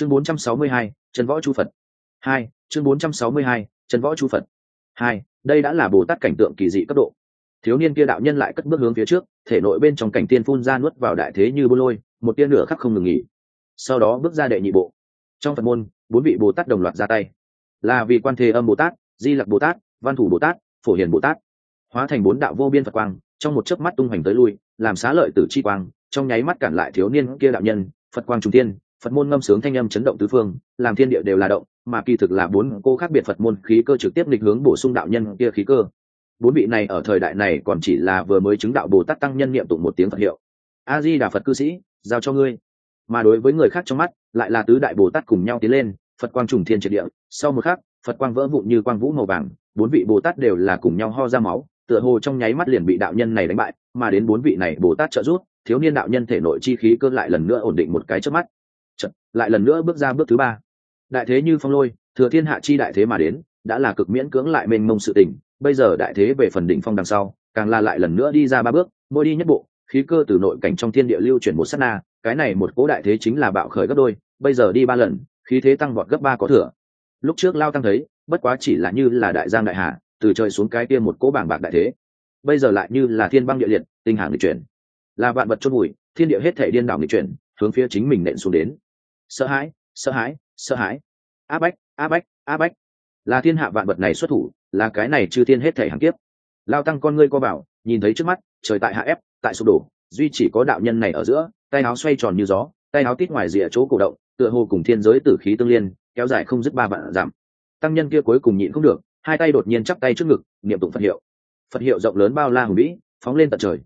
chương 462, chân võ chu phật. Hai chương 462, chân võ chu phật. Hai đây đã là bồ tát cảnh tượng kỳ dị cấp độ. Thiếu niên kia đạo nhân lại cất bước hướng phía trước thể nội bên trong cảnh tiên phun ra nuốt vào đại thế như bô lôi một tia nửa khắc không ngừng nghỉ. Sau đó bước ra đệ nhị bộ. Trong phật môn bốn vị bồ tát đồng loạt ra tay. Là vị quan thế âm bồ tát di lặc bồ tát văn thủ bồ tát phổ hiền bồ tát. Hóa thành bốn đạo vô biên phật quang trong một chớp mắt tung hoành tới lui làm xá lợi tử chi quang trong nháy mắt cản lại thiếu niên kia đạo nhân phật quang trung tiên phật môn ngâm sướng thanh âm chấn động tứ phương, làm thiên địa đều là động, mà kỳ thực là bốn cô khác biệt phật môn khí cơ trực tiếp định hướng bổ sung đạo nhân kia khí cơ. Bốn vị này ở thời đại này còn chỉ là vừa mới chứng đạo bồ tát tăng nhân niệm tụng một tiếng phật hiệu. A di đà phật cư sĩ, giao cho ngươi. Mà đối với người khác trong mắt, lại là tứ đại bồ tát cùng nhau tiến lên, phật quang trùng thiên triệt địa. Sau một khắc, phật quang vỡ vụn như quang vũ màu vàng, bốn vị bồ tát đều là cùng nhau ho ra máu, tựa hồ trong nháy mắt liền bị đạo nhân này đánh bại, mà đến bốn vị này bồ tát trợ giúp, thiếu niên đạo nhân thể nội chi khí cơ lại lần nữa ổn định một cái trước mắt lại lần nữa bước ra bước thứ ba. Đại thế như phong lôi, thừa thiên hạ chi đại thế mà đến, đã là cực miễn cưỡng lại mênh mông sự tình. Bây giờ đại thế về phần đỉnh phong đằng sau, càng là lại lần nữa đi ra ba bước mỗi đi nhất bộ, khí cơ từ nội cảnh trong thiên địa lưu chuyển một sát na, cái này một cố đại thế chính là bạo khởi gấp đôi, bây giờ đi ba lần, khí thế tăng vọt gấp ba có thừa. Lúc trước lao tăng thấy, bất quá chỉ là như là đại giang đại hà, từ trời xuống cái kia một cố bảng bạc đại thế. Bây giờ lại như là thiên băng địa liệt, tinh hàng lịch chuyển. Là vạn vật chôn bụi thiên địa hết thể điên đảo lịch chuyển, hướng phía chính mình nện xuống đến sợ hãi sợ hãi sợ hãi. Á bách á bách á bách. Là thiên hạ vạn vật này xuất thủ, là cái này chư thiên hết thể hàng kiếp. Lao tăng con ngươi co bảo, nhìn thấy trước mắt, trời tại hạ ép, tại sụp đổ, duy chỉ có đạo nhân này ở giữa, tay áo xoay tròn như gió, tay áo tít ngoài rìa chỗ cổ động, tựa hồ cùng thiên giới tử khí tương liên, kéo dài không dứt ba vạn giảm tăng nhân kia cuối cùng nhịn không được, hai tay đột nhiên chắp tay trước ngực, niệm tụng phật hiệu. Phật hiệu rộng lớn bao la hùng vĩ, phóng lên tận trời.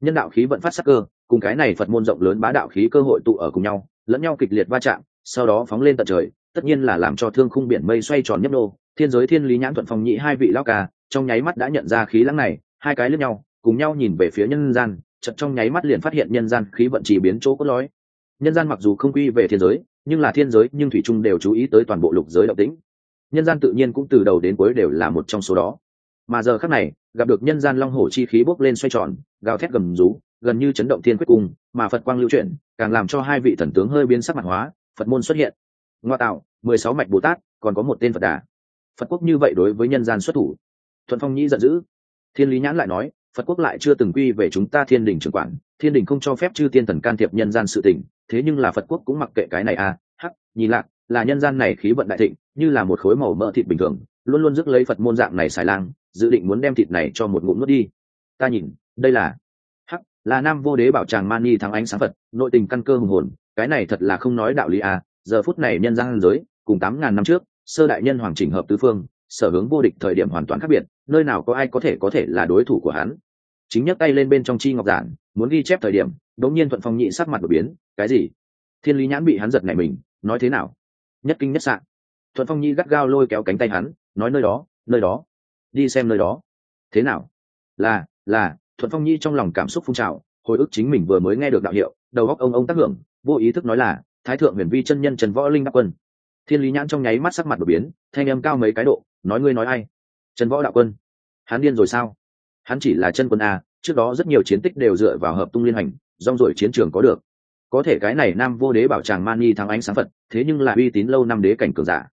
Nhân đạo khí vận phát sắc cơ, cùng cái này phật môn rộng lớn bá đạo khí cơ hội tụ ở cùng nhau lẫn nhau kịch liệt va chạm, sau đó phóng lên tận trời, tất nhiên là làm cho thương khung biển mây xoay tròn nhấp nô. Thiên giới thiên lý nhãn thuận phong nhị hai vị lao ca, trong nháy mắt đã nhận ra khí lãng này, hai cái lướt nhau, cùng nhau nhìn về phía nhân gian chật trong nháy mắt liền phát hiện nhân gian khí vận chỉ biến chỗ cốt lói nhân gian mặc dù không quy về thiên giới, nhưng là thiên giới, nhưng thủy trung đều chú ý tới toàn bộ lục giới động tĩnh. Nhân gian tự nhiên cũng từ đầu đến cuối đều là một trong số đó. Mà giờ khác này, gặp được nhân gian long hổ chi khí bốc lên xoay tròn, gào thét gầm rú gần như chấn động thiên quyết cung, mà phật quang lưu chuyển, càng làm cho hai vị thần tướng hơi biến sắc mặt hóa, phật môn xuất hiện. Ngoa tạo, mười sáu mạch bồ tát, còn có một tên phật đà. Phật quốc như vậy đối với nhân gian xuất thủ. Thuận phong nhĩ giận dữ. Thiên lý nhãn lại nói, phật quốc lại chưa từng quy về chúng ta thiên đình trưởng quản, thiên đình không cho phép chư tiên thần can thiệp nhân gian sự tình, thế nhưng là phật quốc cũng mặc kệ cái này à hắc, nhìn lạc là nhân gian này khí vận đại thịnh, như là một khối màu mỡ thịt bình thường, luôn luôn rước lấy phật môn dạng này xài lang, dự định muốn đem thịt này cho một ngụm nuốt đi. Ta nhìn, đây là là nam vô đế bảo tràng mani thắng ánh sáng phật, nội tình căn cơ hùng hồn, cái này thật là không nói đạo lý à giờ phút này nhân gian giới, cùng tám ngàn năm trước, sơ đại nhân hoàng chỉnh hợp tứ phương, sở hướng vô địch thời điểm hoàn toàn khác biệt, nơi nào có ai có thể có thể là đối thủ của hắn. Chính nhấc tay lên bên trong chi ngọc giản, muốn ghi chép thời điểm đống nhiên thuận phong nhị sắc mặt đột biến, cái gì? Thiên lý nhãn bị hắn giật này mình, nói thế nào? Nhất kinh nhất sạn thuận phong nhị gắt gao lôi kéo cánh tay hắn, nói nơi đó nơi đó, đi xem nơi đó. Thế nào? Là là thuận phong nhi trong lòng cảm xúc phun trào, hồi ức chính mình vừa mới nghe được đạo hiệu, đầu góc ông ông tác hưởng, vô ý thức nói là, thái thượng huyền vi chân nhân trần võ linh đắc quân. Thiên lý nhãn trong nháy mắt sắc mặt đột biến, thanh âm cao mấy cái độ, nói ngươi nói ai? Trần võ đạo quân. Hắn điên rồi sao? Hắn chỉ là chân quân a, trước đó rất nhiều chiến tích đều dựa vào hợp tung liên hành, rong rồi chiến trường có được. Có thể cái này nam vô đế bảo tràng mani thắng ánh sáng phật, thế nhưng là uy tín lâu năm đế cảnh cường giả.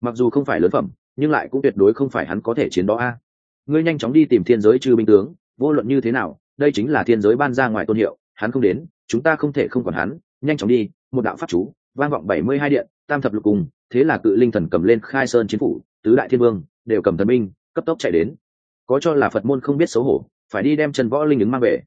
Mặc dù không phải lớn phẩm, nhưng lại cũng tuyệt đối không phải hắn có thể chiến đó a. Ngươi nhanh chóng đi tìm thiên giới chư binh tướng vô luận như thế nào, đây chính là thiên giới ban ra ngoài tôn hiệu, hắn không đến, chúng ta không thể không còn hắn, nhanh chóng đi, một đạo pháp chú, vang vọng bảy mươi hai điện, tam thập lục cùng, thế là cự linh thần cầm lên khai sơn chiến phủ, tứ đại thiên vương, đều cầm thần binh, cấp tốc chạy đến. Có cho là phật môn không biết xấu hổ, phải đi đem chân võ linh ứng mang về.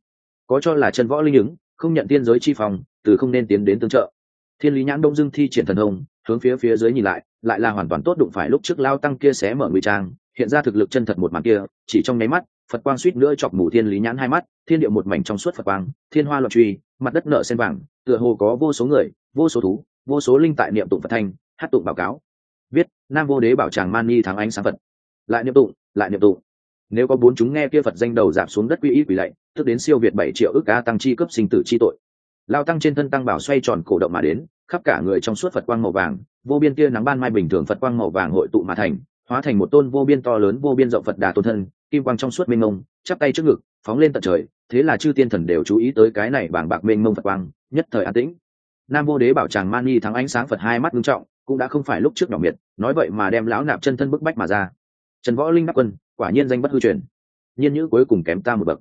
Có cho là chân võ linh ứng, không nhận tiên giới chi phòng, từ không nên tiến đến tương trợ. Thiên lý nhãn đông dương thi triển thần hồng hướng phía phía dưới nhìn lại lại là hoàn toàn tốt đụng phải lúc trước lao tăng kia xé mở ngụy trang, hiện ra thực lực chân thật một màn kia, chỉ trong nháy mắt phật quang suýt nữa chọc mù thiên lý nhãn hai mắt, thiên điệu một mảnh trong suốt phật quang, thiên hoa loạn truy, mặt đất nợ sen vàng, tựa hồ có vô số người, vô số thú, vô số linh tại niệm tụng phật thanh, hát tụng báo cáo. Viết, nam vô đế bảo tràng mani thắng ánh sáng phật. Lại niệm tụng, lại niệm tụng. Nếu có bốn chúng nghe kia phật danh đầu giảm xuống đất quy y quỷ lạy, tức đến siêu việt bảy triệu ước ca tăng chi cấp sinh tử chi tội. Lao tăng trên thân tăng bảo xoay tròn cổ động mà đến, khắp cả người trong suốt phật quang màu vàng, vô biên kia nắng ban mai bình thường phật quang màu vàng hội tụ mà thành hóa thành một tôn vô biên to lớn vô biên rộng phật đà tôn thân, kim quang trong suốt mênh mông, chắp tay trước ngực, phóng lên tận trời, thế là chư tiên thần đều chú ý tới cái này bảng bạc mênh mông phật quang, nhất thời an tĩnh. Nam vô đế bảo chàng mani thắng ánh sáng phật hai mắt nghiêm trọng, cũng đã không phải lúc trước nhỏ miệt, nói vậy mà đem lão nạp chân thân bức bách mà ra. Trần võ linh đắc quân, quả nhiên danh bất hư truyền. Nhiên nhữ cuối cùng kém ta một bậc,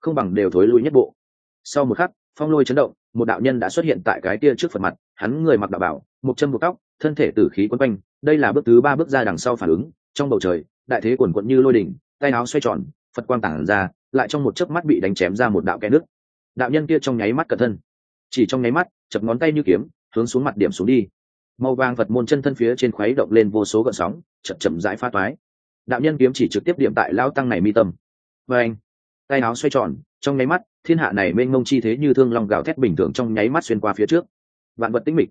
không bằng đều thối lui nhất bộ. Sau một khắc, phong lôi chấn động, một đạo nhân đã xuất hiện tại cái kia trước phật mặt, hắn người mặc đạo bảo, một chân một tóc thân thể tử khí quấn quanh, đây là bước thứ ba bước ra đằng sau phản ứng, trong bầu trời, đại thế quần quận như lôi đỉnh, tay áo xoay tròn, phật quang tản ra, lại trong một chớp mắt bị đánh chém ra một đạo kẽ nước. Đạo nhân kia trong nháy mắt cẩn thân. Chỉ trong nháy mắt, chập ngón tay như kiếm, hướng xuống mặt điểm xuống đi. Màu vàng phật môn chân thân phía trên khuấy động lên vô số gợn sóng, chậm chậm rãi pha toái. Đạo nhân kiếm chỉ trực tiếp điểm tại lao tăng này mi tâm. Và anh tay áo xoay tròn, trong nháy mắt, thiên hạ này mênh mông chi thế như thương lòng gào thét bình thường trong nháy mắt xuyên qua phía trước. Vạn vật tĩnh mịch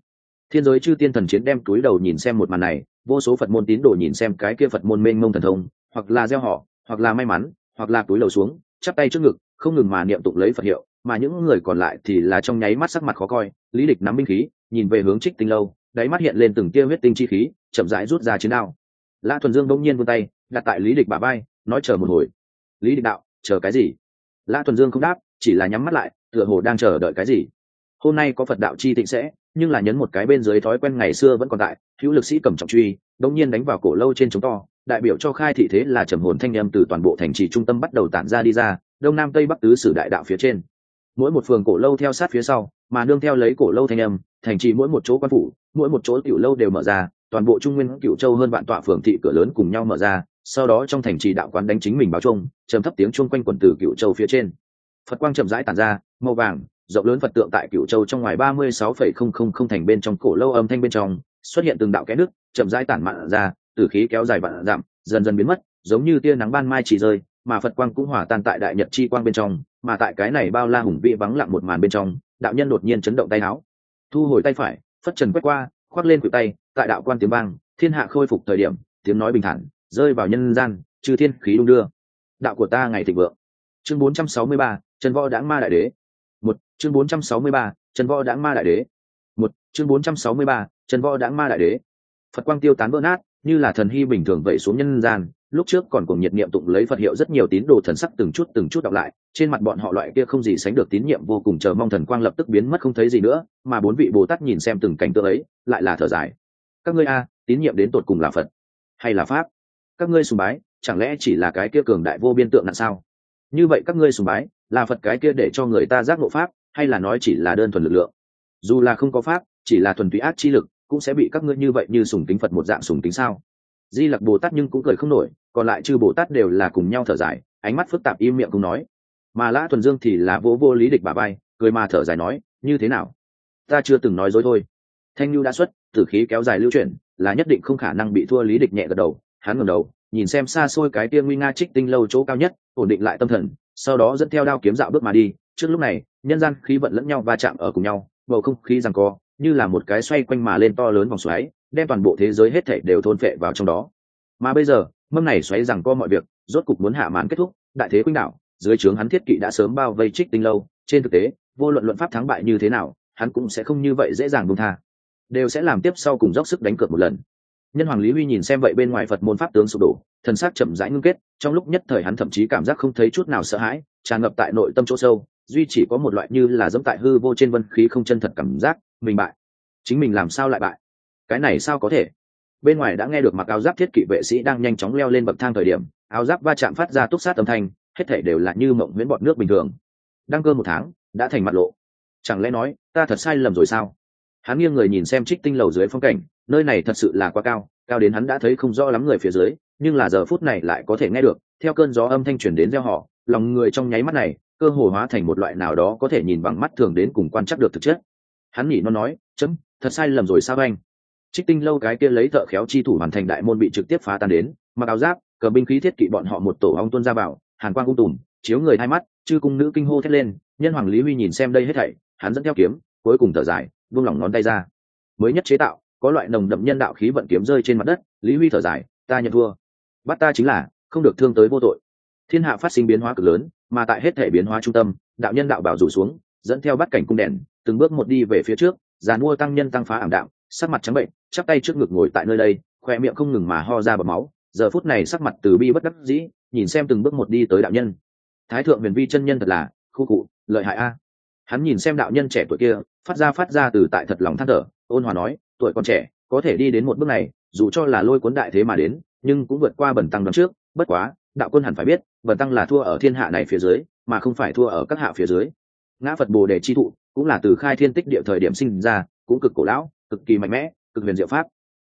thiên giới chư tiên thần chiến đem túi đầu nhìn xem một màn này, vô số phật môn tín đồ nhìn xem cái kia phật môn mênh mông thần thông, hoặc là gieo họ, hoặc là may mắn, hoặc là túi đầu xuống, chắp tay trước ngực, không ngừng mà niệm tụng lấy phật hiệu, mà những người còn lại thì là trong nháy mắt sắc mặt khó coi, lý địch nắm binh khí, nhìn về hướng trích tinh lâu, đáy mắt hiện lên từng tia huyết tinh chi khí, chậm rãi rút ra chiến đao. Lã thuần dương bỗng nhiên vươn tay, đặt tại lý địch bà bay nói chờ một hồi. Lý địch đạo, chờ cái gì? Lã thuần dương không đáp, chỉ là nhắm mắt lại, tựa hồ đang chờ đợi cái gì. Hôm nay có phật đạo chi tịnh sẽ nhưng là nhấn một cái bên dưới thói quen ngày xưa vẫn còn tại, hữu lực sĩ cầm trọng truy, đống nhiên đánh vào cổ lâu trên chúng to, đại biểu cho khai thị thế là trầm hồn thanh em từ toàn bộ thành trì trung tâm bắt đầu tản ra đi ra, đông nam tây bắc tứ sử đại đạo phía trên. Mỗi một phường cổ lâu theo sát phía sau, mà nương theo lấy cổ lâu thanh em thành trì mỗi một chỗ quan phủ, mỗi một chỗ tiểu lâu đều mở ra, toàn bộ trung nguyên cựu châu hơn vạn tọa phường thị cửa lớn cùng nhau mở ra, sau đó trong thành trì đạo quán đánh chính mình báo chung trầm thấp tiếng chuông quanh quần từ cựu châu phía trên. Phật quang chậm rãi tàn ra, màu vàng rộng lớn phật tượng tại cựu châu trong ngoài ba mươi sáu phẩy không không không thành bên trong cổ lâu âm thanh bên trong xuất hiện từng đạo kẽ nước chậm rãi tản mạn ra từ khí kéo dài vạn giảm dần dần biến mất giống như tia nắng ban mai chỉ rơi mà phật quang cũng hỏa tan tại đại nhật chi quang bên trong mà tại cái này bao la hùng vĩ vắng lặng một màn bên trong đạo nhân đột nhiên chấn động tay áo thu hồi tay phải phất trần quét qua khoác lên cụt tay tại đạo quan tiếng vang thiên hạ khôi phục thời điểm tiếng nói bình thản rơi vào nhân gian trừ thiên khí đung đưa. Đạo của ta ngày thịnh vượng. Chương 463, trần võ đãng ma đại đế một chương 463, trần võ đãng ma đại đế. Một chương 463, trần võ đãng ma đại đế. Phật quang tiêu tán vỡ nát như là thần hy bình thường vậy xuống nhân gian lúc trước còn cùng nhiệt niệm tụng lấy phật hiệu rất nhiều tín đồ thần sắc từng chút từng chút đọc lại trên mặt bọn họ loại kia không gì sánh được tín nhiệm vô cùng chờ mong thần quang lập tức biến mất không thấy gì nữa mà bốn vị bồ tát nhìn xem từng cảnh tượng ấy lại là thở dài. Các ngươi a tín nhiệm đến tột cùng là phật hay là pháp? Các ngươi sùng bái chẳng lẽ chỉ là cái kia cường đại vô biên tượng nạn sao? Như vậy các ngươi sùng bái là phật cái kia để cho người ta giác ngộ pháp, hay là nói chỉ là đơn thuần lực lượng? Dù là không có pháp, chỉ là thuần túy ác chi lực, cũng sẽ bị các ngươi như vậy như sùng kính phật một dạng sùng kính sao? Di lặc bồ tát nhưng cũng cười không nổi, còn lại chư bồ tát đều là cùng nhau thở dài, ánh mắt phức tạp im miệng cũng nói. Mà lã thuần dương thì là vô vô lý địch bà bay cười mà thở dài nói, như thế nào? Ta chưa từng nói dối thôi. Thanh lưu đã xuất, tử khí kéo dài lưu chuyển, là nhất định không khả năng bị thua lý địch nhẹ gật đầu, hắn ngẩng đầu nhìn xem xa xôi cái tia nguy nga trích tinh lâu chỗ cao nhất, ổn định lại tâm thần, sau đó dẫn theo đao kiếm dạo bước mà đi. Trước lúc này, nhân gian khí vận lẫn nhau va chạm ở cùng nhau, bầu không khí rằng co, như là một cái xoay quanh mà lên to lớn vòng xoáy, đem toàn bộ thế giới hết thảy đều thôn phệ vào trong đó. Mà bây giờ, mâm này xoáy rằng co mọi việc, rốt cục muốn hạ màn kết thúc. Đại thế khuynh đảo, dưới trướng hắn thiết kỵ đã sớm bao vây trích tinh lâu. Trên thực tế, vô luận luận pháp thắng bại như thế nào, hắn cũng sẽ không như vậy dễ dàng buông tha. Đều sẽ làm tiếp sau cùng dốc sức đánh cược một lần nhân hoàng lý huy nhìn xem vậy bên ngoài phật môn pháp tướng sụp đổ, thần sắc chậm rãi ngưng kết, trong lúc nhất thời hắn thậm chí cảm giác không thấy chút nào sợ hãi, tràn ngập tại nội tâm chỗ sâu, duy chỉ có một loại như là dẫm tại hư vô trên vân khí không chân thật cảm giác, mình bại. Chính mình làm sao lại bại? Cái này sao có thể? Bên ngoài đã nghe được mặc áo giáp thiết kỵ vệ sĩ đang nhanh chóng leo lên bậc thang thời điểm, áo giáp va chạm phát ra túc sát âm thanh, hết thể đều là như mộng nguyễn bọt nước bình thường. Đăng cơ một tháng, đã thành mặt lộ. Chẳng lẽ nói, ta thật sai lầm rồi sao? Hắn nghiêng người nhìn xem trích tinh lầu dưới phong cảnh nơi này thật sự là quá cao cao đến hắn đã thấy không rõ lắm người phía dưới, nhưng là giờ phút này lại có thể nghe được, theo cơn gió âm thanh truyền đến gieo họ, lòng người trong nháy mắt này, cơ hồ hóa thành một loại nào đó có thể nhìn bằng mắt thường đến cùng quan chắc được thực chất. Hắn nhỉ nó nói, chấm, thật sai lầm rồi sao anh? Trích tinh lâu cái kia lấy thợ khéo chi thủ hoàn thành đại môn bị trực tiếp phá tan đến, mặc áo giáp, cờ binh khí thiết kỵ bọn họ một tổ ong tuôn ra vào, hàn quang cung tùm, chiếu người hai mắt, chư cung nữ kinh hô thét lên, nhân hoàng lý huy nhìn xem đây hết thảy, hắn dẫn theo kiếm, cuối cùng thở dài, buông lỏng ngón tay ra. Mới nhất chế tạo có loại nồng đậm nhân đạo khí vận kiếm rơi trên mặt đất, lý huy thở dài, ta nhận thua. Bắt ta chính là, không được thương tới vô tội. Thiên hạ phát sinh biến hóa cực lớn, mà tại hết thể biến hóa trung tâm, đạo nhân đạo bảo rủ xuống, dẫn theo bắt cảnh cung đèn, từng bước một đi về phía trước, già mua tăng nhân tăng phá ảm đạm, sắc mặt trắng bệnh, chắp tay trước ngực ngồi tại nơi đây, khoe miệng không ngừng mà ho ra bầm máu. Giờ phút này sắc mặt từ bi bất đắc dĩ, nhìn xem từng bước một đi tới đạo nhân. Thái thượng huyền vi chân nhân thật là, khu cụ lợi hại a. Hắn nhìn xem đạo nhân trẻ tuổi kia, phát ra phát ra từ tại thật lòng than thở, ôn hòa nói tuổi còn trẻ, có thể đi đến một bước này, dù cho là lôi cuốn đại thế mà đến, nhưng cũng vượt qua bần tăng đón trước. Bất quá, đạo quân hẳn phải biết bần tăng là thua ở thiên hạ này phía dưới, mà không phải thua ở các hạ phía dưới. Ngã phật bồ đề chi thụ, cũng là từ khai thiên tích địa thời điểm sinh ra, cũng cực cổ lão, cực kỳ mạnh mẽ, cực huyền diệu pháp.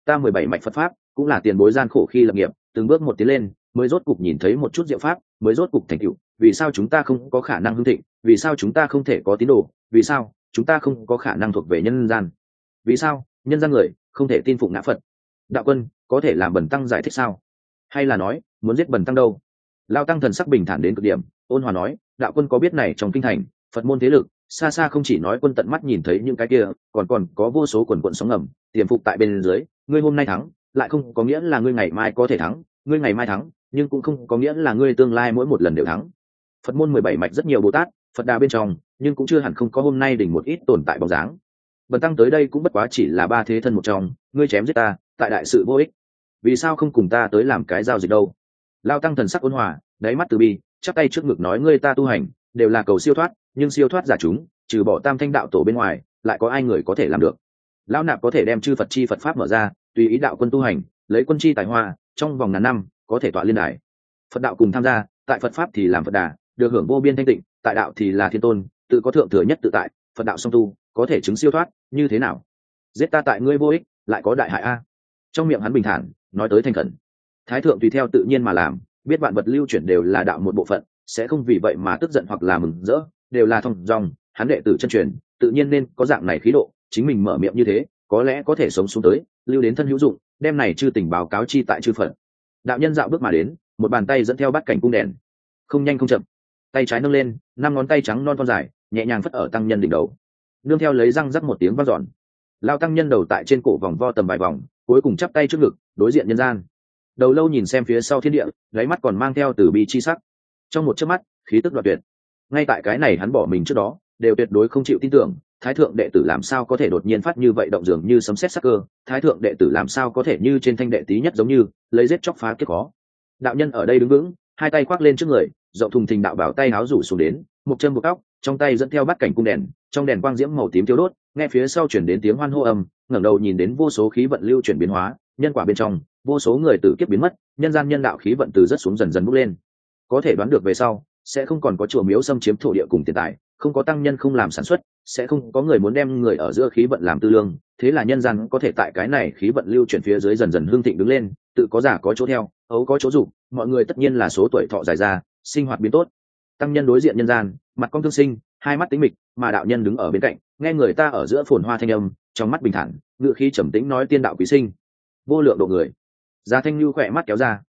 Ta mười bảy mạch phật pháp, cũng là tiền bối gian khổ khi lập nghiệp, từng bước một tiến lên, mới rốt cục nhìn thấy một chút diệu pháp, mới rốt cục thành tựu. Vì sao chúng ta không có khả năng hưng thịnh? Vì sao chúng ta không thể có tín đồ? Vì sao chúng ta không có khả năng thuộc về nhân gian? Vì sao? Nhân gian người không thể tin phụng ngã phật đạo quân có thể làm bần tăng giải thích sao hay là nói muốn giết bần tăng đâu lao tăng thần sắc bình thản đến cực điểm ôn hòa nói đạo quân có biết này trong kinh thành phật môn thế lực xa xa không chỉ nói quân tận mắt nhìn thấy những cái kia còn còn có vô số quần quận sóng ngầm tiềm phục tại bên dưới ngươi hôm nay thắng lại không có nghĩa là ngươi ngày mai có thể thắng ngươi ngày mai thắng nhưng cũng không có nghĩa là ngươi tương lai mỗi một lần đều thắng phật môn mười bảy mạch rất nhiều bồ tát phật đà bên trong nhưng cũng chưa hẳn không có hôm nay đỉnh một ít tồn tại bóng dáng bần tăng tới đây cũng bất quá chỉ là ba thế thân một trong, ngươi chém giết ta, tại đại sự vô ích. Vì sao không cùng ta tới làm cái giao dịch đâu? Lao tăng thần sắc ôn hòa, đáy mắt từ bi, chắp tay trước ngực nói ngươi ta tu hành, đều là cầu siêu thoát, nhưng siêu thoát giả chúng, trừ bỏ tam thanh đạo tổ bên ngoài, lại có ai người có thể làm được? Lão nạp có thể đem chư phật chi phật pháp mở ra, tùy ý đạo quân tu hành, lấy quân chi tài hoa, trong vòng ngàn năm, có thể tọa liên đài. Phật đạo cùng tham gia, tại phật pháp thì làm phật đà, được hưởng vô biên thanh tịnh, tại đạo thì là thiên tôn, tự có thượng thừa nhất tự tại phật đạo song tu, có thể chứng siêu thoát, như thế nào? Giết ta tại ngươi vô ích, lại có đại hại a? Trong miệng hắn bình thản, nói tới thành khẩn. Thái thượng tùy theo tự nhiên mà làm, biết bạn vật lưu chuyển đều là đạo một bộ phận, sẽ không vì vậy mà tức giận hoặc là mừng rỡ, đều là thông dòng, hắn đệ tử chân truyền, tự nhiên nên có dạng này khí độ, chính mình mở miệng như thế, có lẽ có thể sống xuống tới, lưu đến thân hữu dụng đem này chư tình báo cáo chi tại chư phận đạo nhân dạo bước mà đến, một bàn tay dẫn theo bắt cảnh cung đèn. Không nhanh không chậm. Tay trái nâng lên, năm ngón tay trắng non con dài nhẹ nhàng phất ở tăng nhân đỉnh đầu. Nương theo lấy răng rắc một tiếng vang dọn. Lao tăng nhân đầu tại trên cổ vòng vo tầm vài vòng, cuối cùng chắp tay trước ngực, đối diện nhân gian. Đầu lâu nhìn xem phía sau thiên địa gáy mắt còn mang theo từ bi chi sắc. Trong một chớp mắt, khí tức đoạt tuyệt. Ngay tại cái này hắn bỏ mình trước đó, đều tuyệt đối không chịu tin tưởng, thái thượng đệ tử làm sao có thể đột nhiên phát như vậy động dường như sấm xét sắc cơ? Thái thượng đệ tử làm sao có thể như trên thanh đệ tí nhất giống như, lấy giết chóc phá kiếp khó? Đạo nhân ở đây đứng vững hai tay khoác lên trước người, rộng thùng thình đạo bảo tay áo rủ xuống đến, một chân một tóc, trong tay dẫn theo bắt cảnh cung đèn, trong đèn quang diễm màu tím thiếu đốt, nghe phía sau chuyển đến tiếng hoan hô âm, ngẩng đầu nhìn đến vô số khí vận lưu chuyển biến hóa, nhân quả bên trong, vô số người tử kiếp biến mất, nhân gian nhân đạo khí vận từ rất xuống dần dần bốc lên. Có thể đoán được về sau, sẽ không còn có chùa miếu xâm chiếm thổ địa cùng tiền tài, không có tăng nhân không làm sản xuất, sẽ không có người muốn đem người ở giữa khí vận làm tư lương thế là nhân gian có thể tại cái này khí vận lưu chuyển phía dưới dần dần hương thịnh đứng lên tự có giả có chỗ theo ấu có chỗ dục mọi người tất nhiên là số tuổi thọ dài ra sinh hoạt biến tốt. Tăng nhân đối diện nhân gian mặt con thương sinh hai mắt tính mịch mà đạo nhân đứng ở bên cạnh nghe người ta ở giữa phồn hoa thanh âm trong mắt bình thản ngự khí trầm tĩnh nói tiên đạo quý sinh. Vô lượng độ người. Gia thanh lưu khỏe mắt kéo ra.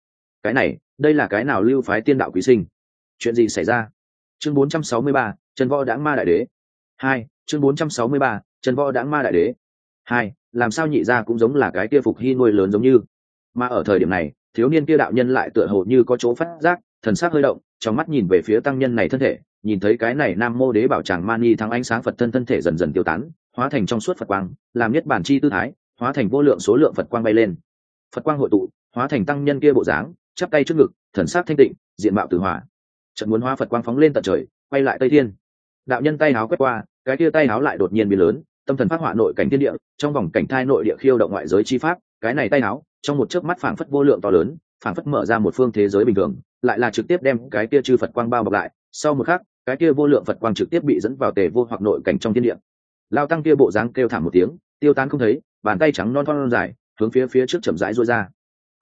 Cái này đây là cái nào lưu phái tiên đạo quý sinh? Chuyện gì xảy ra? Chương 463, trần võ đãng ma đại đế. Hai chương 463, trần võ đãng ma đại đế hai, làm sao nhị ra cũng giống là cái kia phục hy nuôi lớn giống như? Mà ở thời điểm này, thiếu niên kia đạo nhân lại tựa hồ như có chỗ phát giác, thần sắc hơi động, trong mắt nhìn về phía tăng nhân này thân thể, nhìn thấy cái này nam mô đế bảo tràng mani thắng ánh sáng phật thân thân thể dần dần tiêu tán, hóa thành trong suốt phật quang, làm nhất bản chi tư thái, hóa thành vô lượng số lượng phật quang bay lên. Phật quang hội tụ, hóa thành tăng nhân kia bộ dáng, chắp tay trước ngực, thần sắc thanh tịnh, diện mạo tử hỏa trận muốn hóa phật quang phóng lên tận trời, quay lại tây thiên. Đạo nhân tay háo quét qua, cái kia tay háo lại đột nhiên biến lớn tâm thần phát họa nội cảnh thiên địa, trong vòng cảnh thai nội địa khiêu động ngoại giới chi pháp, cái này tay áo, trong một chớp mắt phảng phất vô lượng to lớn, phảng phất mở ra một phương thế giới bình thường, lại là trực tiếp đem cái kia chư phật quang bao bọc lại, sau một khắc, cái kia vô lượng phật quang trực tiếp bị dẫn vào tề vô hoặc nội cảnh trong thiên địa. Lao tăng kia bộ dáng kêu thảm một tiếng, tiêu tán không thấy, bàn tay trắng non non dài, hướng phía phía trước chậm rãi rối ra.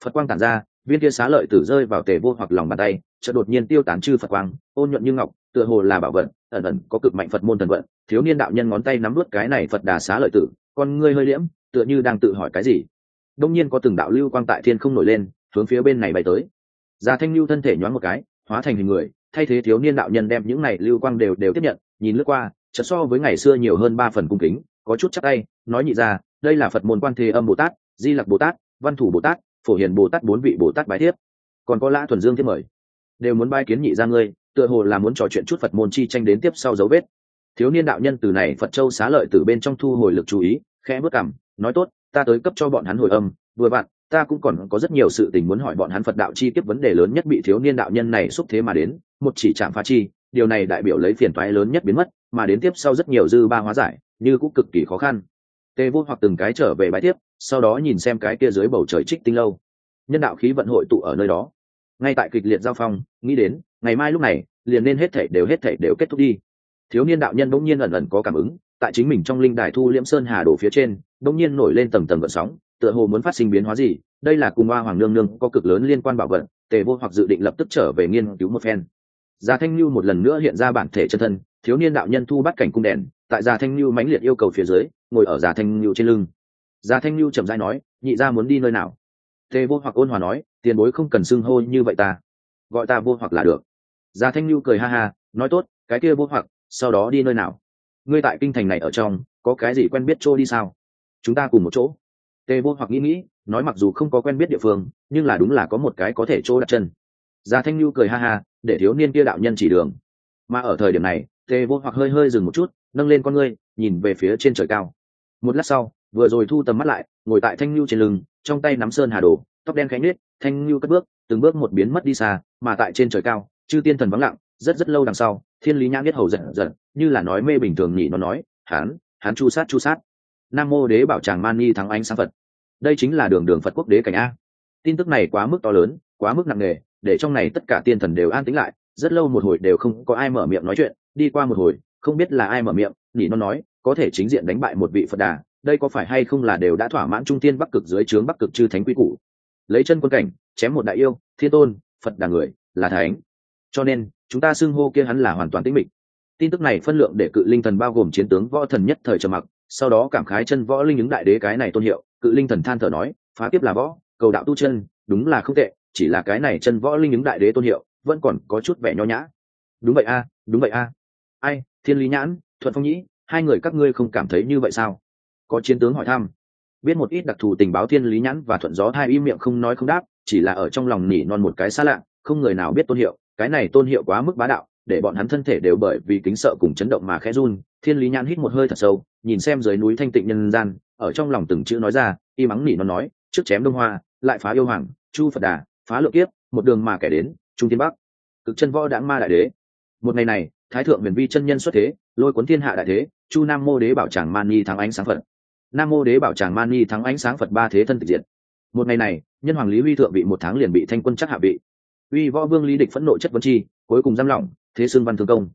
Phật quang tản ra, viên kia xá lợi tử rơi vào tề vô hoặc lòng bàn tay chợt đột nhiên tiêu tán chư phật quang, ôn nhuận như ngọc, tựa hồ là bảo vận ẩn ẩn có cực mạnh phật môn thần vận. Thiếu niên đạo nhân ngón tay nắm nuốt cái này phật đà xá lợi tử, con ngươi hơi liễm, tựa như đang tự hỏi cái gì. Đông nhiên có từng đạo lưu quang tại thiên không nổi lên, hướng phía bên này bay tới. Già thanh lưu thân thể nhoáng một cái, hóa thành hình người, thay thế thiếu niên đạo nhân đem những này lưu quang đều đều tiếp nhận, nhìn lướt qua, chợt so với ngày xưa nhiều hơn ba phần cung kính, có chút chắc tay, nói nhị ra, đây là phật môn quan thế âm bồ tát, di lặc bồ tát, văn thủ bồ tát, phổ hiền bồ tát bốn vị bồ tát bái thiếp còn có lã thuần dương thiếp mời đều muốn bai kiến nhị ra ngươi, tựa hồ là muốn trò chuyện chút phật môn chi tranh đến tiếp sau dấu vết. Thiếu niên đạo nhân từ này phật châu xá lợi từ bên trong thu hồi lực chú ý, khẽ bước cảm nói tốt, ta tới cấp cho bọn hắn hồi âm, vừa bạn ta cũng còn có rất nhiều sự tình muốn hỏi bọn hắn phật đạo chi tiếp vấn đề lớn nhất bị thiếu niên đạo nhân này xúc thế mà đến, một chỉ chạm phá chi, điều này đại biểu lấy phiền toái lớn nhất biến mất, mà đến tiếp sau rất nhiều dư ba hóa giải, như cũng cực kỳ khó khăn. Tề vô hoặc từng cái trở về bãi tiếp, sau đó nhìn xem cái kia dưới bầu trời trích tinh lâu. Nhân đạo khí vận hội tụ ở nơi đó ngay tại kịch liệt giao phong, nghĩ đến, ngày mai lúc này, liền nên hết thể đều hết thể đều kết thúc đi. Thiếu niên đạo nhân bỗng nhiên ẩn ẩn có cảm ứng, tại chính mình trong linh đài thu liễm sơn hà đổ phía trên, bỗng nhiên nổi lên tầng tầng vận sóng, tựa hồ muốn phát sinh biến hóa gì, đây là cùng ba hoàng nương nương có cực lớn liên quan bảo vận tề vô hoặc dự định lập tức trở về nghiên cứu một phen. Gia thanh lưu một lần nữa hiện ra bản thể chân thân, thiếu niên đạo nhân thu bắt cảnh cung đèn, tại gia thanh lưu mãnh liệt yêu cầu phía dưới, ngồi ở gia thanh lưu trên lưng. Gia thanh lưu chậm rãi nói, nhị gia muốn đi nơi nào? Tề vô hoặc ôn hòa nói tiền bối không cần xưng hô như vậy ta. Gọi ta vô hoặc là được. Gia thanh lưu cười ha ha, nói tốt, cái kia vô hoặc, sau đó đi nơi nào? Ngươi tại kinh thành này ở trong, có cái gì quen biết chỗ đi sao? Chúng ta cùng một chỗ. Tề vô hoặc nghĩ nghĩ, nói mặc dù không có quen biết địa phương, nhưng là đúng là có một cái có thể chỗ đặt chân. Gia thanh lưu cười ha ha, để thiếu niên kia đạo nhân chỉ đường. Mà ở thời điểm này, tề vô hoặc hơi hơi dừng một chút, nâng lên con ngươi, nhìn về phía trên trời cao. Một lát sau, vừa rồi thu tầm mắt lại, ngồi tại thanh lưu trên lưng, trong tay nắm sơn hà đồ, tóc đen khánh nết thanh lưu cất bước, từng bước một biến mất đi xa, mà tại trên trời cao, chư tiên thần vắng lặng, rất rất lâu đằng sau, thiên lý nhã biết hầu giận giận, như là nói mê bình thường nhị nó nói, hán hán chu sát chu sát. Nam mô đế bảo tràng mani thắng ánh sáng phật. Đây chính là đường đường phật quốc đế cảnh a. Tin tức này quá mức to lớn, quá mức nặng nề, để trong này tất cả tiên thần đều an tĩnh lại, rất lâu một hồi đều không có ai mở miệng nói chuyện, đi qua một hồi, không biết là ai mở miệng, nhỉ, nó nói, có thể chính diện đánh bại một vị phật đà, đây có phải hay không là đều đã thỏa mãn trung tiên bắc cực dưới trướng bắc cực chư thánh quy củ? Lấy chân quân cảnh, chém một đại yêu, thiên tôn, phật đà người, là thánh. Cho nên, chúng ta xưng hô kia hắn là hoàn toàn tĩnh mịch. Tin tức này phân lượng để cự linh thần bao gồm chiến tướng võ thần nhất thời trầm mặc, sau đó cảm khái chân võ linh ứng đại đế cái này tôn hiệu, cự linh thần than thở nói, phá tiếp là võ, cầu đạo tu chân, đúng là không tệ, chỉ là cái này chân võ linh ứng đại đế tôn hiệu, vẫn còn có chút vẻ nho nhã. Đúng vậy a, đúng vậy a. Ai, thiên lý nhãn, thuận phong nhĩ, hai người các ngươi không cảm thấy như vậy sao? Có chiến tướng hỏi thăm biết một ít đặc thù tình báo thiên lý nhãn và thuận gió hai im miệng không nói không đáp, chỉ là ở trong lòng nỉ non một cái xa lạ, không người nào biết tôn hiệu, cái này tôn hiệu quá mức bá đạo, để bọn hắn thân thể đều bởi vì kính sợ cùng chấn động mà khẽ run, thiên lý nhãn hít một hơi thật sâu, nhìn xem dưới núi thanh tịnh nhân gian, ở trong lòng từng chữ nói ra, y mắng nỉ non nói, trước chém đông hoa, lại phá yêu hoàng, chu phật đà, phá lượng kiếp, một đường mà kẻ đến, trung tiên bắc. Cực chân võ đãng ma đại đế. Một ngày này, thái thượng huyền vi chân nhân xuất thế, lôi cuốn thiên hạ đại thế, chu nam mô đế bảo tràng mani thắng ánh sáng phật nam mô đế bảo tràng mani thắng ánh sáng phật ba thế thân tịch diệt. Một ngày này, nhân hoàng lý huy thượng bị một tháng liền bị thanh quân chắc hạ vị. Uy võ vương lý địch phẫn nộ chất vấn chi, cuối cùng giam lỏng, thế xương văn thương công.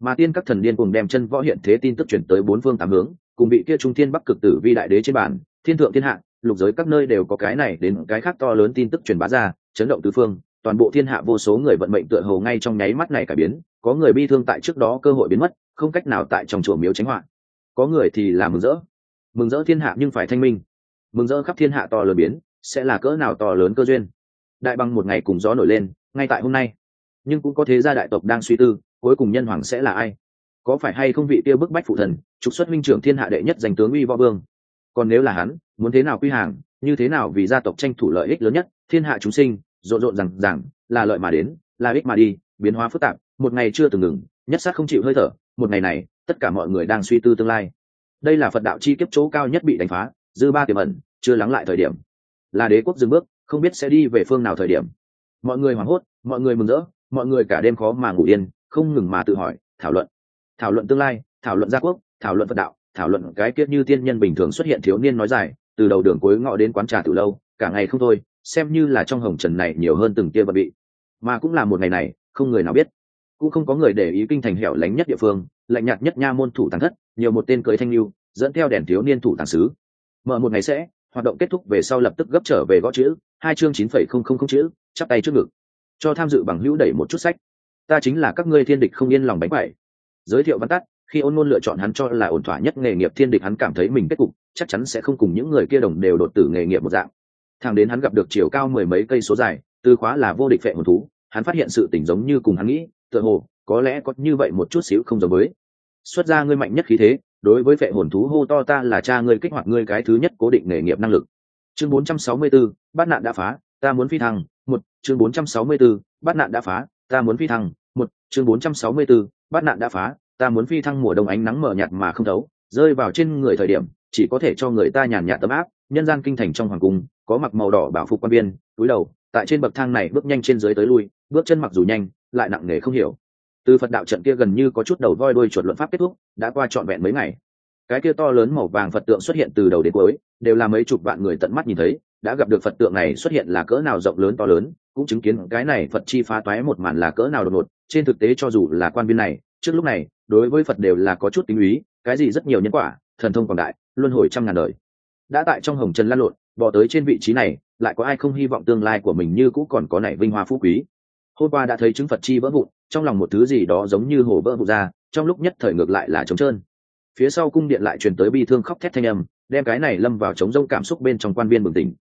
Mà tiên các thần điên cùng đem chân võ hiện thế tin tức chuyển tới bốn phương tám hướng, cùng bị kia trung thiên bắc cực tử vi đại đế trên bản thiên thượng thiên hạ, lục giới các nơi đều có cái này đến cái khác to lớn tin tức truyền bá ra, chấn động tứ phương, toàn bộ thiên hạ vô số người vận mệnh tựa hồ ngay trong nháy mắt này cải biến, có người bi thương tại trước đó cơ hội biến mất, không cách nào tại trong chùa miếu tránh họa. Có người thì làm mừng rỡ mừng rỡ thiên hạ nhưng phải thanh minh. Mừng rỡ khắp thiên hạ to lớn biến, sẽ là cỡ nào to lớn cơ duyên? Đại bằng một ngày cùng gió nổi lên, ngay tại hôm nay. Nhưng cũng có thế gia đại tộc đang suy tư, cuối cùng nhân hoàng sẽ là ai? Có phải hay không vị tiêu bức bách phụ thần, trục xuất minh trưởng thiên hạ đệ nhất giành tướng uy võ vương? Còn nếu là hắn, muốn thế nào quy hàng, như thế nào vì gia tộc tranh thủ lợi ích lớn nhất, thiên hạ chúng sinh, rộn rộn rằng rằng là lợi mà đến, là ích mà đi, biến hóa phức tạp, một ngày chưa từng ngừng, nhất sát không chịu hơi thở, một ngày này, tất cả mọi người đang suy tư tương lai đây là phật đạo chi kiếp chỗ cao nhất bị đánh phá, dư ba tiềm ẩn, chưa lắng lại thời điểm. Là đế quốc dừng bước, không biết sẽ đi về phương nào thời điểm. Mọi người hoảng hốt, mọi người mừng rỡ, mọi người cả đêm khó mà ngủ yên, không ngừng mà tự hỏi, thảo luận. Thảo luận tương lai, thảo luận gia quốc, thảo luận phật đạo, thảo luận cái kiết như tiên nhân bình thường xuất hiện thiếu niên nói dài, từ đầu đường cuối ngọ đến quán trà từ lâu, cả ngày không thôi, xem như là trong hồng trần này nhiều hơn từng kia vật bị. Mà cũng là một ngày này, không người nào biết cũng không có người để ý kinh thành hẻo lánh nhất địa phương, lạnh nhạt nhất nha môn thủ tàng thất, nhiều một tên cưới thanh lưu, dẫn theo đèn thiếu niên thủ tàng sứ. Mở một ngày sẽ, hoạt động kết thúc về sau lập tức gấp trở về gõ chữ, hai chương chín phẩy không không không chữ, chắp tay trước ngực. Cho tham dự bằng hữu đẩy một chút sách. Ta chính là các ngươi thiên địch không yên lòng bánh bảy giới thiệu văn tắt, khi ôn ngôn lựa chọn hắn cho là ổn thỏa nhất nghề nghiệp thiên địch hắn cảm thấy mình kết cục, chắc chắn sẽ không cùng những người kia đồng đều đột tử nghề nghiệp một dạng. Thằng đến hắn gặp được chiều cao mười mấy cây số dài, từ khóa là vô địch phệ hồn thú, hắn phát hiện sự tình giống như cùng hắn nghĩ tựa hồ có lẽ có như vậy một chút xíu không giống với. Xuất ra ngươi mạnh nhất khí thế đối với vệ hồn thú hô to ta là cha ngươi kích hoạt ngươi cái thứ nhất cố định nghề nghiệp năng lực. Chương 464, bát nạn đã phá ta muốn phi thăng một chương 464, bát nạn đã phá ta muốn phi thăng một chương 464, bát nạn đã phá ta muốn phi thăng mùa đông ánh nắng mở nhạt mà không thấu rơi vào trên người thời điểm chỉ có thể cho người ta nhàn nhạt tấm áp nhân gian kinh thành trong hoàng cung có mặc màu đỏ bảo phục quan biên túi đầu tại trên bậc thang này bước nhanh trên dưới tới lui, bước chân mặc dù nhanh, lại nặng nề không hiểu. Từ phật đạo trận kia gần như có chút đầu voi đuôi chuột luận pháp kết thúc, đã qua trọn vẹn mấy ngày. Cái kia to lớn màu vàng phật tượng xuất hiện từ đầu đến cuối, đều là mấy chục vạn người tận mắt nhìn thấy, đã gặp được phật tượng này xuất hiện là cỡ nào rộng lớn to lớn, cũng chứng kiến cái này phật chi phá toái một màn là cỡ nào đột ngột, trên thực tế cho dù là quan viên này, trước lúc này, đối với phật đều là có chút tính ý cái gì rất nhiều nhân quả, thần thông quảng đại, luân hồi trăm ngàn đời. Đã tại trong hồng trần lan lộn bỏ tới trên vị trí này, lại có ai không hy vọng tương lai của mình như cũ còn có nảy vinh hoa phú quý. Hôm qua đã thấy chứng phật chi vỡ vụn, trong lòng một thứ gì đó giống như hồ vỡ vụn ra, trong lúc nhất thời ngược lại là trống trơn. Phía sau cung điện lại truyền tới bi thương khóc thét thanh âm, đem cái này lâm vào trống rông cảm xúc bên trong quan viên bừng tỉnh.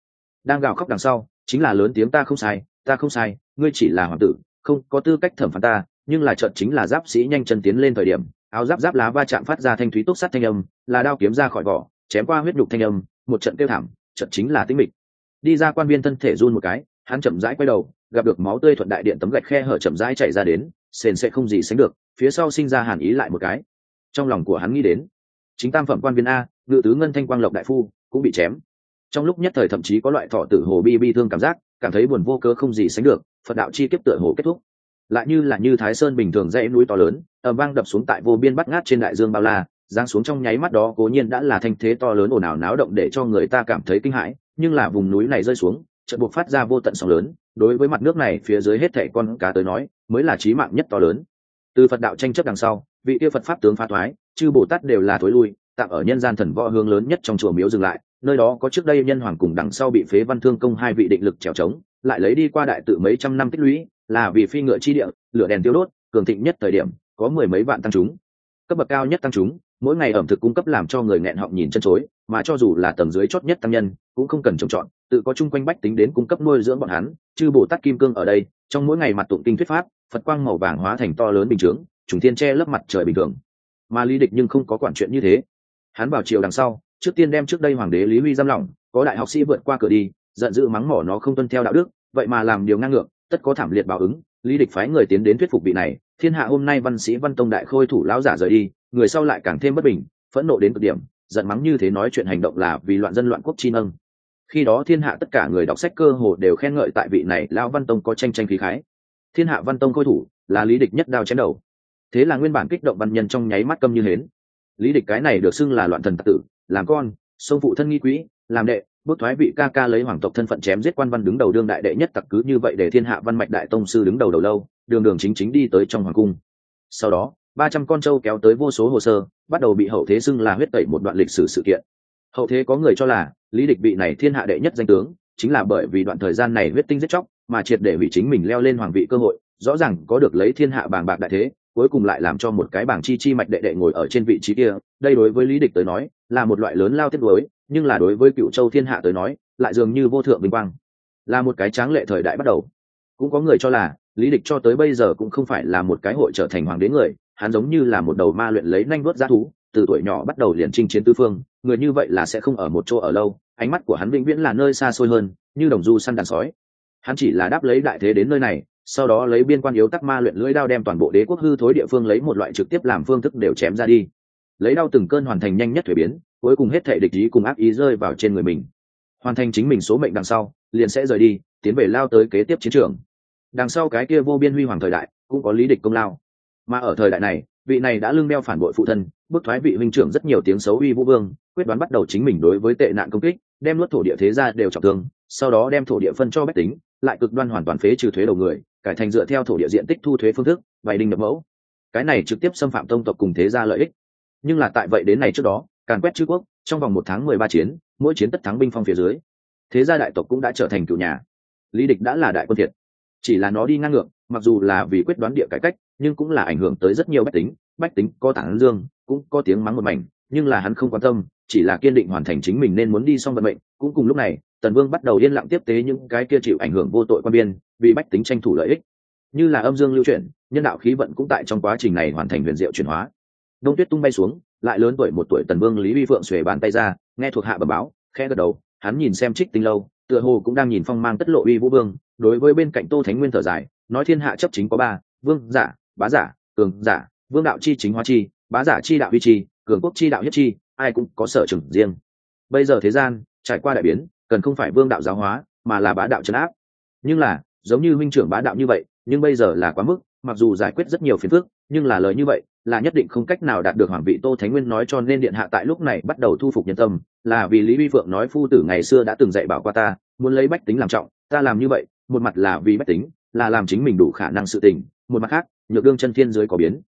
Đang gào khóc đằng sau, chính là lớn tiếng ta không sai, ta không sai, ngươi chỉ là hoàng tử, không có tư cách thẩm phán ta, nhưng là trận chính là giáp sĩ nhanh chân tiến lên thời điểm, áo giáp giáp lá va chạm phát ra thanh thúy túc sắt thanh âm, là đao kiếm ra khỏi vỏ, chém qua huyết nhục thanh âm, một trận kêu thảm trận chính là tĩnh mịch. Đi ra quan viên thân thể run một cái, hắn chậm rãi quay đầu, gặp được máu tươi thuận đại điện tấm gạch khe hở chậm rãi chạy ra đến, sền sẽ không gì sánh được, phía sau sinh ra hàn ý lại một cái. Trong lòng của hắn nghĩ đến, chính tam phẩm quan viên a, ngự tứ ngân thanh quang lộc đại phu, cũng bị chém. Trong lúc nhất thời thậm chí có loại thọ tử hồ bi bi thương cảm giác, cảm thấy buồn vô cớ không gì sánh được, phật đạo chi kiếp tựa hồ kết thúc. Lại như là như thái sơn bình thường dãy núi to lớn, ầm vang đập xuống tại vô biên bắt ngát trên đại dương bao la giáng xuống trong nháy mắt đó cố nhiên đã là thanh thế to lớn ồn ào náo động để cho người ta cảm thấy kinh hãi, nhưng là vùng núi này rơi xuống, chợt buộc phát ra vô tận sóng lớn, đối với mặt nước này phía dưới hết thảy con cá tới nói, mới là chí mạng nhất to lớn. Từ phật đạo tranh chấp đằng sau, vị kia phật pháp tướng phá thoái, chư bồ tát đều là thối lui, tạm ở nhân gian thần võ hướng lớn nhất trong chùa miếu dừng lại, nơi đó có trước đây nhân hoàng cùng đằng sau bị phế văn thương công hai vị định lực trèo trống, lại lấy đi qua đại tự mấy trăm năm tích lũy, là vì phi ngựa chi địa, lửa đèn tiêu đốt, cường thịnh nhất thời điểm, có mười mấy vạn tăng chúng. Cấp bậc cao nhất tăng chúng mỗi ngày ẩm thực cung cấp làm cho người nghẹn họng nhìn chân chối, mà cho dù là tầng dưới chót nhất tăng nhân, cũng không cần trồng trọt, tự có chung quanh bách tính đến cung cấp nuôi dưỡng bọn hắn, chư bồ tát kim cương ở đây, trong mỗi ngày mặt tụng kinh thuyết pháp, phật quang màu vàng hóa thành to lớn bình chướng, trùng thiên che lấp mặt trời bình thường. Mà lý địch nhưng không có quản chuyện như thế. Hắn bảo chiều đằng sau, trước tiên đem trước đây hoàng đế lý huy giam lỏng, có đại học sĩ vượt qua cửa đi, giận dữ mắng mỏ nó không tuân theo đạo đức, vậy mà làm điều ngang ngược, tất có thảm liệt báo ứng, lý địch phái người tiến đến thuyết phục vị này, thiên hạ hôm nay văn sĩ văn tông đại khôi thủ lão giả rời đi người sau lại càng thêm bất bình, phẫn nộ đến cực điểm, giận mắng như thế nói chuyện hành động là vì loạn dân loạn quốc chi nâng. Khi đó thiên hạ tất cả người đọc sách cơ hồ đều khen ngợi tại vị này lão văn tông có tranh tranh khí khái. Thiên hạ văn tông khôi thủ, là lý địch nhất đao chém đầu. Thế là nguyên bản kích động văn nhân trong nháy mắt câm như hến. Lý địch cái này được xưng là loạn thần tặc tử, làm con, sông phụ thân nghi quỹ làm đệ, bước thoái vị ca ca lấy hoàng tộc thân phận chém giết quan văn đứng đầu đương đại đệ nhất tặc cứ như vậy để thiên hạ văn mạch đại tông sư đứng đầu đầu lâu, đường đường chính chính đi tới trong hoàng cung. Sau đó ba trăm con trâu kéo tới vô số hồ sơ, bắt đầu bị hậu thế xưng là huyết tẩy một đoạn lịch sử sự kiện. Hậu thế có người cho là, lý địch vị này thiên hạ đệ nhất danh tướng, chính là bởi vì đoạn thời gian này huyết tinh giết chóc, mà triệt để hủy chính mình leo lên hoàng vị cơ hội, rõ ràng có được lấy thiên hạ bàng bạc đại thế, cuối cùng lại làm cho một cái bảng chi chi mạch đệ đệ ngồi ở trên vị trí kia. Đây đối với lý địch tới nói, là một loại lớn lao tiết đối nhưng là đối với cựu châu thiên hạ tới nói, lại dường như vô thượng vinh quang. Là một cái tráng lệ thời đại bắt đầu. Cũng có người cho là, lý địch cho tới bây giờ cũng không phải là một cái hội trở thành hoàng đế người hắn giống như là một đầu ma luyện lấy nanh vớt g thú, từ tuổi nhỏ bắt đầu liền chinh chiến tư phương, người như vậy là sẽ không ở một chỗ ở lâu, ánh mắt của hắn vĩnh viễn là nơi xa xôi hơn, như đồng du săn đàn sói. Hắn chỉ là đáp lấy đại thế đến nơi này, sau đó lấy biên quan yếu tắc ma luyện lưỡi đao đem toàn bộ đế quốc hư thối địa phương lấy một loại trực tiếp làm phương thức đều chém ra đi. Lấy đao từng cơn hoàn thành nhanh nhất thuế biến, cuối cùng hết thể địch ý cùng ác ý rơi vào trên người mình. Hoàn thành chính mình số mệnh đằng sau, liền sẽ rời đi, tiến về lao tới kế tiếp chiến trường. Đằng sau cái kia vô biên huy hoàng thời đại, cũng có lý địch công lao mà ở thời đại này, vị này đã lưng đeo phản bội phụ thân, bức thoái vị huynh trưởng rất nhiều tiếng xấu uy vũ vương, quyết đoán bắt đầu chính mình đối với tệ nạn công kích, đem nuốt thổ địa thế ra đều trọng thương, sau đó đem thổ địa phân cho bách tính, lại cực đoan hoàn toàn phế trừ thuế đầu người, cải thành dựa theo thổ địa diện tích thu thuế phương thức, bày đinh nhập mẫu. Cái này trực tiếp xâm phạm tông tộc cùng thế gia lợi ích. Nhưng là tại vậy đến này trước đó, càn quét chư quốc, trong vòng một tháng mười ba chiến, mỗi chiến tất thắng binh phong phía dưới. Thế gia đại tộc cũng đã trở thành cựu nhà. Lý địch đã là đại quân thiệt. Chỉ là nó đi ngang ngược, mặc dù là vì quyết đoán địa cải cách nhưng cũng là ảnh hưởng tới rất nhiều bách tính bách tính có tản dương, cũng có tiếng mắng một mảnh, nhưng là hắn không quan tâm, chỉ là kiên định hoàn thành chính mình nên muốn đi xong vận mệnh. Cũng cùng lúc này, tần vương bắt đầu yên lặng tiếp tế những cái kia chịu ảnh hưởng vô tội quan biên, vì bách tính tranh thủ lợi ích. Như là âm dương lưu chuyển, nhân đạo khí vận cũng tại trong quá trình này hoàn thành huyền diệu chuyển hóa. Đông tuyết tung bay xuống, lại lớn tuổi một tuổi tần vương lý vi phượng xuề bàn tay ra, nghe thuộc hạ bẩm báo khe gật đầu, hắn nhìn xem trích tinh lâu, tựa hồ cũng đang nhìn phong mang tất lộ uy vũ vương, đối với bên cạnh tô thánh nguyên thở dài, nói thiên hạ chấp chính có ba, vương, giả bá giả, cường giả, vương đạo chi chính hóa chi, bá giả chi đạo huy chi, cường quốc chi đạo nhất chi, ai cũng có sở trường riêng. Bây giờ thế gian, trải qua đại biến, cần không phải vương đạo giáo hóa, mà là bá đạo trấn áp. Nhưng là, giống như huynh trưởng bá đạo như vậy, nhưng bây giờ là quá mức, mặc dù giải quyết rất nhiều phiền phức, nhưng là lời như vậy, là nhất định không cách nào đạt được hoàng vị tô thánh nguyên nói cho nên điện hạ tại lúc này bắt đầu thu phục nhân tâm, là vì lý vi phượng nói phu tử ngày xưa đã từng dạy bảo qua ta, muốn lấy bách tính làm trọng, ta làm như vậy, một mặt là vì bách tính, là làm chính mình đủ khả năng sự tình, một mặt khác nhược đương chân thiên giới có biến.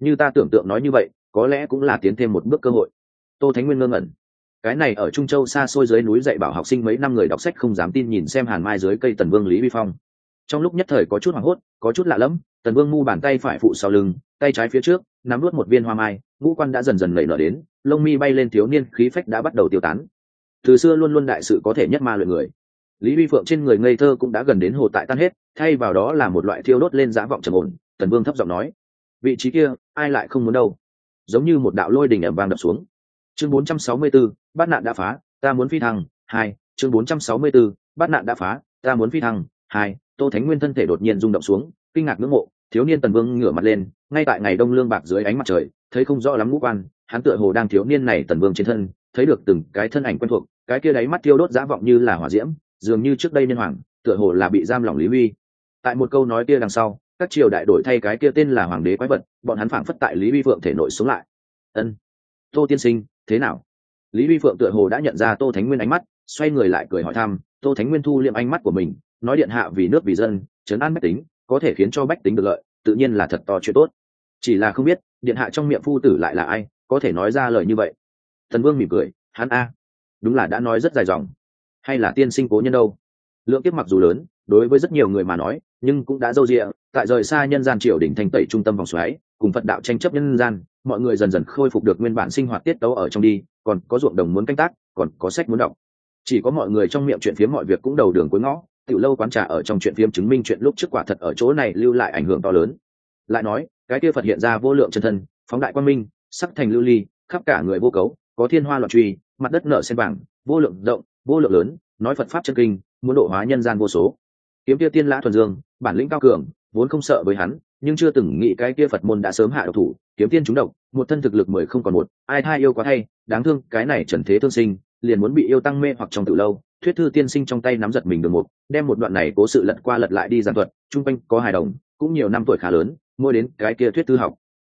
Như ta tưởng tượng nói như vậy, có lẽ cũng là tiến thêm một bước cơ hội. Tô thánh nguyên ngơ ngẩn. Cái này ở trung châu xa xôi dưới núi dạy bảo học sinh mấy năm người đọc sách không dám tin nhìn xem hàn mai dưới cây tần vương lý vi phong. Trong lúc nhất thời có chút hoảng hốt, có chút lạ lẫm, tần vương mu bàn tay phải phụ sau lưng, tay trái phía trước, nắm nuốt một viên hoa mai, ngũ quan đã dần dần nảy nở đến, lông mi bay lên thiếu niên, khí phách đã bắt đầu tiêu tán. Từ xưa luôn luôn đại sự có thể nhất ma luyện người. Lý vi phượng trên người ngây thơ cũng đã gần đến hồ tại tan hết, thay vào đó là một loại thiêu đốt lên giá vọng trầm ổn tần vương thấp giọng nói vị trí kia ai lại không muốn đâu. Giống như một đạo lôi đình ẩm vang đập xuống. Chương 464, bát nạn đã phá ta muốn phi thăng hai chương 464, bát nạn đã phá ta muốn phi thăng hai tô thánh nguyên thân thể đột nhiên rung động xuống kinh ngạc ngưỡng mộ thiếu niên tần vương ngửa mặt lên ngay tại ngày đông lương bạc dưới ánh mặt trời thấy không rõ lắm ngũ quan hắn tựa hồ đang thiếu niên này tần vương trên thân thấy được từng cái thân ảnh quen thuộc cái kia đáy mắt thiêu đốt dã vọng như là hỏa diễm dường như trước đây nhân hoàng tựa hồ là bị giam lỏng lý huy. Tại một câu nói kia đằng sau các triều đại đổi thay cái kia tên là hoàng đế quái vật, bọn hắn phảng phất tại lý vi phượng thể nội xuống lại. Ân. Tô tiên sinh, thế nào? Lý vi phượng tựa hồ đã nhận ra tô thánh nguyên ánh mắt, xoay người lại cười hỏi thăm, tô thánh nguyên thu liệm ánh mắt của mình, nói điện hạ vì nước vì dân chấn an bách tính, có thể khiến cho bách tính được lợi, tự nhiên là thật to chuyện tốt. Chỉ là không biết, điện hạ trong miệng phu tử lại là ai, có thể nói ra lời như vậy. Thần vương mỉm cười, hắn a. Đúng là đã nói rất dài dòng. Hay là tiên sinh cố nhân đâu? Lượng kiếp mặc dù lớn, đối với rất nhiều người mà nói nhưng cũng đã dâu dịa tại rời xa nhân gian triều đỉnh thành tẩy trung tâm vòng xoáy cùng phật đạo tranh chấp nhân gian mọi người dần dần khôi phục được nguyên bản sinh hoạt tiết tấu ở trong đi còn có ruộng đồng muốn canh tác còn có sách muốn đọc. Chỉ có mọi người trong miệng chuyện phiếm mọi việc cũng đầu đường cuối ngõ tiểu lâu quán trà ở trong chuyện phiếm chứng minh chuyện lúc trước quả thật ở chỗ này lưu lại ảnh hưởng to lớn. Lại nói cái kia phật hiện ra vô lượng chân thân phóng đại quan minh sắc thành lưu ly khắp cả người vô cấu có thiên hoa loạn truy mặt đất nở sen vàng vô lượng động, vô lượng lớn nói phật pháp chân kinh muốn độ hóa nhân gian vô số. Kiếm kia tiên lã thuần dương bản lĩnh cao cường vốn không sợ với hắn nhưng chưa từng nghĩ cái kia phật môn đã sớm hạ độc thủ kiếm tiên trúng độc một thân thực lực mười không còn một ai thai yêu quá thay đáng thương cái này trần thế thương sinh liền muốn bị yêu tăng mê hoặc trong từ lâu. Thuyết thư tiên sinh trong tay nắm giật mình đường một, đem một đoạn này cố sự lật qua lật lại đi giảng thuật chung quanh có hài đồng cũng nhiều năm tuổi khá lớn mỗi đến cái kia thuyết thư học.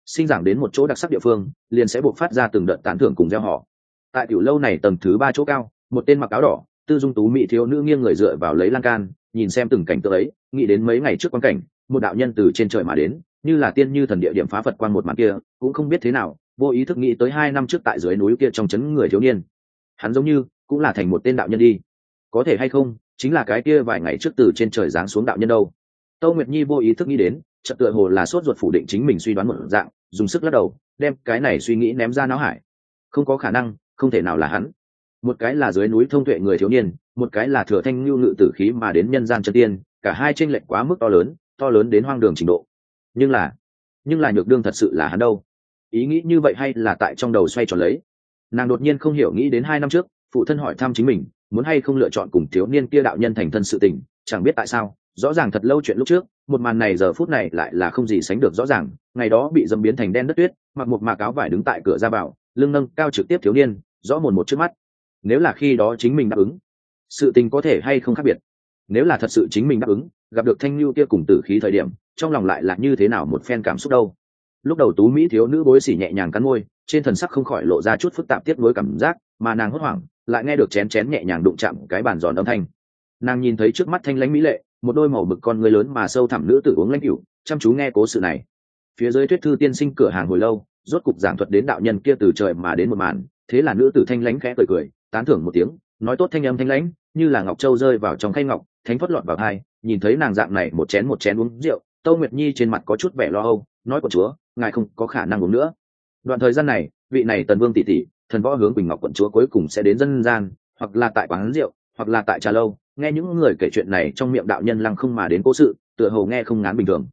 Sinh giảng đến một chỗ đặc sắc địa phương liền sẽ buộc phát ra từng đợt tán thưởng cùng gieo họ. Tại tiểu lâu này tầng thứ ba chỗ cao một tên mặc áo đỏ tư dung tú mỹ thiếu nữ nghiêng người dựa vào lấy lan can nhìn xem từng cảnh tượng ấy, nghĩ đến mấy ngày trước quan cảnh, một đạo nhân từ trên trời mà đến, như là tiên như thần địa điểm phá phật quan một màn kia, cũng không biết thế nào, vô ý thức nghĩ tới hai năm trước tại dưới núi kia trong trấn người thiếu niên. Hắn giống như cũng là thành một tên đạo nhân đi. Có thể hay không, chính là cái kia vài ngày trước từ trên trời giáng xuống đạo nhân đâu. Tâu nguyệt nhi vô ý thức nghĩ đến trận tựa hồ là sốt ruột phủ định chính mình suy đoán một dạng, dùng sức lắc đầu, đem cái này suy nghĩ ném ra não hải. Không có khả năng, không thể nào là hắn. Một cái là dưới núi thông tuệ người thiếu niên một cái là thừa thanh lưu ngự tử khí mà đến nhân gian chân tiên, cả hai tranh lệch quá mức to lớn to lớn đến hoang đường trình độ. Nhưng là nhưng là nhược đương thật sự là hắn đâu? Ý nghĩ như vậy hay là tại trong đầu xoay tròn lấy? Nàng đột nhiên không hiểu nghĩ đến hai năm trước, phụ thân hỏi thăm chính mình, muốn hay không lựa chọn cùng thiếu niên kia đạo nhân thành thân sự tình, chẳng biết tại sao, rõ ràng thật lâu chuyện lúc trước, một màn này giờ phút này lại là không gì sánh được rõ ràng, ngày đó bị dâm biến thành đen đất tuyết, mặc một mạc áo vải đứng tại cửa ra vào, lưng nâng cao trực tiếp thiếu niên, rõ mồn một trước mắt. Nếu là khi đó chính mình đáp ứng sự tình có thể hay không khác biệt. Nếu là thật sự chính mình đáp ứng, gặp được thanh lưu kia cùng tử khí thời điểm, trong lòng lại là như thế nào một phen cảm xúc đâu. Lúc đầu tú mỹ thiếu nữ bối xỉ nhẹ nhàng cắn môi, trên thần sắc không khỏi lộ ra chút phức tạp tiếp nối cảm giác, mà nàng hốt hoảng, lại nghe được chén chén nhẹ nhàng đụng chạm cái bàn giòn âm thanh. Nàng nhìn thấy trước mắt thanh lãnh mỹ lệ, một đôi màu bực con người lớn mà sâu thẳm nữ tử uống lãnh cửu, chăm chú nghe cố sự này. Phía dưới thuyết thư tiên sinh cửa hàng hồi lâu, rốt cục giảng thuật đến đạo nhân kia từ trời mà đến một màn, thế là nữ tử thanh lãnh khẽ cười cười, tán thưởng một tiếng nói tốt thanh âm thanh lãnh, như là ngọc châu rơi vào trong khay ngọc, thánh phất lọt vào hai nhìn thấy nàng dạng này một chén một chén uống rượu, tâu nguyệt nhi trên mặt có chút vẻ lo âu, nói của chúa, ngài không có khả năng uống nữa. Đoạn thời gian này, vị này tần vương tỷ tỷ, thần võ hướng quỳnh ngọc quận chúa cuối cùng sẽ đến dân gian, hoặc là tại quán rượu, hoặc là tại trà lâu, nghe những người kể chuyện này trong miệng đạo nhân lăng không mà đến cố sự, tựa hồ nghe không ngán bình thường.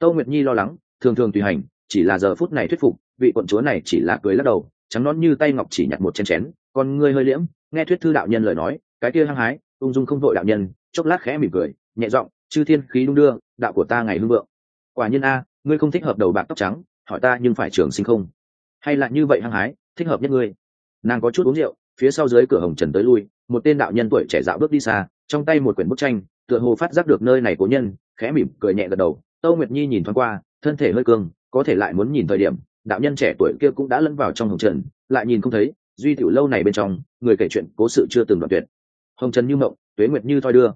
Tâu nguyệt nhi lo lắng, thường thường tùy hành, chỉ là giờ phút này thuyết phục, vị quận chúa này chỉ là cười lắc đầu, trắng nón như tay ngọc chỉ nhặt một chén chén còn ngươi hơi liễm nghe thuyết thư đạo nhân lời nói, cái kia hăng hái, ung dung không vội đạo nhân, chốc lát khẽ mỉm cười, nhẹ giọng, chư thiên khí đung đưa, đạo của ta ngày hưng vượng. Quả nhiên a, ngươi không thích hợp đầu bạc tóc trắng, hỏi ta nhưng phải trường sinh không? Hay là như vậy hăng hái, thích hợp nhất ngươi? Nàng có chút uống rượu, phía sau dưới cửa hồng trần tới lui, một tên đạo nhân tuổi trẻ dạo bước đi xa, trong tay một quyển bức tranh, tựa hồ phát giác được nơi này cố nhân, khẽ mỉm cười nhẹ gật đầu. Tâu nguyệt nhi nhìn thoáng qua, thân thể hơi cương, có thể lại muốn nhìn thời điểm, đạo nhân trẻ tuổi kia cũng đã lẫn vào trong hồng trần, lại nhìn không thấy duy tiểu lâu này bên trong, người kể chuyện cố sự chưa từng đoạn tuyệt. Hồng trần như mộng, tuế nguyệt như thoi đưa.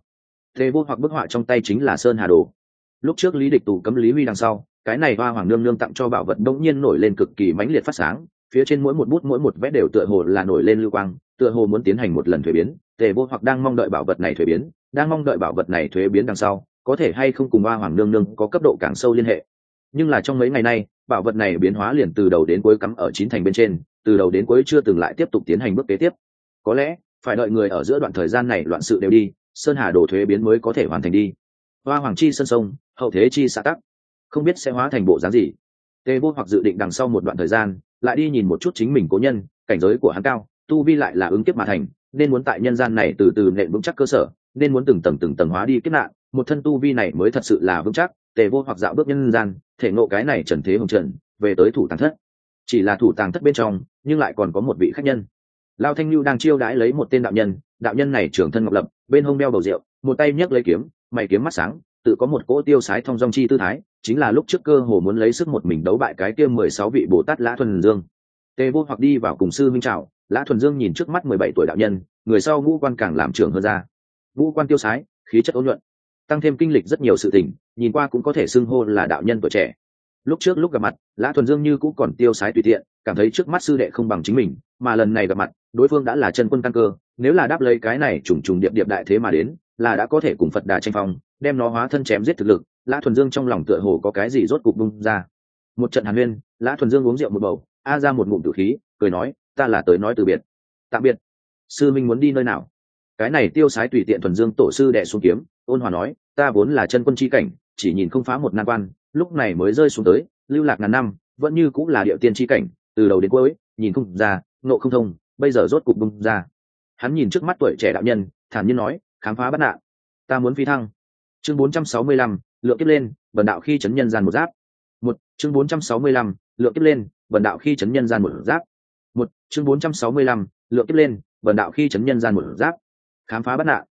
Thế vô hoặc bức họa trong tay chính là sơn hà đồ. Lúc trước lý địch tù cấm lý huy đằng sau, cái này hoa hoàng nương nương tặng cho bảo vật đông nhiên nổi lên cực kỳ mãnh liệt phát sáng, phía trên mỗi một bút mỗi một vẽ đều tựa hồ là nổi lên lưu quang, tựa hồ muốn tiến hành một lần thuế biến. Tề vô hoặc đang mong đợi bảo vật này thuế biến, đang mong đợi bảo vật này thuế biến đằng sau, có thể hay không cùng hoa hoàng nương nương có cấp độ càng sâu liên hệ. Nhưng là trong mấy ngày nay, bảo vật này biến hóa liền từ đầu đến cuối cắm ở chín thành bên trên từ đầu đến cuối chưa từng lại tiếp tục tiến hành bước kế tiếp. Có lẽ, phải đợi người ở giữa đoạn thời gian này loạn sự đều đi, sơn hà đổ thuế biến mới có thể hoàn thành đi. Hoa hoàng chi sân sông, hậu thế chi xã tắc. Không biết sẽ hóa thành bộ dáng gì. Tề vô hoặc dự định đằng sau một đoạn thời gian, lại đi nhìn một chút chính mình cố nhân, cảnh giới của hắn cao, tu vi lại là ứng kiếp mà thành, nên muốn tại nhân gian này từ từ nện vững chắc cơ sở, nên muốn từng tầng từng tầng hóa đi kiếp nạn. Một thân tu vi này mới thật sự là vững chắc tề vô hoặc dạo bước nhân gian, thể ngộ cái này trần thế hồng trần, về tới thủ tàng thất chỉ là thủ tàng thất bên trong, nhưng lại còn có một vị khách nhân. Lao thanh lưu đang chiêu đãi lấy một tên đạo nhân đạo nhân này trưởng thân ngọc lập, bên hông đeo bầu rượu, một tay nhấc lấy kiếm, mày kiếm mắt sáng, tự có một cỗ tiêu sái thông dong chi tư thái, chính là lúc trước cơ hồ muốn lấy sức một mình đấu bại cái kia mười sáu vị bồ tát lã thuần dương. Tề vô hoặc đi vào cùng sư minh trào lã thuần dương nhìn trước mắt mười bảy tuổi đạo nhân, người sau ngũ quan càng làm trưởng hơn ra. Ngũ quan tiêu sái, khí chất ôn nhuận, tăng thêm kinh lịch rất nhiều sự tình, nhìn qua cũng có thể xưng hô là đạo nhân tuổi trẻ lúc trước lúc gặp mặt, lã thuần dương như cũng còn tiêu sái tùy tiện, cảm thấy trước mắt sư đệ không bằng chính mình, mà lần này gặp mặt, đối phương đã là chân quân căn cơ, nếu là đáp lấy cái này trùng trùng điệp điệp đại thế mà đến, là đã có thể cùng phật đà tranh phong, đem nó hóa thân chém giết thực lực, lã thuần dương trong lòng tựa hồ có cái gì rốt cục bung ra. Một trận hàn huyên, lã thuần dương uống rượu một bầu, a ra một ngụm tử khí, cười nói, ta là tới nói từ biệt. Tạm biệt. Sư minh muốn đi nơi nào? Cái này tiêu sái tùy tiện thuần dương tổ sư đệ xuống kiếm, ôn hòa nói, ta vốn là chân quân chi cảnh, chỉ nhìn không phá một nan quan lúc này mới rơi xuống tới lưu lạc ngàn năm vẫn như cũng là điệu tiên chi cảnh từ đầu đến cuối nhìn không ra nộ không thông bây giờ rốt cục bung ra. Hắn nhìn trước mắt tuổi trẻ đạo nhân thản nhiên nói khám phá bất nạn ta muốn phi thăng. Chương 465, lượng kiếp lên vần đạo khi chấn nhân gian một giáp. Một chương 465, lượng kiếp lên vần đạo khi chấn nhân gian một giáp. Một chương 465, lượng kiếp lên vần đạo khi chấn nhân gian một giáp. Khám phá bất nạn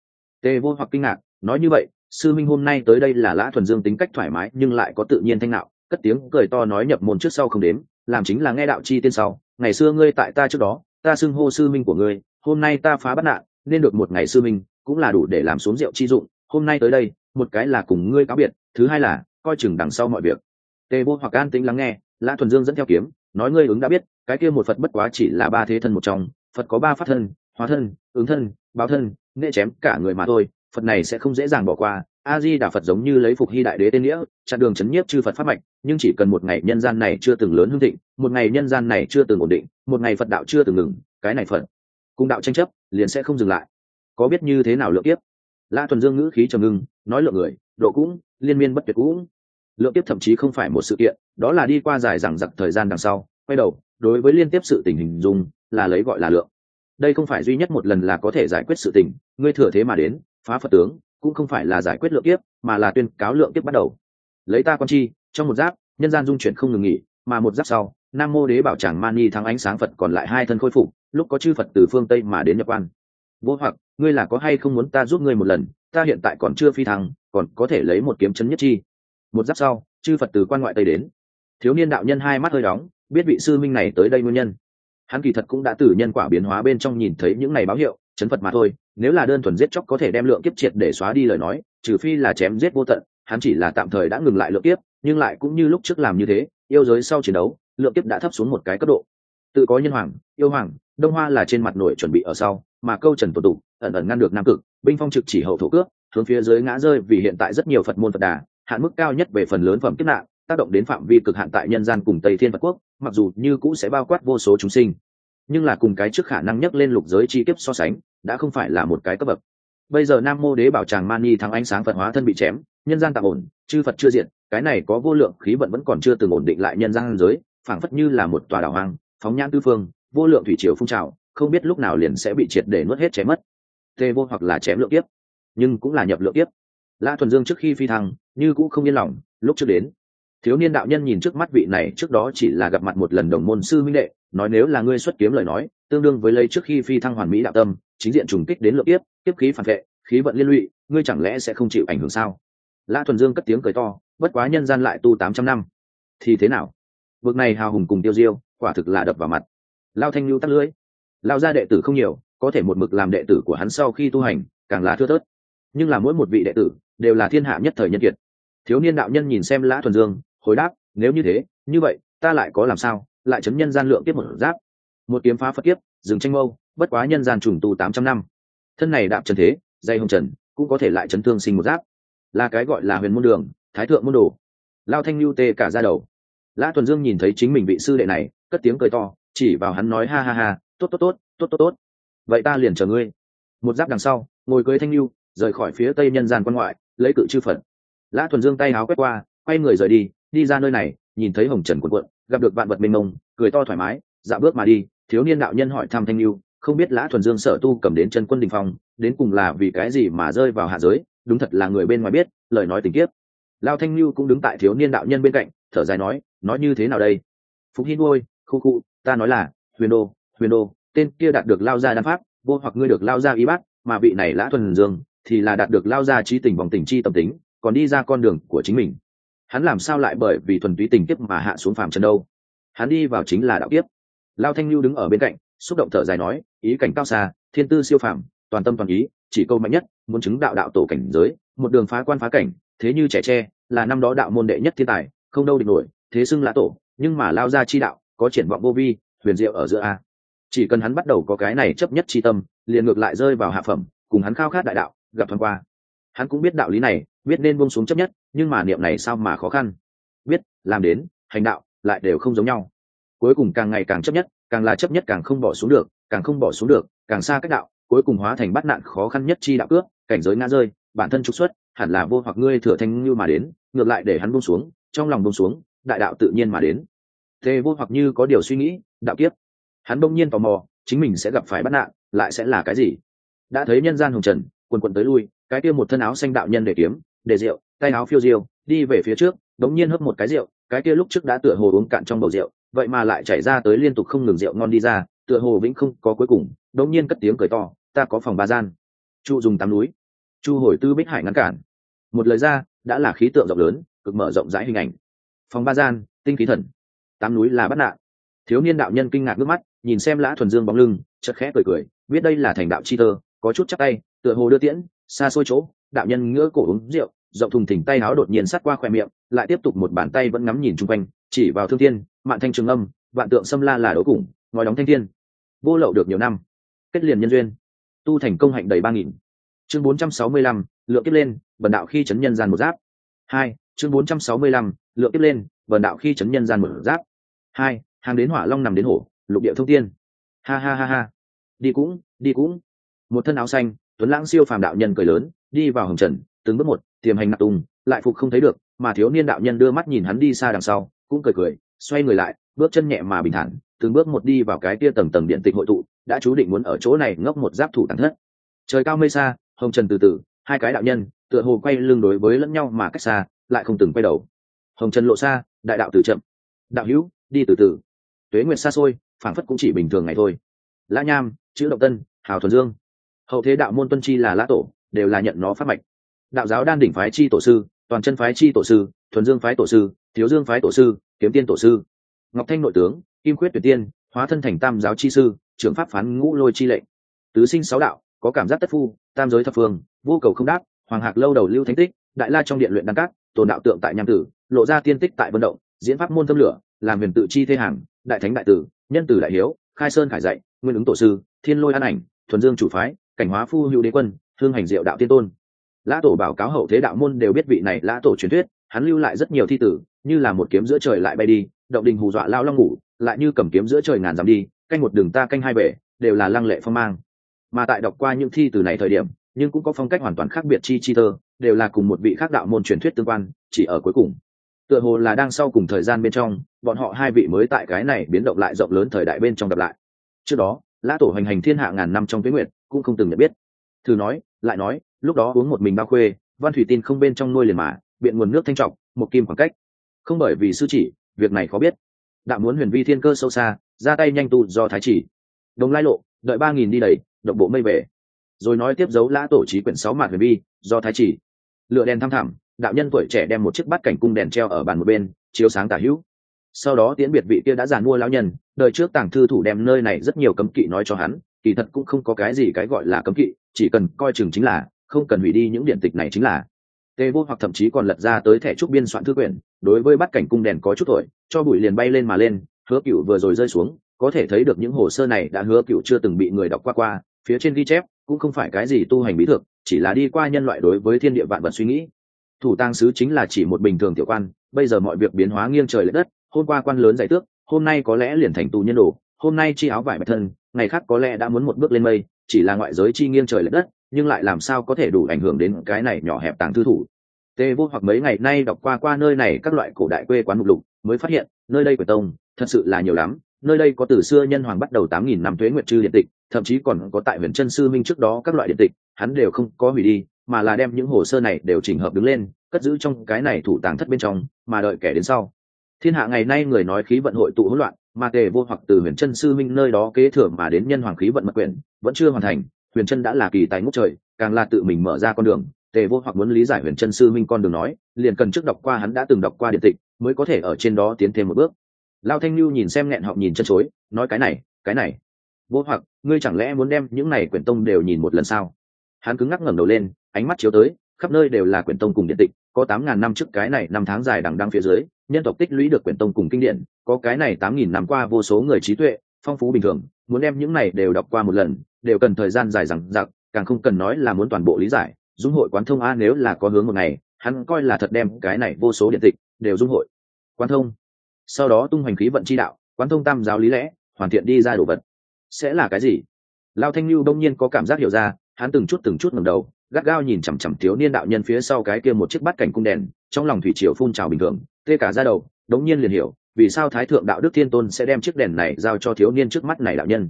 tề vô hoặc kinh ngạc nói như vậy sư minh hôm nay tới đây là lã thuần dương tính cách thoải mái, nhưng lại có tự nhiên thanh nạo, cất tiếng cười to nói nhập môn trước sau không đếm, làm chính là nghe đạo chi tiên sau, ngày xưa ngươi tại ta trước đó, ta xưng hô sư minh của ngươi, hôm nay ta phá bắt nạn, nên được một ngày sư minh, cũng là đủ để làm xuống rượu chi dụng, hôm nay tới đây, một cái là cùng ngươi cáo biệt, thứ hai là, coi chừng đằng sau mọi việc. Tề vô hoặc an tĩnh lắng nghe, lã thuần dương dẫn theo kiếm, nói ngươi ứng đã biết, cái kia một phật bất quá chỉ là ba thế thân một trong, phật có ba phát thân, hóa thân, ứng thân, báo thân nghệ chém cả người mà thôi phật này sẽ không dễ dàng bỏ qua. A di đà phật giống như lấy phục hy đại đế tên nghĩa, chặn đường chấn nhiếp chư phật phát mạch, nhưng chỉ cần một ngày nhân gian này chưa từng lớn hương thịnh, một ngày nhân gian này chưa từng ổn định, một ngày phật đạo chưa từng ngừng, cái này phật cung đạo tranh chấp, liền sẽ không dừng lại. Có biết như thế nào lượng tiếp la thuần dương ngữ khí trầm ngưng, nói lượng người, độ cũng, liên miên bất tuyệt cũng. Lượng tiếp thậm chí không phải một sự kiện, đó là đi qua dài dằng dặc thời gian đằng sau, quay đầu, đối với liên tiếp sự tình hình dung, là lấy gọi là lượng. Đây không phải duy nhất một lần là có thể giải quyết sự tình, ngươi thừa thế mà đến phá phật tướng, cũng không phải là giải quyết lượng kiếp, mà là tuyên cáo lượng kiếp bắt đầu. Lấy ta quan chi, trong một giáp, nhân gian dung chuyển không ngừng nghỉ, mà một giáp sau, nam mô đế bảo tràng mani thắng ánh sáng phật còn lại hai thân khôi phục, lúc có chư phật từ phương tây mà đến nhập quan. Vô hoặc, ngươi là có hay không muốn ta giúp ngươi một lần, ta hiện tại còn chưa phi thăng, còn có thể lấy một kiếm chấn nhất chi. Một giáp sau, chư phật từ quan ngoại tây đến. Thiếu niên đạo nhân hai mắt hơi đóng, biết vị sư minh này tới đây nguyên nhân. Hắn kỳ thật cũng đã từ nhân quả biến hóa bên trong nhìn thấy những này báo hiệu chấn phật mà thôi nếu là đơn thuần giết chóc có thể đem lượng kiếp triệt để xóa đi lời nói trừ phi là chém giết vô tận hắn chỉ là tạm thời đã ngừng lại lượng kiếp nhưng lại cũng như lúc trước làm như thế yêu giới sau chiến đấu lượng kiếp đã thấp xuống một cái cấp độ. Tự có nhân hoàng yêu hoàng đông hoa là trên mặt nổi chuẩn bị ở sau mà câu trần tổ tụ ẩn ẩn ngăn được nam cực binh phong trực chỉ hậu thổ cước, hướng phía dưới ngã rơi vì hiện tại rất nhiều phật môn phật đà hạn mức cao nhất về phần lớn phẩm kiếp nạn tác động đến phạm vi cực hạn tại nhân gian cùng tây thiên phật quốc mặc dù như cũ sẽ bao quát vô số chúng sinh nhưng là cùng cái trước khả năng nhấc lên lục giới chi kiếp so sánh đã không phải là một cái cấp bậc. Bây giờ nam mô đế bảo tràng mani thắng ánh sáng phật hóa thân bị chém, nhân gian tạm ổn, chư phật chưa diện cái này có vô lượng khí vận vẫn còn chưa từng ổn định lại nhân gian giới, phảng phất như là một tòa đảo hoang, phóng nhãn tư phương, vô lượng thủy triều phun trào, không biết lúc nào liền sẽ bị triệt để nuốt hết chém mất. Tê vô hoặc là chém lượng tiếp nhưng cũng là nhập lượng tiếp la thuần dương trước khi phi thăng, như cũng không yên lòng, lúc trước đến. Thiếu niên đạo nhân nhìn trước mắt vị này, trước đó chỉ là gặp mặt một lần đồng môn sư minh đệ, nói nếu là ngươi xuất kiếm lời nói tương đương với lấy trước khi phi thăng hoàn mỹ đạo tâm, chính diện trùng kích đến lượng tiếp tiếp khí phản vệ, khí vận liên lụy, ngươi chẳng lẽ sẽ không chịu ảnh hưởng sao? Lã thuần dương cất tiếng cười to, bất quá nhân gian lại tu tám trăm năm. Thì thế nào? Vực này hào hùng cùng tiêu diêu, quả thực là đập vào mặt. Lao thanh lưu tắt lưỡi. Lao ra đệ tử không nhiều, có thể một mực làm đệ tử của hắn sau khi tu hành, càng là thưa thớt. Nhưng là mỗi một vị đệ tử, đều là thiên hạ nhất thời nhân kiệt. Thiếu niên đạo nhân nhìn xem lã thuần dương, hồi đáp, nếu như thế, như vậy, ta lại có làm sao? Lại chấm nhân gian lượng tiếp một giáp một kiếm phá phật kiếp, dừng tranh mâu, bất quá nhân gian trùng tu tám trăm năm. Thân này đạm trần thế, dây hồng trần, cũng có thể lại chấn thương sinh một giáp. Là cái gọi là huyền môn đường, thái thượng môn đồ. Lao thanh lưu tê cả ra đầu. Lã thuần dương nhìn thấy chính mình vị sư đệ này, cất tiếng cười to, chỉ vào hắn nói ha ha ha, tốt tốt tốt tốt tốt tốt. Vậy ta liền chờ ngươi. Một giáp đằng sau, ngồi cưới thanh lưu rời khỏi phía tây nhân gian quan ngoại, lấy cự chư phật. Lã thuần dương tay áo quét qua, quay người rời đi đi ra nơi này, nhìn thấy hồng trần quần quận gặp được vạn vật mênh mông, cười to thoải mái dạ bước mà đi thiếu niên đạo nhân hỏi thăm thanh lưu không biết lã thuần dương sở tu cầm đến chân quân đình phong, đến cùng là vì cái gì mà rơi vào hạ giới, đúng thật là người bên ngoài biết, lời nói tình kiếp. Lao thanh lưu cũng đứng tại thiếu niên đạo nhân bên cạnh, thở dài nói nói như thế nào đây? Phúc hin ngôi khu khu, ta nói là, huyền đô huyền đô, tên kia đạt được lao ra đan pháp, vô hoặc ngươi được lao ra y bát mà vị này lã thuần dương, thì là đạt được lao ra trí tình vòng tình chi tâm tính, còn đi ra con đường của chính mình. Hắn làm sao lại bởi vì thuần túy tình kiếp mà hạ xuống phàm trần đâu? Hắn đi vào chính là đạo kiếp lao thanh lưu đứng ở bên cạnh, xúc động thở dài nói, ý cảnh cao xa, thiên tư siêu phàm, toàn tâm toàn ý, chỉ câu mạnh nhất, muốn chứng đạo đạo tổ cảnh giới, một đường phá quan phá cảnh, thế như trẻ tre, là năm đó đạo môn đệ nhất thiên tài, không đâu địch nổi, thế xưng lã tổ, nhưng mà lao ra chi đạo, có triển vọng vô vi, huyền diệu ở giữa a. Chỉ cần hắn bắt đầu có cái này chấp nhất chi tâm, liền ngược lại rơi vào hạ phẩm, cùng hắn khao khát đại đạo, gặp thoáng qua. Hắn cũng biết đạo lý này, biết nên buông xuống chấp nhất, nhưng mà niệm này sao mà khó khăn? Biết, làm đến, hành đạo, lại đều không giống nhau cuối cùng càng ngày càng chấp nhất, càng là chấp nhất càng không bỏ xuống được, càng không bỏ xuống được, càng xa cách đạo, cuối cùng hóa thành bắt nạn khó khăn nhất chi đạo cướp cảnh giới ngã rơi, bản thân trục xuất, hẳn là vô hoặc ngươi thừa thanh như mà đến, ngược lại để hắn buông xuống, trong lòng buông xuống, đại đạo tự nhiên mà đến. Thế vô hoặc như có điều suy nghĩ, đạo kiếp. Hắn bỗng nhiên tò mò, chính mình sẽ gặp phải bắt nạn, lại sẽ là cái gì? Đã thấy nhân gian hồng trần, quần quần tới lui, cái kia một thân áo xanh đạo nhân để kiếm, để rượu, tay áo phiêu diêu, đi về phía trước đống nhiên hấp một cái rượu, cái kia lúc trước đã tựa hồ uống cạn trong bầu rượu vậy mà lại chảy ra tới liên tục không ngừng rượu ngon đi ra, tựa hồ vĩnh không có cuối cùng đống nhiên cất tiếng cười to, ta có phòng ba gian. Chu dùng tám núi. Chu hồi tư bích hải ngăn cản. Một lời ra, đã là khí tượng rộng lớn, cực mở rộng rãi hình ảnh. Phòng ba gian, tinh khí thần. Tám núi là bắt nạn. Thiếu niên đạo nhân kinh ngạc nước mắt, nhìn xem lã thuần dương bóng lưng chật khẽ cười cười, biết đây là thành đạo chi tơ có chút chắc tay, tựa hồ đưa tiễn, xa xôi chỗ, đạo nhân ngỡ cổ uống rượu, rộng thùng thỉnh tay áo đột nhiên sát qua khoe miệng, lại tiếp tục một bàn tay vẫn ngắm nhìn chung quanh, chỉ vào thương thiên mạn thanh trường âm, vạn tượng xâm la là đấu củng ngói đóng thanh thiên. Vô lậu được nhiều năm, kết liền nhân duyên. Tu thành công hạnh đầy ba nghìn. Chương bốn trăm sáu mươi lăm lượng kiếp lên bần đạo khi chấn nhân gian một giáp. Hai, chương bốn trăm sáu mươi lăm lượng kiếp lên bần đạo khi chấn nhân gian một giáp. Hai, hàng đến hỏa long nằm đến hổ, lục địa thông tiên. Ha ha ha ha. Đi cũng đi cũng. Một thân áo xanh, tuấn lãng siêu phàm đạo nhân cười lớn, đi vào hồng trần, từng bước một, tiềm hành nạp tùng, lại phục không thấy được, mà thiếu niên đạo nhân đưa mắt nhìn hắn đi xa đằng sau, cũng cười cười xoay người lại, bước chân nhẹ mà bình thản, từng bước một đi vào cái tia tầng tầng điện tịch hội tụ, đã chú định muốn ở chỗ này ngốc một giáp thủ tàn thất. Trời cao mây xa, hồng trần từ từ, hai cái đạo nhân, tựa hồ quay lưng đối với lẫn nhau mà cách xa, lại không từng quay đầu. Hồng trần lộ xa, đại đạo từ chậm. Đạo hữu, đi từ từ. Tuế nguyệt xa xôi, phảng phất cũng chỉ bình thường ngày thôi. Lã nham, chữ động tân, hào thuần dương. Hậu thế đạo môn tuân chi là lã tổ, đều là nhận nó phát mạch. Đạo giáo đan đỉnh phái chi tổ sư, toàn chân phái chi tổ sư, thuần dương phái tổ sư, thiếu dương phái tổ sư kiếm tiên tổ sư. Ngọc thanh nội tướng, kim quyết tuyệt tiên, hóa thân thành tam giáo chi sư, trưởng pháp phán ngũ lôi chi lệnh. Tứ sinh sáu đạo, có cảm giác tất phu, tam giới thập phương, vô cầu không đáp, hoàng hạc lâu đầu lưu thánh tích, đại la trong điện luyện đăng cát tồn đạo tượng tại nham tử, lộ ra tiên tích tại vận động, diễn pháp môn tâm lửa, làm huyền tự chi thế hàng, đại thánh đại tử, nhân tử đại hiếu, khai sơn khải dạy, nguyên ứng tổ sư, thiên lôi an ảnh, thuần dương chủ phái, cảnh hóa phu hữu đế quân, thương hành diệu đạo tiên tôn. Lã tổ báo cáo hậu thế đạo môn đều biết vị này lã tổ truyền thuyết hắn lưu lại rất nhiều thi tử, như là một kiếm giữa trời lại bay đi, động đình hù dọa lao long ngủ, lại như cầm kiếm giữa trời ngàn dặm đi, canh một đường ta canh hai bể, đều là lăng lệ phong mang. Mà tại đọc qua những thi từ này thời điểm, nhưng cũng có phong cách hoàn toàn khác biệt chi chi tơ đều là cùng một vị khác đạo môn truyền thuyết tương quan, chỉ ở cuối cùng. Tựa hồ là đang sau cùng thời gian bên trong, bọn họ hai vị mới tại cái này biến động lại rộng lớn thời đại bên trong gặp lại. Trước đó, lã tổ hoành hành thiên hạ ngàn năm trong tuyến nguyện cũng không từng nhận biết. Thử nói, lại nói, lúc đó uống một mình bao khuê, văn thủy tin không bên trong nuôi liền mà biện nguồn nước thanh trọng, một kim khoảng cách. Không bởi vì sư chỉ, việc này khó biết. Đạo muốn huyền vi thiên cơ sâu xa, ra tay nhanh tu do thái chỉ. Đồng lai lộ, đợi ba nghìn đi đầy, động bộ mây về. Rồi nói tiếp dấu lã tổ trí quyển sáu mạt huyền vi, do thái chỉ. Lựa đèn thăm thẳm, đạo nhân tuổi trẻ đem một chiếc bát cảnh cung đèn treo ở bàn một bên, chiếu sáng tả hữu. Sau đó tiễn biệt vị kia đã giàn mua lão nhân, đời trước tàng thư thủ đem nơi này rất nhiều cấm kỵ nói cho hắn, kỳ thật cũng không có cái gì cái gọi là cấm kỵ, chỉ cần coi chừng chính là, không cần hủy đi những điện tịch này chính là tề vô hoặc thậm chí còn lật ra tới thẻ trúc biên soạn thư quyển, đối với bắt cảnh cung đèn có chút tuổi cho bụi liền bay lên mà lên, hứa cựu vừa rồi rơi xuống, có thể thấy được những hồ sơ này đã hứa cựu chưa từng bị người đọc qua qua, phía trên ghi chép, cũng không phải cái gì tu hành bí thực chỉ là đi qua nhân loại đối với thiên địa vạn vật suy nghĩ. Thủ tang sứ chính là chỉ một bình thường tiểu quan, bây giờ mọi việc biến hóa nghiêng trời l ệ đất, hôm qua quan lớn giải tước, hôm nay có lẽ liền thành tù nhân đồ, hôm nay chi áo vải bạch thân, ngày khác có lẽ đã muốn một bước lên mây, chỉ là ngoại giới chi nghiêng trời l ệ đất nhưng lại làm sao có thể đủ ảnh hưởng đến cái này nhỏ hẹp tàng thư thủ. Tê vô hoặc mấy ngày nay đọc qua qua nơi này các loại cổ đại quê quán mục lục, mới phát hiện, nơi đây của tông, thật sự là nhiều lắm. Nơi đây có từ xưa nhân hoàng bắt đầu tám nghìn năm thuế nguyệt trư điện tịch, thậm chí còn có tại huyền chân sư minh trước đó các loại điện tịch, hắn đều không có hủy đi, mà là đem những hồ sơ này đều chỉnh hợp đứng lên, cất giữ trong cái này thủ tàng thất bên trong, mà đợi kẻ đến sau. Thiên hạ ngày nay người nói khí vận hội tụ hỗn loạn, mà tề vô hoặc từ huyền chân sư minh nơi đó kế thừa mà đến nhân hoàng khí vận mật quyển vẫn chưa hoàn thành huyền chân đã là kỳ tài ngốc trời, càng là tự mình mở ra con đường. Tề vô hoặc muốn lý giải huyền chân sư minh con đường nói, liền cần trước đọc qua hắn đã từng đọc qua điện tịch, mới có thể ở trên đó tiến thêm một bước. Lao thanh lưu nhìn xem nghẹn họ nhìn chân chối, nói cái này cái này. Vô hoặc, ngươi chẳng lẽ muốn đem những này quyển tông đều nhìn một lần sao? Hắn cứng ngắc ngẩng đầu lên, ánh mắt chiếu tới, khắp nơi đều là quyển tông cùng điện tịch, có tám ngàn năm trước cái này năm tháng dài đằng đăng phía dưới, nhân tộc tích lũy được quyển tông cùng kinh điển, có cái này tám nghìn năm qua vô số người trí tuệ phong phú bình thường, muốn đem những này đều đọc qua một lần, đều cần thời gian dài rằng giặc càng không cần nói là muốn toàn bộ lý giải. Dung hội quán thông a nếu là có hướng một ngày, hắn coi là thật đem cái này vô số điện tịch đều dung hội. Quán thông. Sau đó tung hoành khí vận chi đạo, quán thông tam giáo lý lẽ, hoàn thiện đi ra đồ vật. Sẽ là cái gì? Lao thanh lưu đông nhiên có cảm giác hiểu ra, hắn từng chút từng chút ngầm đầu, gắt gao nhìn chằm chằm thiếu niên đạo nhân phía sau cái kia một chiếc bát cảnh cung đèn, trong lòng thủy triều phun trào bình thường, tê cả ra đầu, đống nhiên liền hiểu vì sao thái thượng đạo đức thiên tôn sẽ đem chiếc đèn này giao cho thiếu niên trước mắt này đạo nhân?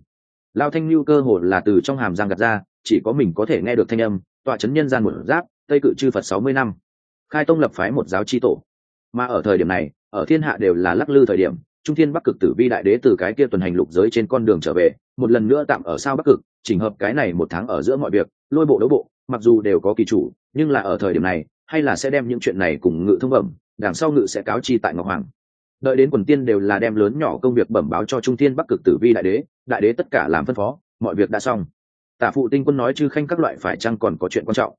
Lao thanh lưu cơ hồ là từ trong hàm giang gạt ra, chỉ có mình có thể nghe được thanh âm, tọa chấn nhân gian một giáp, tây cự chư phật sáu mươi năm. Khai tông lập phái một giáo chi tổ. Mà ở thời điểm này, ở thiên hạ đều là lắc lư thời điểm, trung thiên bắc cực tử vi đại đế từ cái kia tuần hành lục giới trên con đường trở về, một lần nữa tạm ở sao bắc cực, chỉnh hợp cái này một tháng ở giữa mọi việc, lôi bộ đấu bộ, mặc dù đều có kỳ chủ, nhưng là ở thời điểm này, hay là sẽ đem những chuyện này cùng ngự thông bẩm đằng sau ngự sẽ cáo chi tại ngọc hoàng đợi đến quần tiên đều là đem lớn nhỏ công việc bẩm báo cho trung thiên bắc cực tử vi đại đế đại đế tất cả làm phân phó, mọi việc đã xong. Tả phụ tinh quân nói chư khanh các loại phải chăng còn có chuyện quan trọng?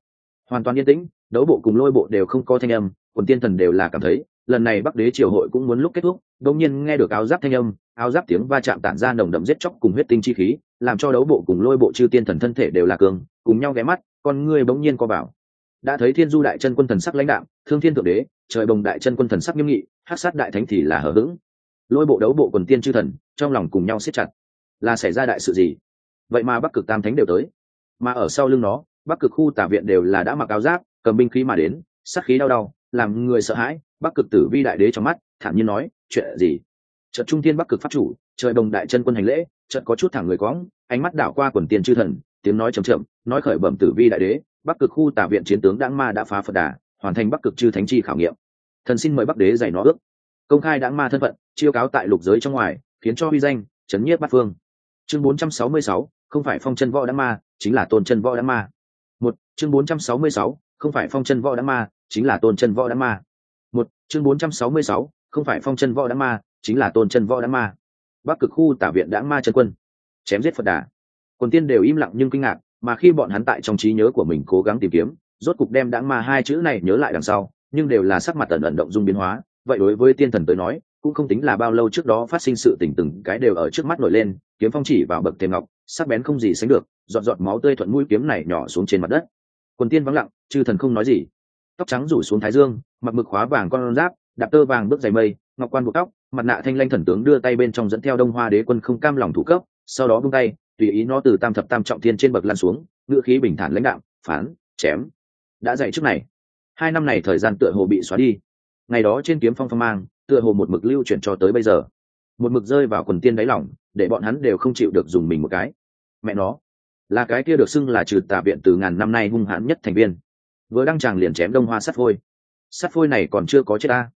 Hoàn toàn yên tĩnh, đấu bộ cùng lôi bộ đều không có thanh âm, quần tiên thần đều là cảm thấy, lần này bắc đế triều hội cũng muốn lúc kết thúc đông nhiên nghe được áo giáp thanh âm, áo giáp tiếng va chạm tản ra nồng đậm giết chóc cùng huyết tinh chi khí, làm cho đấu bộ cùng lôi bộ chư tiên thần thân thể đều là cường, cùng nhau ghé mắt, con ngươi bỗng nhiên co bảo đã thấy thiên du đại chân quân thần sắc lãnh đạo thương thiên thượng đế, trời bồng đại chân quân thần sắc nghiêm nghị, hát sát đại thánh thì là hờ hững. Lôi bộ đấu bộ quần tiên chư thần, trong lòng cùng nhau siết chặt. Là xảy ra đại sự gì? Vậy mà bắc cực tam thánh đều tới. Mà ở sau lưng nó, bắc cực khu tả viện đều là đã mặc áo giáp, cầm binh khí mà đến sắc khí đau đau, làm người sợ hãi. Bắc cực tử vi đại đế trong mắt, thản nhiên nói, chuyện gì? Trận trung tiên bắc cực pháp chủ, trời bồng đại chân quân hành lễ trận có chút thẳng người quõng, ánh mắt đảo qua quần tiền chư thần tiếng nói trầm chậm nói khởi bẩm tử vi đại đế bắc cực khu tả viện chiến tướng đãng ma đã phá phật đà hoàn thành bắc cực chư thánh chi khảo nghiệm. Thần xin mời bắc đế dạy nó ước. Công khai đãng ma thân phận chiêu cáo tại lục giới trong ngoài khiến cho huy danh chấn nhiếp bát phương. Chương 466, không phải phong chân võ đãng ma chính là tôn chân võ đãng ma. Một chương 466, không phải phong chân võ đãng ma chính là tôn chân võ đãng ma. Một chương 466, không phải phong chân võ đãng ma chính là tôn chân võ đãng ma. Bắc cực khu tả viện đãng ma chân quân chém giết phật đà quần tiên đều im lặng nhưng kinh ngạc, mà khi bọn hắn tại trong trí nhớ của mình cố gắng tìm kiếm, rốt cục đem đãng ma hai chữ này nhớ lại đằng sau, nhưng đều là sắc mặt ẩn ẩn động dung biến hóa. Vậy đối với tiên thần tới nói, cũng không tính là bao lâu trước đó phát sinh sự tình từng cái đều ở trước mắt nổi lên, kiếm phong chỉ vào bậc thềm ngọc, sắc bén không gì sánh được dọn dọn máu tươi thuận mũi kiếm này nhỏ xuống trên mặt đất. Quần tiên vắng lặng, chư thần không nói gì. Tóc trắng rủ xuống thái dương, mặc mực khóa vàng con giáp, đạp tơ vàng bước dày mây, ngọc quan buộc tóc, mặt nạ thanh lanh thần tướng đưa tay bên trong dẫn theo đông hoa đế quân không cam lòng thủ cấp, sau đó vung tay tùy ý nó từ tam thập tam trọng thiên trên bậc lan xuống, ngữ khí bình thản lãnh đạo phán, chém. Đã dạy trước này. Hai năm này thời gian tựa hồ bị xóa đi. Ngày đó trên kiếm phong phong mang, tựa hồ một mực lưu chuyển cho tới bây giờ. Một mực rơi vào quần tiên đáy lỏng để bọn hắn đều không chịu được dùng mình một cái. Mẹ nó. Là cái kia được xưng là trừ tà viện từ ngàn năm nay hung hãn nhất thành viên. Vừa đăng tràng liền chém đông hoa sắt phôi. Sắt phôi này còn chưa có chết ta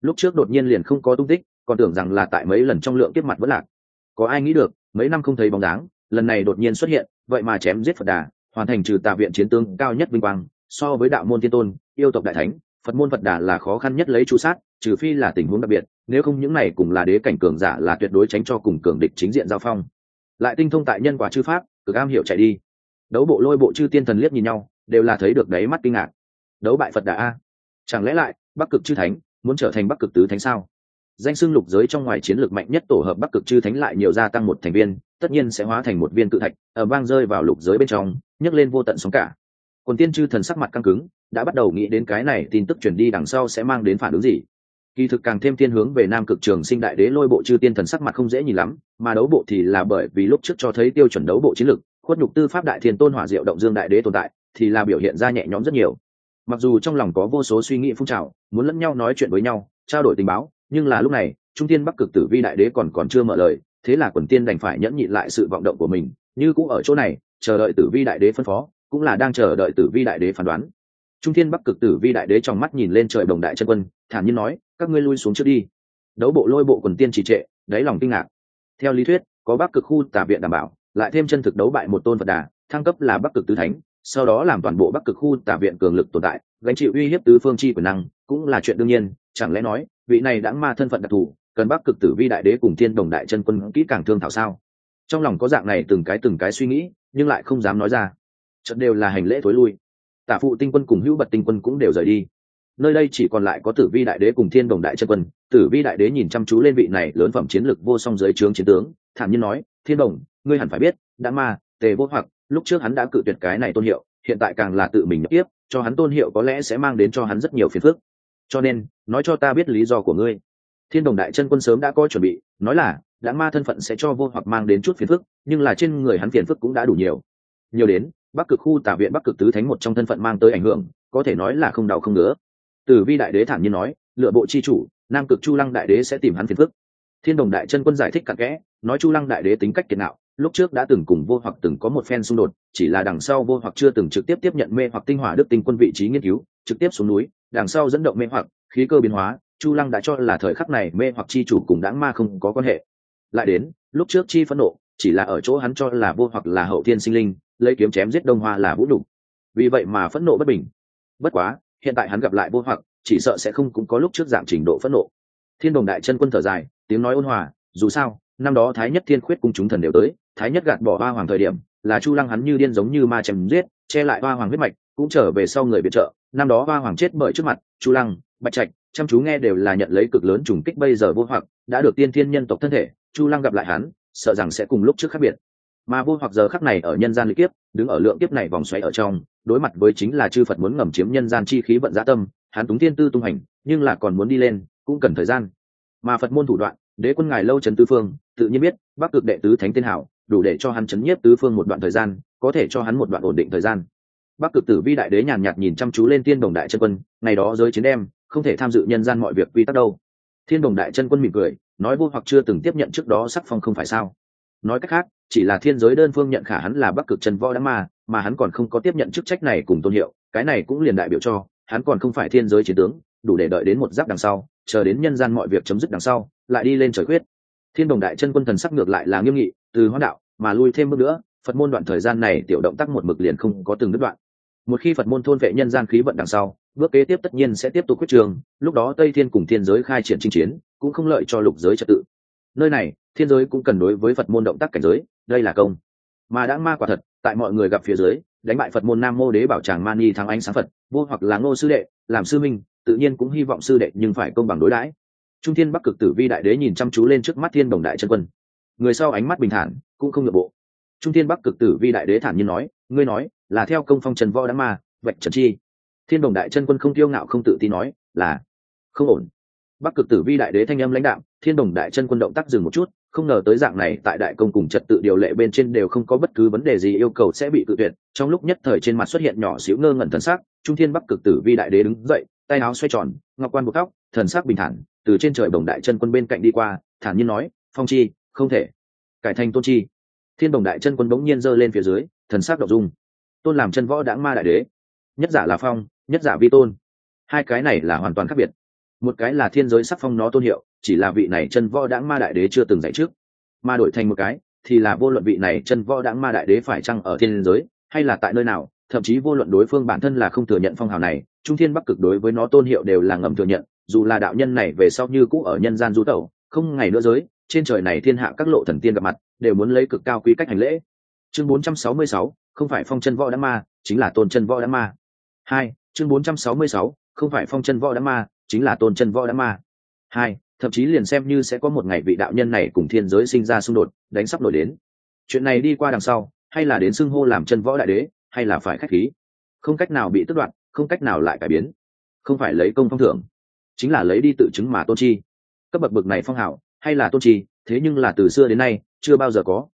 lúc trước đột nhiên liền không có tung tích, còn tưởng rằng là tại mấy lần trong lượng tiếp mặt vẫn lạc. Có ai nghĩ được, mấy năm không thấy bóng dáng lần này đột nhiên xuất hiện, vậy mà chém giết phật đà, hoàn thành trừ tà viện chiến tướng cao nhất vinh quang, so với đạo môn thiên tôn, yêu tộc đại thánh, phật môn phật đà là khó khăn nhất lấy chú sát, trừ phi là tình huống đặc biệt, nếu không những này cùng là đế cảnh cường giả là tuyệt đối tránh cho cùng cường địch chính diện giao phong. Lại tinh thông tại nhân quả chư pháp, cực am hiểu chạy đi. Đấu bộ lôi bộ chư tiên thần liếc nhìn nhau, đều là thấy được đáy mắt kinh ngạc. Đấu bại phật đà a. Chẳng lẽ lại, bắc cực chư thánh, muốn trở thành bắc cực tứ thánh sao? Danh xưng lục giới trong ngoài chiến lược mạnh nhất tổ hợp bắc cực chư thánh lại nhiều gia tăng một thành viên, tất nhiên sẽ hóa thành một viên cự thạch, ở vang rơi vào lục giới bên trong, nhấc lên vô tận sóng cả. Còn tiên chư thần sắc mặt căng cứng, đã bắt đầu nghĩ đến cái này tin tức truyền đi đằng sau sẽ mang đến phản ứng gì. Kỳ thực càng thêm thiên hướng về nam cực trường sinh đại đế lôi bộ chư tiên thần sắc mặt không dễ nhìn lắm, mà đấu bộ thì là bởi vì lúc trước cho thấy tiêu chuẩn đấu bộ chiến lược, khuất nhục tư pháp đại thiên tôn hỏa diệu động dương đại đế tồn tại, thì là biểu hiện ra nhẹ nhõm rất nhiều. Mặc dù trong lòng có vô số suy nghĩ phun trào, muốn lẫn nhau nói chuyện với nhau, trao đổi tình báo nhưng là lúc này, trung tiên bắc cực tử vi đại đế còn còn chưa mở lời, thế là quần tiên đành phải nhẫn nhịn lại sự vọng động của mình, như cũng ở chỗ này, chờ đợi tử vi đại đế phân phó, cũng là đang chờ đợi tử vi đại đế phán đoán. Trung thiên bắc cực tử vi đại đế trong mắt nhìn lên trời đồng đại chân quân, thản nhiên nói, các ngươi lui xuống trước đi. Đấu bộ lôi bộ quần tiên trì trệ, đáy lòng kinh ngạc. Theo lý thuyết, có bắc cực khu tà viện đảm bảo, lại thêm chân thực đấu bại một tôn phật đà, thăng cấp là bắc cực tứ thánh, sau đó làm toàn bộ bắc cực khu tà viện cường lực tồn tại, gánh chịu uy hiếp tứ phương chi quyền năng, cũng là chuyện đương nhiên, chẳng lẽ nói vị này đã ma thân phận đặc thù, cần bắc cực tử vi đại đế cùng thiên đồng đại chân quân kỹ càng thương thảo sao? Trong lòng có dạng này từng cái từng cái suy nghĩ, nhưng lại không dám nói ra. Chợt đều là hành lễ thối lui. Tả phụ tinh quân cùng hữu bật tinh quân cũng đều rời đi. Nơi đây chỉ còn lại có tử vi đại đế cùng thiên đồng đại chân quân. Tử vi đại đế nhìn chăm chú lên vị này lớn phẩm chiến lược vô song dưới trướng chiến tướng, thản nhiên nói, thiên đồng, ngươi hẳn phải biết, đã ma, tề vô hoặc, lúc trước hắn đã cự tuyệt cái này tôn hiệu, hiện tại càng là tự mình tiếp cho hắn tôn hiệu có lẽ sẽ mang đến cho hắn rất nhiều phiền phức cho nên, nói cho ta biết lý do của ngươi. Thiên đồng đại chân quân sớm đã có chuẩn bị, nói là, đã ma thân phận sẽ cho vô hoặc mang đến chút phiền phức, nhưng là trên người hắn phiền phức cũng đã đủ nhiều. Nhiều đến, bắc cực khu tả viện bắc cực tứ thánh một trong thân phận mang tới ảnh hưởng, có thể nói là không đau không ngứa. Tử vi đại đế thản nhiên nói, lựa bộ chi chủ, nam cực chu lăng đại đế sẽ tìm hắn phiền phức. Thiên đồng đại chân quân giải thích cặn kẽ, nói chu lăng đại đế tính cách kiệt nạo lúc trước đã từng cùng vô hoặc từng có một phen xung đột, chỉ là đằng sau vô hoặc chưa từng trực tiếp tiếp nhận mê hoặc tinh hỏa đức tinh quân vị trí nghiên cứu, trực tiếp xuống núi, đằng sau dẫn động mê hoặc, khí cơ biến hóa, chu lăng đã cho là thời khắc này mê hoặc chi chủ cùng đáng ma không có quan hệ. Lại đến, lúc trước chi phẫn nộ, chỉ là ở chỗ hắn cho là vô hoặc là hậu thiên sinh linh, lấy kiếm chém giết đông hoa là vũ đủ vì vậy mà phẫn nộ bất bình. Bất quá, hiện tại hắn gặp lại vô hoặc, chỉ sợ sẽ không cũng có lúc trước giảm trình độ phẫn nộ. Thiên đồng đại chân quân thở dài, tiếng nói ôn hòa, dù sao, năm đó thái nhất thiên khuyết cung chúng thần đều tới thái nhất gạt bỏ hoa hoàng thời điểm, là chu lăng hắn như điên giống như ma chém giết, che lại hoa hoàng huyết mạch, cũng trở về sau người viện trợ. Năm đó hoa hoàng chết bởi trước mặt chu lăng, bạch trạch, chăm chú nghe đều là nhận lấy cực lớn trùng kích bây giờ vô hoặc, đã được tiên thiên nhân tộc thân thể, chu lăng gặp lại hắn, sợ rằng sẽ cùng lúc trước khác biệt. Mà vô hoặc giờ khắc này ở nhân gian lý kiếp, đứng ở lượng kiếp này vòng xoáy ở trong, đối mặt với chính là chư phật muốn ngầm chiếm nhân gian chi khí vận gia tâm, hắn túng thiên tư tung hành, nhưng là còn muốn đi lên, cũng cần thời gian. Mà phật môn thủ đoạn, đế quân ngài lâu trần tứ phương, tự nhiên biết, bắc cực đệ tứ thánh tiên hảo đủ để cho hắn chấn nhiếp tứ phương một đoạn thời gian có thể cho hắn một đoạn ổn định thời gian. Bắc cực tử vi đại đế nhàn nhạt nhìn chăm chú lên tiên đồng đại chân quân ngày đó giới chiến đem không thể tham dự nhân gian mọi việc quy tắc đâu. Thiên đồng đại chân quân mỉm cười nói vô hoặc chưa từng tiếp nhận trước đó sắc phong không phải sao. Nói cách khác chỉ là thiên giới đơn phương nhận khả hắn là bắc cực chân võ đã mà, mà hắn còn không có tiếp nhận chức trách này cùng tôn hiệu cái này cũng liền đại biểu cho hắn còn không phải thiên giới chiến tướng đủ để đợi đến một giáp đằng sau chờ đến nhân gian mọi việc chấm dứt đằng sau lại đi lên trời quyết. Thiên đồng đại chân quân thần sắc ngược lại là nghiêm nghị từ hoa đạo mà lui thêm bước nữa, phật môn đoạn thời gian này tiểu động tác một mực liền không có từng đứt đoạn. Một khi phật môn thôn vệ nhân gian khí vận đằng sau, bước kế tiếp tất nhiên sẽ tiếp tục quyết trường, lúc đó tây thiên cùng thiên giới khai triển chinh chiến, cũng không lợi cho lục giới trật tự. Nơi này, thiên giới cũng cần đối với phật môn động tác cảnh giới, đây là công. Mà đã ma quả thật, tại mọi người gặp phía dưới, đánh bại phật môn nam mô đế bảo tràng mani thắng ánh sáng phật, vô hoặc là ngô sư đệ, làm sư minh, tự nhiên cũng hy vọng sư đệ nhưng phải công bằng đối đãi. Trung thiên bắc cực tử vi đại đế nhìn chăm chú lên trước mắt thiên đồng đại chân quân người sau ánh mắt bình thản, cũng không ngượng bộ. Trung thiên bắc cực tử vi đại đế thản nhiên nói, ngươi nói, là theo công phong trần võ đã ma, vạch trần chi. Thiên đồng đại chân quân không tiêu ngạo không tự tin nói, là, không ổn. Bắc cực tử vi đại đế thanh âm lãnh đạo thiên đồng đại chân quân động tác dừng một chút, không ngờ tới dạng này tại đại công cùng trật tự điều lệ bên trên đều không có bất cứ vấn đề gì yêu cầu sẽ bị cự tuyệt. Trong lúc nhất thời trên mặt xuất hiện nhỏ xíu ngơ ngẩn thần sắc, trung thiên bắc cực tử vi đại đế đứng dậy, tay áo xoay tròn, ngọc quan buộc tóc, thần sắc bình thản, từ trên trời Đồng đại chân quân bên cạnh đi qua, thản nhiên nói, phong chi không thể. Cải thành tôn chi. Thiên đồng đại chân quân bỗng nhiên giơ lên phía dưới, thần sắc đ dung. Tôn làm chân võ đãng ma đại đế. Nhất giả là phong, nhất giả vi tôn. Hai cái này là hoàn toàn khác biệt. Một cái là thiên giới sắc phong nó tôn hiệu, chỉ là vị này chân võ đãng ma đại đế chưa từng dạy trước. Mà đổi thành một cái, thì là vô luận vị này chân võ đãng ma đại đế phải chăng ở thiên giới, hay là tại nơi nào, thậm chí vô luận đối phương bản thân là không thừa nhận phong hào này, trung thiên bắc cực đối với nó tôn hiệu đều là ngầm thừa nhận, dù là đạo nhân này về sau như cũ ở nhân gian du tẩu, không ngày nữa giới trên trời này thiên hạ các lộ thần tiên gặp mặt đều muốn lấy cực cao quý cách hành lễ. Chương 466, không phải phong chân võ đã ma chính là tôn chân võ đã ma. Hai chương 466, không phải phong chân võ đã ma chính là tôn chân võ đã ma. Hai thậm chí liền xem như sẽ có một ngày vị đạo nhân này cùng thiên giới sinh ra xung đột đánh sắp nổi đến. Chuyện này đi qua đằng sau hay là đến xưng hô làm chân võ đại đế hay là phải khách khí. Không cách nào bị tức đoạn không cách nào lại cải biến. Không phải lấy công phong thưởng chính là lấy đi tự chứng mà tôn chi. Cấp bậc bậc này phong hảo hay là tôn trì, thế nhưng là từ xưa đến nay chưa bao giờ có.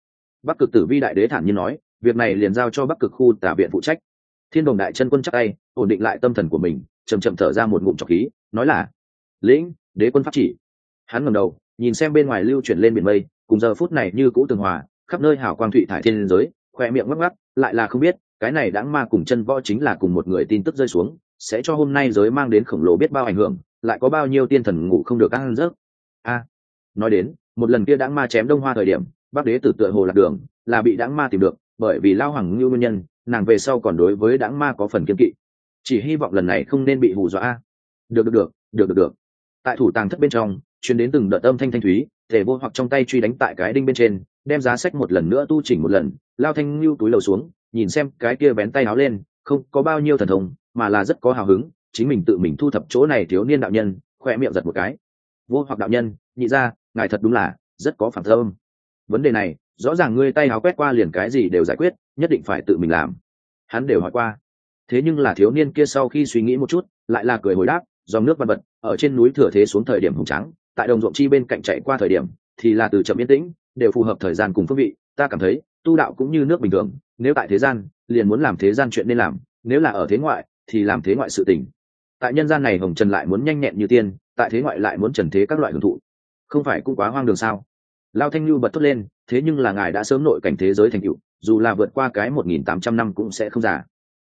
Bắc cực tử vi đại đế thản nhiên nói việc này liền giao cho bắc cực khu tả viện phụ trách. Thiên đồng đại chân quân chắc tay ổn định lại tâm thần của mình chầm chậm thở ra một ngụm trọc khí nói là lĩnh đế quân pháp chỉ. Hắn ngầm đầu nhìn xem bên ngoài lưu chuyển lên biển mây cùng giờ phút này như cũ tường hòa khắp nơi hảo quang thụy thải thiên giới khoe miệng ngắc ngắc lại là không biết cái này đáng ma cùng chân võ chính là cùng một người tin tức rơi xuống sẽ cho hôm nay giới mang đến khổng lồ biết bao ảnh hưởng lại có bao nhiêu tiên thần ngủ không được ăn rớt a nói đến, một lần kia đáng ma chém đông hoa thời điểm, bác đế tử tựa hồ lạc đường, là bị đáng ma tìm được, bởi vì lao hoàng ngưu nguyên nhân, nàng về sau còn đối với đáng ma có phần kiên kỵ. Chỉ hy vọng lần này không nên bị hù dọa. Được được được được được được. Tại thủ tàng thất bên trong chuyến đến từng đợt âm thanh thanh thúy thể vô hoặc trong tay truy đánh tại cái đinh bên trên, đem giá sách một lần nữa tu chỉnh một lần, lao thanh lưu túi lầu xuống, nhìn xem cái kia bén tay áo lên, không có bao nhiêu thần thông, mà là rất có hào hứng, chính mình tự mình thu thập chỗ này thiếu niên đạo nhân khoe miệng giật một cái. Vô hoặc đạo nhân, nhị ra ngài thật đúng là rất có phản thơm. Vấn đề này, rõ ràng ngươi tay áo quét qua liền cái gì đều giải quyết, nhất định phải tự mình làm. Hắn đều hỏi qua. Thế nhưng là thiếu niên kia sau khi suy nghĩ một chút, lại là cười hồi đáp, dòng nước văn vật ở trên núi thừa thế xuống thời điểm hùng trắng tại đồng ruộng chi bên cạnh chạy qua thời điểm, thì là từ chậm yên tĩnh, đều phù hợp thời gian cùng phương vị, ta cảm thấy, tu đạo cũng như nước bình thường, nếu tại thế gian, liền muốn làm thế gian chuyện nên làm, nếu là ở thế ngoại, thì làm thế ngoại sự tình. Tại nhân gian này hồng trần lại muốn nhanh nhẹn như tiên, tại thế ngoại lại muốn trần thế các loại hưởng thụ không phải cũng quá hoang đường sao? Lao thanh lưu bật thốt lên, thế nhưng là ngài đã sớm nội cảnh thế giới thành cựu dù là vượt qua cái một nghìn tám trăm năm cũng sẽ không giả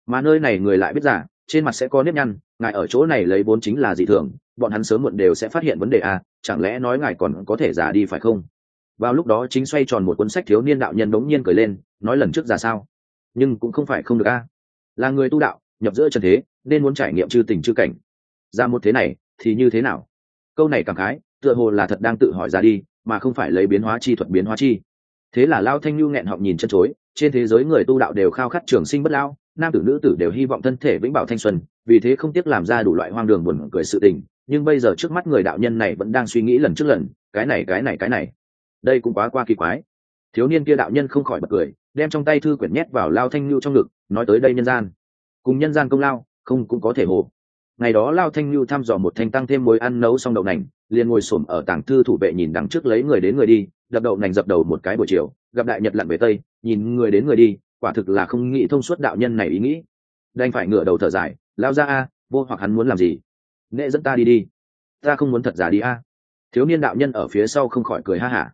mà nơi này người lại biết giả trên mặt sẽ có nếp nhăn, ngài ở chỗ này lấy vốn chính là dị thường, bọn hắn sớm muộn đều sẽ phát hiện vấn đề à chẳng lẽ nói ngài còn có thể giả đi phải không? Vào lúc đó chính xoay tròn một cuốn sách thiếu niên đạo nhân đống nhiên cười lên, nói lần trước ra sao? Nhưng cũng không phải không được a. Là người tu đạo, nhập giữa trần thế, nên muốn trải nghiệm chư tình chư cảnh. Ra một thế này, thì như thế nào? Câu này cảm khái tựa hồ là thật đang tự hỏi ra đi, mà không phải lấy biến hóa chi thuật biến hóa chi. Thế là lao thanh nhu nghẹn họng nhìn chân chối, trên thế giới người tu đạo đều khao khát trường sinh bất lao nam tử nữ tử đều hy vọng thân thể vĩnh bảo thanh xuân, vì thế không tiếc làm ra đủ loại hoang đường buồn cười sự tình, nhưng bây giờ trước mắt người đạo nhân này vẫn đang suy nghĩ lần trước lần, cái này cái này cái này. Đây cũng quá qua kỳ quái. Thiếu niên kia đạo nhân không khỏi bật cười, đem trong tay thư quyển nhét vào lao thanh Nhu trong ngực, nói tới đây nhân gian. Cùng nhân gian công lao, không cũng có thể hồ. Ngày đó lao thanh Nhu thăm dò một thanh tăng thêm mối ăn nấu xong đậu nành liền ngồi xổm ở tảng thư thủ vệ nhìn đằng trước lấy người đến người đi, đập đầu nành dập đầu một cái buổi chiều, gặp đại nhật lặn về tây, nhìn người đến người đi, quả thực là không nghĩ thông suốt đạo nhân này ý nghĩ. Đành phải ngửa đầu thở dài, lao ra a, vô hoặc hắn muốn làm gì? Nệ dẫn ta đi đi. Ta không muốn thật giả đi a. Thiếu niên đạo nhân ở phía sau không khỏi cười ha hả.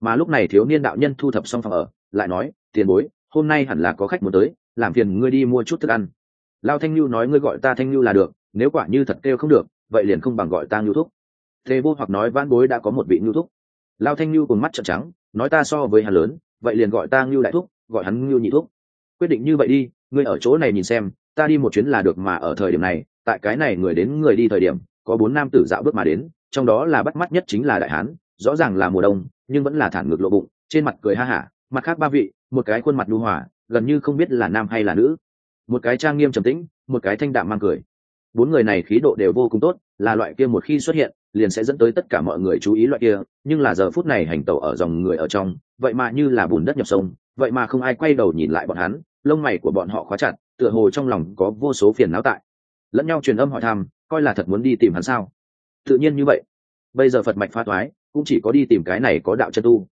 Mà lúc này thiếu niên đạo nhân thu thập xong phòng ở, lại nói, tiền bối, hôm nay hẳn là có khách muốn tới, làm phiền ngươi đi mua chút thức ăn. Lao thanh lưu nói, ngươi gọi ta thanh lưu là được, nếu quả như thật kêu không được, vậy liền không bằng gọi ta ngưu thúc thế vô hoặc nói van bối đã có một vị ngưu thúc. Lao thanh ngưu cùng mắt trợn trắng, nói ta so với hắn lớn, vậy liền gọi ta ngưu đại thúc, gọi hắn ngưu nhị thúc. Quyết định như vậy đi, ngươi ở chỗ này nhìn xem, ta đi một chuyến là được mà ở thời điểm này, tại cái này người đến người đi thời điểm, có bốn nam tử dạo bước mà đến, trong đó là bắt mắt nhất chính là đại hán, rõ ràng là mùa đông, nhưng vẫn là thản ngược lộ bụng, trên mặt cười ha hả, mặt khác ba vị, một cái khuôn mặt lưu hỏa gần như không biết là nam hay là nữ. Một cái trang nghiêm trầm tĩnh, một cái thanh đạm mang cười. Bốn người này khí độ đều vô cùng tốt, là loại kia một khi xuất hiện liền sẽ dẫn tới tất cả mọi người chú ý loại kia, nhưng là giờ phút này hành tẩu ở dòng người ở trong, vậy mà như là bùn đất nhập sông, vậy mà không ai quay đầu nhìn lại bọn hắn, lông mày của bọn họ khóa chặt, tựa hồ trong lòng có vô số phiền não tại. Lẫn nhau truyền âm hỏi thăm, coi là thật muốn đi tìm hắn sao? Tự nhiên như vậy. Bây giờ phật mạch pha toái cũng chỉ có đi tìm cái này có đạo chân tu.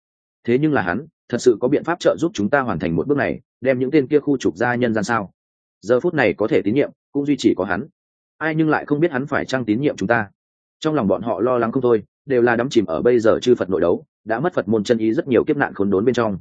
Thế nhưng là hắn, thật sự có biện pháp trợ giúp chúng ta hoàn thành một bước này, đem những tên kia khu trục ra nhân gian sao? Giờ phút này có thể tín nhiệm, cũng duy chỉ có hắn. Ai nhưng lại không biết hắn phải trăng tín nhiệm chúng ta? Trong lòng bọn họ lo lắng không thôi, đều là đắm chìm ở bây giờ chư phật nội đấu, đã mất phật môn chân ý rất nhiều kiếp nạn khốn đốn bên trong.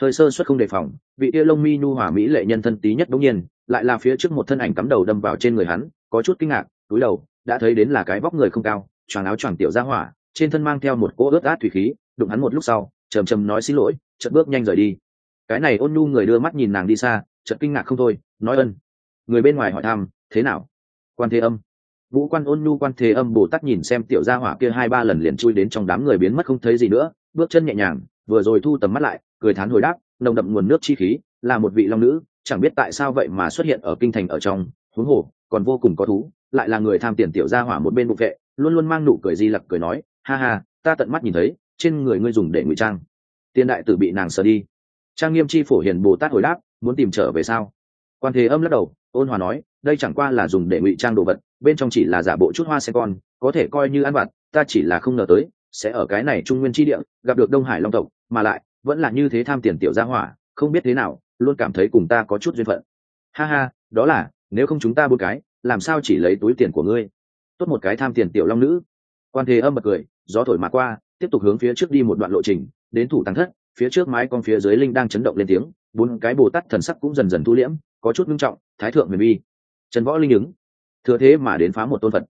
Thời sơ xuất không đề phòng, vị tia lông mi nhu hỏa mỹ lệ nhân thân tí nhất đống nhiên, lại là phía trước một thân ảnh cắm đầu đâm vào trên người hắn, có chút kinh ngạc, túi đầu, đã thấy đến là cái vóc người không cao, choàng áo choàng tiểu ra hỏa, trên thân mang theo một cỗ ướt át thủy khí, đụng hắn một lúc sau, trầm trầm nói xin lỗi, chợt bước nhanh rời đi. Cái này ôn nhu người đưa mắt nhìn nàng đi xa, chợt kinh ngạc không thôi, nói ân. Người bên ngoài hỏi thăm, thế nào? Quan thế âm vũ quan ôn nhu quan thế âm bồ tát nhìn xem tiểu gia hỏa kia hai ba lần liền chui đến trong đám người biến mất không thấy gì nữa, bước chân nhẹ nhàng, vừa rồi thu tầm mắt lại, cười thán hồi đáp, nồng đậm nguồn nước chi khí, là một vị long nữ, chẳng biết tại sao vậy mà xuất hiện ở kinh thành ở trong, huống hồ, còn vô cùng có thú, lại là người tham tiền tiểu gia hỏa một bên bục vệ, luôn luôn mang nụ cười di lặc cười nói, ha ha, ta tận mắt nhìn thấy, trên người ngươi dùng để ngụy trang. Tiên đại tử bị nàng sờ đi. Trang nghiêm chi phổ hiền bồ tát hồi đáp, muốn tìm trở về sao? Quan thế âm lắc đầu, ôn hòa nói đây chẳng qua là dùng để ngụy trang đồ vật, bên trong chỉ là giả bộ chút hoa sen con, có thể coi như ăn vặt, ta chỉ là không ngờ tới, sẽ ở cái này trung nguyên tri địa, gặp được đông hải long tộc, mà lại, vẫn là như thế tham tiền tiểu gia hỏa, không biết thế nào, luôn cảm thấy cùng ta có chút duyên phận. Ha ha, đó là, nếu không chúng ta buôn cái, làm sao chỉ lấy túi tiền của ngươi? Tốt một cái tham tiền tiểu long nữ. Quan thế âm bật cười, gió thổi mà qua, tiếp tục hướng phía trước đi một đoạn lộ trình, đến thủ tăng thất, phía trước mái con phía dưới linh đang chấn động lên tiếng, bốn cái bồ tát thần sắc cũng dần dần thu liễm, có chút nghiêm trọng, thái thượng huyền vi trần võ linh ứng. Thừa thế mà đến phá một tôn phật.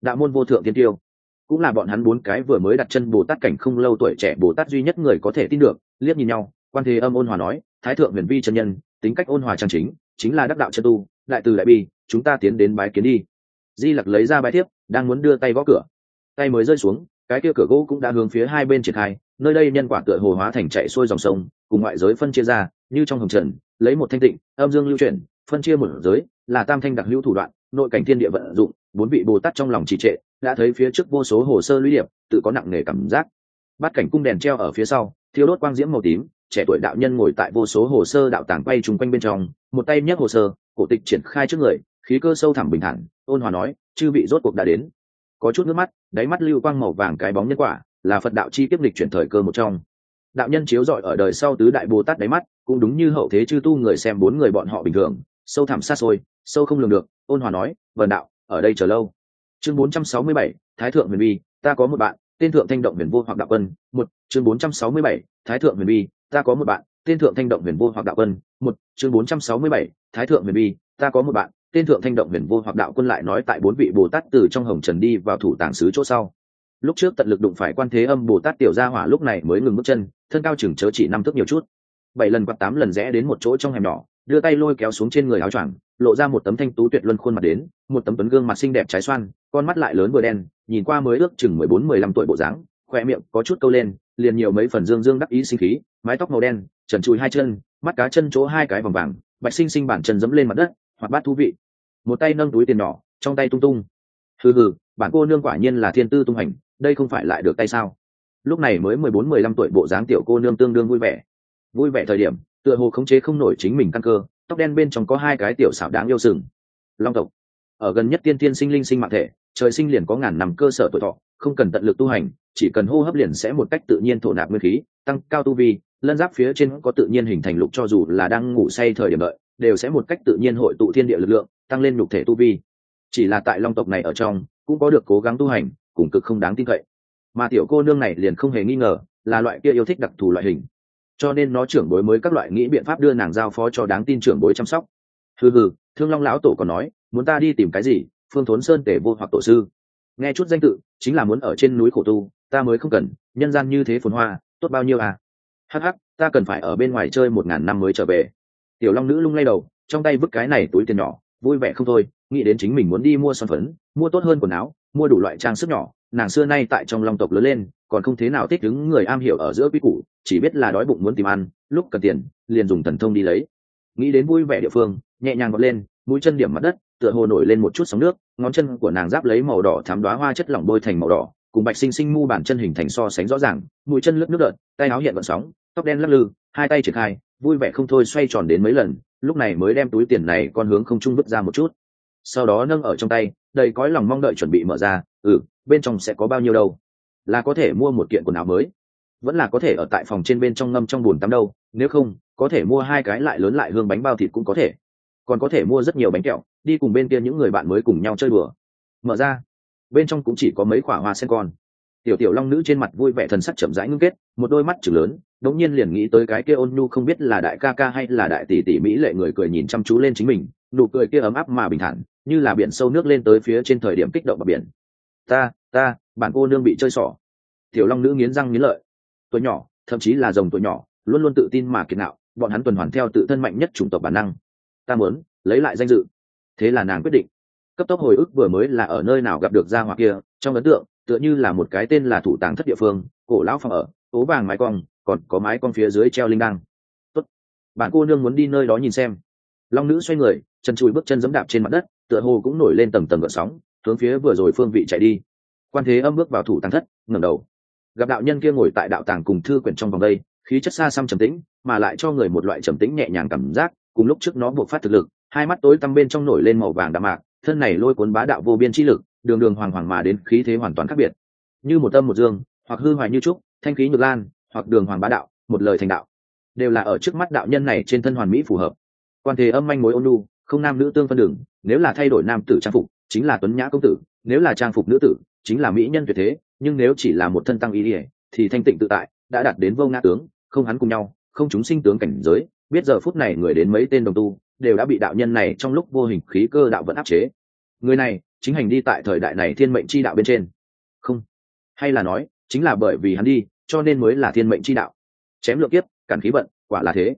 Đạo môn vô thượng tiên tiêu. Cũng là bọn hắn bốn cái vừa mới đặt chân bồ tát cảnh không lâu tuổi trẻ bồ tát duy nhất người có thể tin được, liếc nhìn nhau, quan thế âm ôn hòa nói, thái thượng huyền vi chân nhân, tính cách ôn hòa trang chính chính là đắc đạo chân tu, đại từ đại bi, chúng ta tiến đến bái kiến đi. Di lặc lấy ra bái thiếp, đang muốn đưa tay gõ cửa. Tay mới rơi xuống, cái kia cửa gỗ cũng đã hướng phía hai bên triển khai, nơi đây nhân quả tựa hồ hóa thành chạy xuôi dòng sông, cùng ngoại giới phân chia ra, như trong hồng trần, lấy một thanh tịnh, âm dương lưu chuyển phân chia một giới, là tam thanh đặc hữu thủ đoạn, nội cảnh thiên địa vận dụng, bốn vị bồ tát trong lòng trì trệ, đã thấy phía trước vô số hồ sơ lũy điệp, tự có nặng nề cảm giác. Bắt cảnh cung đèn treo ở phía sau thiếu đốt quang diễm màu tím, trẻ tuổi đạo nhân ngồi tại vô số hồ sơ đạo tàng bay chung quanh bên trong, một tay nhấc hồ sơ, cổ tịch triển khai trước người, khí cơ sâu thẳm bình thản, ôn hòa nói, chư vị rốt cuộc đã đến. Có chút nước mắt, đáy mắt lưu quang màu vàng cái bóng nhân quả, là phật đạo chi tiếp lịch chuyển thời cơ một trong. Đạo nhân chiếu rọi ở đời sau tứ đại bồ tát đáy mắt, cũng đúng như hậu thế chư tu người xem bốn người bọn họ bình thường sâu thẳm xa xôi sâu không lường được ôn hòa nói vần đạo ở đây chờ lâu. Chương 467, thái thượng huyền vi ta có một bạn tên thượng thanh động huyền vô hoặc đạo quân một chương 467, thái thượng huyền vi ta có một bạn tên thượng thanh động huyền vô hoặc đạo quân một chương 467, thái thượng huyền vi ta có một bạn tên thượng thanh động huyền vô hoặc đạo quân lại nói tại bốn vị bồ tát từ trong hồng trần đi vào thủ tàng xứ chỗ sau. Lúc trước tận lực đụng phải quan thế âm bồ tát tiểu gia hỏa lúc này mới ngừng bước chân thân cao chừng chớ chỉ năm thước nhiều chút. Bảy lần quạt tám lần rẽ đến một chỗ trong hẻm nhỏ đưa tay lôi kéo xuống trên người áo choàng, lộ ra một tấm thanh tú tuyệt luân khuôn mặt đến, một tấm tuấn gương mặt xinh đẹp trái xoan, con mắt lại lớn vừa đen, nhìn qua mới ước chừng mười bốn, mười lăm tuổi bộ dáng khoe miệng có chút câu lên, liền nhiều mấy phần dương dương đắc ý sinh khí, mái tóc màu đen, trần chùi hai chân, mắt cá chân chỗ hai cái vòng vàng, bạch sinh sinh bản chân dẫm lên mặt đất hoặc bát thú vị. Một tay nâng túi tiền nhỏ, trong tay tung tung. Hừ hừ, bản cô nương quả nhiên là thiên tư tung hành, đây không phải lại được tay sao? Lúc này mới mười bốn, mười lăm tuổi bộ dáng tiểu cô nương tương đương vui vẻ. Vui vẻ thời điểm tựa hồ khống chế không nổi chính mình căn cơ, tóc đen bên trong có hai cái tiểu xảo đáng yêu sừng. Long tộc. Ở gần nhất tiên tiên sinh linh sinh mạng thể, trời sinh liền có ngàn năm cơ sở tuổi thọ, không cần tận lực tu hành, chỉ cần hô hấp liền sẽ một cách tự nhiên thổ nạp nguyên khí, tăng cao tu vi, lân giáp phía trên có tự nhiên hình thành lục cho dù là đang ngủ say thời điểm đợi, đều sẽ một cách tự nhiên hội tụ thiên địa lực lượng, tăng lên lục thể tu vi. Chỉ là tại long tộc này ở trong, cũng có được cố gắng tu hành, cùng cực không đáng tin cậy. Mà tiểu cô nương này liền không hề nghi ngờ là loại kia yêu thích đặc thù loại hình cho nên nó trưởng bối mới các loại nghĩ biện pháp đưa nàng giao phó cho đáng tin trưởng bối chăm sóc. Hừ hừ, thương long lão tổ còn nói, muốn ta đi tìm cái gì? Phương thốn sơn tể vô hoặc tổ sư. Nghe chút danh tự, chính là muốn ở trên núi khổ tu, ta mới không cần, nhân gian như thế phồn hoa, tốt bao nhiêu à? Hắc hắc, ta cần phải ở bên ngoài chơi một ngàn năm mới trở về. Tiểu long nữ lung lay đầu, trong tay vứt cái này túi tiền nhỏ, vui vẻ không thôi, nghĩ đến chính mình muốn đi mua son phấn, mua tốt hơn quần áo, mua đủ loại trang sức nhỏ nàng xưa nay tại trong long tộc lớn lên, còn không thế nào thích đứng người am hiểu ở giữa quy củ, chỉ biết là đói bụng muốn tìm ăn, lúc cần tiền, liền dùng thần thông đi lấy. Nghĩ đến vui vẻ địa phương, nhẹ nhàng gọt lên, mũi chân điểm mặt đất, tựa hồ nổi lên một chút sóng nước, ngón chân của nàng giáp lấy màu đỏ thám đoá hoa chất lỏng bôi thành màu đỏ, cùng bạch sinh sinh mu bản chân hình thành so sánh rõ ràng, mũi chân lướt nước đợt, tay áo hiện vận sóng, tóc đen lắc lư, hai tay triển khai, vui vẻ không thôi xoay tròn đến mấy lần, lúc này mới đem túi tiền này con hướng không trung vứt ra một chút. Sau đó nâng ở trong tay, đầy cõi lòng mong đợi chuẩn bị mở ra ừ bên trong sẽ có bao nhiêu đâu? Là có thể mua một kiện quần áo mới, vẫn là có thể ở tại phòng trên bên trong ngâm trong bùn tắm đâu. Nếu không, có thể mua hai cái lại lớn lại hương bánh bao thịt cũng có thể. Còn có thể mua rất nhiều bánh kẹo, đi cùng bên kia những người bạn mới cùng nhau chơi bừa mở ra, bên trong cũng chỉ có mấy quả hoa sen con. Tiểu tiểu long nữ trên mặt vui vẻ thần sắc chậm rãi ngưng kết, một đôi mắt chừng lớn, đống nhiên liền nghĩ tới cái kia ôn nhu không biết là đại ca ca hay là đại tỷ tỷ mỹ lệ người cười nhìn chăm chú lên chính mình, nụ cười kia ấm áp mà bình thản, như là biển sâu nước lên tới phía trên thời điểm kích động bờ biển ta ta bản cô nương bị chơi xỏ. Tiểu long nữ nghiến răng nghiến lợi. Tuổi nhỏ, thậm chí là rồng tuổi nhỏ, luôn luôn tự tin mà kiệt nạo bọn hắn tuần hoàn theo tự thân mạnh nhất chủng tộc bản năng. Ta muốn lấy lại danh dự. Thế là nàng quyết định. Cấp tốc hồi ức vừa mới là ở nơi nào gặp được gia hỏa kia, trong ấn tượng, tựa như là một cái tên là thủ tàng thất địa phương, cổ lão phòng ở ố vàng mái cong, còn có mái cong phía dưới treo linh đăng. Tốt. Bạn cô nương muốn đi nơi đó nhìn xem. Long nữ xoay người, chân chùi bước chân giẫm đạp trên mặt đất, tựa hồ cũng nổi lên tầng tầng gợn sóng hướng phía vừa rồi phương vị chạy đi. Quan thế âm bước vào thủ tàng thất, ngẩng đầu. Gặp đạo nhân kia ngồi tại đạo tàng cùng thư quyển trong vòng đây, khí chất xa xăm trầm tĩnh, mà lại cho người một loại trầm tĩnh nhẹ nhàng cảm giác, cùng lúc trước nó buộc phát thực lực, hai mắt tối tăm bên trong nổi lên màu vàng đạm mạc, thân này lôi cuốn bá đạo vô biên chi lực, đường đường hoàng hoàng mà đến, khí thế hoàn toàn khác biệt. Như một tâm một dương, hoặc hư hoài như trúc, thanh khí nhược lan, hoặc đường hoàng bá đạo, một lời thành đạo. Đều là ở trước mắt đạo nhân này trên thân hoàn mỹ phù hợp. Quan thế âm manh mối ôn lu không nam nữ tương phân đường, nếu là thay đổi nam tử trang phục chính là tuấn nhã công tử, nếu là trang phục nữ tử, chính là mỹ nhân tuyệt thế, nhưng nếu chỉ là một thân tăng ý ỉa thì thanh tịnh tự tại, đã đạt đến vô ngã tướng, không hắn cùng nhau, không chúng sinh tướng cảnh giới, biết giờ phút này người đến mấy tên đồng tu, đều đã bị đạo nhân này trong lúc vô hình khí cơ đạo vẫn áp chế. Người này, chính hành đi tại thời đại này thiên mệnh chi đạo bên trên. Không. Hay là nói, chính là bởi vì hắn đi, cho nên mới là thiên mệnh chi đạo. Chém lược kiếp, cản khí vận, quả là thế.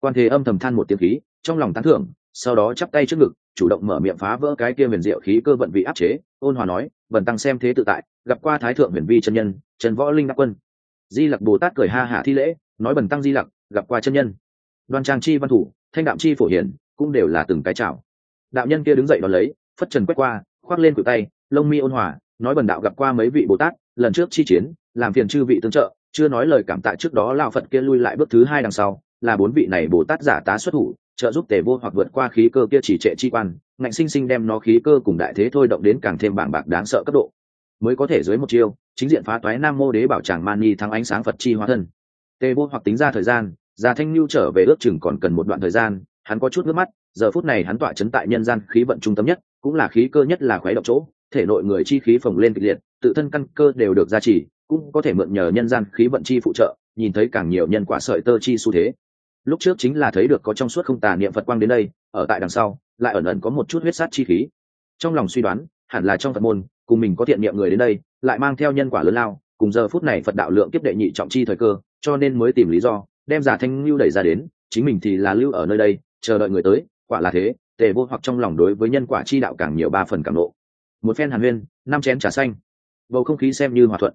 Quan thế âm thầm than một tiếng khí, trong lòng tán thưởng, sau đó chắp tay trước ngực chủ động mở miệng phá vỡ cái kia huyền diệu khí cơ vận vị áp chế, ôn hòa nói vần tăng xem thế tự tại, gặp qua thái thượng huyền vi chân nhân, trần võ linh đắc quân. Di lặc bồ tát cười ha hả thi lễ, nói, bần tăng di lặc, gặp qua chân nhân. Đoan trang chi văn thủ, thanh đạm chi phổ hiển, cũng đều là từng cái chào. Đạo nhân kia đứng dậy đón lấy, phất trần quét qua, khoác lên cự tay, lông mi ôn hòa, nói, bần đạo gặp qua mấy vị bồ tát, lần trước chi chiến, làm phiền chư vị tương trợ, chưa nói lời cảm tạ trước đó lao phật kia lui lại bước thứ hai đằng sau, là bốn vị này bồ tát giả tá xuất thủ trợ giúp tề vô hoặc vượt qua khí cơ kia chỉ trệ chi quan, ngạnh sinh sinh đem nó khí cơ cùng đại thế thôi động đến càng thêm bảng bạc đáng sợ cấp độ. Mới có thể dưới một chiêu, chính diện phá toái nam mô đế bảo tràng mani thắng ánh sáng phật chi hóa thân. Tề vô hoặc tính ra thời gian già thanh lưu trở về ước chừng còn cần một đoạn thời gian, hắn có chút nước mắt, giờ phút này hắn tỏa chấn tại nhân gian khí vận trung tâm nhất, cũng là khí cơ nhất là khuấy động chỗ, thể nội người chi khí phồng lên kịch liệt, tự thân căn cơ đều được gia trì, cũng có thể mượn nhờ nhân gian khí vận chi phụ trợ, nhìn thấy càng nhiều nhân quả sợi tơ chi xu thế lúc trước chính là thấy được có trong suốt không tà niệm phật quang đến đây ở tại đằng sau lại ẩn ẩn có một chút huyết sát chi khí. Trong lòng suy đoán hẳn là trong phật môn cùng mình có thiện niệm người đến đây lại mang theo nhân quả lớn lao cùng giờ phút này phật đạo lượng kiếp đệ nhị trọng chi thời cơ cho nên mới tìm lý do đem giả thanh lưu đẩy ra đến chính mình thì là lưu ở nơi đây chờ đợi người tới quả là thế tề vô hoặc trong lòng đối với nhân quả chi đạo càng nhiều ba phần cảm nộ. Một phen hàn huyên năm chén trà xanh. Bầu không khí xem như hòa thuận.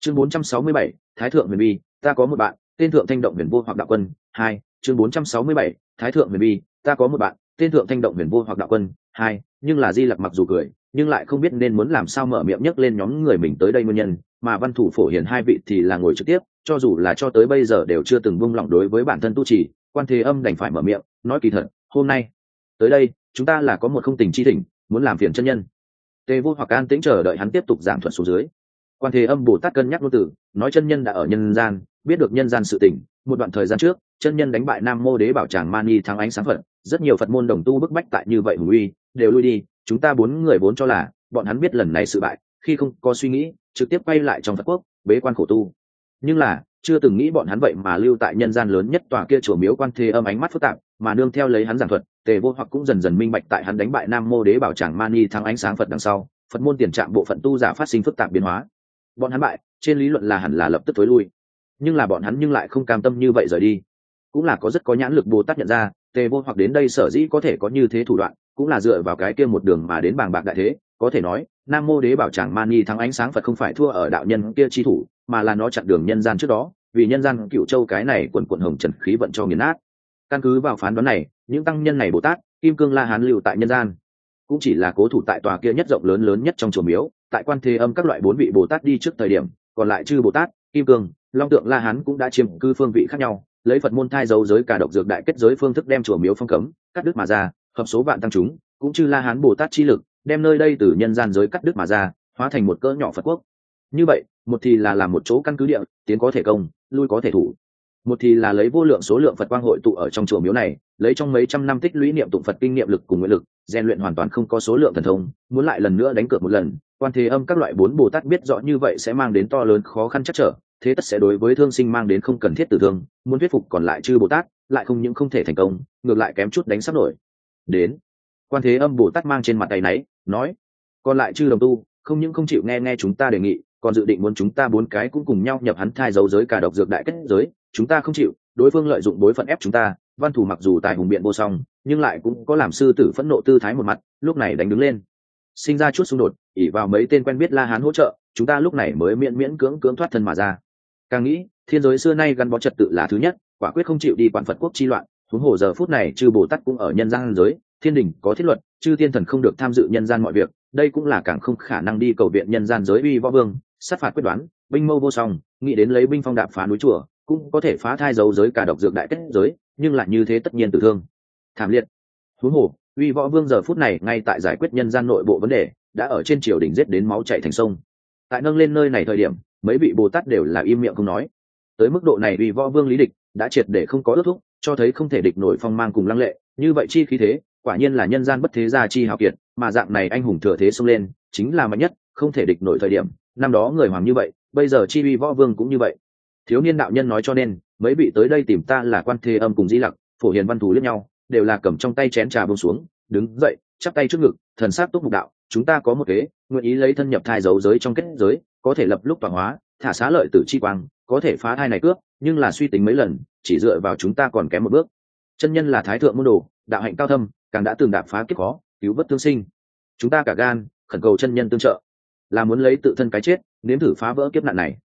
Chương 467, thái thượng huyền bi ta có một bạn tên thượng thanh động huyền vô hoặc đạo quân hai chương 467, thái thượng huyền bi ta có một bạn tên thượng thanh động huyền vô hoặc đạo quân hai nhưng là di lặc mặc dù cười nhưng lại không biết nên muốn làm sao mở miệng nhấc lên nhóm người mình tới đây nguyên nhân mà văn thủ phổ hiền hai vị thì là ngồi trực tiếp cho dù là cho tới bây giờ đều chưa từng buông lỏng đối với bản thân tu trì quan thế âm đành phải mở miệng nói kỳ thật hôm nay tới đây chúng ta là có một không tình chi thỉnh muốn làm phiền chân nhân. Tề vô hoặc an tĩnh chờ đợi hắn tiếp tục giảng thuật xuống dưới. Quan thế âm bồ tát cân nhắc ngôn từ nói chân nhân đã ở nhân gian biết được nhân gian sự tỉnh một đoạn thời gian trước chân nhân đánh bại nam mô đế bảo tràng mani thắng ánh sáng phật, rất nhiều phật môn đồng tu bức bách tại như vậy hùng uy, đều lui đi, chúng ta bốn người vốn cho là, bọn hắn biết lần này sự bại, khi không có suy nghĩ, trực tiếp quay lại trong phật quốc, bế quan khổ tu. Nhưng là, chưa từng nghĩ bọn hắn vậy mà lưu tại nhân gian lớn nhất tòa kia chùa miếu quan thế âm ánh mắt phức tạp, mà nương theo lấy hắn giảng thuật, tề vô hoặc cũng dần dần minh bạch tại hắn đánh bại nam mô đế bảo tràng mani thắng ánh sáng phật đằng sau, phật môn tiền trạm bộ phận tu giả phát sinh phức tạp biến hóa. Bọn hắn bại, trên lý luận là hẳn là lập tức thối lui. Nhưng là bọn hắn nhưng lại không cam tâm như vậy rời đi cũng là có rất có nhãn lực bồ tát nhận ra, tề vô hoặc đến đây sở dĩ có thể có như thế thủ đoạn, cũng là dựa vào cái kia một đường mà đến bàng bạc đại thế, có thể nói, nam mô đế bảo tràng mani thắng ánh sáng phật không phải thua ở đạo nhân kia chi thủ, mà là nó chặn đường nhân gian trước đó, vì nhân gian cựu châu cái này quần quận hồng trần khí vận cho nghiền nát. Căn cứ vào phán đoán này, những tăng nhân này bồ tát, kim cương la hán lưu tại nhân gian, cũng chỉ là cố thủ tại tòa kia nhất rộng lớn lớn nhất trong chùa miếu, tại quan thế âm các loại bốn vị bồ tát đi trước thời điểm, còn lại chư bồ tát, kim cương, long tượng la hán cũng đã chiếm cư phương vị khác nhau lấy phật môn thai dấu giới cả độc dược đại kết giới phương thức đem chùa miếu phong cấm, cắt đứt mà ra, hợp số vạn tăng chúng, cũng chư la hán, bồ tát chi lực, đem nơi đây từ nhân gian giới cắt đứt mà ra, hóa thành một cỡ nhỏ phật quốc. Như vậy, một thì là làm một chỗ căn cứ địa, tiến có thể công, lui có thể thủ. Một thì là lấy vô lượng số lượng phật quang hội tụ ở trong chùa miếu này, lấy trong mấy trăm năm tích lũy niệm tụng phật kinh niệm lực cùng nguyện lực, rèn luyện hoàn toàn không có số lượng thần thông, muốn lại lần nữa đánh cược một lần, quan thế âm các loại bốn bồ tát biết rõ như vậy sẽ mang đến to lớn khó khăn chắc trở thế tất sẽ đối với thương sinh mang đến không cần thiết tử thương, muốn thuyết phục còn lại chư bồ tát, lại không những không thể thành công, ngược lại kém chút đánh sắp nổi. Đến, quan thế âm bồ tát mang trên mặt tay náy, nói, còn lại chư đồng tu, không những không chịu nghe nghe chúng ta đề nghị, còn dự định muốn chúng ta bốn cái cũng cùng nhau nhập hắn thai dấu giới cả độc dược đại kết giới, chúng ta không chịu, đối phương lợi dụng bối phận ép chúng ta, văn thủ mặc dù tài hùng biện vô song, nhưng lại cũng có làm sư tử phẫn nộ tư thái một mặt, lúc này đánh đứng lên. Sinh ra chút xung đột ỉ vào mấy tên quen biết la hán hỗ trợ, chúng ta lúc này mới miễn miễn cưỡng cưỡng thoát thân mà ra càng nghĩ, thiên giới xưa nay gắn bó trật tự là thứ nhất, quả quyết không chịu đi quản phật quốc chi loạn. Huống hồ giờ phút này chư bồ tát cũng ở nhân gian giới, thiên đình có thiết luật, chư thiên thần không được tham dự nhân gian mọi việc, đây cũng là càng không khả năng đi cầu viện nhân gian giới uy võ vương, sát phạt quyết đoán, binh mâu vô song, nghĩ đến lấy binh phong đạp phá núi chùa, cũng có thể phá thai dấu giới cả độc dược đại kết giới, nhưng lại như thế tất nhiên tử thương. Thảm liệt. Huống hồ, uy võ vương giờ phút này ngay tại giải quyết nhân gian nội bộ vấn đề, đã ở trên triều đình giết đến máu chảy thành sông. Tại nâng lên nơi này thời điểm mấy vị bồ tát đều là im miệng không nói. Tới mức độ này vì võ vương lý địch đã triệt để không có ước thúc, cho thấy không thể địch nổi phong mang cùng lăng lệ, như vậy chi khí thế, quả nhiên là nhân gian bất thế gia chi hào kiệt, mà dạng này anh hùng thừa thế xông lên, chính là mạnh nhất, không thể địch nổi thời điểm. Năm đó người hoàng như vậy, bây giờ chi uy võ vương cũng như vậy. Thiếu niên đạo nhân nói cho nên, mấy vị tới đây tìm ta là quan thế âm cùng di lặc, phổ hiền văn thù lẫn nhau, đều là cầm trong tay chén trà bông xuống, đứng dậy chắp tay trước ngực, thần sát túc mục đạo, chúng ta có một kế, nguyện ý lấy thân nhập thai dấu giới trong kết giới, có thể lập lúc toàn hóa, thả xá lợi tử chi quang, có thể phá thai này cướp, nhưng là suy tính mấy lần, chỉ dựa vào chúng ta còn kém một bước. Chân nhân là thái thượng môn đồ, đạo hạnh cao thâm, càng đã từng đạp phá kiếp khó, cứu vớt thương sinh. Chúng ta cả gan, khẩn cầu chân nhân tương trợ. Là muốn lấy tự thân cái chết, nếm thử phá vỡ kiếp nạn này.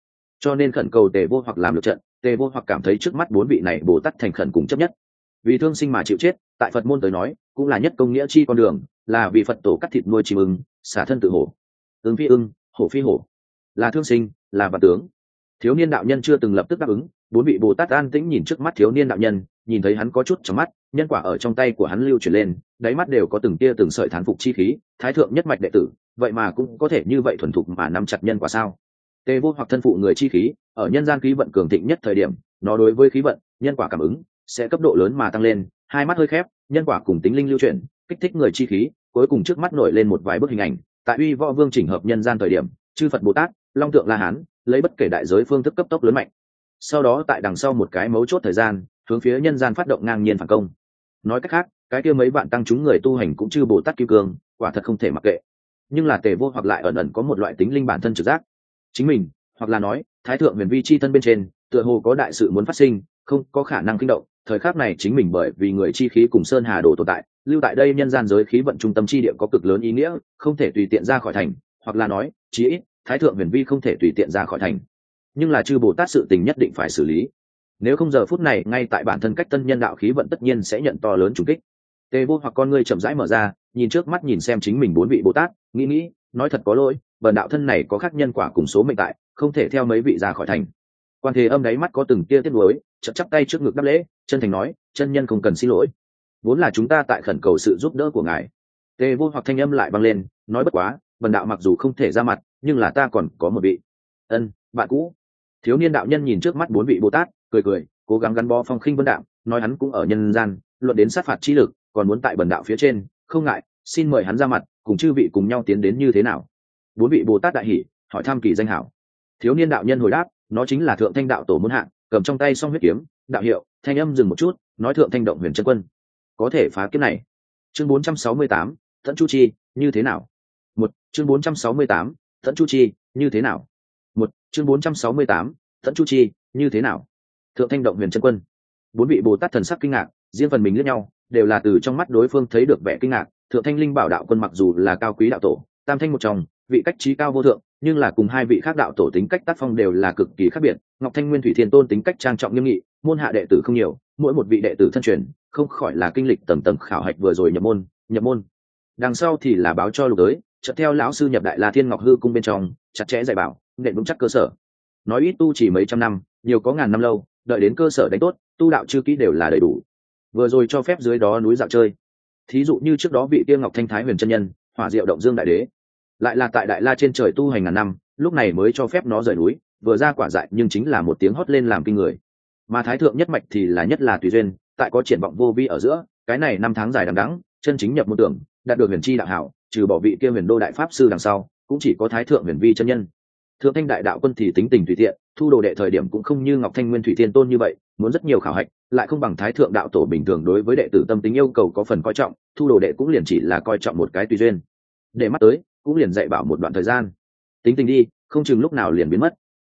Cho nên khẩn cầu tề vô hoặc làm được trận, tề vô hoặc cảm thấy trước mắt bốn vị này bồ tát thành khẩn cùng chấp nhất. Vì thương sinh mà chịu chết tại phật môn tới nói, cũng là nhất công nghĩa chi con đường, là vì phật tổ cắt thịt nuôi chim ưng, xả thân tự hổ. Ứng phi ưng, hổ phi hổ. Là thương sinh, là vật tướng. Thiếu niên đạo nhân chưa từng lập tức đáp ứng, bốn vị bồ tát an tĩnh nhìn trước mắt thiếu niên đạo nhân, nhìn thấy hắn có chút trong mắt, nhân quả ở trong tay của hắn lưu chuyển lên, đáy mắt đều có từng tia từng sợi thán phục chi khí, thái thượng nhất mạch đệ tử, vậy mà cũng có thể như vậy thuần thục mà nắm chặt nhân quả sao? Tê vô hoặc thân phụ người chi khí, ở nhân gian khí vận cường thịnh nhất thời điểm, nó đối với khí vận, nhân quả cảm ứng, sẽ cấp độ lớn mà tăng lên hai mắt hơi khép, nhân quả cùng tính linh lưu chuyển, kích thích người chi khí, cuối cùng trước mắt nổi lên một vài bức hình ảnh. Tại uy võ vương chỉnh hợp nhân gian thời điểm, chư phật bồ tát, long tượng la hán, lấy bất kể đại giới phương thức cấp tốc lớn mạnh. Sau đó tại đằng sau một cái mấu chốt thời gian, hướng phía nhân gian phát động ngang nhiên phản công. Nói cách khác, cái kia mấy bạn tăng chúng người tu hành cũng chư bồ tát kim cương, quả thật không thể mặc kệ. Nhưng là tề vô hoặc lại ẩn ẩn có một loại tính linh bản thân trực giác. Chính mình, hoặc là nói, thái thượng huyền vi chi thân bên trên, tựa hồ có đại sự muốn phát sinh, không có khả năng kinh động thời khắc này chính mình bởi vì người chi khí cùng sơn hà đồ tồn tại, lưu tại đây nhân gian giới khí vận trung tâm chi địa có cực lớn ý nghĩa, không thể tùy tiện ra khỏi thành, hoặc là nói, chí ít, thái thượng huyền vi không thể tùy tiện ra khỏi thành. Nhưng là chư bồ tát sự tình nhất định phải xử lý. Nếu không giờ phút này, ngay tại bản thân cách tân nhân đạo khí vận tất nhiên sẽ nhận to lớn trùng kích. Tê vô hoặc con ngươi chậm rãi mở ra, nhìn trước mắt nhìn xem chính mình bốn vị bồ tát, nghĩ nghĩ, nói thật có lỗi, bần đạo thân này có khác nhân quả cùng số mệnh tại, không thể theo mấy vị ra khỏi thành. Quan thế âm đáy mắt có từng tia tiết lối chậm chắp tay trước ngực đáp lễ, chân thành nói, chân nhân không cần xin lỗi. Vốn là chúng ta tại khẩn cầu sự giúp đỡ của ngài. Tề vô hoặc thanh âm lại vang lên, nói bất quá, bần đạo mặc dù không thể ra mặt, nhưng là ta còn có một vị. Ân, bạn cũ. Thiếu niên đạo nhân nhìn trước mắt bốn vị bồ tát, cười cười, cố gắng gắn bó phong khinh vân đạo, nói hắn cũng ở nhân gian, luận đến sát phạt chi lực, còn muốn tại bần đạo phía trên, không ngại, xin mời hắn ra mặt, cùng chư vị cùng nhau tiến đến như thế nào? Bốn vị bồ tát đại hỷ hỏi thăm kỳ danh hảo. Thiếu niên đạo nhân hồi đáp, nó chính là thượng thanh đạo tổ muốn hạng cầm trong tay xong huyết kiếm, đạo hiệu, thanh âm dừng một chút, nói thượng thanh động huyền chân quân. Có thể phá kiếp này. Chương bốn trăm sáu mươi tám, thẫn chu chi, như thế nào? Một, chương bốn trăm sáu mươi tám, thẫn chu chi, như thế nào? Một, chương bốn trăm sáu mươi tám, thẫn chu chi, như thế nào? Thượng thanh động huyền chân quân. Bốn vị bồ tát thần sắc kinh ngạc, riêng phần mình lẫn nhau, đều là từ trong mắt đối phương thấy được vẻ kinh ngạc. Thượng thanh linh bảo đạo quân mặc dù là cao quý đạo tổ, tam thanh một chồng vị cách trí cao vô thượng nhưng là cùng hai vị khác đạo tổ tính cách tác phong đều là cực kỳ khác biệt. Ngọc thanh nguyên thủy thiên tôn tính cách trang trọng nghiêm nghị, môn hạ đệ tử không nhiều, mỗi một vị đệ tử thân truyền, không khỏi là kinh lịch tầm tầm khảo hạch vừa rồi nhập môn nhập môn. Đằng sau thì là báo cho lục tới chợt theo lão sư nhập đại la thiên ngọc hư cung bên trong, chặt chẽ dạy bảo, nện vững chắc cơ sở. Nói ít tu chỉ mấy trăm năm, nhiều có ngàn năm lâu, đợi đến cơ sở đánh tốt, tu đạo chưa kỹ đều là đầy đủ. Vừa rồi cho phép dưới đó núi dạo chơi. Thí dụ như trước đó vị tiên ngọc thanh thái huyền chân nhân, hỏa diệu động dương đại đế lại là tại đại la trên trời tu hành ngàn năm, lúc này mới cho phép nó rời núi, vừa ra quả dại nhưng chính là một tiếng hót lên làm kinh người. Mà thái thượng nhất mạch thì là nhất là tùy duyên, tại có triển vọng vô vi ở giữa, cái này năm tháng dài đằng đắng chân chính nhập một tưởng, đạt được huyền chi đạo hảo, trừ bỏ vị kia huyền đô đại pháp sư đằng sau, cũng chỉ có thái thượng huyền vi chân nhân. Thượng thanh đại đạo quân thì tính tình tùy tiện, thu đồ đệ thời điểm cũng không như ngọc thanh nguyên thủy thiên tôn như vậy, muốn rất nhiều khảo hạch, lại không bằng thái thượng đạo tổ bình thường đối với đệ tử tâm tính yêu cầu có phần coi trọng, thu đồ đệ cũng liền chỉ là coi trọng một cái tùy duyên. Để mắt tới cũng liền dạy bảo một đoạn thời gian. Tính tình đi, không chừng lúc nào liền biến mất.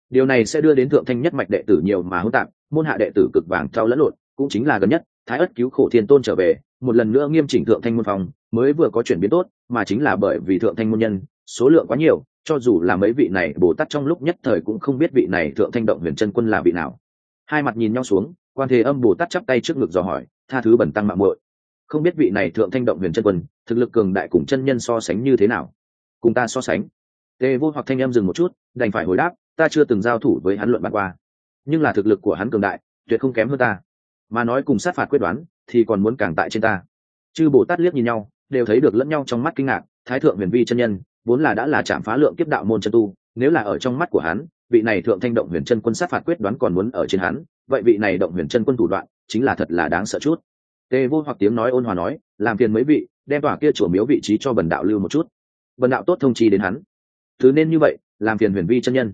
Điều này sẽ đưa đến thượng thanh nhất mạch đệ tử nhiều mà hỗn tạp, môn hạ đệ tử cực vàng trao lẫn lộn, cũng chính là gần nhất, thái ất cứu khổ thiên tôn trở về, một lần nữa nghiêm chỉnh thượng thanh môn phòng, mới vừa có chuyển biến tốt, mà chính là bởi vì thượng thanh môn nhân, số lượng quá nhiều, cho dù là mấy vị này bồ tát trong lúc nhất thời cũng không biết vị này thượng thanh động huyền chân quân là vị nào. Hai mặt nhìn nhau xuống, quan thế âm bồ tát chắp tay trước ngực dò hỏi, tha thứ bẩn tăng mạng muội. Không biết vị này thượng thanh động huyền chân quân, thực lực cường đại cùng chân nhân so sánh như thế nào cùng ta so sánh. Tề vô hoặc thanh em dừng một chút, đành phải hồi đáp, ta chưa từng giao thủ với hắn luận bàn qua. Nhưng là thực lực của hắn cường đại, tuyệt không kém hơn ta. Mà nói cùng sát phạt quyết đoán, thì còn muốn càng tại trên ta. Chư bồ tát liếc nhìn nhau, đều thấy được lẫn nhau trong mắt kinh ngạc, thái thượng huyền vi chân nhân, vốn là đã là chạm phá lượng kiếp đạo môn chân tu, nếu là ở trong mắt của hắn, vị này thượng thanh động huyền chân quân sát phạt quyết đoán còn muốn ở trên hắn, vậy vị này động huyền chân quân thủ đoạn, chính là thật là đáng sợ chút. Tề vô hoặc tiếng nói ôn hòa nói, làm phiền mấy vị, đem tỏa kia chủ miếu vị trí cho bần đạo lưu một chút bần đạo tốt thông chi đến hắn. Thứ nên như vậy, làm phiền huyền vi chân nhân.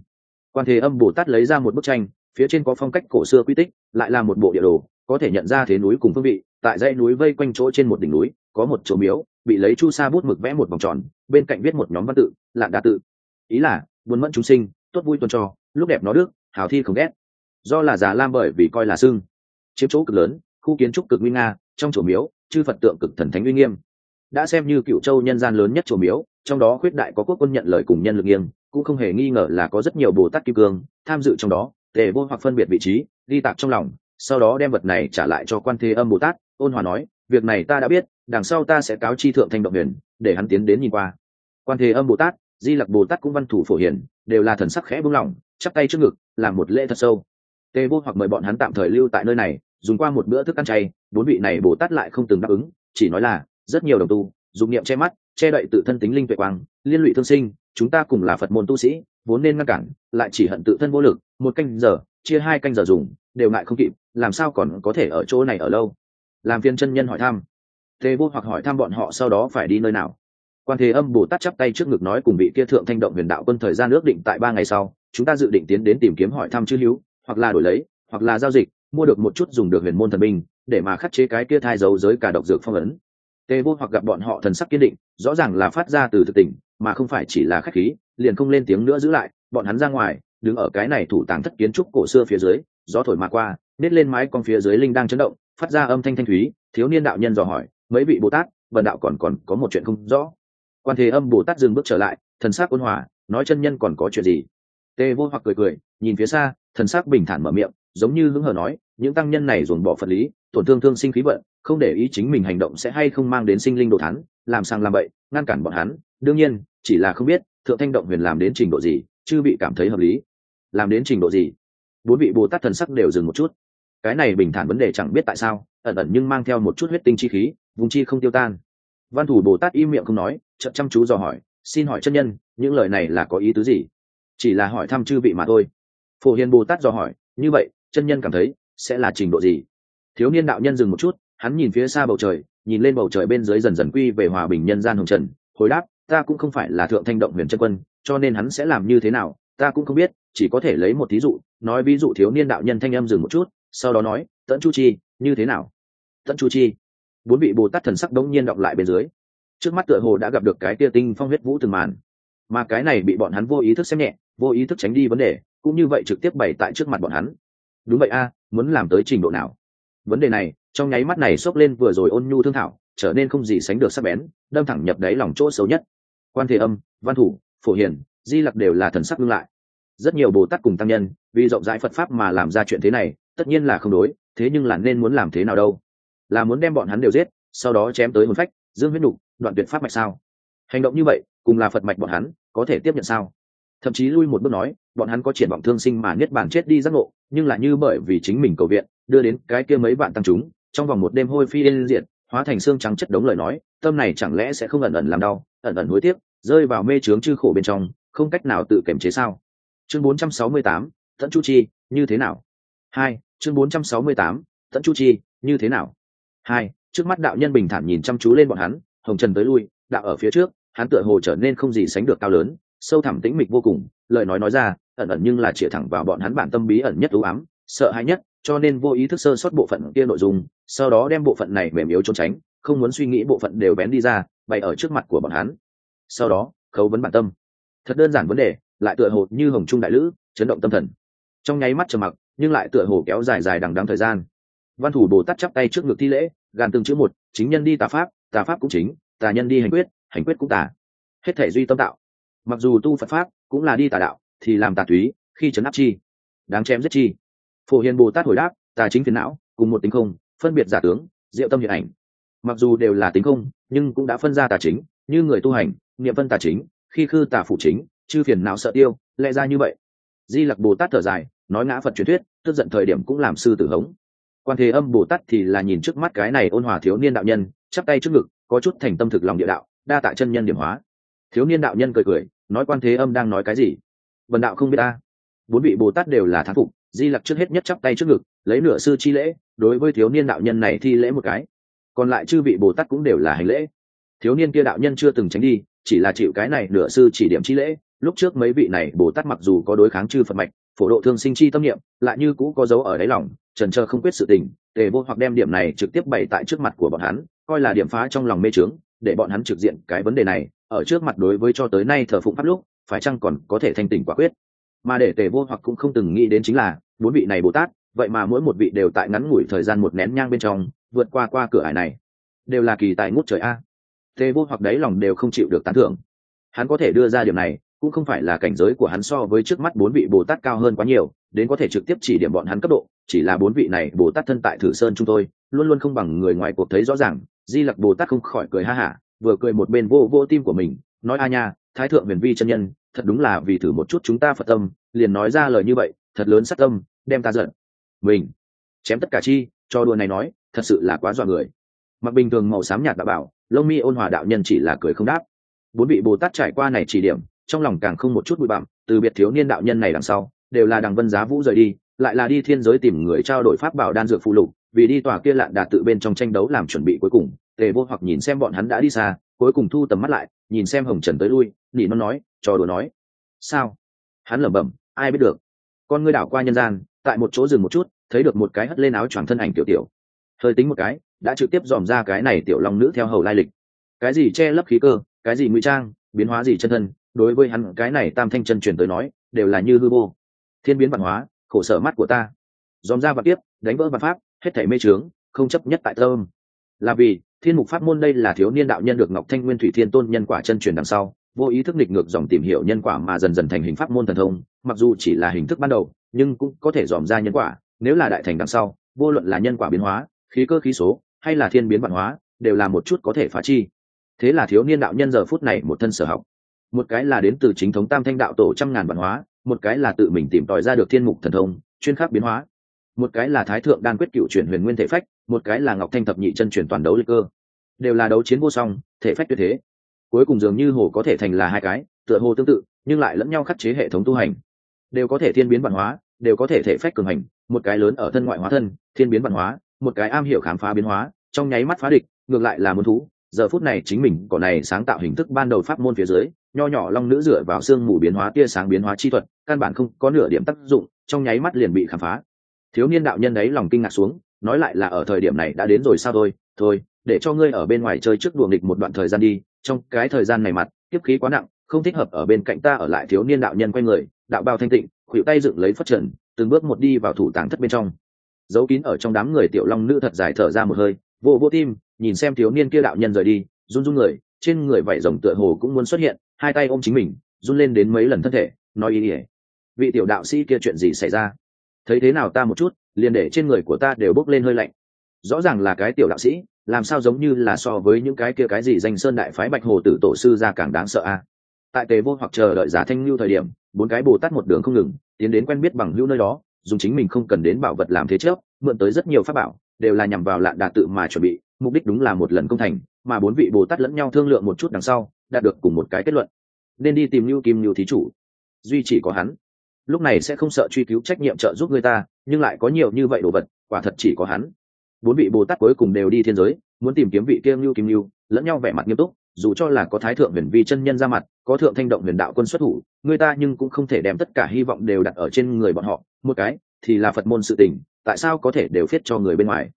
Quan thế âm bồ tát lấy ra một bức tranh, phía trên có phong cách cổ xưa quy tích, lại là một bộ địa đồ, có thể nhận ra thế núi cùng phương vị, tại dãy núi vây quanh chỗ trên một đỉnh núi, có một chỗ miếu, bị lấy chu sa bút mực vẽ một vòng tròn, bên cạnh viết một nhóm văn tự, lạn đa tự. Ý là buồn mẫn chúng sinh, tốt vui tuần trò, lúc đẹp nó đức, hào thi không ghét. Do là già lam bởi vì coi là xương chiếm chỗ cực lớn, khu kiến trúc cực nguy nga, trong chỗ miếu, chư phật tượng cực thần thánh uy nghiêm đã xem như cựu châu nhân gian lớn nhất chùa miếu, trong đó khuyết đại có quốc quân nhận lời cùng nhân lực nghiêng, cũng không hề nghi ngờ là có rất nhiều bồ tát kim cương tham dự trong đó để vô hoặc phân biệt vị trí, ghi tạc trong lòng, sau đó đem vật này trả lại cho quan thế âm bồ tát, ôn hòa nói, việc này ta đã biết, đằng sau ta sẽ cáo chi thượng thanh động huyền, để hắn tiến đến nhìn qua. Quan thế âm bồ tát, di lặc bồ tát cũng văn thủ phổ hiển đều là thần sắc khẽ buông lỏng, chắp tay trước ngực, làm một lễ thật sâu. Tề vô hoặc mời bọn hắn tạm thời lưu tại nơi này, dùng qua một bữa thức ăn chay, bốn vị này bồ tát lại không từng đáp ứng, chỉ nói là rất nhiều đồng tu, dùng niệm che mắt, che đậy tự thân tính linh tuệ quang, liên lụy thương sinh, chúng ta cùng là phật môn tu sĩ, vốn nên ngăn cản, lại chỉ hận tự thân vô lực, một canh giờ, chia hai canh giờ dùng, đều ngại không kịp, làm sao còn có thể ở chỗ này ở lâu? Làm phiên chân nhân hỏi thăm. Tề vô hoặc hỏi thăm bọn họ sau đó phải đi nơi nào? Quan thế âm bồ tát chắp tay trước ngực nói cùng vị kia thượng thanh động huyền đạo quân thời gian ước định tại ba ngày sau, chúng ta dự định tiến đến tìm kiếm hỏi thăm chư hữu, hoặc là đổi lấy, hoặc là giao dịch, mua được một chút dùng được huyền môn thần binh, để mà khắc chế cái kia thai dấu giới cả độc dược phong ấn tề vô hoặc gặp bọn họ thần sắc kiên định, rõ ràng là phát ra từ thực tình, mà không phải chỉ là khách khí, liền không lên tiếng nữa giữ lại, bọn hắn ra ngoài, đứng ở cái này thủ tàng thất kiến trúc cổ xưa phía dưới, gió thổi mà qua, nết lên mái con phía dưới linh đang chấn động, phát ra âm thanh thanh thúy, thiếu niên đạo nhân dò hỏi, mấy vị bồ tát, vần đạo còn còn có một chuyện không rõ? Quan thế âm bồ tát dừng bước trở lại, thần sắc ôn hòa, nói chân nhân còn có chuyện gì? Tề vô hoặc cười cười, nhìn phía xa, thần sắc bình thản mở miệng, giống như hứng hờ nói, những tăng nhân này dồn bỏ phật lý, tổn thương thương sinh khí vận không để ý chính mình hành động sẽ hay không mang đến sinh linh đồ thắn làm sang làm bậy, ngăn cản bọn hắn. Đương nhiên, chỉ là không biết, thượng thanh động huyền làm đến trình độ gì chứ bị cảm thấy hợp lý. Làm đến trình độ gì? Bốn vị bồ tát thần sắc đều dừng một chút. Cái này bình thản vấn đề chẳng biết tại sao, ẩn ẩn nhưng mang theo một chút huyết tinh chi khí, vùng chi không tiêu tan. Văn thủ bồ tát im miệng không nói chậm chăm chú dò hỏi, xin hỏi chân nhân, những lời này là có ý tứ gì? Chỉ là hỏi thăm chư vị mà thôi. Phổ hiền bồ tát dò hỏi, như vậy, chân nhân cảm thấy sẽ là trình độ gì? Thiếu niên đạo nhân dừng một chút hắn nhìn phía xa bầu trời, nhìn lên bầu trời bên dưới dần dần quy về hòa bình nhân gian hồng trần, hồi đáp, ta cũng không phải là thượng thanh động huyền chân quân, cho nên hắn sẽ làm như thế nào, ta cũng không biết, chỉ có thể lấy một thí dụ, nói ví dụ thiếu niên đạo nhân thanh âm dừng một chút, sau đó nói, tẫn chu chi, như thế nào? Tẫn chu chi. Bốn vị bồ tát thần sắc đống nhiên đọc lại bên dưới. Trước mắt tựa hồ đã gặp được cái tia tinh phong huyết vũ từng màn. Mà cái này bị bọn hắn vô ý thức xem nhẹ, vô ý thức tránh đi vấn đề, cũng như vậy trực tiếp bày tại trước mặt bọn hắn. Đúng vậy a, muốn làm tới trình độ nào? Vấn đề này, trong nháy mắt này xốc lên vừa rồi ôn nhu thương thảo, trở nên không gì sánh được sắc bén, đâm thẳng nhập đáy lòng chỗ xấu nhất. Quan thế âm, văn thủ, phổ hiền, di lặc đều là thần sắc ngưng lại. Rất nhiều bồ tát cùng tăng nhân, vì rộng rãi phật pháp mà làm ra chuyện thế này, tất nhiên là không đối, thế nhưng là nên muốn làm thế nào đâu? Là muốn đem bọn hắn đều giết, sau đó chém tới hồn phách, dương huyết nục, đoạn tuyệt pháp mạch sao? Hành động như vậy, cùng là phật mạch bọn hắn, có thể tiếp nhận sao? Thậm chí lui một bước nói, bọn hắn có triển vọng thương sinh mà niết bàn chết đi giác ngộ, nhưng là như bởi vì chính mình cầu viện đưa đến cái kia mấy bạn tăng chúng trong vòng một đêm hôi phi lên diện hóa thành xương trắng chất đống lời nói tâm này chẳng lẽ sẽ không ẩn ẩn làm đau ẩn ẩn hối tiếc rơi vào mê trướng chư khổ bên trong không cách nào tự kiềm chế sao? Chương 468, tận chu chi như thế nào? Hai chương 468, tận chu chi như thế nào? Hai trước mắt đạo nhân bình thản nhìn chăm chú lên bọn hắn hồng trần tới lui đạo ở phía trước hắn tựa hồ trở nên không gì sánh được cao lớn sâu thẳm tĩnh mịch vô cùng lời nói nói ra ẩn ẩn nhưng là chĩa thẳng vào bọn hắn bản tâm bí ẩn nhất ưu ám sợ hãi nhất, cho nên vô ý thức sơ sót bộ phận kia nội dung, sau đó đem bộ phận này mềm yếu trốn tránh, không muốn suy nghĩ bộ phận đều bén đi ra, bày ở trước mặt của bọn hắn. Sau đó, khấu vấn bản tâm. Thật đơn giản vấn đề, lại tựa hồ như hồng trung đại lữ, chấn động tâm thần. Trong nháy mắt trầm mặc, nhưng lại tựa hồ kéo dài dài đằng đắng thời gian. Văn thủ bồ tát chắp tay trước ngực thi lễ, gàn từng chữ một, chính nhân đi tà pháp tà pháp cũng chính, tà nhân đi hành quyết hành quyết cũng tà. Hết thể duy tâm tạo mặc dù tu phật pháp cũng là đi tà đạo, thì làm tà túy, khi chấn áp chi, đáng chém giết chi phổ hiền bồ tát hồi đáp tà chính phiền não, cùng một tính không, phân biệt giả tướng, diệu tâm hiện ảnh. Mặc dù đều là tính không, nhưng cũng đã phân ra tà chính, như người tu hành, niệm phân tà chính, khi khư tà phủ chính, chư phiền não sợ tiêu, lẽ ra như vậy. Di lặc bồ tát thở dài, nói ngã phật truyền thuyết, tức giận thời điểm cũng làm sư tử hống. Quan thế âm bồ tát thì là nhìn trước mắt cái này ôn hòa thiếu niên đạo nhân, chắp tay trước ngực, có chút thành tâm thực lòng địa đạo, đa tạ chân nhân điểm hóa. Thiếu niên đạo nhân cười cười, nói quan thế âm đang nói cái gì? Vần đạo không biết ta. Bốn vị bồ tát đều là thán phục di lặc trước hết nhất chắp tay trước ngực, lấy nửa sư chi lễ, đối với thiếu niên đạo nhân này thi lễ một cái. Còn lại chư vị bồ tát cũng đều là hành lễ. Thiếu niên kia đạo nhân chưa từng tránh đi, chỉ là chịu cái này nửa sư chỉ điểm chi lễ. Lúc trước mấy vị này bồ tát mặc dù có đối kháng chư phật mạch, phổ độ thương sinh chi tâm niệm, lại như cũ có dấu ở đáy lòng, trần trơ không quyết sự tình, tề vô hoặc đem điểm này trực tiếp bày tại trước mặt của bọn hắn, coi là điểm phá trong lòng mê trướng để bọn hắn trực diện cái vấn đề này, ở trước mặt đối với cho tới nay thờ phụng pháp lúc, phải chăng còn có thể thanh tỉnh quả quyết? Mà để tề vô hoặc cũng không từng nghĩ đến chính là bốn vị này bồ tát, vậy mà mỗi một vị đều tại ngắn ngủi thời gian một nén nhang bên trong, vượt qua qua cửa ải này. Đều là kỳ tài ngút trời a. Tê vô hoặc đấy lòng đều không chịu được tán thưởng. Hắn có thể đưa ra điểm này, cũng không phải là cảnh giới của hắn so với trước mắt bốn vị bồ tát cao hơn quá nhiều, đến có thể trực tiếp chỉ điểm bọn hắn cấp độ, chỉ là bốn vị này bồ tát thân tại thử sơn chúng tôi, luôn luôn không bằng người ngoài cuộc thấy rõ ràng, di lặc bồ tát không khỏi cười ha hả, vừa cười một bên vô vô tim của mình, nói a nha, thái thượng huyền vi chân nhân, thật đúng là vì thử một chút chúng ta phật tâm, liền nói ra lời như vậy thật lớn sát tâm, đem ta giận. Mình, chém tất cả chi, cho đùa này nói, thật sự là quá dọa người. Mặc bình thường màu xám nhạt đã bảo, lông mi ôn hòa đạo nhân chỉ là cười không đáp. Bốn vị bồ tát trải qua này chỉ điểm, trong lòng càng không một chút bụi bặm, từ biệt thiếu niên đạo nhân này đằng sau, đều là đằng vân giá vũ rời đi, lại là đi thiên giới tìm người trao đổi pháp bảo đan dược phụ lục, vì đi tòa kia lạn đạt tự bên trong tranh đấu làm chuẩn bị cuối cùng, tề vô hoặc nhìn xem bọn hắn đã đi xa, cuối cùng thu tầm mắt lại, nhìn xem hồng trần tới lui, nỉ nó nói trò đùa nói. Sao? Hắn lẩm bẩm, ai biết được con ngươi đảo qua nhân gian, tại một chỗ dừng một chút, thấy được một cái hất lên áo choàng thân ảnh tiểu tiểu. Hơi tính một cái, đã trực tiếp dòm ra cái này tiểu long nữ theo hầu lai lịch. Cái gì che lấp khí cơ, cái gì ngụy trang, biến hóa gì chân thân, đối với hắn cái này tam thanh chân truyền tới nói, đều là như hư vô. Thiên biến văn hóa, khổ sở mắt của ta. Dòm ra và tiếp đánh vỡ văn pháp, hết thảy mê trướng không chấp nhất tại thơm là vì, thiên mục pháp môn đây là thiếu niên đạo nhân được ngọc thanh nguyên thủy thiên tôn nhân quả chân truyền đằng sau, vô ý thức nghịch ngược dòng tìm hiểu nhân quả mà dần dần thành hình pháp môn thần thông mặc dù chỉ là hình thức ban đầu, nhưng cũng có thể dòm ra nhân quả. Nếu là đại thành đằng sau, vô luận là nhân quả biến hóa, khí cơ khí số, hay là thiên biến văn hóa, đều là một chút có thể phá chi. Thế là thiếu niên đạo nhân giờ phút này một thân sở học. Một cái là đến từ chính thống tam thanh đạo tổ trăm ngàn văn hóa, một cái là tự mình tìm tòi ra được thiên mục thần thông, chuyên khắc biến hóa. Một cái là thái thượng đan quyết cựu chuyển huyền nguyên thể phách, một cái là ngọc thanh thập nhị chân chuyển toàn đấu liệt cơ. Đều là đấu chiến vô song, thể phách tuyệt thế. Cuối cùng dường như hồ có thể thành là hai cái, tựa hồ tương tự, nhưng lại lẫn nhau khắc chế hệ thống tu hành đều có thể thiên biến văn hóa, đều có thể thể phách cường hành, một cái lớn ở thân ngoại hóa thân, thiên biến văn hóa, một cái am hiểu khám phá biến hóa, trong nháy mắt phá địch, ngược lại là muốn thú. Giờ phút này chính mình cỏ này sáng tạo hình thức ban đầu pháp môn phía dưới, nho nhỏ long nữ dựa vào xương mù biến hóa tia sáng biến hóa chi thuật, căn bản không có nửa điểm tác dụng, trong nháy mắt liền bị khám phá. Thiếu niên đạo nhân ấy lòng kinh ngạc xuống, nói lại là ở thời điểm này đã đến rồi sao thôi thôi, để cho ngươi ở bên ngoài chơi trước đùa nghịch một đoạn thời gian đi, trong cái thời gian này mặt tiếp khí quá nặng, không thích hợp ở bên cạnh ta ở lại thiếu niên đạo nhân quay người đạo bao thanh tịnh khuỵu tay dựng lấy phất trần, từng bước một đi vào thủ tàng thất bên trong. Giấu kín ở trong đám người tiểu long nữ thật dài thở ra một hơi, vô vô tim, nhìn xem thiếu niên kia đạo nhân rời đi, run run người, trên người vảy rồng tựa hồ cũng muốn xuất hiện, hai tay ôm chính mình, run lên đến mấy lần thân thể, nói ý ỉa vị tiểu đạo sĩ kia chuyện gì xảy ra? Thấy thế nào ta một chút, liền để trên người của ta đều bốc lên hơi lạnh. Rõ ràng là cái tiểu đạo sĩ, làm sao giống như là so với những cái kia cái gì danh sơn đại phái bạch hồ tử tổ sư ra càng đáng sợ a? Tại tề vô hoặc chờ đợi giả thanh lưu thời điểm, bốn cái bồ tát một đường không ngừng, tiến đến quen biết bằng hữu nơi đó, dùng chính mình không cần đến bảo vật làm thế trước, mượn tới rất nhiều pháp bảo, đều là nhằm vào lạn đà tự mà chuẩn bị, mục đích đúng là một lần công thành, mà bốn vị bồ tát lẫn nhau thương lượng một chút đằng sau, đạt được cùng một cái kết luận. Nên đi tìm lưu kim lưu thí chủ. Duy chỉ có hắn. Lúc này sẽ không sợ truy cứu trách nhiệm trợ giúp người ta, nhưng lại có nhiều như vậy đồ vật, quả thật chỉ có hắn. Bốn vị bồ tát cuối cùng đều đi thiên giới muốn tìm kiếm vị kia lưu kim lưu lẫn nhau vẻ mặt nghiêm túc, dù cho là có thái thượng huyền vi chân nhân ra mặt, có thượng thanh động huyền đạo quân xuất thủ, người ta nhưng cũng không thể đem tất cả hy vọng đều đặt ở trên người bọn họ. Một cái, thì là phật môn sự tình, tại sao có thể đều phiết cho người bên ngoài?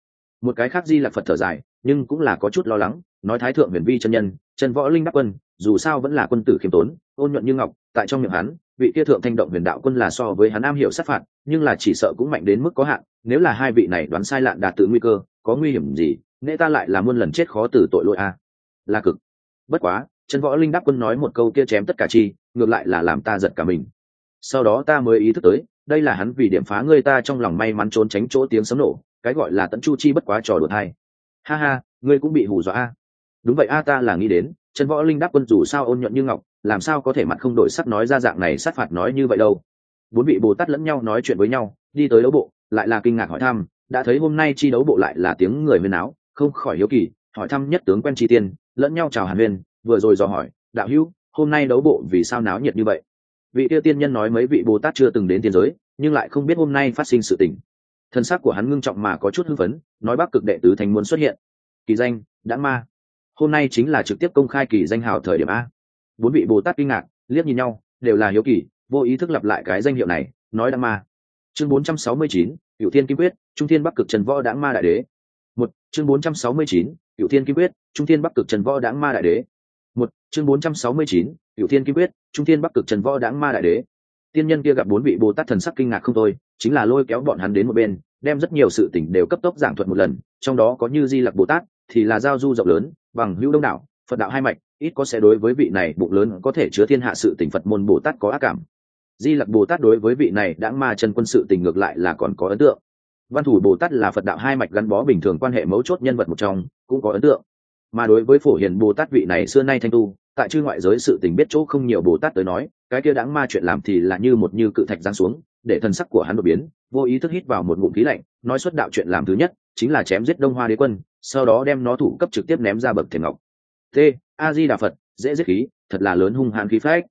Một cái khác di là phật thở dài, nhưng cũng là có chút lo lắng, nói thái thượng huyền vi chân nhân, chân võ linh đắc quân, dù sao vẫn là quân tử khiêm tốn, ôn nhuận như ngọc, tại trong miệng hắn, vị kia thượng thanh động huyền đạo quân là so với hắn am hiểu sát phạt, nhưng là chỉ sợ cũng mạnh đến mức có hạn, nếu là hai vị này đoán sai lạn đạt tự nguy cơ, có nguy hiểm gì? Nệ ta lại là muôn lần chết khó từ tội lỗi a. Là cực. Bất quá chân võ linh đáp quân nói một câu kia chém tất cả chi, ngược lại là làm ta giật cả mình. Sau đó ta mới ý thức tới, đây là hắn vì điểm phá ngươi ta trong lòng may mắn trốn tránh chỗ tiếng sấm nổ, cái gọi là tận chu chi bất quá trò đùa thay. Ha ha, ngươi cũng bị hù dọa a. Đúng vậy a, ta là nghĩ đến chân võ linh đáp quân dù sao ôn nhuận như ngọc, làm sao có thể mặt không đổi sắc nói ra dạng này sát phạt nói như vậy đâu. Bốn vị bồ tát lẫn nhau nói chuyện với nhau, đi tới đấu bộ, lại là kinh ngạc hỏi thăm, đã thấy hôm nay chi đấu bộ lại là tiếng người huyên áo không khỏi hiếu kỳ hỏi thăm nhất tướng quen tri tiên lẫn nhau chào hàn huyên vừa rồi dò hỏi đạo hữu hôm nay đấu bộ vì sao náo nhiệt như vậy? Vị tiêu tiên nhân nói mấy vị bồ tát chưa từng đến tiên giới nhưng lại không biết hôm nay phát sinh sự tình. Thân xác của hắn ngưng trọng mà có chút hưng phấn nói bắc cực đệ tứ thành muốn xuất hiện. Kỳ danh đã ma. Hôm nay chính là trực tiếp công khai kỳ danh hào thời điểm a. Bốn vị bồ tát kinh ngạc liếc nhìn nhau đều là hiếu kỳ vô ý thức lặp lại cái danh hiệu này nói đã ma. Chương 469, cựu thiên kim quyết trung thiên bắc cực trần võ đã ma đại đế một chương 469, cựu thiên kim quyết trung thiên bắc cực trần võ đãng ma đại đế. Một chương 469, cựu thiên kim quyết trung thiên bắc cực trần võ đãng ma đại đế. Tiên nhân kia gặp bốn vị bồ tát thần sắc kinh ngạc không thôi chính là lôi kéo bọn hắn đến một bên đem rất nhiều sự tỉnh đều cấp tốc giảng thuật một lần trong đó có như di lặc bồ tát thì là giao du rộng lớn bằng hữu đông đảo phật đạo hai mạch ít có sẽ đối với vị này bụng lớn có thể chứa thiên hạ sự tình phật môn bồ tát có ác cảm. Di lặc bồ tát đối với vị này đã ma chân quân sự tình ngược lại là còn có ấn tượng văn thủ bồ tát là phật đạo hai mạch gắn bó bình thường quan hệ mấu chốt nhân vật một trong, cũng có ấn tượng. Mà đối với phổ hiền bồ tát vị này xưa nay thanh tu, tại chư ngoại giới sự tình biết chỗ không nhiều bồ tát tới nói, cái kia đáng ma chuyện làm thì là như một như cự thạch giáng xuống, để thần sắc của hắn đột biến, vô ý thức hít vào một ngụm khí lạnh, nói xuất đạo chuyện làm thứ nhất, chính là chém giết đông hoa đế quân, sau đó đem nó thủ cấp trực tiếp ném ra bậc thềm ngọc. T. A di đà phật, dễ giết khí, thật là lớn hung hãn khí phách.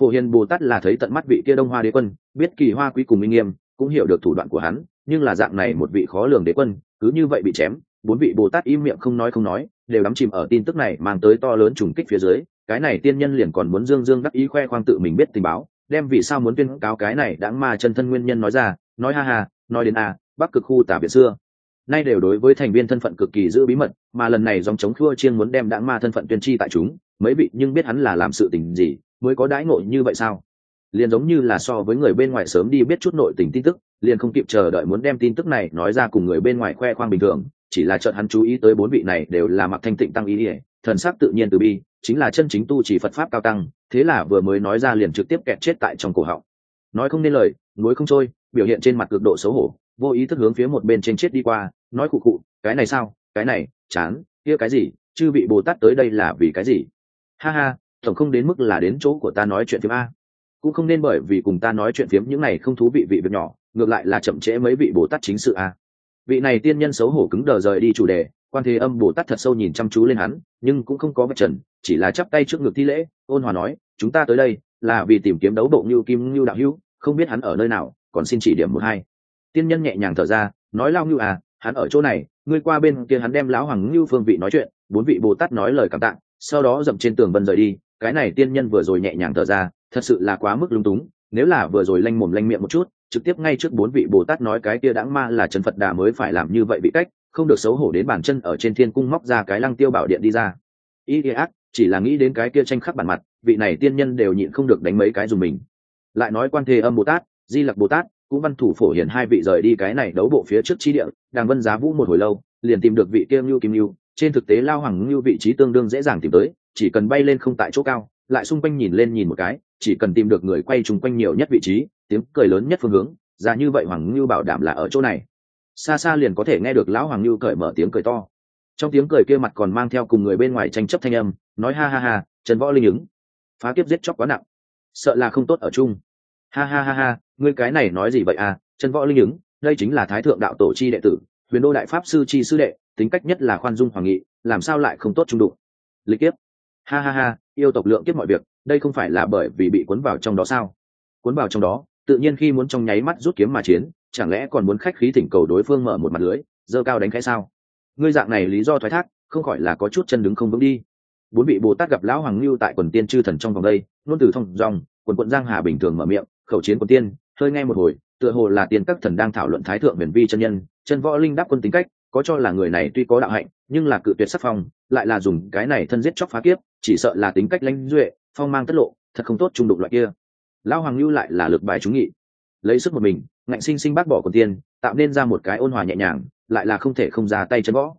Phổ hiền bồ tát là thấy tận mắt vị kia đông hoa đế quân, biết kỳ hoa quý cùng minh nghiêm, cũng hiểu được thủ đoạn của hắn nhưng là dạng này một vị khó lường đế quân, cứ như vậy bị chém, bốn vị bồ tát im miệng không nói không nói, đều đắm chìm ở tin tức này mang tới to lớn trùng kích phía dưới, cái này tiên nhân liền còn muốn dương dương đắc ý khoe khoang tự mình biết tình báo, đem vì sao muốn tuyên cáo cái này đã ma chân thân nguyên nhân nói ra, nói ha ha, nói đến a, bắc cực khu tả biệt xưa. Nay đều đối với thành viên thân phận cực kỳ giữ bí mật, mà lần này dòng chống khua chiên muốn đem đãng ma thân phận tuyên tri tại chúng, mấy vị nhưng biết hắn là làm sự tình gì, mới có đãi ngộ như vậy sao? Liền giống như là so với người bên ngoài sớm đi biết chút nội tình tin tức liền không kịp chờ đợi muốn đem tin tức này nói ra cùng người bên ngoài khoe khoang bình thường, chỉ là chợt hắn chú ý tới bốn vị này đều là mặc thanh tịnh tăng ý ỉa thần sắc tự nhiên từ bi, chính là chân chính tu chỉ phật pháp cao tăng, thế là vừa mới nói ra liền trực tiếp kẹt chết tại trong cổ họng. Nói không nên lời núi không trôi, biểu hiện trên mặt cực độ xấu hổ, vô ý thức hướng phía một bên trên chết đi qua, nói cụ cụ cái này sao? Cái này, chán, kia cái gì? Chư vị bồ tát tới đây là vì cái gì? Ha ha, tổng không đến mức là đến chỗ của ta nói chuyện phiếm a cũng không nên bởi vì cùng ta nói chuyện phiếm những này không thú vị vị việc nhỏ, ngược lại là chậm trễ mấy vị bồ tát chính sự à vị này tiên nhân xấu hổ cứng đờ rời đi chủ đề, quan thế âm bồ tát thật sâu nhìn chăm chú lên hắn, nhưng cũng không có vật trần, chỉ là chắp tay trước ngực thi lễ, ôn hòa nói, chúng ta tới đây, là vì tìm kiếm đấu bộ như kim như đạo hữu, không biết hắn ở nơi nào, còn xin chỉ điểm một hai. Tiên nhân nhẹ nhàng thở ra, nói lao như à hắn ở chỗ này, ngươi qua bên kia hắn đem lão hoàng như phương vị nói chuyện. Bốn vị bồ tát nói lời cảm tạng sau đó dậm trên tường vân rời đi cái này tiên nhân vừa rồi nhẹ nhàng thở ra, thật sự là quá mức lung túng, nếu là vừa rồi lanh mồm lanh miệng một chút, trực tiếp ngay trước bốn vị bồ tát nói cái kia đãng ma là trần phật đà mới phải làm như vậy bị cách, không được xấu hổ đến bàn chân ở trên thiên cung móc ra cái lăng tiêu bảo điện đi ra. Ý ác, chỉ là nghĩ đến cái kia tranh khắc bản mặt, vị này tiên nhân đều nhịn không được đánh mấy cái dùng mình. Lại nói quan thế âm bồ tát, di lặc bồ tát, cũng văn thủ phổ hiển hai vị rời đi cái này đấu bộ phía trước chi địa đang vân giá vũ một hồi lâu, liền tìm được vị kia ngưu kim ngưu, trên thực tế lao hoàng ngưu vị trí tương đương dễ dàng tìm tới chỉ cần bay lên không tại chỗ cao, lại xung quanh nhìn lên nhìn một cái, chỉ cần tìm được người quay chung quanh nhiều nhất vị trí, tiếng cười lớn nhất phương hướng, ra như vậy hoàng ngưu bảo đảm là ở chỗ này. Xa xa liền có thể nghe được lão hoàng ngưu cởi mở tiếng cười to. Trong tiếng cười kia mặt còn mang theo cùng người bên ngoài tranh chấp thanh âm, nói ha ha ha, trần võ linh ứng. Phá kiếp giết chóc quá nặng. Sợ là không tốt ở chung. Ha ha ha ha, ngươi cái này nói gì vậy à trần võ linh ứng, đây chính là thái thượng đạo tổ chi đệ tử, huyền đô đại pháp sư chi sư đệ, tính cách nhất là khoan dung hoàng nghị, làm sao lại không tốt trung đụng. Lịch kiếp ha ha ha, yêu tộc lượng kiếp mọi việc, đây không phải là bởi vì bị cuốn vào trong đó sao? Cuốn vào trong đó, tự nhiên khi muốn trong nháy mắt rút kiếm mà chiến, chẳng lẽ còn muốn khách khí thỉnh cầu đối phương mở một mặt lưới dơ cao đánh khẽ sao? Ngươi dạng này lý do thoái thác, không khỏi là có chút chân đứng không vững đi. Bốn vị bồ tát gặp lão hoàng lưu tại quần tiên chư thần trong vòng đây, luôn từ thông dòng, quần quận giang hà bình thường mở miệng, khẩu chiến quần tiên, hơi nghe một hồi, tựa hồ là tiền các thần đang thảo luận thái thượng huyền vi chân nhân, chân võ linh đáp quân tính cách, có cho là người này tuy có đạo hạnh, nhưng là cự tuyệt sắc phong lại là dùng cái này thân giết chóc phá kiếp, chỉ sợ là tính cách lãnh duệ, phong mang tất lộ, thật không tốt trung đục loại kia. Lão hoàng lưu lại là lực bài trúng nghị. Lấy sức một mình, ngạnh sinh sinh bác bỏ quần tiên, tạo nên ra một cái ôn hòa nhẹ nhàng, lại là không thể không ra tay chân võ.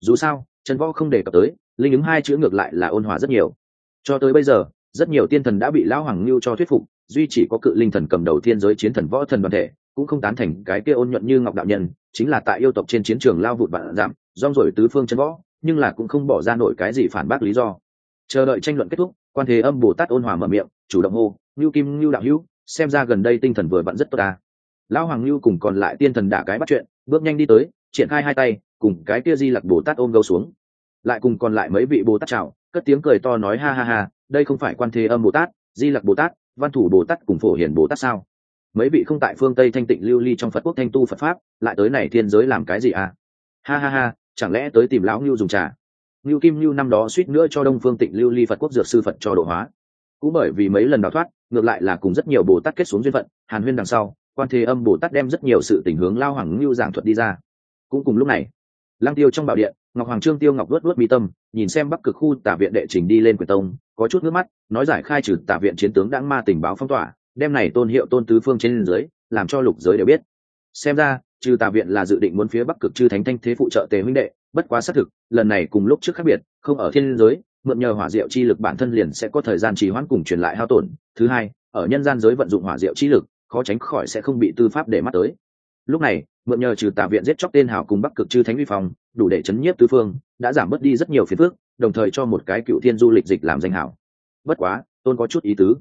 Dù sao, chân võ không đề cập tới, linh ứng hai chữ ngược lại là ôn hòa rất nhiều. Cho tới bây giờ, rất nhiều tiên thần đã bị lão hoàng lưu cho thuyết phục, duy chỉ có cự linh thần cầm đầu thiên giới chiến thần võ thần đoàn thể, cũng không tán thành cái kia ôn nhuận như ngọc đạo nhân, chính là tại yêu tộc trên chiến trường lao vụt vạn giảm, rong rổi tứ phương chân võ nhưng là cũng không bỏ ra nổi cái gì phản bác lý do. Chờ đợi tranh luận kết thúc, quan thế âm bồ tát ôn hòa mở miệng, chủ động hô, ngưu kim, ngưu đạo hữu, xem ra gần đây tinh thần vừa vặn rất tốt ta. Lão hoàng ngưu cùng còn lại tiên thần đả cái bắt chuyện, bước nhanh đi tới, triển khai hai tay, cùng cái kia di lặc bồ tát ôm gâu xuống. Lại cùng còn lại mấy vị bồ tát chào, cất tiếng cười to nói, ha ha ha, đây không phải quan thế âm bồ tát, di lặc bồ tát, văn thủ bồ tát cùng phổ hiền bồ tát sao? Mấy vị không tại phương tây thanh tịnh lưu ly trong phật quốc thanh tu phật pháp, lại tới này thiên giới làm cái gì à? Ha ha ha chẳng lẽ tới tìm lão ngưu dùng trà? Ngưu kim ngưu năm đó suýt nữa cho đông phương tịnh lưu ly phật quốc dược sư phật cho độ hóa. Cũng bởi vì mấy lần đào thoát, ngược lại là cùng rất nhiều bồ tát kết xuống duyên phận, hàn huyên đằng sau, quan thế âm bồ tát đem rất nhiều sự tình hướng lao hoàng ngưu giảng thuật đi ra. Cũng cùng lúc này lang tiêu trong bảo điện, ngọc hoàng trương tiêu ngọc luất luất mi tâm, nhìn xem bắc cực khu tả viện đệ trình đi lên quyền tông, có chút nước mắt, nói giải khai trừ tả viện chiến tướng đãng ma tình báo phong tỏa, đem này tôn hiệu tôn tứ phương trên dưới, làm cho lục giới đều biết. Xem ra trừ tà viện là dự định muốn phía bắc cực chư thánh thanh thế phụ trợ tề huynh đệ, bất quá xác thực, lần này cùng lúc trước khác biệt, không ở thiên giới, mượn nhờ hỏa diệu chi lực bản thân liền sẽ có thời gian trì hoãn cùng truyền lại hao tổn. Thứ hai, ở nhân gian giới vận dụng hỏa diệu chi lực, khó tránh khỏi sẽ không bị tư pháp để mắt tới. Lúc này, mượn nhờ trừ tà viện giết chóc tên hào cùng bắc cực chư thánh vi phòng đủ để chấn nhiếp tứ phương, đã giảm bớt đi rất nhiều phiền phức, đồng thời cho một cái cựu thiên du lịch dịch làm danh hảo. Bất quá, tôn có chút ý tứ.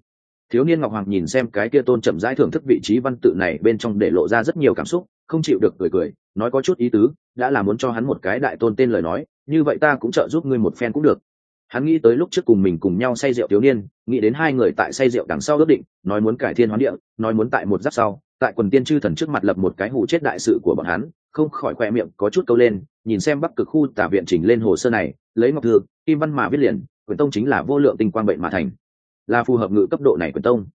Thiếu niên ngọc hoàng nhìn xem cái kia tôn chậm rãi thưởng thức vị trí văn tự này bên trong để lộ ra rất nhiều cảm xúc không chịu được cười cười, nói có chút ý tứ, đã là muốn cho hắn một cái đại tôn tên lời nói, như vậy ta cũng trợ giúp ngươi một phen cũng được. Hắn nghĩ tới lúc trước cùng mình cùng nhau say rượu thiếu niên, nghĩ đến hai người tại say rượu đằng sau ước định, nói muốn cải thiên hoán địa, nói muốn tại một giáp sau, tại quần tiên chư thần trước mặt lập một cái hủ chết đại sự của bọn hắn, không khỏi khoe miệng có chút câu lên, nhìn xem bắc cực khu tả viện chỉnh lên hồ sơ này, lấy ngọc thư, kim văn mà viết liền, quyền tông chính là vô lượng tinh quang bệnh mà thành. Là phù hợp ngự cấp độ này quyền tông.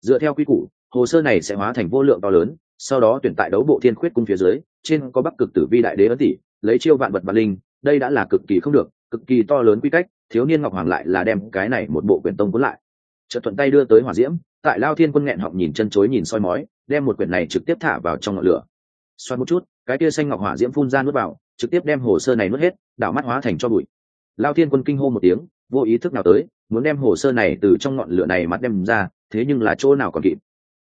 Dựa theo quy củ, hồ sơ này sẽ hóa thành vô lượng to lớn sau đó tuyển tại đấu bộ thiên khuyết cung phía dưới, trên có bắc cực tử vi đại đế ấn tỷ, lấy chiêu vạn vật bản linh, đây đã là cực kỳ không được, cực kỳ to lớn quy cách, thiếu niên ngọc hoàng lại là đem cái này một bộ quyển tông cuốn lại. Chợt thuận tay đưa tới hỏa diễm, tại lao thiên quân nghẹn họng nhìn chân chối nhìn soi mói, đem một quyển này trực tiếp thả vào trong ngọn lửa. Xoắn một chút, cái tia xanh ngọc hỏa diễm phun ra nuốt vào, trực tiếp đem hồ sơ này nuốt hết, đảo mắt hóa thành cho bụi. Lao thiên quân kinh hô một tiếng, vô ý thức nào tới, muốn đem hồ sơ này từ trong ngọn lửa này mắt đem ra, thế nhưng là chỗ nào còn kịp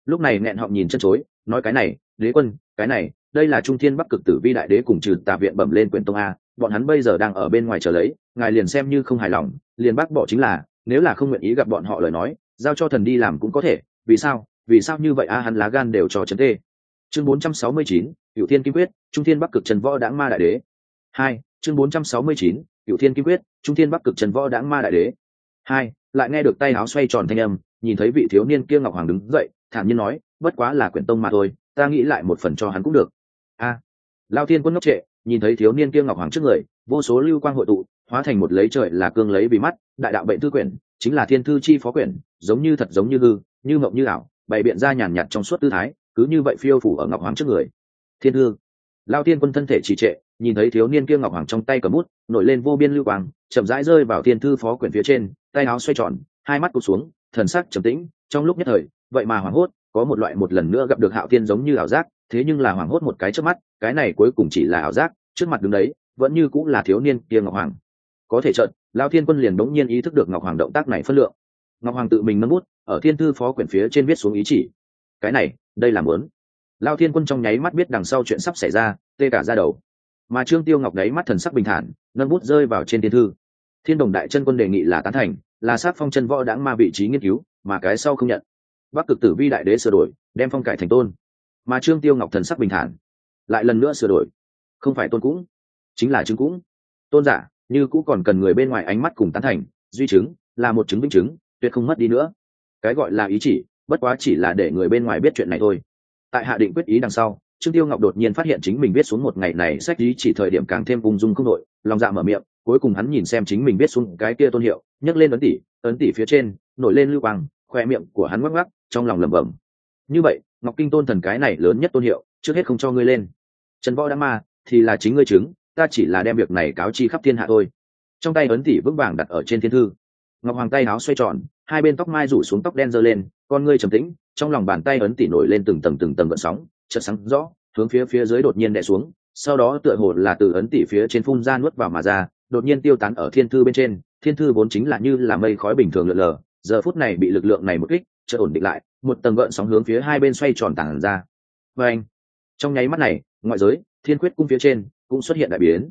lúc này nghẹn họng nhìn chân chối nói cái này đế quân cái này đây là trung thiên bắc cực tử vi đại đế cùng trừ tà viện bẩm lên quyển tông a bọn hắn bây giờ đang ở bên ngoài chờ lấy ngài liền xem như không hài lòng liền bác bỏ chính là nếu là không nguyện ý gặp bọn họ lời nói giao cho thần đi làm cũng có thể vì sao vì sao như vậy a hắn lá gan đều cho chấn tê. Chương 469, cựu thiên kim quyết trung thiên bắc cực trần võ đãng ma đại đế. Hai chương 469, cựu thiên kim quyết trung thiên bắc cực trần võ đãng ma đại đế. Hai lại nghe được tay áo xoay tròn thanh âm nhìn thấy vị thiếu niên kia ngọc hoàng đứng dậy thản nhiên nói bất quá là quyển tông mà thôi ta nghĩ lại một phần cho hắn cũng được. A. À, lao thiên quân ngốc trệ nhìn thấy thiếu niên kia ngọc hoàng trước người vô số lưu quang hội tụ hóa thành một lấy trời là cương lấy vì mắt đại đạo bệnh thư quyển chính là thiên thư chi phó quyển giống như thật giống như hư như mộng như ảo bày biện ra nhàn nhạt trong suốt tư thái cứ như vậy phiêu phủ ở ngọc hoàng trước người. Thiên thư. Lao thiên quân thân thể trì trệ nhìn thấy thiếu niên kia ngọc hoàng trong tay cầm bút nổi lên vô biên lưu quang chậm rãi rơi vào thiên thư phó quyển phía trên tay áo xoay tròn hai mắt cụt xuống thần sắc trầm tĩnh trong lúc nhất thời vậy mà hoảng hốt, có một loại một lần nữa gặp được hạo tiên giống như ảo giác, thế nhưng là hoảng hốt một cái trước mắt, cái này cuối cùng chỉ là ảo giác, trước mặt đứng đấy, vẫn như cũng là thiếu niên kia ngọc hoàng. Có thể trận lao thiên quân liền đống nhiên ý thức được ngọc hoàng động tác này phân lượng. Ngọc hoàng tự mình nâng bút, ở thiên thư phó quyển phía trên viết xuống ý chỉ. Cái này, đây là muốn. Lao thiên quân trong nháy mắt biết đằng sau chuyện sắp xảy ra, tê cả ra đầu. Mà trương tiêu ngọc đấy mắt thần sắc bình thản, nâng bút rơi vào trên thiên thư. Thiên đồng đại chân quân đề nghị là tán thành, là sát phong chân võ đãng ma vị trí nghiên cứu, mà cái sau không nhận bắc cực tử vi đại đế sửa đổi đem phong cải thành tôn. Mà trương tiêu ngọc thần sắc bình thản lại lần nữa sửa đổi. Không phải tôn cũng chính là chứng cũng. Tôn giả như cũ còn cần người bên ngoài ánh mắt cùng tán thành duy chứng là một chứng minh chứng tuyệt không mất đi nữa. Cái gọi là ý chỉ bất quá chỉ là để người bên ngoài biết chuyện này thôi. Tại hạ định quyết ý đằng sau trương tiêu ngọc đột nhiên phát hiện chính mình viết xuống một ngày này sách ý chỉ thời điểm càng thêm ung dung không nội, lòng dạ mở miệng cuối cùng hắn nhìn xem chính mình viết xuống cái kia tôn hiệu nhấc lên ấn tỷ ấn tỷ phía trên nổi lên lưu quang khoe miệng của hắn ngoắc ngoắc, trong lòng lẩm bẩm. Như vậy, ngọc kinh tôn thần cái này lớn nhất tôn hiệu, trước hết không cho ngươi lên. Trần võ đã ma, thì là chính ngươi chứng, ta chỉ là đem việc này cáo chi khắp thiên hạ thôi. Trong tay ấn tỷ vững vàng đặt ở trên thiên thư. Ngọc hoàng tay áo xoay tròn, hai bên tóc mai rủ xuống tóc đen giơ lên, con ngươi trầm tĩnh, trong lòng bàn tay ấn tỉ nổi lên từng tầng từng tầng gợn sóng, chợt sáng rõ, hướng phía phía dưới đột nhiên đè xuống, sau đó tựa hồ là từ ấn tỉ phía trên phun ra nuốt vào mà ra, đột nhiên tiêu tán ở thiên thư bên trên, thiên thư vốn chính là như là mây khói bình thường lượn lờ giờ phút này bị lực lượng này một kích, chợt ổn định lại, một tầng gợn sóng hướng phía hai bên xoay tròn tảng ra. Và anh, trong nháy mắt này, ngoại giới, thiên quyết cung phía trên, cũng xuất hiện đại biến.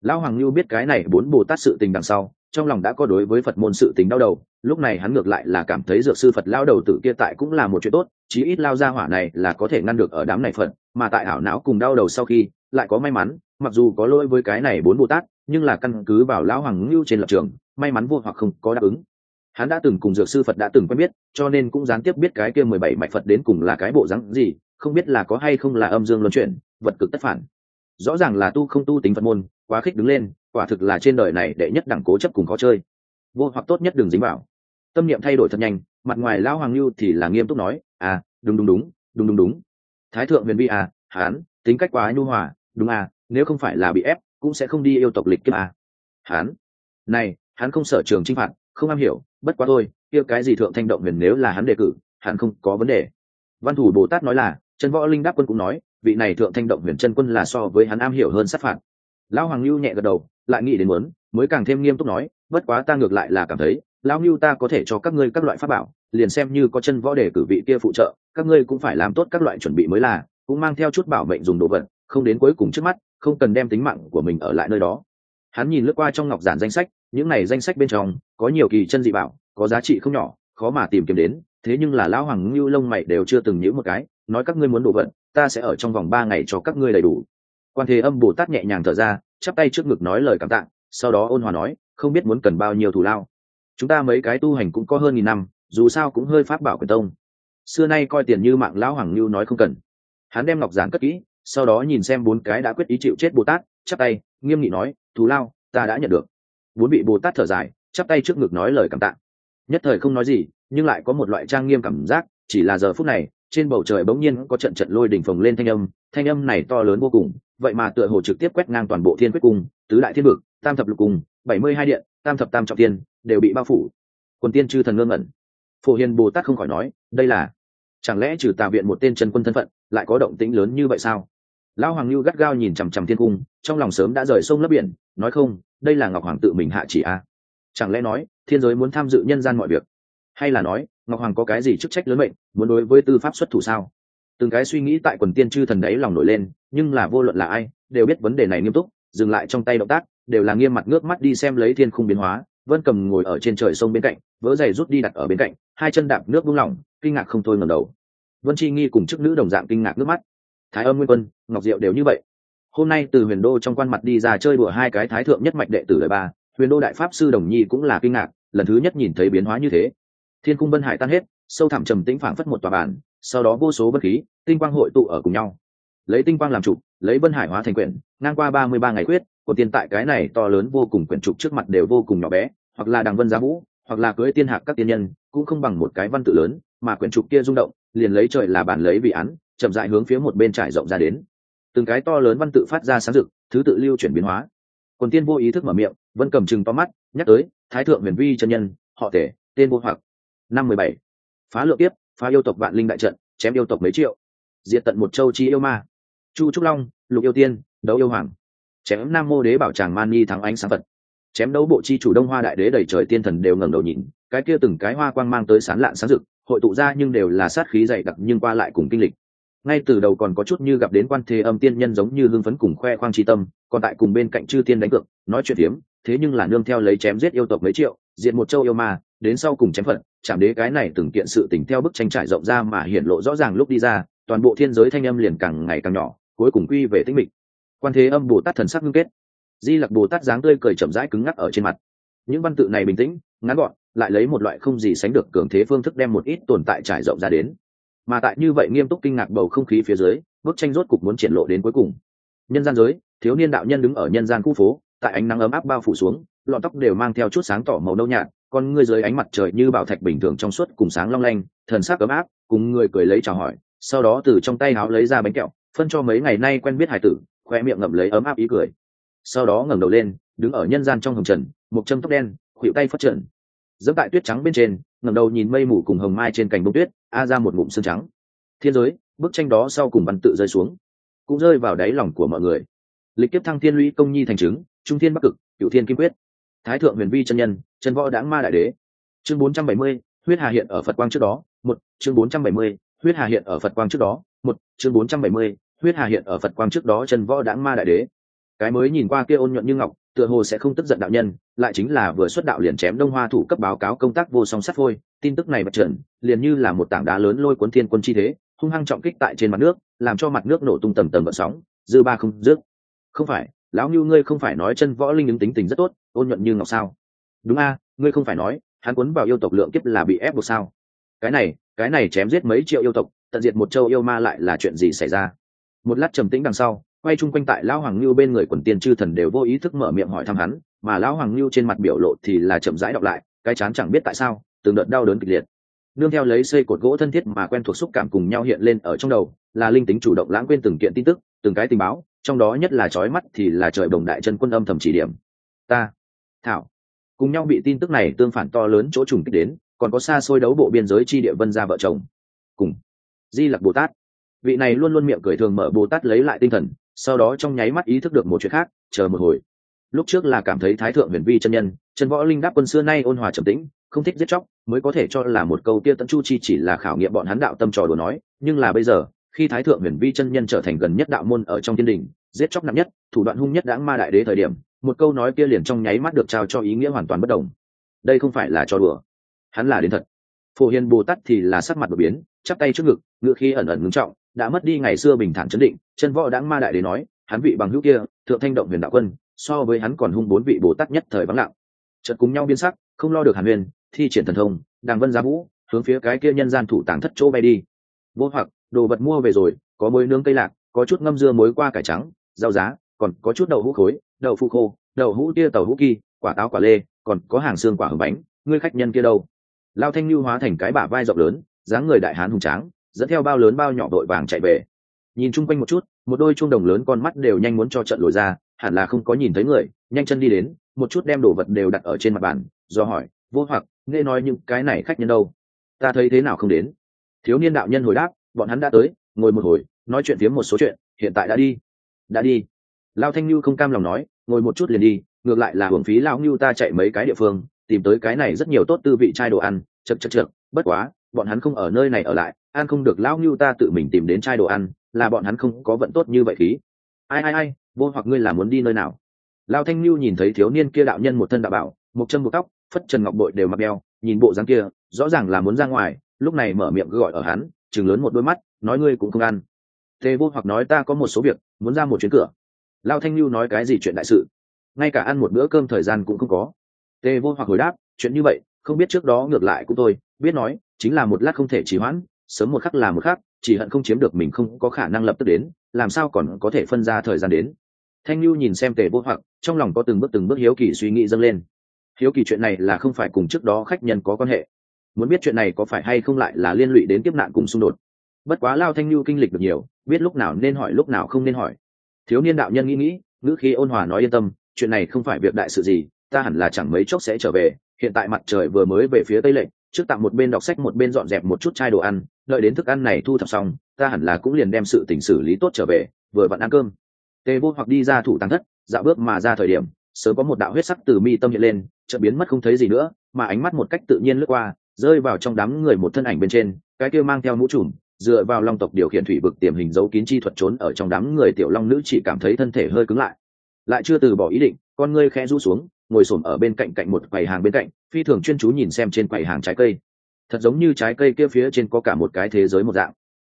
Lão hoàng lưu biết cái này bốn bồ tát sự tình đằng sau, trong lòng đã có đối với phật môn sự tình đau đầu, lúc này hắn ngược lại là cảm thấy dược sư phật lao đầu tử kia tại cũng là một chuyện tốt, chí ít lao ra hỏa này là có thể ngăn được ở đám này phật, mà tại ảo não cùng đau đầu sau khi, lại có may mắn, mặc dù có lỗi với cái này bốn bồ tát, nhưng là căn cứ vào lão hoàng lưu trên lập trường, may mắn vô hoặc không có đáp ứng hắn đã từng cùng dược sư phật đã từng quen biết, cho nên cũng gián tiếp biết cái kia mười bảy mạch phật đến cùng là cái bộ rắn gì, không biết là có hay không là âm dương luân chuyển, vật cực tất phản. Rõ ràng là tu không tu tính phật môn, quá khích đứng lên, quả thực là trên đời này đệ nhất đẳng cố chấp cùng khó chơi. Vô hoặc tốt nhất đừng dính vào. Tâm niệm thay đổi thật nhanh, mặt ngoài lão hoàng lưu thì là nghiêm túc nói à đúng đúng đúng đúng đúng đúng. Thái thượng huyền vi à hán, tính cách quá nhu hòa, đúng à nếu không phải là bị ép, cũng sẽ không đi yêu tộc lịch kiếp à. Hán, này, hắn không sở trường chinh phạt không am hiểu, bất quá thôi, kia cái gì thượng thanh động huyền nếu là hắn đề cử hắn không có vấn đề. Văn thủ bồ tát nói là chân võ linh đáp quân cũng nói, vị này thượng thanh động huyền chân quân là so với hắn am hiểu hơn sát phạt. Lão hoàng lưu nhẹ gật đầu, lại nghĩ đến muốn, mới càng thêm nghiêm túc nói, bất quá ta ngược lại là cảm thấy, lão lưu ta có thể cho các ngươi các loại pháp bảo, liền xem như có chân võ đề cử vị kia phụ trợ, các ngươi cũng phải làm tốt các loại chuẩn bị mới là, cũng mang theo chút bảo mệnh dùng đồ vật, không đến cuối cùng trước mắt, không cần đem tính mạng của mình ở lại nơi đó. Hắn nhìn lướt qua trong ngọc giản danh sách những này danh sách bên trong, có nhiều kỳ chân dị bảo, có giá trị không nhỏ, khó mà tìm kiếm đến, thế nhưng là lão hoàng ngưu lông mày đều chưa từng nhữ một cái, nói các ngươi muốn đồ vật, ta sẽ ở trong vòng ba ngày cho các ngươi đầy đủ. Quan thế âm bồ tát nhẹ nhàng thở ra, chắp tay trước ngực nói lời cảm tạ, sau đó ôn hòa nói, không biết muốn cần bao nhiêu thù lao. Chúng ta mấy cái tu hành cũng có hơn nghìn năm, dù sao cũng hơi pháp bảo quyền tông. Xưa nay coi tiền như mạng lão hoàng lưu nói không cần. Hắn đem ngọc giản cất kỹ, sau đó nhìn xem bốn cái đã quyết ý chịu chết bồ tát, chắp tay, nghiêm nghị nói, thù lao, ta đã nhận được bốn vị bồ tát thở dài, chắp tay trước ngực nói lời cảm tạ. Nhất thời không nói gì, nhưng lại có một loại trang nghiêm cảm giác, chỉ là giờ phút này, trên bầu trời bỗng nhiên có trận trận lôi đỉnh phồng lên thanh âm thanh âm này to lớn vô cùng, vậy mà tựa hồ trực tiếp quét ngang toàn bộ thiên quyết cung, tứ đại thiên vực, tam thập lục cung, bảy mươi hai điện, tam thập tam trọng tiên đều bị bao phủ. Quần tiên chư thần ngơ ngẩn. Phổ hiền bồ tát không khỏi nói, đây là, chẳng lẽ trừ tà viện một tên trần quân thân phận, lại có động tĩnh lớn như vậy sao? Lão hoàng lưu gắt gao nhìn chằm chằm thiên cung, trong lòng sớm đã rời sông lấp biển, nói không đây là ngọc hoàng tự mình hạ chỉ a. À? chẳng lẽ nói, thiên giới muốn tham dự nhân gian mọi việc? Hay là nói, ngọc hoàng có cái gì chức trách lớn mệnh, muốn đối với tư pháp xuất thủ sao? Từng cái suy nghĩ tại quần tiên chư thần đấy lòng nổi lên, nhưng là vô luận là ai, đều biết vấn đề này nghiêm túc, dừng lại trong tay động tác, đều là nghiêm mặt ngước mắt đi xem lấy thiên khung biến hóa, vân cầm ngồi ở trên trời sông bên cạnh vỡ giày rút đi đặt ở bên cạnh, hai chân đạp nước vung lỏng, kinh ngạc không thôi ngầm đầu. Vân chi nghi cùng chức nữ đồng dạng kinh ngạc nước mắt. Thái âm nguyên quân, ngọc diệu đều như vậy hôm nay từ huyền đô trong quan mặt đi ra chơi đùa hai cái thái thượng nhất mạch đệ tử đời ba, huyền đô đại pháp sư đồng nhi cũng là kinh ngạc, lần thứ nhất nhìn thấy biến hóa như thế. Thiên cung vân hải tan hết, sâu thẳm trầm tĩnh phảng phất một tòa bản, sau đó vô số bất khí, tinh quang hội tụ ở cùng nhau. Lấy tinh quang làm trục lấy vân hải hóa thành quyển, ngang qua ba mươi ba ngày quyết của tiền tại cái này to lớn vô cùng quyển trục trước mặt đều vô cùng nhỏ bé, hoặc là đằng vân giá vũ, hoặc là cưới tiên hạc các tiên nhân, cũng không bằng một cái văn tự lớn, mà quyển trục kia rung động, liền lấy trời là bản lấy vị án, chậm dại hướng phía một bên trải rộng ra đến từng cái to lớn văn tự phát ra sáng rực, thứ tự lưu chuyển biến hóa. Quần tiên vô ý thức mở miệng vẫn cầm chừng to mắt, nhắc tới, thái thượng huyền vi chân nhân, họ tể, tên vô hoặc. Năm mười bảy. Phá lượng tiếp phá yêu tộc vạn linh đại trận, chém yêu tộc mấy triệu. Diệt tận một châu chi yêu ma. Chu trúc long, lục yêu tiên, đấu yêu hoàng. Chém nam mô đế bảo tràng mani thắng ánh sáng phật. Chém đấu bộ chi chủ đông hoa đại đế đầy trời tiên thần đều ngẩng đầu nhìn, cái kia từng cái hoa quang mang tới sán lạn sáng rực, hội tụ ra nhưng đều là sát khí dày đặc nhưng qua lại cùng kinh lịch ngay từ đầu còn có chút như gặp đến quan thế âm tiên nhân giống như hưng phấn cùng khoe khoang tri tâm, còn tại cùng bên cạnh chư tiên đánh cược, nói chuyện tiếm thế nhưng là nương theo lấy chém giết yêu tộc mấy triệu, diện một châu yêu ma, đến sau cùng chém phận, chạm đế cái này từng kiện sự tình theo bức tranh trải rộng ra mà hiện lộ rõ ràng lúc đi ra, toàn bộ thiên giới thanh âm liền càng ngày càng nhỏ, cuối cùng quy về tĩnh mịch. Quan thế âm bồ tát thần sắc ngưng kết. Di lặc bồ tát dáng tươi cười chậm rãi cứng ngắc ở trên mặt. Những văn tự này bình tĩnh, ngắn gọn, lại lấy một loại không gì sánh được cường thế phương thức đem một ít tồn tại trải rộng ra đến mà tại như vậy nghiêm túc kinh ngạc bầu không khí phía dưới, bức tranh rốt cục muốn triển lộ đến cuối cùng. Nhân gian giới, thiếu niên đạo nhân đứng ở nhân gian khu phố, tại ánh nắng ấm áp bao phủ xuống, lọn tóc đều mang theo chút sáng tỏ màu nâu nhạt, con ngươi dưới ánh mặt trời như bảo thạch bình thường trong suốt cùng sáng long lanh, thần sắc ấm áp, cùng người cười lấy chào hỏi, sau đó từ trong tay áo lấy ra bánh kẹo, phân cho mấy ngày nay quen biết hải tử, khoe miệng ngậm lấy ấm áp ý cười. Sau đó ngẩng đầu lên, đứng ở nhân gian trong hồng trần, một châm tóc đen khuỵu tay phát trần. Dẫm tại tuyết trắng bên trên, ngẩng đầu nhìn mây mù cùng hồng mai trên cành bông tuyết a ra một ngụm xương trắng. Thiên giới, bức tranh đó sau cùng văn tự rơi xuống, cũng rơi vào đáy lòng của mọi người. Lịch kiếp thăng thiên lũy công nhi thành chứng, trung thiên bắc cực cựu thiên kim quyết. Thái thượng huyền vi chân nhân, chân võ đáng ma đại đế. Chương bốn trăm bảy mươi, huyết hà hiện ở phật quang trước đó, một, chương bốn trăm bảy mươi, huyết hà hiện ở phật quang trước đó, một, chương bốn trăm bảy mươi, huyết hà hiện ở phật quang trước đó, chân võ đáng ma đại đế. Cái mới nhìn qua kia ôn nhuận như ngọc tựa hồ sẽ không tức giận đạo nhân, lại chính là vừa xuất đạo liền chém đông hoa thủ cấp báo cáo công tác vô song sắt vôi. tin tức này bật trần, liền như là một tảng đá lớn lôi cuốn thiên quân chi thế, hung hăng trọng kích tại trên mặt nước, làm cho mặt nước nổ tung tầm tầm vận sóng, dư ba không rước không phải, lão như ngươi không phải nói chân võ linh ứng tính tình rất tốt, ôn nhuận như ngọc sao? Đúng a, ngươi không phải nói, hắn quấn vào yêu tộc lượng kiếp là bị ép buộc sao? Cái này cái này chém giết mấy triệu yêu tộc, tận diệt một châu yêu ma lại là chuyện gì xảy ra? Một lát trầm tĩnh đằng sau quay chung quanh tại lão hoàng lưu bên người quần tiên chư thần đều vô ý thức mở miệng hỏi thăm hắn, mà lão hoàng lưu trên mặt biểu lộ thì là chậm rãi đọc lại, cái chán chẳng biết tại sao, từng đợt đau đớn kịch liệt. Nương theo lấy xây cột gỗ thân thiết mà quen thuộc xúc cảm cùng nhau hiện lên ở trong đầu, là linh tính chủ động lãng quên từng kiện tin tức, từng cái tình báo, trong đó nhất là trói mắt thì là trời đồng đại chân quân âm thầm chỉ điểm. Ta, thảo, cùng nhau bị tin tức này tương phản to lớn chỗ trùng kích đến, còn có xa xôi đấu bộ biên giới chi địa vân gia vợ chồng. Cùng, di lặc bồ tát. Vị này luôn luôn miệng cười thường mở bồ tát lấy lại tinh thần sau đó trong nháy mắt ý thức được một chuyện khác, chờ một hồi. Lúc trước là cảm thấy thái thượng huyền vi chân nhân, chân võ linh đáp quân xưa nay ôn hòa trầm tĩnh, không thích giết chóc, mới có thể cho là một câu kia tận chu chi chỉ là khảo nghiệm bọn hắn đạo tâm trò đùa nói, nhưng là bây giờ, khi thái thượng huyền vi chân nhân trở thành gần nhất đạo môn ở trong thiên đình, giết chóc nặng nhất, thủ đoạn hung nhất đáng ma đại đế thời điểm, một câu nói kia liền trong nháy mắt được trao cho ý nghĩa hoàn toàn bất đồng. Đây không phải là trò đùa. Hắn là đến thật. Phổ hiền bồ tát thì là sắc mặt đột biến, chắp tay trước ngực ngựa khi ẩn ẩn ngưng trọng đã mất đi ngày xưa bình thản chấn định, chân võ đáng ma đại đế nói, hắn vị bằng hữu kia, thượng thanh động huyền đạo quân, so với hắn còn hung bốn vị bồ tát nhất thời vắng lặng. Chợt cùng nhau biên sắc, không lo được hàn huyền thi triển thần thông, đàng vân giá vũ, hướng phía cái kia nhân gian thủ tàng thất chỗ bay đi. Vô hoặc, đồ vật mua về rồi, có muối nướng cây lạc, có chút ngâm dưa muối qua cải trắng, rau giá, còn có chút đậu hũ khối, đậu phụ khô, đậu hũ tia tàu hũ kỳ quả táo quả lê, còn có hàng xương quả hầm bánh, ngươi khách nhân kia đâu? Lao thanh lưu hóa thành cái bả vai rộng lớn, dáng người đại hán hùng tráng dẫn theo bao lớn bao nhỏ đội vàng chạy về. Nhìn chung quanh một chút, một đôi chuông đồng lớn con mắt đều nhanh muốn cho trận lồi ra, hẳn là không có nhìn thấy người, nhanh chân đi đến, một chút đem đồ vật đều đặt ở trên mặt bàn, do hỏi, vô hoặc, nghe nói những cái này khách nhân đâu? Ta thấy thế nào không đến? Thiếu niên đạo nhân hồi đáp, bọn hắn đã tới, ngồi một hồi, nói chuyện phiếm một số chuyện, hiện tại đã đi. Đã đi. Lao thanh lưu không cam lòng nói, ngồi một chút liền đi, ngược lại là hưởng phí lao như ta chạy mấy cái địa phương, tìm tới cái này rất nhiều tốt tư vị chai đồ ăn chật chật chật bất quá, bọn hắn không ở nơi này ở lại ăn không được lao ngưu ta tự mình tìm đến chai đồ ăn, là bọn hắn không có vận tốt như vậy khí. Ai ai ai, vô hoặc ngươi là muốn đi nơi nào? Lao thanh lưu nhìn thấy thiếu niên kia đạo nhân một thân đạo bảo, một chân một tóc, phất trần ngọc bội đều mặc đeo, nhìn bộ dáng kia, rõ ràng là muốn ra ngoài, lúc này mở miệng gọi ở hắn chừng lớn một đôi mắt, nói ngươi cũng không ăn. Tề vô hoặc nói ta có một số việc, muốn ra một chuyến cửa. Lao thanh lưu nói cái gì chuyện đại sự? Ngay cả ăn một bữa cơm thời gian cũng không có. Tề vô hoặc hồi đáp, chuyện như vậy, không biết trước đó ngược lại cũng tôi biết nói, chính là một lát không thể trì hoãn sớm một khắc là một khắc, chỉ hận không chiếm được mình không có khả năng lập tức đến, làm sao còn có thể phân ra thời gian đến. Thanh lưu nhìn xem tề vô hoặc, trong lòng có từng bước từng bước hiếu kỳ suy nghĩ dâng lên. Hiếu kỳ chuyện này là không phải cùng trước đó khách nhân có quan hệ. Muốn biết chuyện này có phải hay không lại là liên lụy đến kiếp nạn cùng xung đột. Bất quá lao thanh lưu kinh lịch được nhiều, biết lúc nào nên hỏi lúc nào không nên hỏi. Thiếu niên đạo nhân nghĩ nghĩ, ngữ khí ôn hòa nói yên tâm, chuyện này không phải việc đại sự gì, ta hẳn là chẳng mấy chốc sẽ trở về, hiện tại mặt trời vừa mới về phía tây lệnh trước tạm một bên đọc sách một bên dọn dẹp một chút chai đồ ăn đợi đến thức ăn này thu thập xong, ta hẳn là cũng liền đem sự tình xử lý tốt trở về, vừa vặn ăn cơm. Tề vô hoặc đi ra thủ tăng thất dạo bước mà ra thời điểm, sớm có một đạo huyết sắc từ mi tâm hiện lên, chợt biến mất không thấy gì nữa, mà ánh mắt một cách tự nhiên lướt qua, rơi vào trong đám người một thân ảnh bên trên, cái kia mang theo mũ trùm, dựa vào long tộc điều khiển thủy vực tiềm hình dấu kín chi thuật trốn ở trong đám người tiểu long nữ chỉ cảm thấy thân thể hơi cứng lại. Lại chưa từ bỏ ý định, con ngươi khẽ rũ xuống, ngồi xổm ở bên cạnh cạnh một quầy hàng bên cạnh, phi thường chuyên chú nhìn xem trên quầy hàng trái cây thật giống như trái cây kia phía trên có cả một cái thế giới một dạng.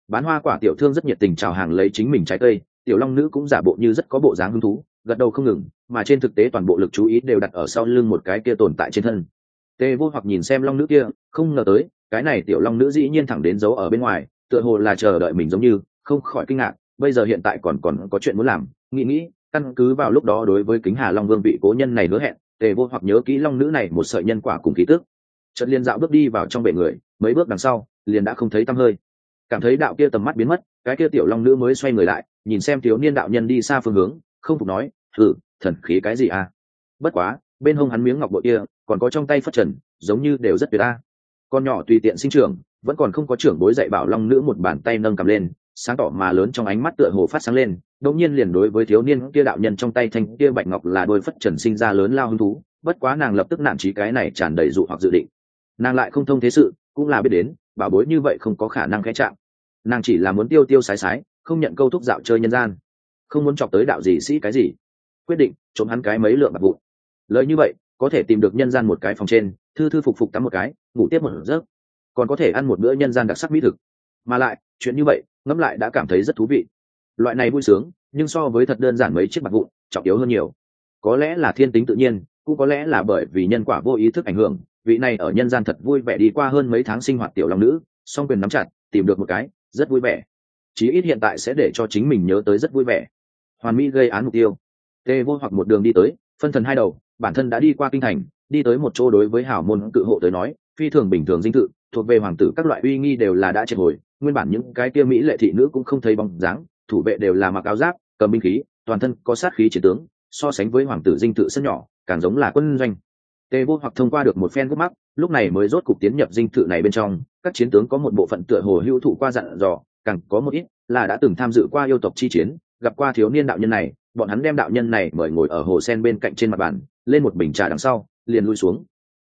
Bán hoa quả tiểu thương rất nhiệt tình chào hàng lấy chính mình trái cây, tiểu long nữ cũng giả bộ như rất có bộ dáng hứng thú, gật đầu không ngừng, mà trên thực tế toàn bộ lực chú ý đều đặt ở sau lưng một cái kia tồn tại trên thân. Tê vô hoặc nhìn xem long nữ kia, không ngờ tới, cái này tiểu long nữ dĩ nhiên thẳng đến giấu ở bên ngoài, tựa hồ là chờ đợi mình giống như, không khỏi kinh ngạc, bây giờ hiện tại còn còn có chuyện muốn làm, nghĩ nghĩ, căn cứ vào lúc đó đối với kính hà long vương vị cố nhân này hứa hẹn tề vô hoặc nhớ kỹ long nữ này một sợi nhân quả cùng ký tức trận liên dạo bước đi vào trong bể người, mấy bước đằng sau, liền đã không thấy tăm hơi. Cảm thấy đạo kia tầm mắt biến mất, cái kia tiểu long nữ mới xoay người lại, nhìn xem thiếu niên đạo nhân đi xa phương hướng, không phục nói thử thần khí cái gì à? Bất quá, bên hông hắn miếng ngọc bội kia, còn có trong tay phất trần, giống như đều rất tuyệt ta con nhỏ tùy tiện sinh trưởng, vẫn còn không có trưởng bối dạy bảo long nữ một bàn tay nâng cầm lên, sáng tỏ mà lớn trong ánh mắt tựa hồ phát sáng lên, đột nhiên liền đối với thiếu niên kia đạo nhân trong tay thanh kia bạch ngọc là đôi phất trần sinh ra lớn lao hứng thú, bất quá nàng lập tức nản trí cái này tràn đầy dụ hoặc dự định nàng lại không thông thế sự, cũng là biết đến, bảo bối như vậy không có khả năng khẽ chạm. Nàng chỉ là muốn tiêu tiêu sái sái, không nhận câu thúc dạo chơi nhân gian. Không muốn chọc tới đạo gì sĩ cái gì. Quyết định, trộm hắn cái mấy lượng bạc vụn. Lời như vậy, có thể tìm được nhân gian một cái phòng trên, thư thư phục phục tắm một cái, ngủ tiếp một giấc. Còn có thể ăn một bữa nhân gian đặc sắc mỹ thực. Mà lại, chuyện như vậy, ngẫm lại đã cảm thấy rất thú vị. Loại này vui sướng, nhưng so với thật đơn giản mấy chiếc bạc vụn, trọng yếu hơn nhiều. Có lẽ là thiên tính tự nhiên, cũng có lẽ là bởi vì nhân quả vô ý thức ảnh hưởng vị này ở nhân gian thật vui vẻ đi qua hơn mấy tháng sinh hoạt tiểu long nữ, song quyền nắm chặt, tìm được một cái, rất vui vẻ. Chí ít hiện tại sẽ để cho chính mình nhớ tới rất vui vẻ. Hoàn mỹ gây án mục tiêu. Tê vô hoặc một đường đi tới, phân thần hai đầu, bản thân đã đi qua kinh thành, đi tới một chỗ đối với hảo môn cự hộ tới nói, phi thường bình thường dinh thự, thuộc về hoàng tử các loại uy nghi đều là đã triệt hồi, nguyên bản những cái kia mỹ lệ thị nữ cũng không thấy bóng dáng, thủ vệ đều là mặc áo giáp, cầm binh khí, toàn thân có sát khí chiến tướng, so sánh với hoàng tử dinh thự sân nhỏ, càng giống là quân doanh tề vô hoặc thông qua được một phen gốc mắt lúc này mới rốt cục tiến nhập dinh thự này bên trong. Các chiến tướng có một bộ phận tựa hồ hữu thủ qua dặn dò, càng có một ít là đã từng tham dự qua yêu tộc chi chiến, gặp qua thiếu niên đạo nhân này. Bọn hắn đem đạo nhân này mời ngồi ở hồ sen bên cạnh trên mặt bàn, lên một bình trà đằng sau, liền lui xuống.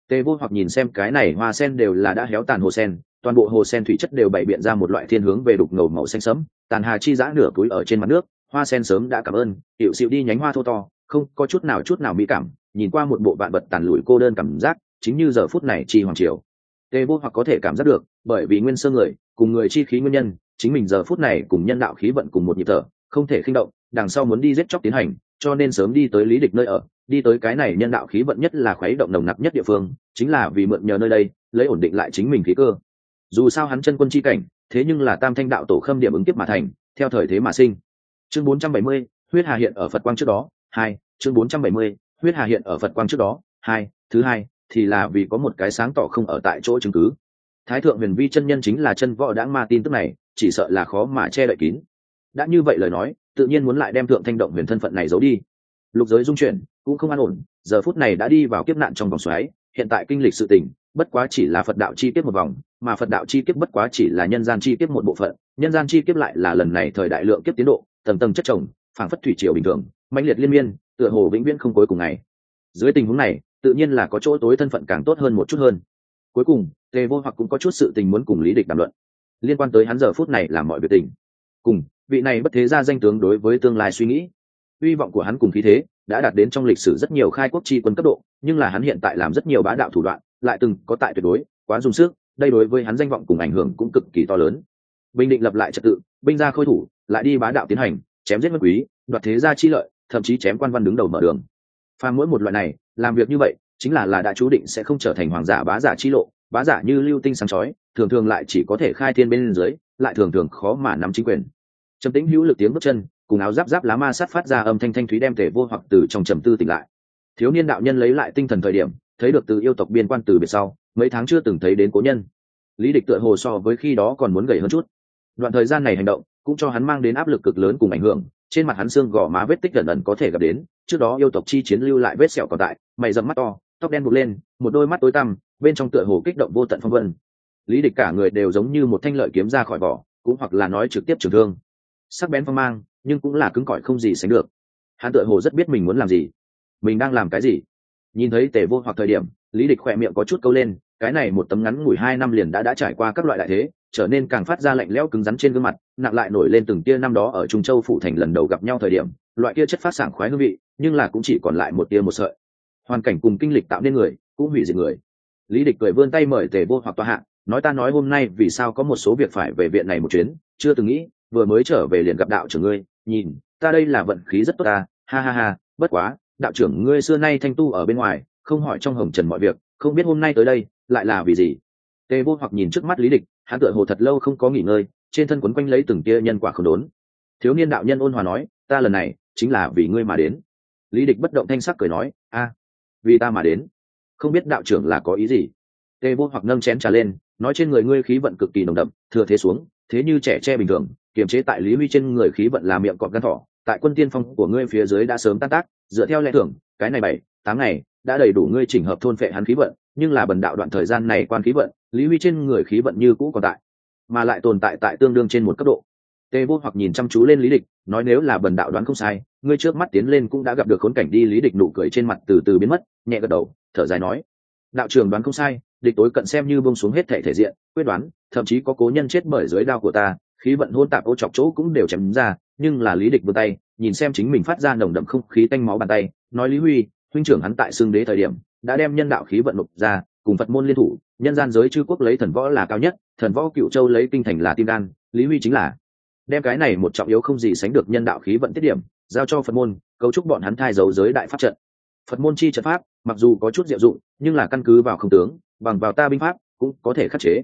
Tề vô hoặc nhìn xem cái này hoa sen đều là đã héo tàn hồ sen, toàn bộ hồ sen thủy chất đều bày biện ra một loại thiên hướng về đục ngầu màu xanh sẫm, tàn hà chi giã nửa túi ở trên mặt nước, hoa sen sớm đã cảm ơn, hiệu xịu đi nhánh hoa thô to, không có chút nào chút nào mỹ cảm nhìn qua một bộ vạn vật tàn lụi cô đơn cảm giác chính như giờ phút này chi hoàng triều. Tề vô hoặc có thể cảm giác được bởi vì nguyên sơ người cùng người chi khí nguyên nhân chính mình giờ phút này cùng nhân đạo khí vận cùng một nhịp thở không thể khinh động đằng sau muốn đi giết chóc tiến hành cho nên sớm đi tới lý địch nơi ở đi tới cái này nhân đạo khí vận nhất là khuấy động nồng nặc nhất địa phương chính là vì mượn nhờ nơi đây lấy ổn định lại chính mình khí cơ. Dù sao hắn chân quân chi cảnh thế nhưng là tam thanh đạo tổ khâm điểm ứng tiếp mà thành theo thời thế mà sinh. Chương 470, huyết hà hiện ở phật quang trước đó hai chương 470, huyết hà hiện ở phật quang trước đó, hai, thứ hai, thì là vì có một cái sáng tỏ không ở tại chỗ chứng cứ. Thái thượng huyền vi chân nhân chính là chân võ đãng ma tin tức này, chỉ sợ là khó mà che đậy kín. Đã như vậy lời nói, tự nhiên muốn lại đem thượng thanh động huyền thân phận này giấu đi. Lục giới dung chuyển, cũng không an ổn, giờ phút này đã đi vào kiếp nạn trong vòng xoáy, hiện tại kinh lịch sự tình, bất quá chỉ là phật đạo chi kiếp một vòng, mà phật đạo chi kiếp bất quá chỉ là nhân gian chi kiếp một bộ phận, nhân gian chi kiếp lại là lần này thời đại lượng kiếp tiến độ, tầng tầng chất chồng, phảng phất thủy triều bình thường, mãnh liệt liên miên tựa hồ vĩnh viễn không cuối cùng ngày. Dưới tình huống này, tự nhiên là có chỗ tối thân phận càng tốt hơn một chút hơn. Cuối cùng, tề vô hoặc cũng có chút sự tình muốn cùng lý địch đàm luận. Liên quan tới hắn giờ phút này là mọi việc tình. Cùng, vị này bất thế ra danh tướng đối với tương lai suy nghĩ. Hy vọng của hắn cùng khí thế đã đạt đến trong lịch sử rất nhiều khai quốc tri quân cấp độ, nhưng là hắn hiện tại làm rất nhiều bá đạo thủ đoạn, lại từng có tại tuyệt đối, quá dùng sức, đây đối với hắn danh vọng cùng ảnh hưởng cũng cực kỳ to lớn. Bình định lập lại trật tự, binh ra khôi thủ, lại đi bá đạo tiến hành, chém giết mất quý, đoạt thế gia chi lợi thậm chí chém quan văn đứng đầu mở đường. Pha mỗi một loại này, làm việc như vậy, chính là là đã chú định sẽ không trở thành hoàng giả bá giả chi lộ, bá giả như lưu tinh sáng chói, thường thường lại chỉ có thể khai thiên bên dưới, lại thường thường khó mà nắm chính quyền. Trầm tĩnh hữu lực tiếng bước chân, cùng áo giáp giáp lá ma sát phát ra âm thanh thanh thúy đem thể vô hoặc từ trong trầm tư tỉnh lại. Thiếu niên đạo nhân lấy lại tinh thần thời điểm, thấy được từ yêu tộc biên quan từ biệt sau, mấy tháng chưa từng thấy đến cố nhân. Lý địch tựa hồ so với khi đó còn muốn gầy hơn chút. Đoạn thời gian này hành động, cũng cho hắn mang đến áp lực cực lớn cùng ảnh hưởng trên mặt hắn xương gò má vết tích gần ẩn có thể gặp đến, trước đó yêu tộc chi chiến lưu lại vết sẹo còn tại, mày dầm mắt to, tóc đen buộc lên, một đôi mắt tối tăm, bên trong tựa hồ kích động vô tận phong vân. Lý địch cả người đều giống như một thanh lợi kiếm ra khỏi vỏ, cũng hoặc là nói trực tiếp trường thương. Sắc bén phong mang, nhưng cũng là cứng cỏi không gì sánh được. Hắn tựa hồ rất biết mình muốn làm gì. Mình đang làm cái gì? Nhìn thấy tề vô hoặc thời điểm, lý địch khỏe miệng có chút câu lên, cái này một tấm ngắn ngủi hai năm liền đã đã trải qua các loại đại thế trở nên càng phát ra lạnh lẽo cứng rắn trên gương mặt, nặng lại nổi lên từng tia năm đó ở trung châu phủ thành lần đầu gặp nhau thời điểm, loại kia chất phát sảng khoái hương vị, nhưng là cũng chỉ còn lại một tia một sợi. Hoàn cảnh cùng kinh lịch tạo nên người, cũng hủy diệt người. Lý địch cười vươn tay mời tề vô hoặc tòa hạ, nói ta nói hôm nay vì sao có một số việc phải về viện này một chuyến, chưa từng nghĩ, vừa mới trở về liền gặp đạo trưởng ngươi, nhìn, ta đây là vận khí rất tốt ta, ha ha ha, bất quá, đạo trưởng ngươi xưa nay thanh tu ở bên ngoài, không hỏi trong hồng trần mọi việc, không biết hôm nay tới đây, lại là vì gì? Tề vô hoặc nhìn trước mắt lý địch hắn tựa hồ thật lâu không có nghỉ ngơi, trên thân quấn quanh lấy từng tia nhân quả không đốn thiếu niên đạo nhân ôn hòa nói, ta lần này chính là vì ngươi mà đến. Lý địch bất động thanh sắc cười nói, a, vì ta mà đến? Không biết đạo trưởng là có ý gì? Tề vô hoặc nâng chén trà lên, nói trên người ngươi khí vận cực kỳ nồng đậm, thừa thế xuống, thế như trẻ tre bình thường, kiềm chế tại lý huy trên người khí vận là miệng cọp gan thỏ, tại quân tiên phong của ngươi phía dưới đã sớm tan tác, dựa theo lẽ thưởng, cái này bảy, tám ngày, đã đầy đủ ngươi chỉnh hợp thôn phệ hắn khí vận nhưng là bần đạo đoạn thời gian này quan khí vận, lý huy trên người khí vận như cũ còn tại, mà lại tồn tại tại tương đương trên một cấp độ. Tề vô hoặc nhìn chăm chú lên lý địch, nói nếu là bần đạo đoán không sai, ngươi trước mắt tiến lên cũng đã gặp được khốn cảnh đi, lý địch nụ cười trên mặt từ từ biến mất, nhẹ gật đầu, thở dài nói, đạo trường đoán không sai, địch tối cận xem như bông xuống hết thể thể diện, quyết đoán, thậm chí có cố nhân chết bởi dưới đao của ta, khí vận hôn tạp ô chọc chỗ cũng đều chém ra, nhưng là lý địch vươn tay, nhìn xem chính mình phát ra nồng đậm không khí tanh máu bàn tay, nói lý huy, huynh trưởng hắn tại xương đế thời điểm đã đem nhân đạo khí vận nộp ra, cùng phật môn liên thủ, nhân gian giới chư quốc lấy thần võ là cao nhất, thần võ cựu châu lấy kinh thành là tim đan lý huy chính là. Đem cái này một trọng yếu không gì sánh được nhân đạo khí vận tiết điểm, giao cho phật môn, cấu trúc bọn hắn thai dấu giới đại pháp trận. Phật môn chi trận pháp, mặc dù có chút diệu dụng, nhưng là căn cứ vào không tướng, bằng vào ta binh pháp, cũng có thể khắc chế.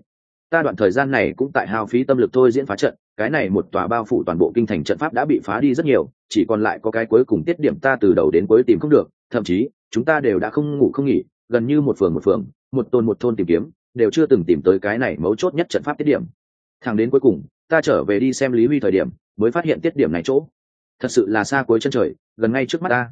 Ta đoạn thời gian này cũng tại hao phí tâm lực thôi diễn phá trận cái này một tòa bao phủ toàn bộ kinh thành trận pháp đã bị phá đi rất nhiều, chỉ còn lại có cái cuối cùng tiết điểm ta từ đầu đến cuối tìm không được, thậm chí, chúng ta đều đã không ngủ không nghỉ, gần như một phường một phường, một tôn một thôn tìm kiếm, đều chưa từng tìm tới cái này mấu chốt nhất trận pháp tiết điểm. Thằng đến cuối cùng, ta trở về đi xem lý huy thời điểm, mới phát hiện tiết điểm này chỗ. Thật sự là xa cuối chân trời, gần ngay trước mắt ta.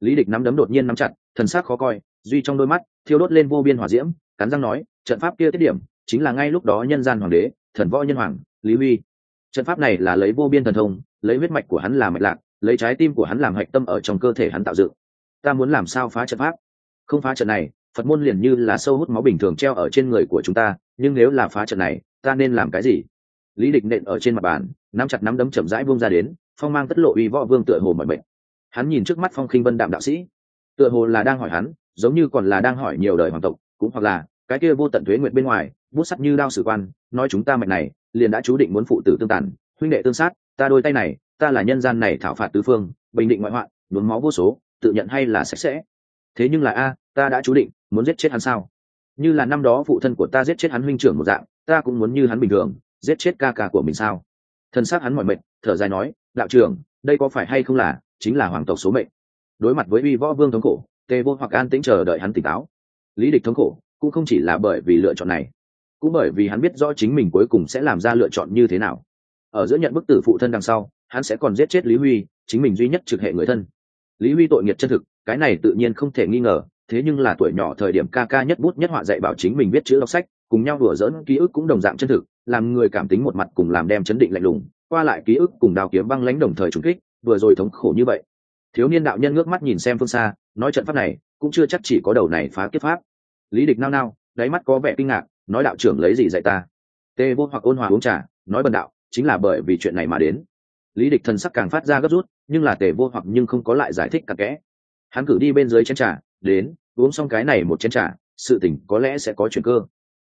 Lý địch nắm đấm đột nhiên nắm chặt, thần sắc khó coi, duy trong đôi mắt, thiêu đốt lên vô biên hỏa diễm, cắn răng nói, trận pháp kia tiết điểm, chính là ngay lúc đó nhân gian hoàng đế, thần võ nhân hoàng, lý huy trận pháp này là lấy vô biên thần thông, lấy huyết mạch của hắn làm mạch lạc, lấy trái tim của hắn làm hạch tâm ở trong cơ thể hắn tạo dựng. Ta muốn làm sao phá trận pháp? Không phá trận này, phật môn liền như là sâu hút máu bình thường treo ở trên người của chúng ta, nhưng nếu là phá trận này, ta nên làm cái gì? Lý địch nện ở trên mặt bàn, nắm chặt nắm đấm chậm rãi buông ra đến, phong mang tất lộ uy võ vương tựa hồ mọi bệnh hắn nhìn trước mắt phong khinh vân đạm đạo sĩ, tựa hồ là đang hỏi hắn, giống như còn là đang hỏi nhiều đời hoàng tộc, cũng hoặc là, cái kia vô tận thuế nguyện bên ngoài, bút sắt như đao sử quan, nói chúng ta mạch này liền đã chú định muốn phụ tử tương tàn. Huynh đệ tương sát, ta đôi tay này, ta là nhân gian này thảo phạt tứ phương, bình định ngoại hoạn, nhuốm máu vô số, tự nhận hay là sạch sẽ. Thế nhưng là a, ta đã chú định, muốn giết chết hắn sao? Như là năm đó phụ thân của ta giết chết hắn huynh trưởng một dạng, ta cũng muốn như hắn bình thường, giết chết ca ca của mình sao? Thân xác hắn mọi mệnh thở dài nói, đạo trưởng, đây có phải hay không là, chính là hoàng tộc số mệnh? Đối mặt với uy võ vương thống khổ tề vô hoặc an tĩnh chờ đợi hắn tỉnh táo. Lý địch thống khổ cũng không chỉ là bởi vì lựa chọn này cũng bởi vì hắn biết rõ chính mình cuối cùng sẽ làm ra lựa chọn như thế nào. Ở giữa nhận bức tử phụ thân đằng sau, hắn sẽ còn giết chết lý huy, chính mình duy nhất trực hệ người thân. Lý huy tội nghiệt chân thực, cái này tự nhiên không thể nghi ngờ, thế nhưng là tuổi nhỏ thời điểm ca ca nhất bút nhất họa dạy bảo chính mình biết chữ đọc sách, cùng nhau đùa dỡn ký ức cũng đồng dạng chân thực, làm người cảm tính một mặt cùng làm đem chấn định lạnh lùng, qua lại ký ức cùng đào kiếm băng lãnh đồng thời trùng kích, vừa rồi thống khổ như vậy. Thiếu niên đạo nhân ngước mắt nhìn xem phương xa, nói trận pháp này, cũng chưa chắc chỉ có đầu này phá kiếp pháp. Lý địch nao nao, đáy mắt có vẻ kinh ngạc nói đạo trưởng lấy gì dạy ta? Tê vô hoặc ôn hòa uống trà, nói bần đạo, chính là bởi vì chuyện này mà đến. Lý địch thần sắc càng phát ra gấp rút, nhưng là tề vô hoặc nhưng không có lại giải thích cặn kẽ. Hắn cử đi bên dưới chén trà, đến, uống xong cái này một chén trà, sự tình có lẽ sẽ có chuyện cơ.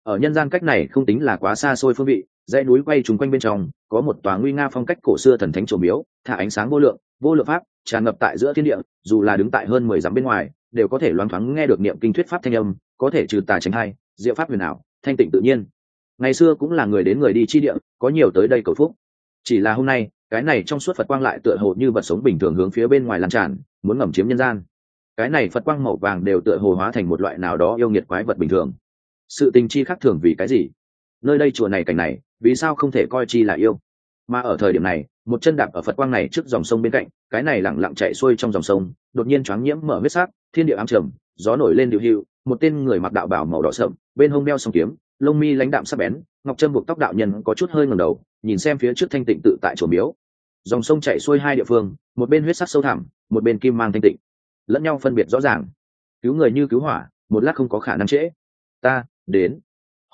Ở nhân gian cách này không tính là quá xa xôi phương vị, dãy núi quay trùng quanh bên trong, có một tòa nguy nga phong cách cổ xưa thần thánh trổ miếu, thả ánh sáng vô lượng vô lượng pháp, tràn ngập tại giữa thiên địa, dù là đứng tại hơn mười dặm bên ngoài, đều có thể loáng thoáng nghe được niệm kinh thuyết pháp thanh âm, có thể trừ tà tránh hai diệu pháp huyền ảo thanh tịnh tự nhiên. Ngày xưa cũng là người đến người đi chi địa, có nhiều tới đây cầu phúc. Chỉ là hôm nay, cái này trong suốt phật quang lại tựa hồ như vật sống bình thường hướng phía bên ngoài lan tràn, muốn ngầm chiếm nhân gian. Cái này phật quang màu vàng đều tựa hồ hóa thành một loại nào đó yêu nghiệt quái vật bình thường. Sự tình chi khác thường vì cái gì? Nơi đây chùa này cảnh này, vì sao không thể coi chi là yêu? Mà ở thời điểm này, một chân đạp ở phật quang này trước dòng sông bên cạnh, cái này lẳng lặng chạy xuôi trong dòng sông, đột nhiên choáng nhiễm mở huyết sắc, thiên địa ám trầm, gió nổi lên điệu hiệu, một tên người mặc đạo bào màu đỏ sậm bên hông đeo song kiếm lông mi lãnh đạm sắc bén ngọc trâm buộc tóc đạo nhân có chút hơi ngầm đầu nhìn xem phía trước thanh tịnh tự tại chỗ miếu. Dòng sông chạy xuôi hai địa phương một bên huyết sắc sâu thẳm một bên kim mang thanh tịnh. Lẫn nhau phân biệt rõ ràng. Cứu người như cứu hỏa một lát không có khả năng trễ. Ta đến.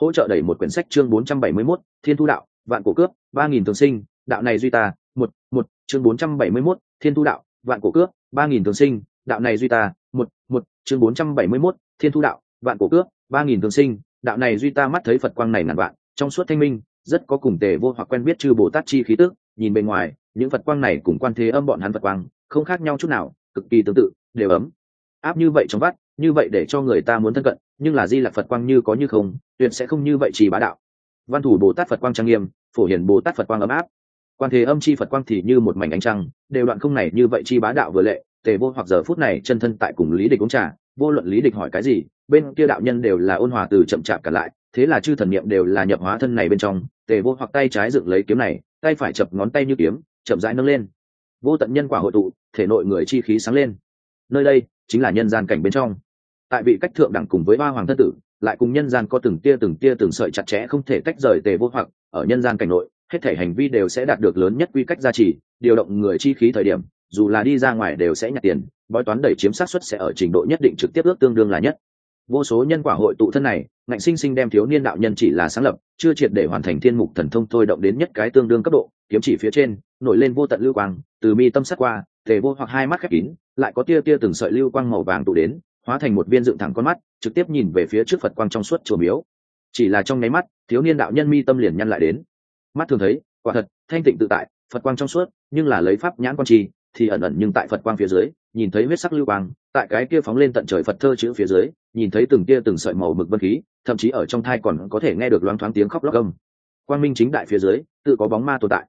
Hỗ trợ đẩy một quyển sách chương 471, thiên thu đạo vạn cổ cướp ba nghìn thường sinh. Đạo này duy ta một một chương 471, thiên thu đạo vạn cổ cướp ba nghìn thường sinh. Đạo này duy ta một một chương 471, thiên thu đạo vạn cổ cướp ba nghìn thương sinh, đạo này duy ta mắt thấy phật quang này ngàn vạn, trong suốt thanh minh, rất có cùng tề vô hoặc quen biết chư bồ tát chi khí tức, nhìn bên ngoài, những phật quang này cùng quan thế âm bọn hắn phật quang, không khác nhau chút nào, cực kỳ tương tự, đều ấm. Áp như vậy trong vắt, như vậy để cho người ta muốn thân cận, nhưng là di lạc phật quang như có như không, tuyệt sẽ không như vậy chỉ bá đạo. Văn thủ bồ tát phật quang trang nghiêm, phổ hiển bồ tát phật quang ấm áp. Quan thế âm chi phật quang thì như một mảnh ánh trăng, đều đoạn không này như vậy chi bá đạo vừa lệ, tề vô hoặc giờ phút này chân thân tại cùng lý địch uống trà vô luận lý địch hỏi cái gì, bên kia đạo nhân đều là ôn hòa từ chậm chạp cả lại, thế là chư thần niệm đều là nhập hóa thân này bên trong, tề vô hoặc tay trái dựng lấy kiếm này, tay phải chập ngón tay như kiếm, chậm rãi nâng lên. Vô tận nhân quả hội tụ, thể nội người chi khí sáng lên. Nơi đây chính là nhân gian cảnh bên trong. Tại vị cách thượng đẳng cùng với ba hoàng thân tử, lại cùng nhân gian có từng tia từng tia từng sợi chặt chẽ không thể tách rời tề vô hoặc, ở nhân gian cảnh nội, hết thể hành vi đều sẽ đạt được lớn nhất quy cách gia trì, điều động người chi khí thời điểm dù là đi ra ngoài đều sẽ nhặt tiền, bói toán đẩy chiếm xác suất sẽ ở trình độ nhất định trực tiếp ước tương đương là nhất. Vô số nhân quả hội tụ thân này, ngạnh sinh sinh đem thiếu niên đạo nhân chỉ là sáng lập, chưa triệt để hoàn thành thiên mục thần thông thôi động đến nhất cái tương đương cấp độ, kiếm chỉ phía trên, nổi lên vô tận lưu quang, từ mi tâm sát qua, tề vô hoặc hai mắt khép kín, lại có tia tia từng sợi lưu quang màu vàng tụ đến, hóa thành một viên dựng thẳng con mắt, trực tiếp nhìn về phía trước phật quang trong suốt chùa miếu. Chỉ là trong nháy mắt, thiếu niên đạo nhân mi tâm liền nhăn lại đến. Mắt thường thấy, quả thật, thanh tịnh tự tại, phật quang trong suốt, nhưng là lấy pháp nhãn quan trì thì ẩn ẩn nhưng tại phật quang phía dưới, nhìn thấy huyết sắc lưu quang, tại cái kia phóng lên tận trời phật thơ chữ phía dưới, nhìn thấy từng kia từng sợi màu mực vân khí, thậm chí ở trong thai còn có thể nghe được loáng thoáng tiếng khóc lóc gầm quang minh chính đại phía dưới, tự có bóng ma tồn tại.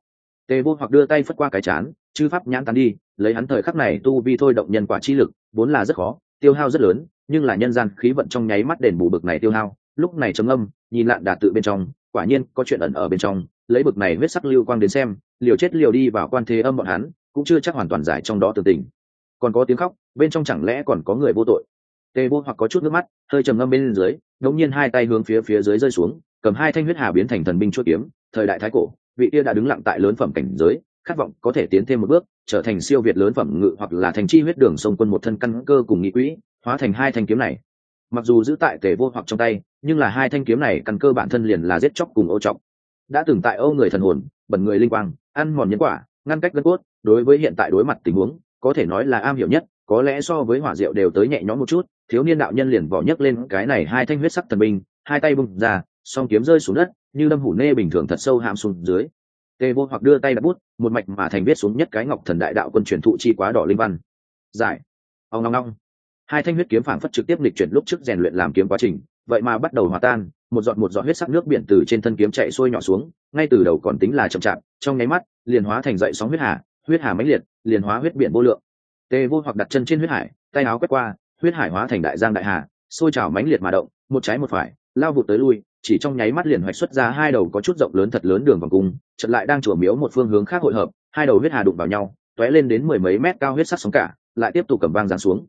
Tề vô hoặc đưa tay phất qua cái chán, chư pháp nhãn tán đi, lấy hắn thời khắc này tu vi thôi động nhân quả chi lực, vốn là rất khó, tiêu hao rất lớn, nhưng là nhân gian khí vận trong nháy mắt đền bù bực này tiêu hao, lúc này trầm âm nhìn lạn đạt tự bên trong, quả nhiên có chuyện ẩn ở bên trong, lấy bực này huyết sắc lưu quang đến xem, liều chết liều đi vào quan thế âm bọn hắn cũng chưa chắc hoàn toàn giải trong đó tường tình. Còn có tiếng khóc, bên trong chẳng lẽ còn có người vô tội? Tề vô hoặc có chút nước mắt, hơi trầm ngâm bên dưới đống nhiên hai tay hướng phía phía dưới rơi xuống, cầm hai thanh huyết hà biến thành thần binh chuốt kiếm, thời đại thái cổ, vị kia đã đứng lặng tại lớn phẩm cảnh giới, khát vọng có thể tiến thêm một bước, trở thành siêu việt lớn phẩm ngự hoặc là thành chi huyết đường sông quân một thân căn cơ cùng nghị quỹ, hóa thành hai thanh kiếm này. Mặc dù giữ tại tề vô hoặc trong tay, nhưng là hai thanh kiếm này căn cơ bản thân liền là giết chóc cùng ô trọng. Đã từng tại âu người thần hồn, bẩn người linh quang, ăn mòn nhân quả, ngăn cách gân cốt đối với hiện tại đối mặt tình huống, có thể nói là am hiểu nhất, có lẽ so với hỏa diệu đều tới nhẹ nhõm một chút, thiếu niên đạo nhân liền vỏ nhấc lên cái này hai thanh huyết sắc thần binh, hai tay bung ra, song kiếm rơi xuống đất, như đâm hủ nê bình thường thật sâu hàm xuống dưới. Tê vô hoặc đưa tay đặt bút, một mạch mà thành viết xuống nhất cái ngọc thần đại đạo quân truyền thụ chi quá đỏ linh văn. Giải. Ông long long hai thanh huyết kiếm phảng phất trực tiếp lịch chuyển lúc trước rèn luyện làm kiếm quá trình, vậy mà bắt đầu hòa tan, một giọt một giọt huyết sắc nước biển từ trên thân kiếm chạy xuôi nhỏ xuống, ngay từ đầu còn tính là chậm chạp, trong nháy mắt, liền hóa thành dậy sóng huyết hà huyết hà mãnh liệt, liền hóa huyết biển vô lượng. Tê vô hoặc đặt chân trên huyết hải, tay áo quét qua, huyết hải hóa thành đại giang đại hà, sôi trào mãnh liệt mà động, một trái một phải, lao vụt tới lui, chỉ trong nháy mắt liền hoạch xuất ra hai đầu có chút rộng lớn thật lớn đường vòng cung, chợt lại đang chùa miếu một phương hướng khác hội hợp, hai đầu huyết hà đụng vào nhau, tóe lên đến mười mấy mét cao huyết sắc sóng cả, lại tiếp tục cầm vang giáng xuống.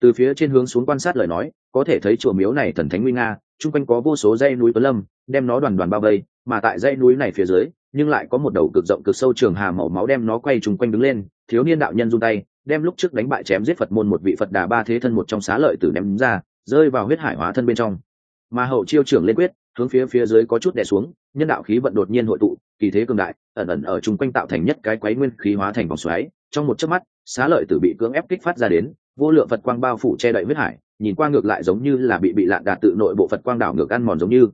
Từ phía trên hướng xuống quan sát lời nói, có thể thấy chùa miếu này thần thánh nguy nga, chung quanh có vô số dãy núi tuấn lâm, đem nó đoàn đoàn bao vây, mà tại dãy núi này phía dưới nhưng lại có một đầu cực rộng cực sâu trường hà màu máu đem nó quay trùng quanh đứng lên, thiếu niên đạo nhân run tay, đem lúc trước đánh bại chém giết phật môn một vị phật đà ba thế thân một trong xá lợi tử ném ra, rơi vào huyết hải hóa thân bên trong. Mà hậu chiêu trưởng lên quyết, hướng phía phía dưới có chút đè xuống, nhân đạo khí vận đột nhiên hội tụ, kỳ thế cường đại, ẩn ẩn ở chung quanh tạo thành nhất cái quấy nguyên khí hóa thành vòng xoáy. Trong một chớp mắt, xá lợi tử bị cưỡng ép kích phát ra đến, vô lượng phật quang bao phủ che đậy huyết hải, nhìn qua ngược lại giống như là bị bị lạn đạt tự nội bộ phật quang đảo ngược ăn mòn giống như.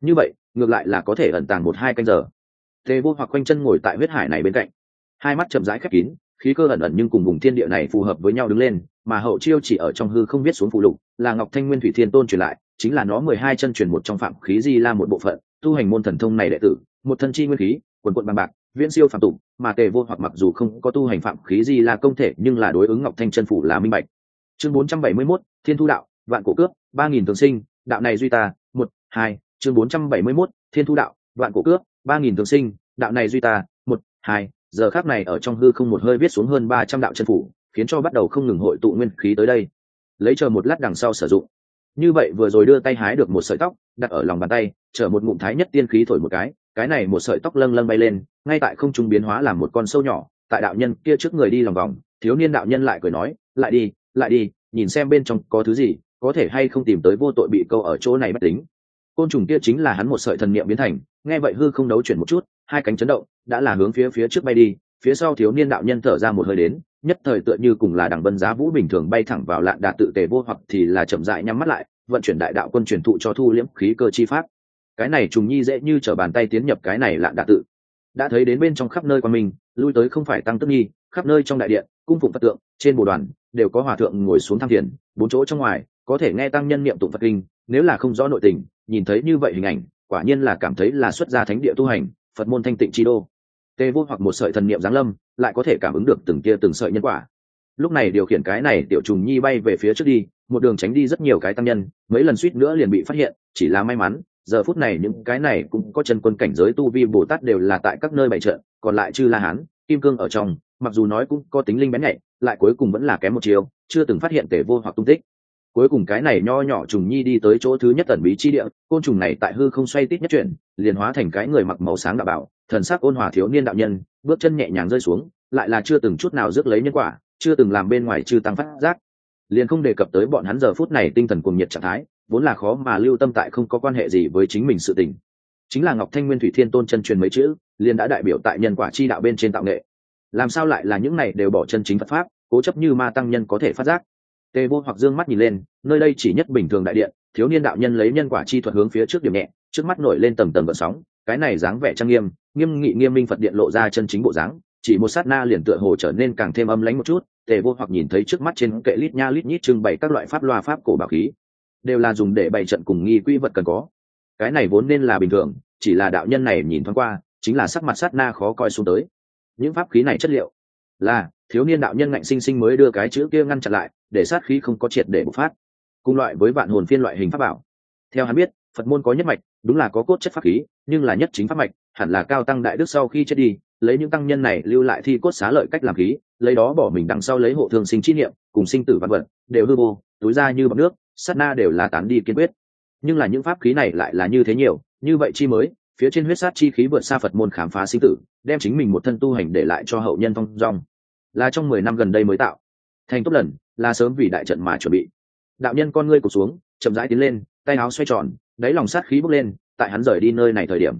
Như vậy, ngược lại là có thể ẩn tàng một hai canh giờ tề vô hoặc quanh chân ngồi tại huyết hải này bên cạnh. Hai mắt chậm rãi khép kín khí cơ ẩn ẩn nhưng cùng vùng thiên địa này phù hợp với nhau đứng lên mà hậu chiêu chỉ ở trong hư không biết xuống phụ lục là ngọc thanh nguyên thủy thiên tôn truyền lại chính là nó mười hai chân truyền một trong phạm khí di la một bộ phận tu hành môn thần thông này đệ tử một thân chi nguyên khí quần quận bằng bạc viễn siêu phạm tục mà tề vô hoặc mặc dù không có tu hành phạm khí di la công thể nhưng là đối ứng ngọc thanh chân phủ là minh bạch. Chương bốn trăm bảy mươi 471, thiên thu đạo vạn cổ cướp ba nghìn thường sinh đạo này duy ta một hai chương bốn trăm bảy mươi 471, thiên thu đạo vạn cổ cướp ba nghìn thường sinh, đạo này duy ta, một, hai, giờ khác này ở trong hư không một hơi viết xuống hơn ba trăm đạo chân phủ, khiến cho bắt đầu không ngừng hội tụ nguyên khí tới đây. Lấy chờ một lát đằng sau sử dụng. Như vậy vừa rồi đưa tay hái được một sợi tóc, đặt ở lòng bàn tay chở một ngụm thái nhất tiên khí thổi một cái cái này một sợi tóc lâng lâng bay lên, ngay tại không trung biến hóa làm một con sâu nhỏ, tại đạo nhân kia trước người đi lòng vòng, thiếu niên đạo nhân lại cười nói, lại đi lại đi, nhìn xem bên trong có thứ gì, có thể hay không tìm tới vô tội bị câu ở chỗ này bất tính côn trùng kia chính là hắn một sợi thần niệm biến thành, nghe vậy hư không đấu chuyển một chút, hai cánh chấn động, đã là hướng phía phía trước bay đi, phía sau thiếu niên đạo nhân thở ra một hơi đến, nhất thời tựa như cùng là đằng vân giá vũ bình thường bay thẳng vào lạn đà tự tề vô hoặc thì là chậm dại nhắm mắt lại, vận chuyển đại đạo quân truyền thụ cho thu liễm khí cơ chi pháp. Cái này trùng nhi dễ như t bàn tay tiến nhập cái này lạn đà tự. Đã thấy đến bên trong khắp nơi quan mình lui tới không phải tăng tức nhi, khắp nơi trong đại điện, cung phụng phật tượng, trên bồ đoàn, đều có hòa thượng ngồi xuống tham thiền, bốn chỗ trong ngoài, có thể nghe tăng nhân niệm tụng phật kinh, nếu là không rõ nội tình nhìn thấy như vậy hình ảnh, quả nhiên là cảm thấy là xuất gia thánh địa tu hành, phật môn thanh tịnh chi đô. Tê vô hoặc một sợi thần niệm giáng lâm, lại có thể cảm ứng được từng kia từng sợi nhân quả. Lúc này điều khiển cái này tiểu trùng nhi bay về phía trước đi, một đường tránh đi rất nhiều cái tăng nhân, mấy lần suýt nữa liền bị phát hiện, chỉ là may mắn, giờ phút này những cái này cũng có chân quân cảnh giới tu vi bồ tát đều là tại các nơi bày trận, còn lại chư la hán, kim cương ở trong, mặc dù nói cũng có tính linh bén nhạy, lại cuối cùng vẫn là kém một chiều, chưa từng phát hiện tể vô hoặc tung tích cuối cùng cái này nho nhỏ trùng nhi đi tới chỗ thứ nhất tần bí chi địa, côn trùng này tại hư không xoay tít nhất chuyển, liền hóa thành cái người mặc màu sáng đạo bảo, thần sắc ôn hòa thiếu niên đạo nhân, bước chân nhẹ nhàng rơi xuống, lại là chưa từng chút nào rước lấy nhân quả, chưa từng làm bên ngoài chư tăng phát giác. Liền không đề cập tới bọn hắn giờ phút này tinh thần cuồng nhiệt trạng thái, vốn là khó mà lưu tâm tại không có quan hệ gì với chính mình sự tình. Chính là ngọc thanh nguyên thủy thiên tôn chân truyền mấy chữ, liền đã đại biểu tại nhân quả chi đạo bên trên tạo nghệ. Làm sao lại là những này đều bỏ chân chính phật pháp, cố chấp như ma tăng nhân có thể phát giác? Tề vô hoặc dương mắt nhìn lên, nơi đây chỉ nhất bình thường đại điện, thiếu niên đạo nhân lấy nhân quả chi thuật hướng phía trước điểm nhẹ, trước mắt nổi lên tầng tầng gợn sóng, cái này dáng vẻ trang nghiêm nghiêm nghị nghiêm minh phật điện lộ ra chân chính bộ dáng, chỉ một sát na liền tựa hồ trở nên càng thêm âm lãnh một chút tề vô hoặc nhìn thấy trước mắt trên kệ lít nha lít nhít trưng bày các loại pháp loa pháp cổ bảo khí, đều là dùng để bày trận cùng nghi quy vật cần có. Cái này vốn nên là bình thường, chỉ là đạo nhân này nhìn thoáng qua, chính là sắc mặt sát na khó coi xuống tới. Những pháp khí này chất liệu là, thiếu niên đạo nhân ngạnh sinh sinh mới đưa cái chữ kia ngăn chặn lại, để sát khí không có triệt để bộc phát. Cùng loại với vạn hồn phiên loại hình pháp bảo. Theo hắn biết, phật môn có nhất mạch, đúng là có cốt chất pháp khí, nhưng là nhất chính pháp mạch, hẳn là cao tăng đại đức sau khi chết đi, lấy những tăng nhân này lưu lại thi cốt xá lợi cách làm khí, lấy đó bỏ mình đằng sau lấy hộ thương sinh chi niệm, cùng sinh tử văn vật, đều hư vô, túi ra như bọc nước, sát na đều là tán đi kiên quyết. Nhưng là những pháp khí này lại là như thế nhiều, như vậy chi mới, phía trên huyết sát chi khí vượt xa phật môn khám phá sinh tử, đem chính mình một thân tu hành để lại cho hậu nhân phong rong là trong mười năm gần đây mới tạo. Thành tốt lần, là sớm vì đại trận mà chuẩn bị. Đạo nhân con ngươi cụt xuống, chậm rãi tiến lên, tay áo xoay tròn, đáy lòng sát khí bốc lên, tại hắn rời đi nơi này thời điểm.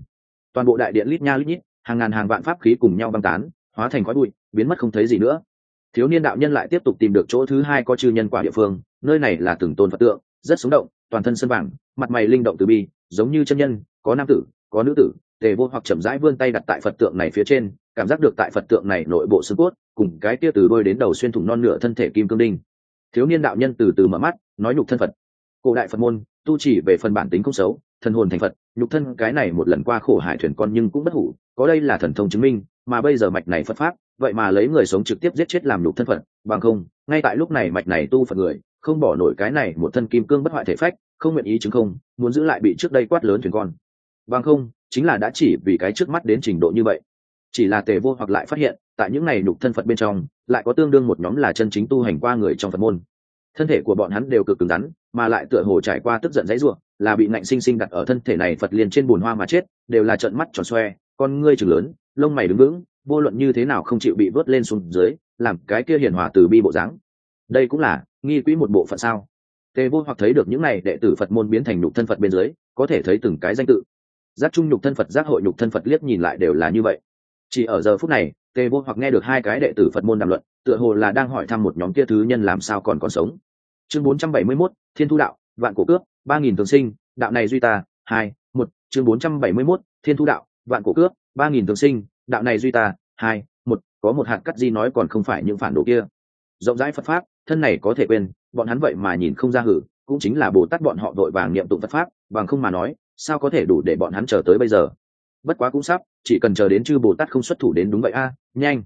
Toàn bộ đại điện lít nha lít nhít, hàng ngàn hàng vạn pháp khí cùng nhau băng tán, hóa thành khói bụi, biến mất không thấy gì nữa. Thiếu niên đạo nhân lại tiếp tục tìm được chỗ thứ hai có chư nhân quả địa phương, nơi này là từng tôn phật tượng, rất sống động, toàn thân sân vàng, mặt mày linh động từ bi, giống như chân nhân, có nam tử có nữ tử, tề vô hoặc chậm rãi vươn tay đặt tại phật tượng này phía trên, cảm giác được tại phật tượng này nội bộ xương cốt, cùng cái kia từ đôi đến đầu xuyên thủng non nửa thân thể kim cương đinh. Thiếu niên đạo nhân từ từ mở mắt, nói nhục thân phật. Cổ đại phật môn, tu chỉ về phần bản tính không xấu thần hồn thành phật, nhục thân cái này một lần qua khổ hải thuyền con nhưng cũng bất hủ, có đây là thần thông chứng minh, mà bây giờ mạch này phật pháp, vậy mà lấy người sống trực tiếp giết chết làm nhục thân phật, bằng không, ngay tại lúc này mạch này tu phật người, không bỏ nổi cái này một thân kim cương bất hoại thể phách, không nguyện ý chứng không, muốn giữ lại bị trước đây quát lớn thuyền con bằng không, chính là đã chỉ vì cái trước mắt đến trình độ như vậy. Chỉ là tề vô hoặc lại phát hiện, tại những này nhục thân phật bên trong, lại có tương đương một nhóm là chân chính tu hành qua người trong phật môn. Thân thể của bọn hắn đều cực cứng rắn, mà lại tựa hồ trải qua tức giận dãy ruộng là bị nạnh sinh sinh đặt ở thân thể này phật liền trên bùn hoa mà chết, đều là trận mắt tròn xoe, con ngươi chừng lớn, lông mày đứng vững, vô luận như thế nào không chịu bị vớt lên xuống dưới, làm cái kia hiển hòa từ bi bộ dáng. Đây cũng là nghi quỹ một bộ phận sao? Tề vô hoặc thấy được những này đệ tử phật môn biến thành nhục thân phật bên dưới, có thể thấy từng cái danh tự giác trung nhục thân phật giác hội nhục thân phật liếc nhìn lại đều là như vậy. Chỉ ở giờ phút này tề vô hoặc nghe được hai cái đệ tử phật môn đàm luận tựa hồ là đang hỏi thăm một nhóm kia thứ nhân làm sao còn còn sống. Chương 471, thiên thu đạo vạn cổ cướp ba nghìn thường sinh đạo này duy ta hai một. Chương 471, thiên thu đạo vạn cổ cướp ba nghìn thường sinh đạo này duy ta hai một. Có một hạt cắt di nói còn không phải những phản đồ kia. Rộng rãi phật pháp thân này có thể quên bọn hắn vậy mà nhìn không ra hử cũng chính là bồ tát bọn họ vội vàng niệm tụng phật pháp bằng không mà nói sao có thể đủ để bọn hắn chờ tới bây giờ? Bất quá cũng sắp, chỉ cần chờ đến chư bồ tát không xuất thủ đến đúng vậy a à, nhanh.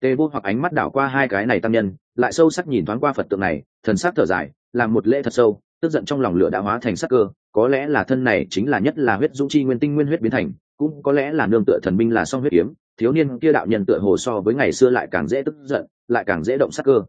Tê vô hoặc ánh mắt đảo qua hai cái này tăng nhân, lại sâu sắc nhìn thoáng qua phật tượng này, thần sắc thở dài, làm một lễ thật sâu, tức giận trong lòng lửa đã hóa thành sắc cơ, có lẽ là thân này chính là nhất là huyết dũng chi nguyên tinh nguyên huyết biến thành, cũng có lẽ là nương tựa thần binh là song huyết kiếm, thiếu niên kia đạo nhân tựa hồ so với ngày xưa lại càng dễ tức giận, lại càng dễ động sắc cơ.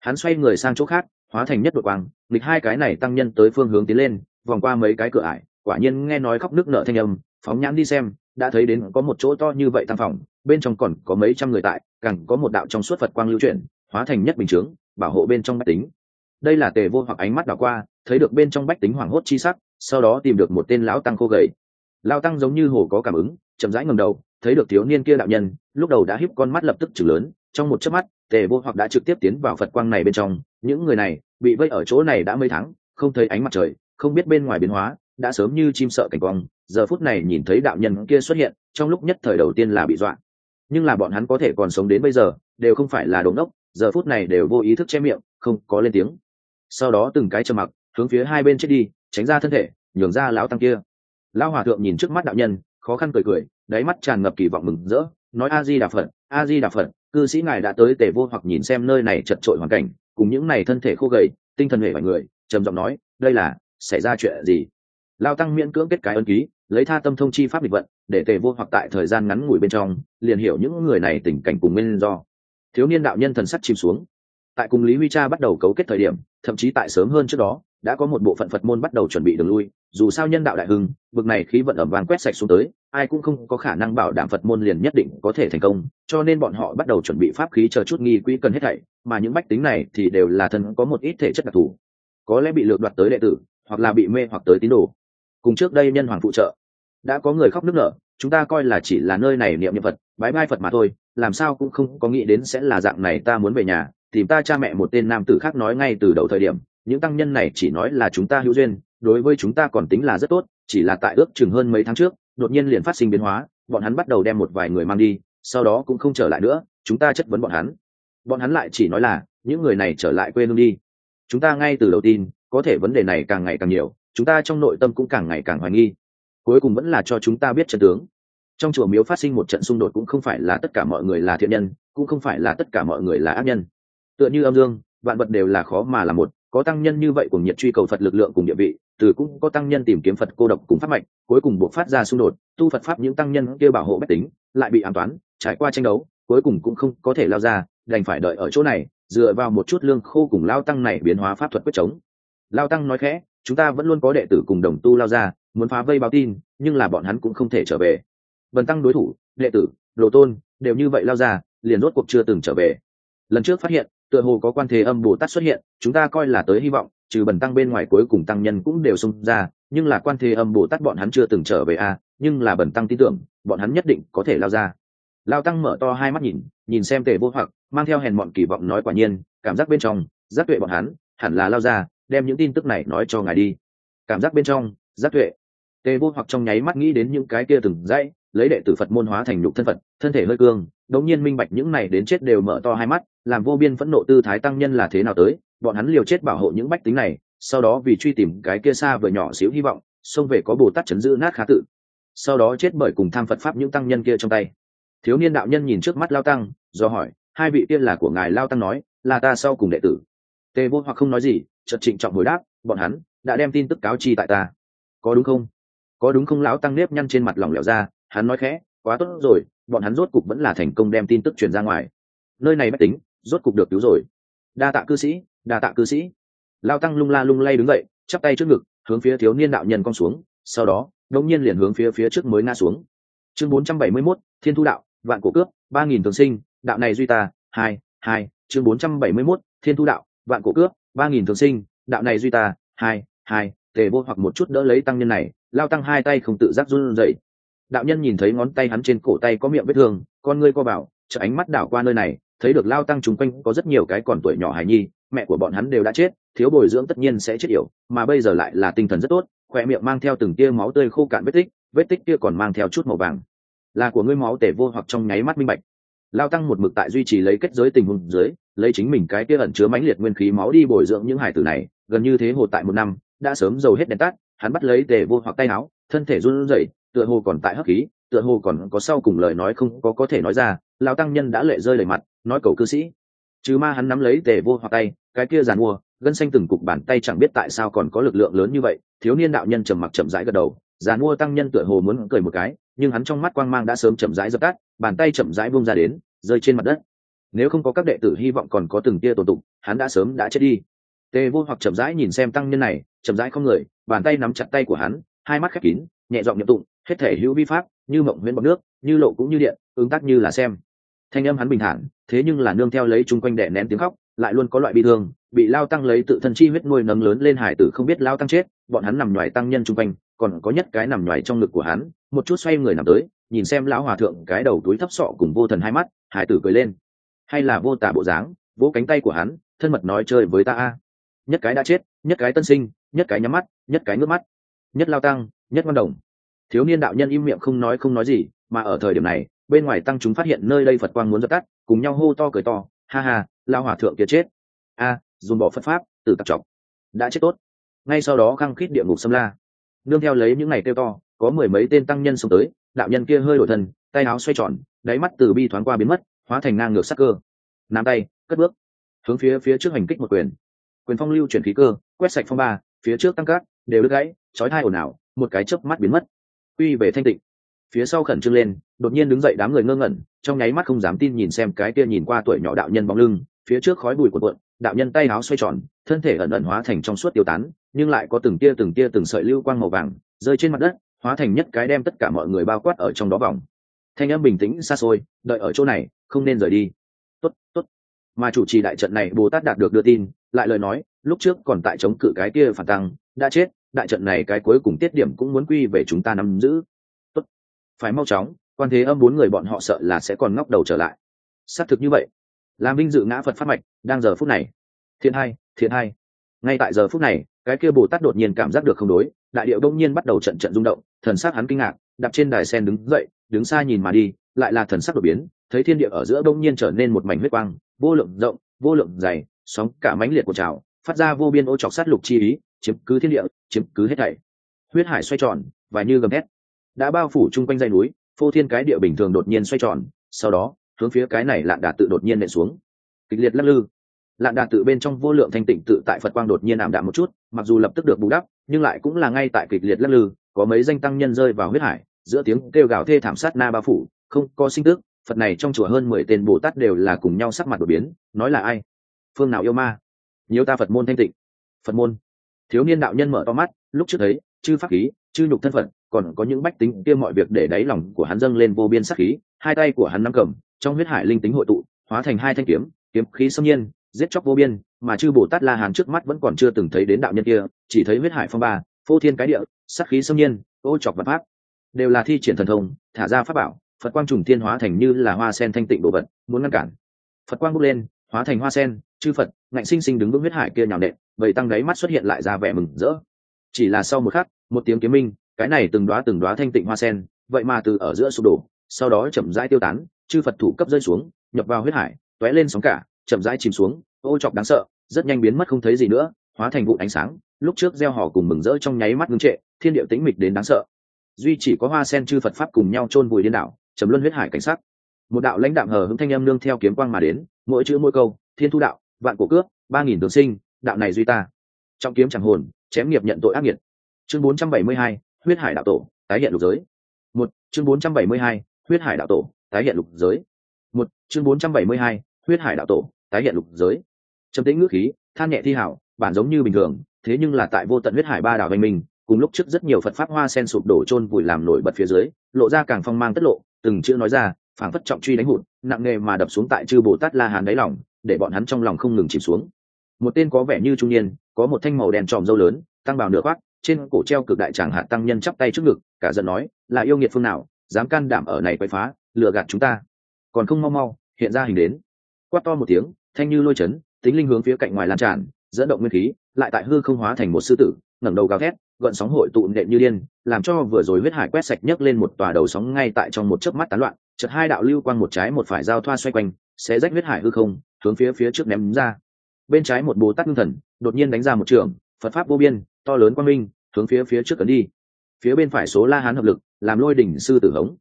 Hắn xoay người sang chỗ khác, hóa thành nhất đội quang, nghịch hai cái này tăng nhân tới phương hướng tiến lên, vòng qua mấy cái cửa ải quả nhiên nghe nói khóc nước nợ thanh âm, phóng nhãn đi xem, đã thấy đến có một chỗ to như vậy tam phòng, bên trong còn có mấy trăm người tại, càng có một đạo trong suốt phật quang lưu chuyển, hóa thành nhất bình chướng, bảo hộ bên trong bách tính. Đây là tề vô hoặc ánh mắt đảo qua, thấy được bên trong bách tính hoảng hốt chi sắc, sau đó tìm được một tên lão tăng khô gầy. Lao tăng giống như hồ có cảm ứng, chậm rãi ngầm đầu, thấy được thiếu niên kia đạo nhân, lúc đầu đã híp con mắt lập tức chừng lớn, trong một chớp mắt, tề vô hoặc đã trực tiếp tiến vào phật quang này bên trong. Những người này, bị vây ở chỗ này đã mấy tháng, không thấy ánh mặt trời, không biết bên ngoài biến hóa đã sớm như chim sợ cảnh quang, giờ phút này nhìn thấy đạo nhân kia xuất hiện, trong lúc nhất thời đầu tiên là bị dọa. Nhưng là bọn hắn có thể còn sống đến bây giờ, đều không phải là đống đốc, giờ phút này đều vô ý thức che miệng, không có lên tiếng. Sau đó từng cái trầm mặc, hướng phía hai bên chết đi, tránh ra thân thể, nhường ra lão tăng kia. Lão hòa thượng nhìn trước mắt đạo nhân, khó khăn cười cười, đáy mắt tràn ngập kỳ vọng mừng rỡ, nói a di đà phật a di đà phật, cư sĩ ngài đã tới tề vô hoặc nhìn xem nơi này chật trội hoàn cảnh, cùng những này thân thể khô gầy, tinh thần hệ mọi người, trầm giọng nói, đây là, xảy ra chuyện gì? Lao tăng miễn cưỡng kết cái ân ký, lấy tha tâm thông chi pháp định vận, để tề vô hoặc tại thời gian ngắn ngủi bên trong, liền hiểu những người này tình cảnh cùng nguyên do. Thiếu niên đạo nhân thần sắc chìm xuống. Tại cùng lý huy cha bắt đầu cấu kết thời điểm, thậm chí tại sớm hơn trước đó, đã có một bộ phận phật môn bắt đầu chuẩn bị đường lui, dù sao nhân đạo đại hưng vực này khí vận ẩm vàng quét sạch xuống tới, ai cũng không có khả năng bảo đảm phật môn liền nhất định có thể thành công, cho nên bọn họ bắt đầu chuẩn bị pháp khí chờ chút nghi quỹ cần hết thảy, mà những bách tính này thì đều là thân có một ít thể chất đặc thù. Có lẽ bị lược đoạt tới đệ tử, hoặc là bị mê hoặc tới tín đồ cùng trước đây nhân hoàng phụ trợ. Đã có người khóc nức nở, chúng ta coi là chỉ là nơi này niệm niệm vật bái bai phật mà thôi, làm sao cũng không có nghĩ đến sẽ là dạng này ta muốn về nhà, tìm ta cha mẹ một tên nam tử khác nói ngay từ đầu thời điểm, những tăng nhân này chỉ nói là chúng ta hữu duyên, đối với chúng ta còn tính là rất tốt, chỉ là tại ước chừng hơn mấy tháng trước, đột nhiên liền phát sinh biến hóa, bọn hắn bắt đầu đem một vài người mang đi, sau đó cũng không trở lại nữa, chúng ta chất vấn bọn hắn. Bọn hắn lại chỉ nói là, những người này trở lại quê hương đi. Chúng ta ngay từ đầu tin, có thể vấn đề này càng ngày càng nhiều chúng ta trong nội tâm cũng càng ngày càng hoài nghi. Cuối cùng vẫn là cho chúng ta biết trận tướng. Trong chùa miếu phát sinh một trận xung đột cũng không phải là tất cả mọi người là thiện nhân, cũng không phải là tất cả mọi người là ác nhân. Tựa như âm dương, vạn vật đều là khó mà là một, có tăng nhân như vậy cùng nhiệt truy cầu phật lực lượng cùng địa vị, từ cũng có tăng nhân tìm kiếm phật cô độc cùng pháp mạch, cuối cùng buộc phát ra xung đột, tu phật pháp những tăng nhân kia bảo hộ bách tính, lại bị an toán, trải qua tranh đấu, cuối cùng cũng không có thể lao ra, đành phải đợi ở chỗ này, dựa vào một chút lương khô cùng lao tăng này biến hóa pháp thuật quyết chống. Lao tăng nói khẽ chúng ta vẫn luôn có đệ tử cùng đồng tu lao ra muốn phá vây báo tin nhưng là bọn hắn cũng không thể trở về. Bần tăng đối thủ đệ tử đồ tôn đều như vậy lao ra liền rốt cuộc chưa từng trở về. Lần trước phát hiện tựa hồ có quan thế âm bồ tát xuất hiện chúng ta coi là tới hy vọng trừ bần tăng bên ngoài cuối cùng tăng nhân cũng đều xung ra nhưng là quan thế âm bồ tát bọn hắn chưa từng trở về a à, nhưng là bần tăng tin tưởng bọn hắn nhất định có thể lao ra. Lao tăng mở to hai mắt nhìn nhìn xem tề vô hoặc mang theo hèn mọn kỳ vọng nói quả nhiên cảm giác bên trong giác tuệ bọn hắn hẳn là lao ra đem những tin tức này nói cho ngài đi. Cảm giác bên trong, giác tuệ. Tề vô hoặc trong nháy mắt nghĩ đến những cái kia từng dãy, lấy đệ tử phật môn hóa thành nhục thân phật, thân thể hơi cương, đống nhiên minh bạch những này đến chết đều mở to hai mắt, làm vô biên phẫn nộ tư thái tăng nhân là thế nào tới, bọn hắn liều chết bảo hộ những bách tính này, sau đó vì truy tìm cái kia xa vừa nhỏ xíu hy vọng, xông về có bồ tát chấn giữ nát khá tự. Sau đó chết bởi cùng tham phật pháp những tăng nhân kia trong tay. Thiếu niên đạo nhân nhìn trước mắt lao tăng, do hỏi, hai vị tiên là của ngài? Lao tăng nói, là ta sau cùng đệ tử. Tề vô hoặc không nói gì chợt trịnh trọng hồi đáp bọn hắn đã đem tin tức cáo chi tại ta. Có đúng không? Có đúng không? Lão tăng nếp nhăn trên mặt lòng lẻo ra hắn nói khẽ quá tốt rồi bọn hắn rốt cục vẫn là thành công đem tin tức truyền ra ngoài. Nơi này bách tính rốt cục được cứu rồi. Đa tạ cư sĩ đa tạ cư sĩ. Lao tăng lung la lung lay đứng dậy chắp tay trước ngực hướng phía thiếu niên đạo nhân cong xuống sau đó đông nhiên liền hướng phía phía trước mới ngã xuống. Chương 471, thiên thu đạo vạn cổ cướp ba nghìn thường sinh đạo này duy ta hai hai. Chương 471, thiên thu đạo vạn cổ cướp ba nghìn thường sinh, đạo này duy ta, hai hai, tề vô hoặc một chút đỡ lấy tăng nhân này, lao tăng hai tay không tự giác run rẩy. Đạo nhân nhìn thấy ngón tay hắn trên cổ tay có miệng vết thương, con ngươi co bảo chợ ánh mắt đảo qua nơi này, thấy được lao tăng chung quanh có rất nhiều cái còn tuổi nhỏ hài nhi, mẹ của bọn hắn đều đã chết, thiếu bồi dưỡng tất nhiên sẽ chết yểu, mà bây giờ lại là tinh thần rất tốt, khoe miệng mang theo từng tia máu tươi khô cạn vết tích vết tích kia còn mang theo chút màu vàng. Là của ngươi máu tể vô hoặc trong nháy mắt minh bạch. Lao tăng một mực tại duy trì lấy kết giới tình huống dưới lấy chính mình cái kia ẩn chứa mãnh liệt nguyên khí máu đi bồi dưỡng những hải tử này, gần như thế hồ tại một năm, đã sớm dầu hết đèn tắt, hắn bắt lấy tề vô hoặc tay áo, thân thể run rẩy, tựa hồ còn tại hấp khí, tựa hồ còn có sau cùng lời nói không có có thể nói ra lao tăng nhân đã lệ rơi lời mặt, nói cầu cư sĩ. Chứ ma hắn nắm lấy tề vô hoặc tay, cái kia giàn mua, gân xanh từng cục bàn tay chẳng biết tại sao còn có lực lượng lớn như vậy, thiếu niên đạo nhân trầm mặc chậm rãi gật đầu, giàn mua tăng nhân tựa hồ muốn cười một cái, nhưng hắn trong mắt quang mang đã sớm chậm rãi dập tắt, bàn tay chậm rãi buông ra đến, rơi trên mặt đất nếu không có các đệ tử hy vọng còn có từng tia tổ tụng hắn đã sớm đã chết đi. Tề vô hoặc chậm rãi nhìn xem tăng nhân này, chậm rãi không người, bàn tay nắm chặt tay của hắn, hai mắt khép kín, nhẹ giọng nhậm tụng, hết thể hữu vi pháp, như mộng huyễn bọc nước, như lộ cũng như điện, ứng tác như là xem. Thanh âm hắn bình thản, thế nhưng là nương theo lấy chung quanh đệ nén tiếng khóc, lại luôn có loại bi thương, bị lao tăng lấy tự thân chi huyết nuôi nấng lớn lên hải tử không biết lao tăng chết, bọn hắn nằm ngoài tăng nhân chung quanh, còn có nhất cái nằm ngoài trong ngực của hắn, một chút xoay người nằm tới, nhìn xem lão hòa thượng cái đầu túi thấp sọ cùng vô thần hai mắt, hải tử cười lên hay là vô tả bộ dáng vỗ cánh tay của hắn thân mật nói chơi với ta a. Nhất cái đã chết nhất cái tân sinh nhất cái nhắm mắt nhất cái ngước mắt. Nhất lao tăng nhất văn đồng. Thiếu niên đạo nhân im miệng không nói không nói gì mà ở thời điểm này bên ngoài tăng chúng phát hiện nơi đây phật quang muốn dập tắt cùng nhau hô to cười to ha ha lao hòa thượng kia chết. A à, dùng bỏ phật pháp từ tặc trọc. Đã chết tốt. Ngay sau đó khăng khít địa ngục xâm la. Nương theo lấy những ngày kêu to có mười mấy tên tăng nhân xông tới đạo nhân kia hơi đổi thân tay áo xoay tròn đáy mắt từ bi thoáng qua biến mất hóa thành ngang ngược sắc cơ. Nắm tay, cất bước, hướng phía phía trước hành kích một quyền. Quyền phong lưu chuyển khí cơ, quét sạch phong ba, phía trước tăng cát, đều đứt gãy, chói thai ồn ào, một cái chớp mắt biến mất. Quy về thanh tịnh. Phía sau khẩn trương lên, đột nhiên đứng dậy đám người ngơ ngẩn, trong nháy mắt không dám tin nhìn xem cái kia nhìn qua tuổi nhỏ đạo nhân bóng lưng, phía trước khói bụi của cuộn, đạo nhân tay áo xoay tròn, thân thể ẩn ẩn hóa thành trong suốt tiêu tán, nhưng lại có từng tia từng tia, từng sợi lưu quang màu vàng, rơi trên mặt đất, hóa thành nhất cái đem tất cả mọi người bao quát ở trong đó vòng thanh âm bình tĩnh xa xôi, đợi ở chỗ này, không nên rời đi. Tốt tốt. Mà chủ trì đại trận này, bồ tát đạt được đưa tin, lại lời nói, lúc trước còn tại chống cự cái kia phản tăng, đã chết, đại trận này cái cuối cùng tiết điểm cũng muốn quy về chúng ta nắm giữ. Tốt, phải mau chóng, quan thế âm bốn người bọn họ sợ là sẽ còn ngóc đầu trở lại. Xác thực như vậy. Làm vinh dự ngã phật phát mạch, đang giờ phút này. Thiện hai thiện hai ngay tại giờ phút này, cái kia bồ tát đột nhiên cảm giác được không đối, đại điệu đông nhiên bắt đầu trận trận rung động, thần sắc hắn kinh ngạc, đạp trên đài sen đứng dậy đứng xa nhìn mà đi, lại là thần sắc đột biến, thấy thiên địa ở giữa đông nhiên trở nên một mảnh huyết quang, vô lượng rộng, vô lượng dày, sóng cả mãnh liệt của trào, phát ra vô biên ô chọc sát lục chi ý, chiếm cứ thiên địa, chiếm cứ hết thảy. Huyết hải xoay tròn và như gầm hét đã bao phủ chung quanh dãy núi, phô thiên cái địa bình thường đột nhiên xoay tròn, sau đó, hướng phía cái này lạn đà tự đột nhiên nện xuống. Kịch liệt lắc lư. Lạn đà tự bên trong vô lượng thanh tịnh tự tại phật quang đột nhiên ảm đạm một chút, mặc dù lập tức được bù đắp, nhưng lại cũng là ngay tại kịch liệt lắc lư, có mấy danh tăng nhân rơi vào huyết hải giữa tiếng kêu gào thê thảm sát na ba phủ, không có sinh tức, phật này trong chùa hơn mười tên bồ tát đều là cùng nhau sắc mặt đột biến, nói là ai? Phương nào yêu ma? Nhiều ta phật môn thanh tịnh. Phật môn. Thiếu niên đạo nhân mở to mắt, lúc trước thấy, chư pháp khí, chư nhục thân phận còn có những bách tính kia mọi việc để đáy lòng của hắn dâng lên vô biên sắc khí, hai tay của hắn nắm cầm, trong huyết hải linh tính hội tụ, hóa thành hai thanh kiếm kiếm khí xâm nhiên, giết chóc vô biên, mà chư bồ tát la hàn trước mắt vẫn còn chưa từng thấy đến đạo nhân kia, chỉ thấy huyết hải phong ba, phô thiên cái địa sắc khí xâm nhiên, ô chọc vật pháp đều là thi triển thần thông, thả ra pháp bảo, phật quang trùng thiên hóa thành như là hoa sen thanh tịnh đồ vật, muốn ngăn cản. Phật quang bốc lên, hóa thành hoa sen, chư phật, ngạnh sinh sinh đứng vững huyết hải kia nhào nện vậy tăng đáy mắt xuất hiện lại ra vẻ mừng rỡ. Chỉ là sau một khắc, một tiếng kiếm minh, cái này từng đoá từng đoá thanh tịnh hoa sen, vậy mà từ ở giữa sụp đổ, sau đó chậm rãi tiêu tán, chư phật thủ cấp rơi xuống, nhập vào huyết hải t lên sóng cả, chậm rãi chìm xuống, ô chọc đáng sợ, rất nhanh biến mất không thấy gì nữa, hóa thành vụ ánh sáng, lúc trước gieo họ cùng mừng rỡ trong nháy mắt ngưng trệ, thiên điệu tĩnh mịch đến đáng sợ duy chỉ có hoa sen chư phật pháp cùng nhau chôn vùi điên đảo chấm luân huyết hải cảnh sắc. Một đạo lãnh đạm hờ hững thanh âm nương theo kiếm quang mà đến mỗi chữ mỗi câu thiên thu đạo vạn cổ cước, ba nghìn tường sinh đạo này duy ta. Trong kiếm chẳng hồn chém nghiệp nhận tội ác nghiệt. Chương bốn trăm bảy mươi hai huyết hải đạo tổ tái hiện lục giới. Một chương bốn trăm bảy mươi hai huyết hải đạo tổ tái hiện lục giới. Một chương bốn trăm bảy mươi hai huyết hải đạo tổ tái hiện lục giới. Trầm tĩnh ngữ khí than nhẹ thi hảo bản giống như bình thường thế nhưng là tại vô tận huyết hải ba đảo văn minh cùng lúc trước rất nhiều phật pháp hoa sen sụp đổ chôn vùi làm nổi bật phía dưới, lộ ra càng phong mang tất lộ, từng chữ nói ra, phảng phất trọng truy đánh hụt, nặng nề mà đập xuống tại chư bồ tát la hán đáy lòng, để bọn hắn trong lòng không ngừng chìm xuống. Một tên có vẻ như trung niên, có một thanh màu đen tròm dâu lớn, tăng bào nửa khoác trên cổ treo cực đại tràng hạ tăng nhân chắp tay trước ngực, cả giận nói, là yêu nghiệt phương nào, dám can đảm ở này quậy phá, lừa gạt chúng ta. Còn không mau mau, hiện ra hình đến. Quát to một tiếng, thanh như lôi chấn, tính linh hướng phía cạnh ngoài lan tràn, dẫn động nguyên khí, lại tại hư không hóa thành một sư tử, ngẩng đầu gào thét gợn sóng hội tụ nện như điên, làm cho vừa rồi huyết hải quét sạch nhấc lên một tòa đầu sóng ngay tại trong một chớp mắt tán loạn, chợt hai đạo lưu quang một trái một phải giao thoa xoay quanh sẽ rách huyết hải hư không, hướng phía phía trước ném ra. Bên trái một bồ tát ngưng thần, đột nhiên đánh ra một trường, phật pháp vô biên, to lớn quang minh, hướng phía phía trước cấn đi. Phía bên phải số la hán hợp lực, làm lôi đỉnh sư tử hống.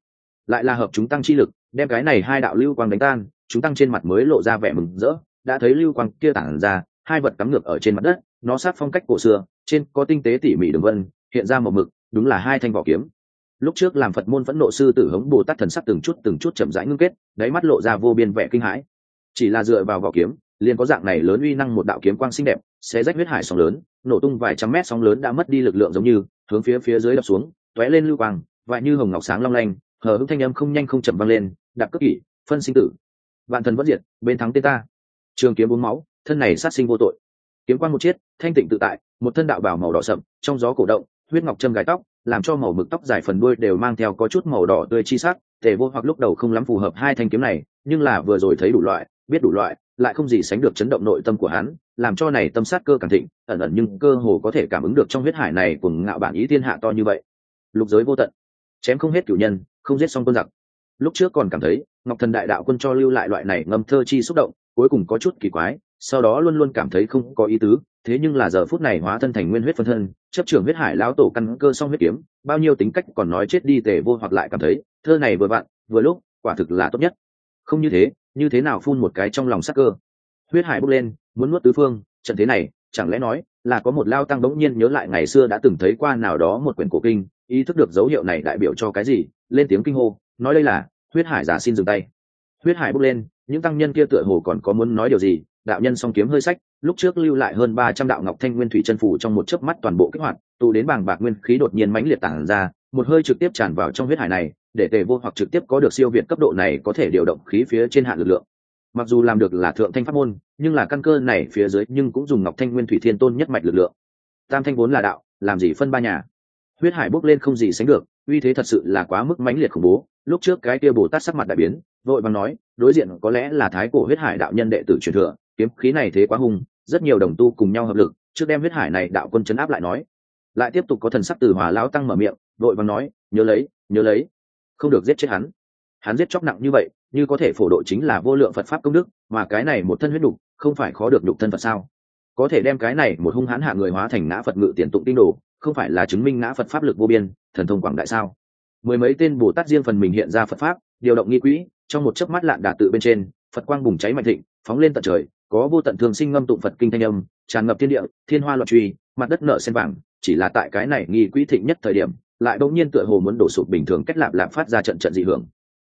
Lại là hợp chúng tăng chi lực, đem cái này hai đạo lưu quang đánh tan, chúng tăng trên mặt mới lộ ra vẻ mừng rỡ, đã thấy lưu quang kia tản ra, hai vật cắm ngược ở trên mặt đất, nó sát phong cách cổ xưa trên có tinh tế tỉ mỉ đường vân, hiện ra một mực, đúng là hai thanh vỏ kiếm. Lúc trước làm phật môn phẫn nộ sư tử hống bồ tát thần sắc từng chút từng chút chậm rãi ngưng kết, đáy mắt lộ ra vô biên vẻ kinh hãi. Chỉ là dựa vào vỏ kiếm, liền có dạng này lớn uy năng một đạo kiếm quang xinh đẹp sẽ rách huyết hải sóng lớn, nổ tung vài trăm mét sóng lớn đã mất đi lực lượng giống như, hướng phía phía dưới đập xuống, tóe lên lưu quang, vại như hồng ngọc sáng long lanh, hờ hững thanh âm không nhanh không chậm vang lên, đạp cất kỷ, phân sinh tử. Vạn thần vẫn diệt, bên thắng tên ta. Trường kiếm uống máu, thân này sát sinh vô tội kiếm quan một chiết thanh tịnh tự tại, một thân đạo bảo màu đỏ sậm, trong gió cổ động, huyết ngọc châm gài tóc, làm cho màu mực tóc dài phần đuôi đều mang theo có chút màu đỏ tươi chi sắc, tề vô hoặc lúc đầu không lắm phù hợp hai thanh kiếm này, nhưng là vừa rồi thấy đủ loại, biết đủ loại, lại không gì sánh được chấn động nội tâm của hắn, làm cho này tâm sát cơ càng thịnh, ẩn ẩn nhưng cơ hồ có thể cảm ứng được trong huyết hải này cùng ngạo bản ý thiên hạ to như vậy. Lục giới vô tận, chém không hết cửu nhân, không giết xong quân giặc. Lúc trước còn cảm thấy, ngọc thần đại đạo quân cho lưu lại loại này ngâm thơ chi xúc động, cuối cùng có chút kỳ quái sau đó luôn luôn cảm thấy không có ý tứ, thế nhưng là giờ phút này hóa thân thành nguyên huyết phân thân, chấp trưởng huyết hải lão tổ căn cơ song huyết kiếm, bao nhiêu tính cách còn nói chết đi tề vô hoặc lại cảm thấy, thơ này vừa vặn, vừa lúc, quả thực là tốt nhất. Không như thế như thế nào phun một cái trong lòng sắc cơ? Huyết hải bốc lên, muốn nuốt tứ phương, trận thế này, chẳng lẽ nói là có một lao tăng bỗng nhiên nhớ lại ngày xưa đã từng thấy qua nào đó một quyển cổ kinh, ý thức được dấu hiệu này đại biểu cho cái gì, lên tiếng kinh hô, nói đây là, huyết hải giả xin dừng tay. Huyết hải bốc lên, những tăng nhân kia tựa hồ còn có muốn nói điều gì? Đạo nhân song kiếm hơi sách, lúc trước lưu lại hơn ba trăm đạo ngọc thanh nguyên thủy chân phủ trong một chớp mắt toàn bộ kích hoạt, tụ đến bàng bạc nguyên khí đột nhiên mãnh liệt tản ra, một hơi trực tiếp tràn vào trong huyết hải này, để tề vô hoặc trực tiếp có được siêu việt cấp độ này có thể điều động khí phía trên hạn lực lượng. Mặc dù làm được là thượng thanh pháp môn, nhưng là căn cơ này phía dưới nhưng cũng dùng ngọc thanh nguyên thủy thiên tôn nhất mạch lực lượng. Tam thanh vốn là đạo, làm gì phân ba nhà? Huyết hải bốc lên không gì sánh được, uy thế thật sự là quá mức mãnh liệt khủng bố. Lúc trước cái kia bồ tát sắc mặt đại biến, vội bằng nói, đối diện có lẽ là thái cổ huyết hải đạo nhân đệ tử truyền thừa kiếm khí này thế quá hung, rất nhiều đồng tu cùng nhau hợp lực, trước đem huyết hải này đạo quân chấn áp lại nói. Lại tiếp tục có thần sắc từ hòa lão tăng mở miệng, đội bằng nói, nhớ lấy nhớ lấy, không được giết chết hắn. Hắn giết chóc nặng như vậy, như có thể phổ độ chính là vô lượng phật pháp công đức, mà cái này một thân huyết đục, không phải khó được đục thân phật sao? Có thể đem cái này một hung hãn hạ người hóa thành ngã phật ngự tiền tụng tinh đồ, không phải là chứng minh ngã phật pháp lực vô biên, thần thông quảng đại sao? Mười mấy tên bồ tát riêng phần mình hiện ra phật pháp, điều động nghi quỹ, trong một chớp mắt lạn đà tự bên trên, phật quang bùng cháy mạnh thịnh, phóng lên tận trời có vô tận thường sinh ngâm tụng phật kinh thanh âm, tràn ngập thiên địa, thiên hoa loạn truy, mặt đất nợ sen vàng, chỉ là tại cái này nghi quỹ thịnh nhất thời điểm, lại đột nhiên tựa hồ muốn đổ sụp bình thường cách lạp lạp phát ra trận trận dị hưởng.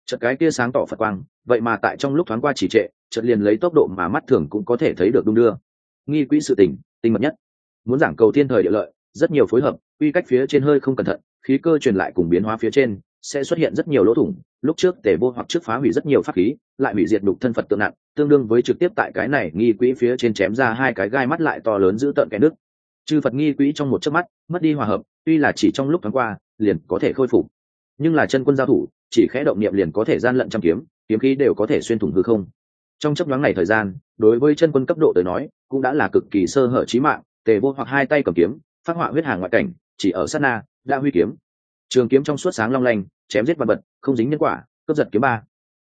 Trận cái kia sáng tỏ phật quang, vậy mà tại trong lúc thoáng qua chỉ trệ trận liền lấy tốc độ mà mắt thường cũng có thể thấy được đung đưa. Nghi quỹ sự tình, tinh mật nhất. Muốn giảng cầu thiên thời địa lợi, rất nhiều phối hợp, quy cách phía trên hơi không cẩn thận, khí cơ truyền lại cùng biến hóa phía trên, sẽ xuất hiện rất nhiều lỗ thủng, lúc trước tề vô hoặc trước phá hủy rất nhiều pháp khí, lại hủy diệt đục thân phật tượng nặng tương đương với trực tiếp tại cái này nghi quỹ phía trên chém ra hai cái gai mắt lại to lớn giữ tợn cái nước chư phật nghi quỹ trong một chớp mắt, mất đi hòa hợp, tuy là chỉ trong lúc thoáng qua, liền có thể khôi phục. Nhưng là chân quân giao thủ, chỉ khẽ động niệm liền có thể gian lận trăm kiếm kiếm khí đều có thể xuyên thủng hư không. Trong chấp nhoáng này thời gian, đối với chân quân cấp độ tới nói, cũng đã là cực kỳ sơ hở trí mạng, tề vô hoặc hai tay cầm kiếm, phát họa huyết hàng ngoại cảnh, chỉ ở sát na, đã huy kiếm. Trường kiếm trong suốt sáng long lanh, chém giết vật vật, không dính nhân quả, cướp giật kiếm ba.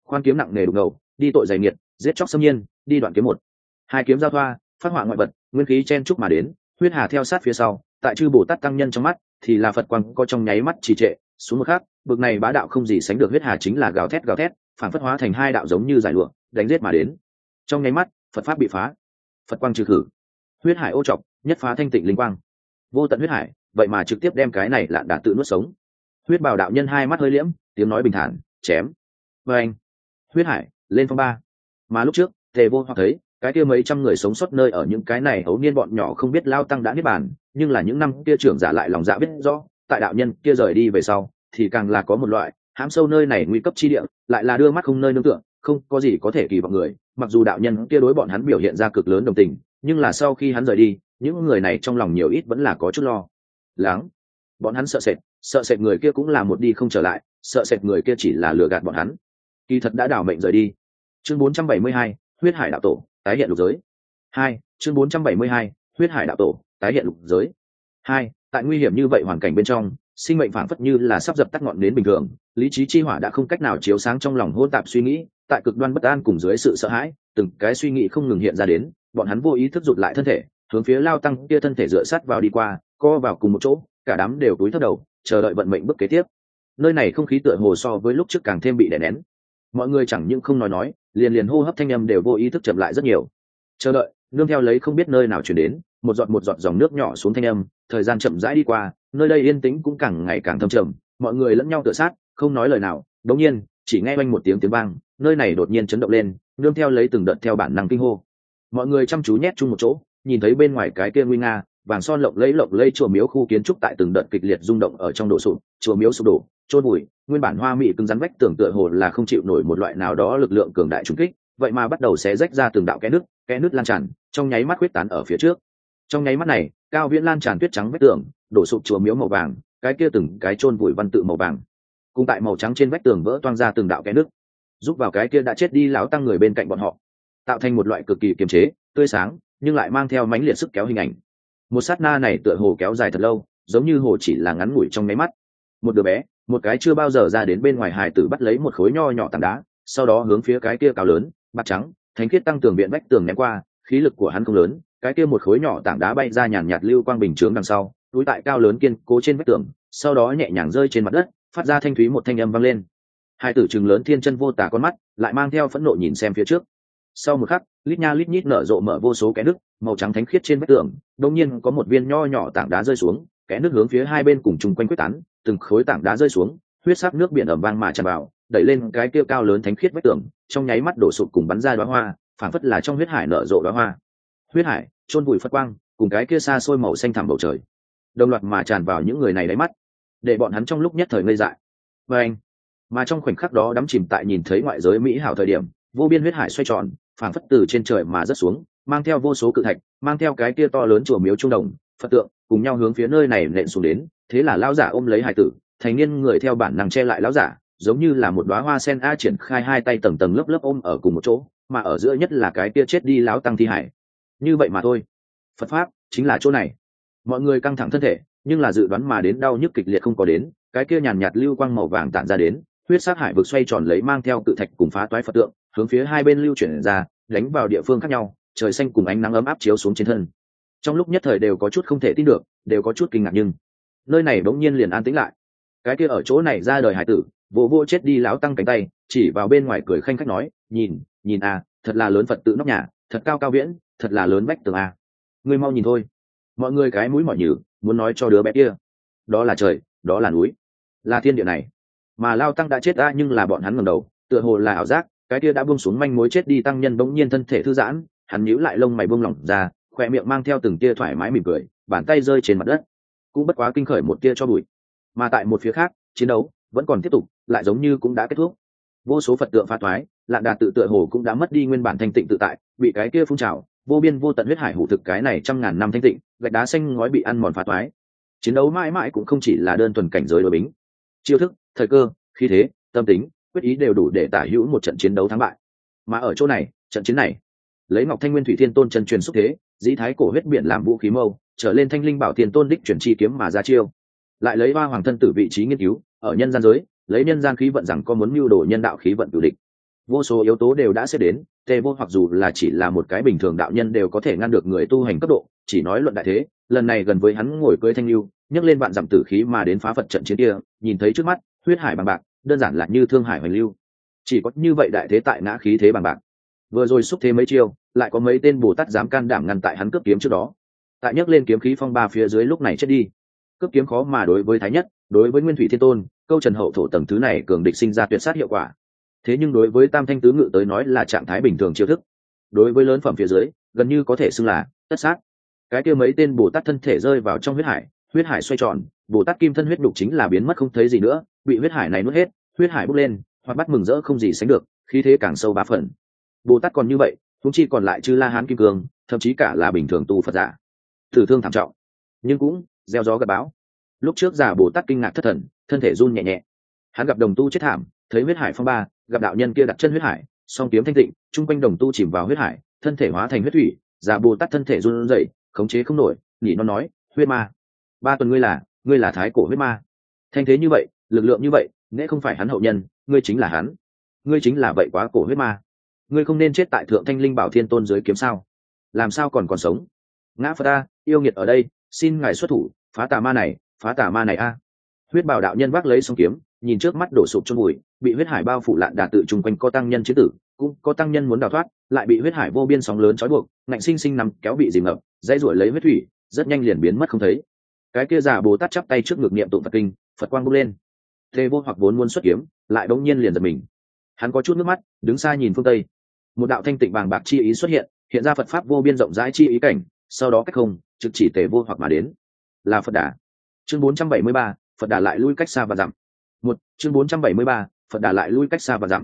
Khoan kiếm nặng nề đục ngầu, đi tội dày nghiệt giết chóc xâm nhiên, đi đoạn kiếm một. Hai kiếm giao thoa, phát họa ngoại vật, nguyên khí chen trúc mà đến, huyết hà theo sát phía sau, tại chư bồ tát tăng nhân trong mắt, thì là phật quang có trong nháy mắt trì trệ, xuống một khắc, bực này bá đạo không gì sánh được huyết hà chính là gào thét gào thét, phản phất hóa thành hai đạo giống như giải lụa, đánh giết mà đến. Trong nháy mắt, phật pháp bị phá. Phật quang trừ khử. Huyết hải ô trọc, nhất phá thanh tịnh linh quang. Vô tận huyết hải, vậy mà trực tiếp đem cái này lạn đã tự nuốt sống. Huyết bảo đạo nhân hai mắt hơi liễm, tiếng nói bình thản, chém. Vê anh huyết hải, lên phong ba mà lúc trước, tề vô hoặc thấy, cái kia mấy trăm người sống sót nơi ở những cái này hấu niên bọn nhỏ không biết lao tăng đã niết bàn, nhưng là những năm kia trưởng giả lại lòng dạ biết rõ, tại đạo nhân kia rời đi về sau, thì càng là có một loại, hãm sâu nơi này nguy cấp chi địa, lại là đưa mắt không nơi nương tựa, không có gì có thể kỳ vọng người, mặc dù đạo nhân kia đối bọn hắn biểu hiện ra cực lớn đồng tình, nhưng là sau khi hắn rời đi, những người này trong lòng nhiều ít vẫn là có chút lo. Lắng bọn hắn sợ sệt sợ sệt người kia cũng là một đi không trở lại, sợ sệt người kia chỉ là lừa gạt bọn hắn. Kỳ thật đã đảo mệnh rời đi chương 472, huyết hải đạo tổ tái hiện lục giới. Hai chương 472, huyết hải đạo tổ tái hiện lục giới. Hai tại nguy hiểm như vậy hoàn cảnh bên trong sinh mệnh phảng phất như là sắp dập tắt ngọn đến bình thường lý trí chi hỏa đã không cách nào chiếu sáng trong lòng hôn tạp suy nghĩ tại cực đoan bất an cùng dưới sự sợ hãi từng cái suy nghĩ không ngừng hiện ra đến bọn hắn vô ý thức rụt lại thân thể hướng phía lao tăng kia thân thể dựa sát vào đi qua co vào cùng một chỗ cả đám đều túi thất đầu chờ đợi vận mệnh bước kế tiếp. Nơi này không khí tựa hồ so với lúc trước càng thêm bị đè nén mọi người chẳng những không nói nói, liền liền hô hấp thanh âm đều vô ý thức chậm lại rất nhiều. Chờ đợi, nương theo lấy không biết nơi nào chuyển đến, một giọt một giọt dòng nước nhỏ xuống thanh âm, thời gian chậm rãi đi qua, nơi đây yên tĩnh cũng càng ngày càng thâm trầm. Mọi người lẫn nhau tựa sát, không nói lời nào, đống nhiên, chỉ nghe oanh một tiếng tiếng vang, nơi này đột nhiên chấn động lên, nương theo lấy từng đợt theo bản năng kinh hô. Mọi người chăm chú nhét chung một chỗ, nhìn thấy bên ngoài cái kia nguy nga, vàng son lộng lẫy lộng lẫy chùa miếu khu kiến trúc tại từng đợt kịch liệt rung động ở trong đổ sụp, chùa miếu sụp đổ trôn bụi nguyên bản hoa mỹ cứng rắn vách tưởng tựa hồ là không chịu nổi một loại nào đó lực lượng cường đại trùng kích, vậy mà bắt đầu xé rách ra từng đạo kẽ nước kẽ nước lan tràn, trong nháy mắt huyết tán ở phía trước. Trong nháy mắt này, cao viễn lan tràn tuyết trắng vách tường, đổ sụp chùa miếu màu vàng, cái kia từng cái chôn vùi văn tự màu vàng. Cùng tại màu trắng trên vách tường vỡ toang ra từng đạo kẽ nước giúp vào cái kia đã chết đi lão tăng người bên cạnh bọn họ, tạo thành một loại cực kỳ kiềm chế, tươi sáng, nhưng lại mang theo mánh liệt sức kéo hình ảnh. Một sát na này tựa hồ kéo dài thật lâu, giống như hồ chỉ là ngắn ngủi trong máy mắt. Một đứa bé một cái chưa bao giờ ra đến bên ngoài hải tử bắt lấy một khối nho nhỏ tảng đá, sau đó hướng phía cái kia cao lớn, mặt trắng, thánh khiết tăng tường viện vách tường ném qua, khí lực của hắn không lớn, cái kia một khối nhỏ tảng đá bay ra nhàn nhạt lưu quang bình chướng đằng sau, túi tại cao lớn kiên cố trên vách tường, sau đó nhẹ nhàng rơi trên mặt đất, phát ra thanh thúy một thanh âm vang lên. Hai tử chừng lớn thiên chân vô tả con mắt, lại mang theo phẫn nộ nhìn xem phía trước. Sau một khắc, lít nha lít nhít nở rộ mở vô số kẽ nước màu trắng thánh khiết trên vách tường đông nhiên có một viên nho nhỏ tảng đá rơi xuống, kẽ nước hướng phía hai bên cùng chung quanh quyết tán từng khối tảng đá rơi xuống, huyết sắc nước biển ẩm vang mà tràn vào, đẩy lên cái kia cao lớn thánh khiết vách tường, trong nháy mắt đổ sụp cùng bắn ra đoá hoa, phảng phất là trong huyết hải nở rộ đóa hoa. Huyết hải, chôn bụi phật quang, cùng cái kia xa xôi màu xanh thẳm bầu trời, đồng loạt mà tràn vào những người này đáy mắt, để bọn hắn trong lúc nhất thời ngây dại. Và anh, mà trong khoảnh khắc đó đắm chìm tại nhìn thấy ngoại giới mỹ hảo thời điểm, vô biên huyết hải xoay tròn, phảng phất từ trên trời mà rớt xuống, mang theo vô số cự thạch, mang theo cái kia to lớn chùa miếu trung đồng phật tượng, cùng nhau hướng phía nơi này nện xuống đến, thế là lão giả ôm lấy hải tử, thành niên người theo bản năng che lại lão giả, giống như là một đóa hoa sen a triển khai hai tay tầng tầng lớp lớp ôm ở cùng một chỗ, mà ở giữa nhất là cái kia chết đi lão tăng thi hải. Như vậy mà thôi. Phật pháp chính là chỗ này. Mọi người căng thẳng thân thể, nhưng là dự đoán mà đến đau nhức kịch liệt không có đến, cái kia nhàn nhạt lưu quang màu vàng tản ra đến, huyết sát hải vực xoay tròn lấy mang theo cự thạch cùng phá toái phật tượng, hướng phía hai bên lưu chuyển ra, đánh vào địa phương khác nhau, trời xanh cùng ánh nắng ấm áp chiếu xuống trên thân trong lúc nhất thời đều có chút không thể tin được, đều có chút kinh ngạc nhưng nơi này bỗng nhiên liền an tĩnh lại. Cái kia ở chỗ này ra đời hải tử, vô vô chết đi láo tăng cánh tay, chỉ vào bên ngoài cười khanh khách nói, nhìn nhìn à thật là lớn phật tự nóc nhà, thật cao cao viễn, thật là lớn bách tường à. ngươi mau nhìn thôi. Mọi người cái mũi mọi nhử muốn nói cho đứa bé kia. Đó là trời, đó là núi, là thiên địa này. Mà lao tăng đã chết a nhưng là bọn hắn ngầm đầu, tựa hồ là ảo giác, cái kia đã buông xuống manh mối chết đi, tăng nhân bỗng nhiên thân thể thư giãn, hắn nhíu lại lông mày buông lỏng ra khoe miệng mang theo từng tia thoải mái mỉm cười, bàn tay rơi trên mặt đất. Cũng bất quá kinh khởi một tia cho bụi. Mà tại một phía khác, chiến đấu vẫn còn tiếp tục, lại giống như cũng đã kết thúc. Vô số phật tượng pha thoái lạn đà tự tựa hồ cũng đã mất đi nguyên bản thanh tịnh tự tại, bị cái kia phun trào, vô biên vô tận huyết hải hủ thực cái này trăm ngàn năm thanh tịnh, gạch đá xanh ngói bị ăn mòn phá thoái. chiến đấu mãi mãi cũng không chỉ là đơn thuần cảnh giới đội bính. Chiêu thức, thời cơ, khí thế, tâm tính, quyết ý đều đủ để tả hữu một trận chiến đấu thắng bại. Mà ở chỗ này, trận chiến này lấy ngọc thanh nguyên thủy thiên tôn chân truyền xúc thế, dĩ thái cổ huyết biển làm vũ khí mâu, trở lên thanh linh bảo thiên tôn đích chuyển chi kiếm mà ra chiêu. Lại lấy ba hoàng thân tử vị trí nghiên cứu, ở nhân gian giới, lấy nhân gian khí vận rằng có muốn mưu đồ nhân đạo khí vận cử địch. Vô số yếu tố đều đã xếp đến tề vô hoặc dù là chỉ là một cái bình thường đạo nhân đều có thể ngăn được người tu hành cấp độ, chỉ nói luận đại thế, lần này gần với hắn ngồi cưới thanh lưu, nhấc lên vạn dặm tử khí mà đến phá phật trận chiến kia, nhìn thấy trước mắt, huyết hải bằng bạc, đơn giản là như thương hải hoành lưu. Chỉ có như vậy đại thế tại ngã khí thế bằng bạc vừa rồi xúc thế mấy chiêu, lại có mấy tên bồ tát dám can đảm ngăn tại hắn cướp kiếm trước đó. Tại nhấc lên kiếm khí phong ba phía dưới lúc này chết đi. Cướp kiếm khó mà đối với thái nhất, đối với nguyên thủy thiên tôn, câu trần hậu thổ tầng thứ này cường địch sinh ra tuyệt sát hiệu quả. Thế nhưng đối với tam thanh tứ ngự tới nói là trạng thái bình thường chiêu thức. Đối với lớn phẩm phía dưới, gần như có thể xưng là tất sát. Cái kia mấy tên bồ tát thân thể rơi vào trong huyết hải huyết hải xoay tròn, bồ tát kim thân huyết đục chính là biến mất không thấy gì nữa, bị huyết hải này nuốt hết, huyết hải bốc lên, hoặc bắt mừng rỡ không gì sánh được, khí thế càng sâu ba phần bồ tát còn như vậy thúng chi còn lại chư la hán kim cương, thậm chí cả là bình thường tu phật giả. Thử thương thảm trọng, nhưng cũng gieo gió gặp bão. Lúc trước giả bồ tát kinh ngạc thất thần, thân thể run nhẹ nhẹ. Hắn gặp đồng tu chết thảm, thấy huyết hải phong ba, gặp đạo nhân kia đặt chân huyết hải, song kiếm thanh tịnh, chung quanh đồng tu chìm vào huyết hải, thân thể hóa thành huyết thủy giả bồ tát thân thể run rẩy, khống chế không nổi, nhỉ nó nói, huyết ma, ba tuần ngươi là ngươi là thái cổ huyết ma. Thanh thế như vậy, lực lượng như vậy, nễ không phải hắn hậu nhân, ngươi chính là hắn. Ngươi chính là vậy quá cổ huyết ma ngươi không nên chết tại thượng thanh linh bảo thiên tôn dưới kiếm sao? Làm sao còn còn sống? Ngã phật ta yêu nghiệt ở đây, xin ngài xuất thủ, phá tà ma này, phá tà ma này a. Huyết bảo đạo nhân vác lấy song kiếm, nhìn trước mắt đổ sụp trong bụi, bị huyết hải bao phủ lạn đà tự chung quanh có tăng nhân chế tử, cũng có tăng nhân muốn đào thoát, lại bị huyết hải vô biên sóng lớn trói buộc, ngạnh sinh sinh nằm kéo bị dìm ngập, dãy ruổi lấy huyết thủy, rất nhanh liền biến mất không thấy. Cái kia giả bồ tát chắp tay trước ngực niệm tụng phật kinh, phật quang bốc lên. Tê vô hoặc vốn muốn xuất kiếm, lại đống nhiên liền giật mình. Hắn có chút nước mắt, đứng xa nhìn phương tây một đạo thanh tịnh bàng bạc chi ý xuất hiện hiện ra phật pháp vô biên rộng rãi chi ý cảnh sau đó cách không trực chỉ tề vô hoặc mà đến. Là phật đà. Chương 473, phật đà lại lui cách xa và dặm. Một chương 473, phật đà lại lui cách xa và dặm.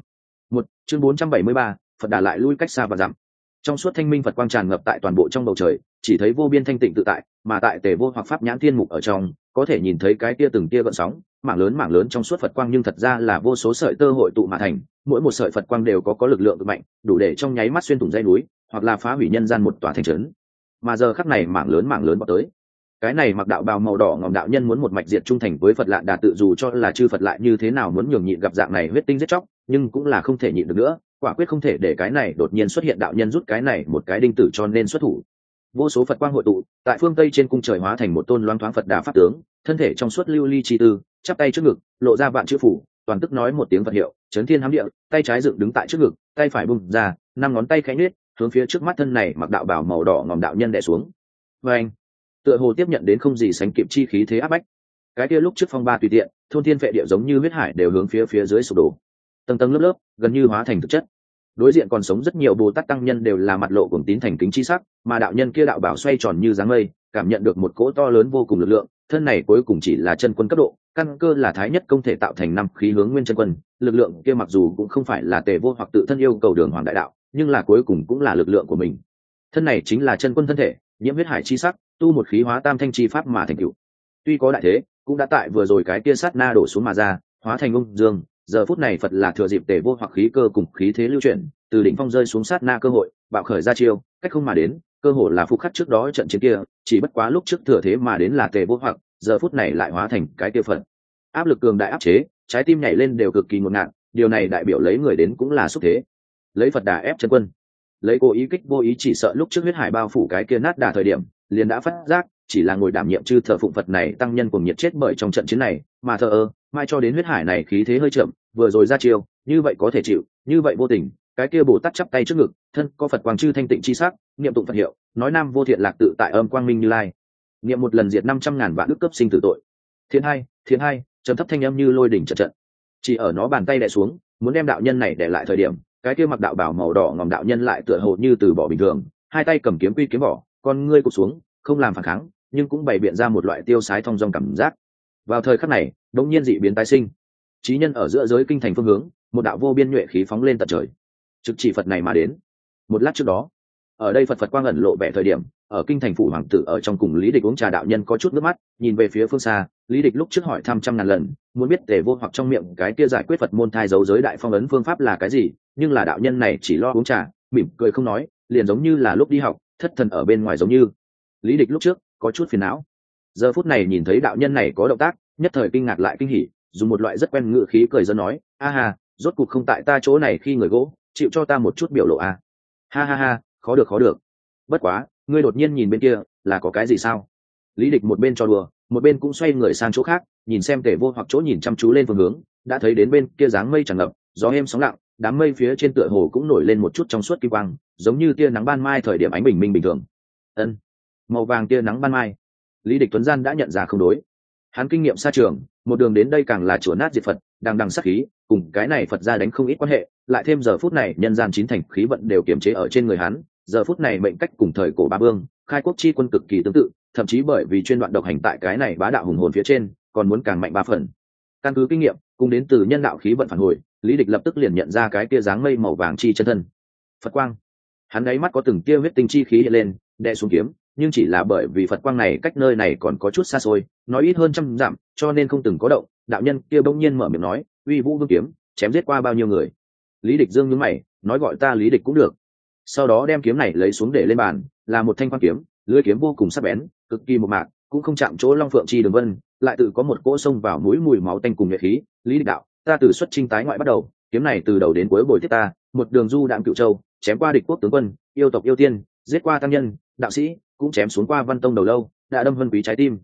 Một chương 473, phật đà lại lui cách xa và dặm. Trong suốt thanh minh phật quang tràn ngập tại toàn bộ trong bầu trời chỉ thấy vô biên thanh tịnh tự tại mà tại tề vô hoặc pháp nhãn thiên mục ở trong có thể nhìn thấy cái tia từng tia gợn sóng, mảng lớn mảng lớn trong suốt phật quang nhưng thật ra là vô số sợi tơ hội tụ mà thành, mỗi một sợi phật quang đều có có lực lượng mạnh, đủ để trong nháy mắt xuyên thủng dây núi, hoặc là phá hủy nhân gian một tòa thành trấn. Mà giờ khắc này mảng lớn mảng lớn vào tới. Cái này mặc đạo bào màu đỏ ngòm đạo nhân muốn một mạch diệt trung thành với phật lạ đà tự dù cho là chư phật lại như thế nào muốn nhường nhịn gặp dạng này huyết tinh giết chóc, nhưng cũng là không thể nhịn được nữa, quả quyết không thể để cái này đột nhiên xuất hiện đạo nhân rút cái này một cái đinh tử cho nên xuất thủ vô số phật quang hội tụ, tại phương tây trên cung trời hóa thành một tôn loang thoáng phật đà pháp tướng, thân thể trong suốt lưu ly chi tư, chắp tay trước ngực, lộ ra vạn chữ phủ, toàn tức nói một tiếng phật hiệu, chấn thiên hám địa, tay trái dựng đứng tại trước ngực, tay phải bung ra, năm ngón tay khẽ nhết hướng phía trước mắt thân này mặc đạo bảo màu đỏ ngòm đạo nhân đẻ xuống. Và anh, tựa hồ tiếp nhận đến không gì sánh kịp chi khí thế áp bách. Cái kia lúc trước phong ba tùy tiện, thôn thiên vệ địa giống như huyết hải đều hướng phía phía dưới sụp đổ. Tầng tầng lớp lớp, gần như hóa thành thực chất. Đối diện còn sống rất nhiều bồ tát tăng nhân đều là mặt lộ cùng tín thành kính chi sắc mà đạo nhân kia đạo bảo xoay tròn như dáng mây, cảm nhận được một cỗ to lớn vô cùng lực lượng, thân này cuối cùng chỉ là chân quân cấp độ, căn cơ là thái nhất công thể tạo thành năm khí hướng nguyên chân quân, lực lượng kia mặc dù cũng không phải là tề vô hoặc tự thân yêu cầu đường hoàng đại đạo, nhưng là cuối cùng cũng là lực lượng của mình. Thân này chính là chân quân thân thể, nhiễm huyết hải chi sắc, tu một khí hóa tam thanh chi pháp mà thành cựu tuy có đại thế, cũng đã tại vừa rồi cái kia sát na đổ xuống mà ra, hóa thành ung dương, giờ phút này phật là thừa dịp tề vô hoặc khí cơ cùng khí thế lưu chuyển, từ đỉnh phong rơi xuống sát na cơ hội, bạo khởi ra chiêu, cách không mà đến cơ hội là phục khắc trước đó trận chiến kia, chỉ bất quá lúc trước thừa thế mà đến là tề vô hoặc, giờ phút này lại hóa thành cái kia phật áp lực cường đại áp chế, trái tim nhảy lên đều cực kỳ ngột ngạt, điều này đại biểu lấy người đến cũng là xúc thế. Lấy phật đà ép chân quân. Lấy cố ý kích vô ý chỉ sợ lúc trước huyết hải bao phủ cái kia nát đà thời điểm, liền đã phát giác, chỉ là ngồi đảm nhiệm chư thờ phụng phật này tăng nhân cùng nhiệt chết bởi trong trận chiến này, mà thờ ơ, mai cho đến huyết hải này khí thế hơi chậm, vừa rồi ra chiêu, như vậy có thể chịu, như vậy vô tình cái kia bồ tát chắp tay trước ngực, thân có phật quang chư thanh tịnh chi sắc, niệm tụng phật hiệu, nói nam vô thiện lạc tự tại âm quang minh như lai. Niệm một lần diệt năm trăm ngàn vạn đức cấp sinh tử tội. Thiên hai thiên hai, trầm thấp thanh âm như lôi đỉnh trận trận. Chỉ ở nó bàn tay đè xuống, muốn đem đạo nhân này để lại thời điểm, cái kia mặc đạo bảo màu đỏ ngòm đạo nhân lại tựa hồ như từ bỏ bình thường, hai tay cầm kiếm quy kiếm bỏ, con ngươi cụt xuống, không làm phản kháng, nhưng cũng bày biện ra một loại tiêu sái thong dong cảm giác. Vào thời khắc này, đống nhiên dị biến tái sinh. Trí nhân ở giữa giới kinh thành phương hướng, một đạo vô biên nhuệ khí phóng lên tận trời trực chỉ phật này mà đến. Một lát trước đó ở đây phật phật quang ẩn lộ vẻ thời điểm ở kinh thành phủ hoàng tử ở trong cùng lý địch uống trà đạo nhân có chút nước mắt nhìn về phía phương xa lý địch lúc trước hỏi thăm trăm ngàn lần muốn biết tề vô hoặc trong miệng cái kia giải quyết phật môn thai giấu giới đại phong ấn phương pháp là cái gì nhưng là đạo nhân này chỉ lo uống trà mỉm cười không nói liền giống như là lúc đi học thất thần ở bên ngoài giống như. Lý địch lúc trước có chút phiền não. Giờ phút này nhìn thấy đạo nhân này có động tác nhất thời kinh ngạc lại kinh hỉ dùng một loại rất quen ngự khí cười dân nói a hà, rốt cuộc không tại ta chỗ này khi người gỗ chịu cho ta một chút biểu lộ a à. ha ha ha, khó được khó được. Bất quá, ngươi đột nhiên nhìn bên kia, là có cái gì sao? Lý địch một bên cho đùa, một bên cũng xoay người sang chỗ khác, nhìn xem tể vô hoặc chỗ nhìn chăm chú lên phương hướng, đã thấy đến bên kia dáng mây tràn ngập, gió êm sóng lặng, đám mây phía trên tựa hồ cũng nổi lên một chút trong suốt kỳ quang, giống như tia nắng ban mai thời điểm ánh bình minh bình thường. Ân, màu vàng tia nắng ban mai. Lý địch tuấn gian đã nhận ra không đối. Hắn kinh nghiệm xa trường, một đường đến đây càng là chùa nát diệt phật đang đằng sắc khí cùng cái này phật ra đánh không ít quan hệ, lại thêm giờ phút này nhân gian chín thành khí vận đều kiềm chế ở trên người hắn, giờ phút này mệnh cách cùng thời cổ ba vương, khai quốc chi quân cực kỳ tương tự, thậm chí bởi vì chuyên đoạn độc hành tại cái này bá đạo hùng hồn phía trên, còn muốn càng mạnh ba phần. Căn cứ kinh nghiệm cùng đến từ nhân đạo khí vận phản hồi, lý địch lập tức liền nhận ra cái kia dáng mây màu vàng chi chân thân. Phật quang. Hắn đáy mắt có từng tia huyết tinh chi khí hiện lên, đè xuống kiếm, nhưng chỉ là bởi vì phật quang này cách nơi này còn có chút xa xôi, nói ít hơn trăm dặm, cho nên không từng có động đạo nhân kia bỗng nhiên mở miệng nói, uy vũ vương kiếm, chém giết qua bao nhiêu người? Lý địch dương nhướng mày, nói, gọi ta lý địch cũng được. Sau đó đem kiếm này lấy xuống để lên bàn, là một thanh quan kiếm lưỡi kiếm vô cùng sắc bén, cực kỳ một mạc, cũng không chạm chỗ long phượng chi đường vân, lại tự có một cỗ sông vào mũi mùi máu tanh cùng nhuệ khí. Lý địch đạo, ta từ xuất trinh tái ngoại bắt đầu, kiếm này từ đầu đến cuối bồi tiếp ta, một đường du đạm cựu châu, chém qua địch quốc tướng quân, yêu tộc yêu tiên, giết qua tăng nhân, đạo sĩ, cũng chém xuống qua văn tông đầu lâu, đã đâm vân quý trái tim.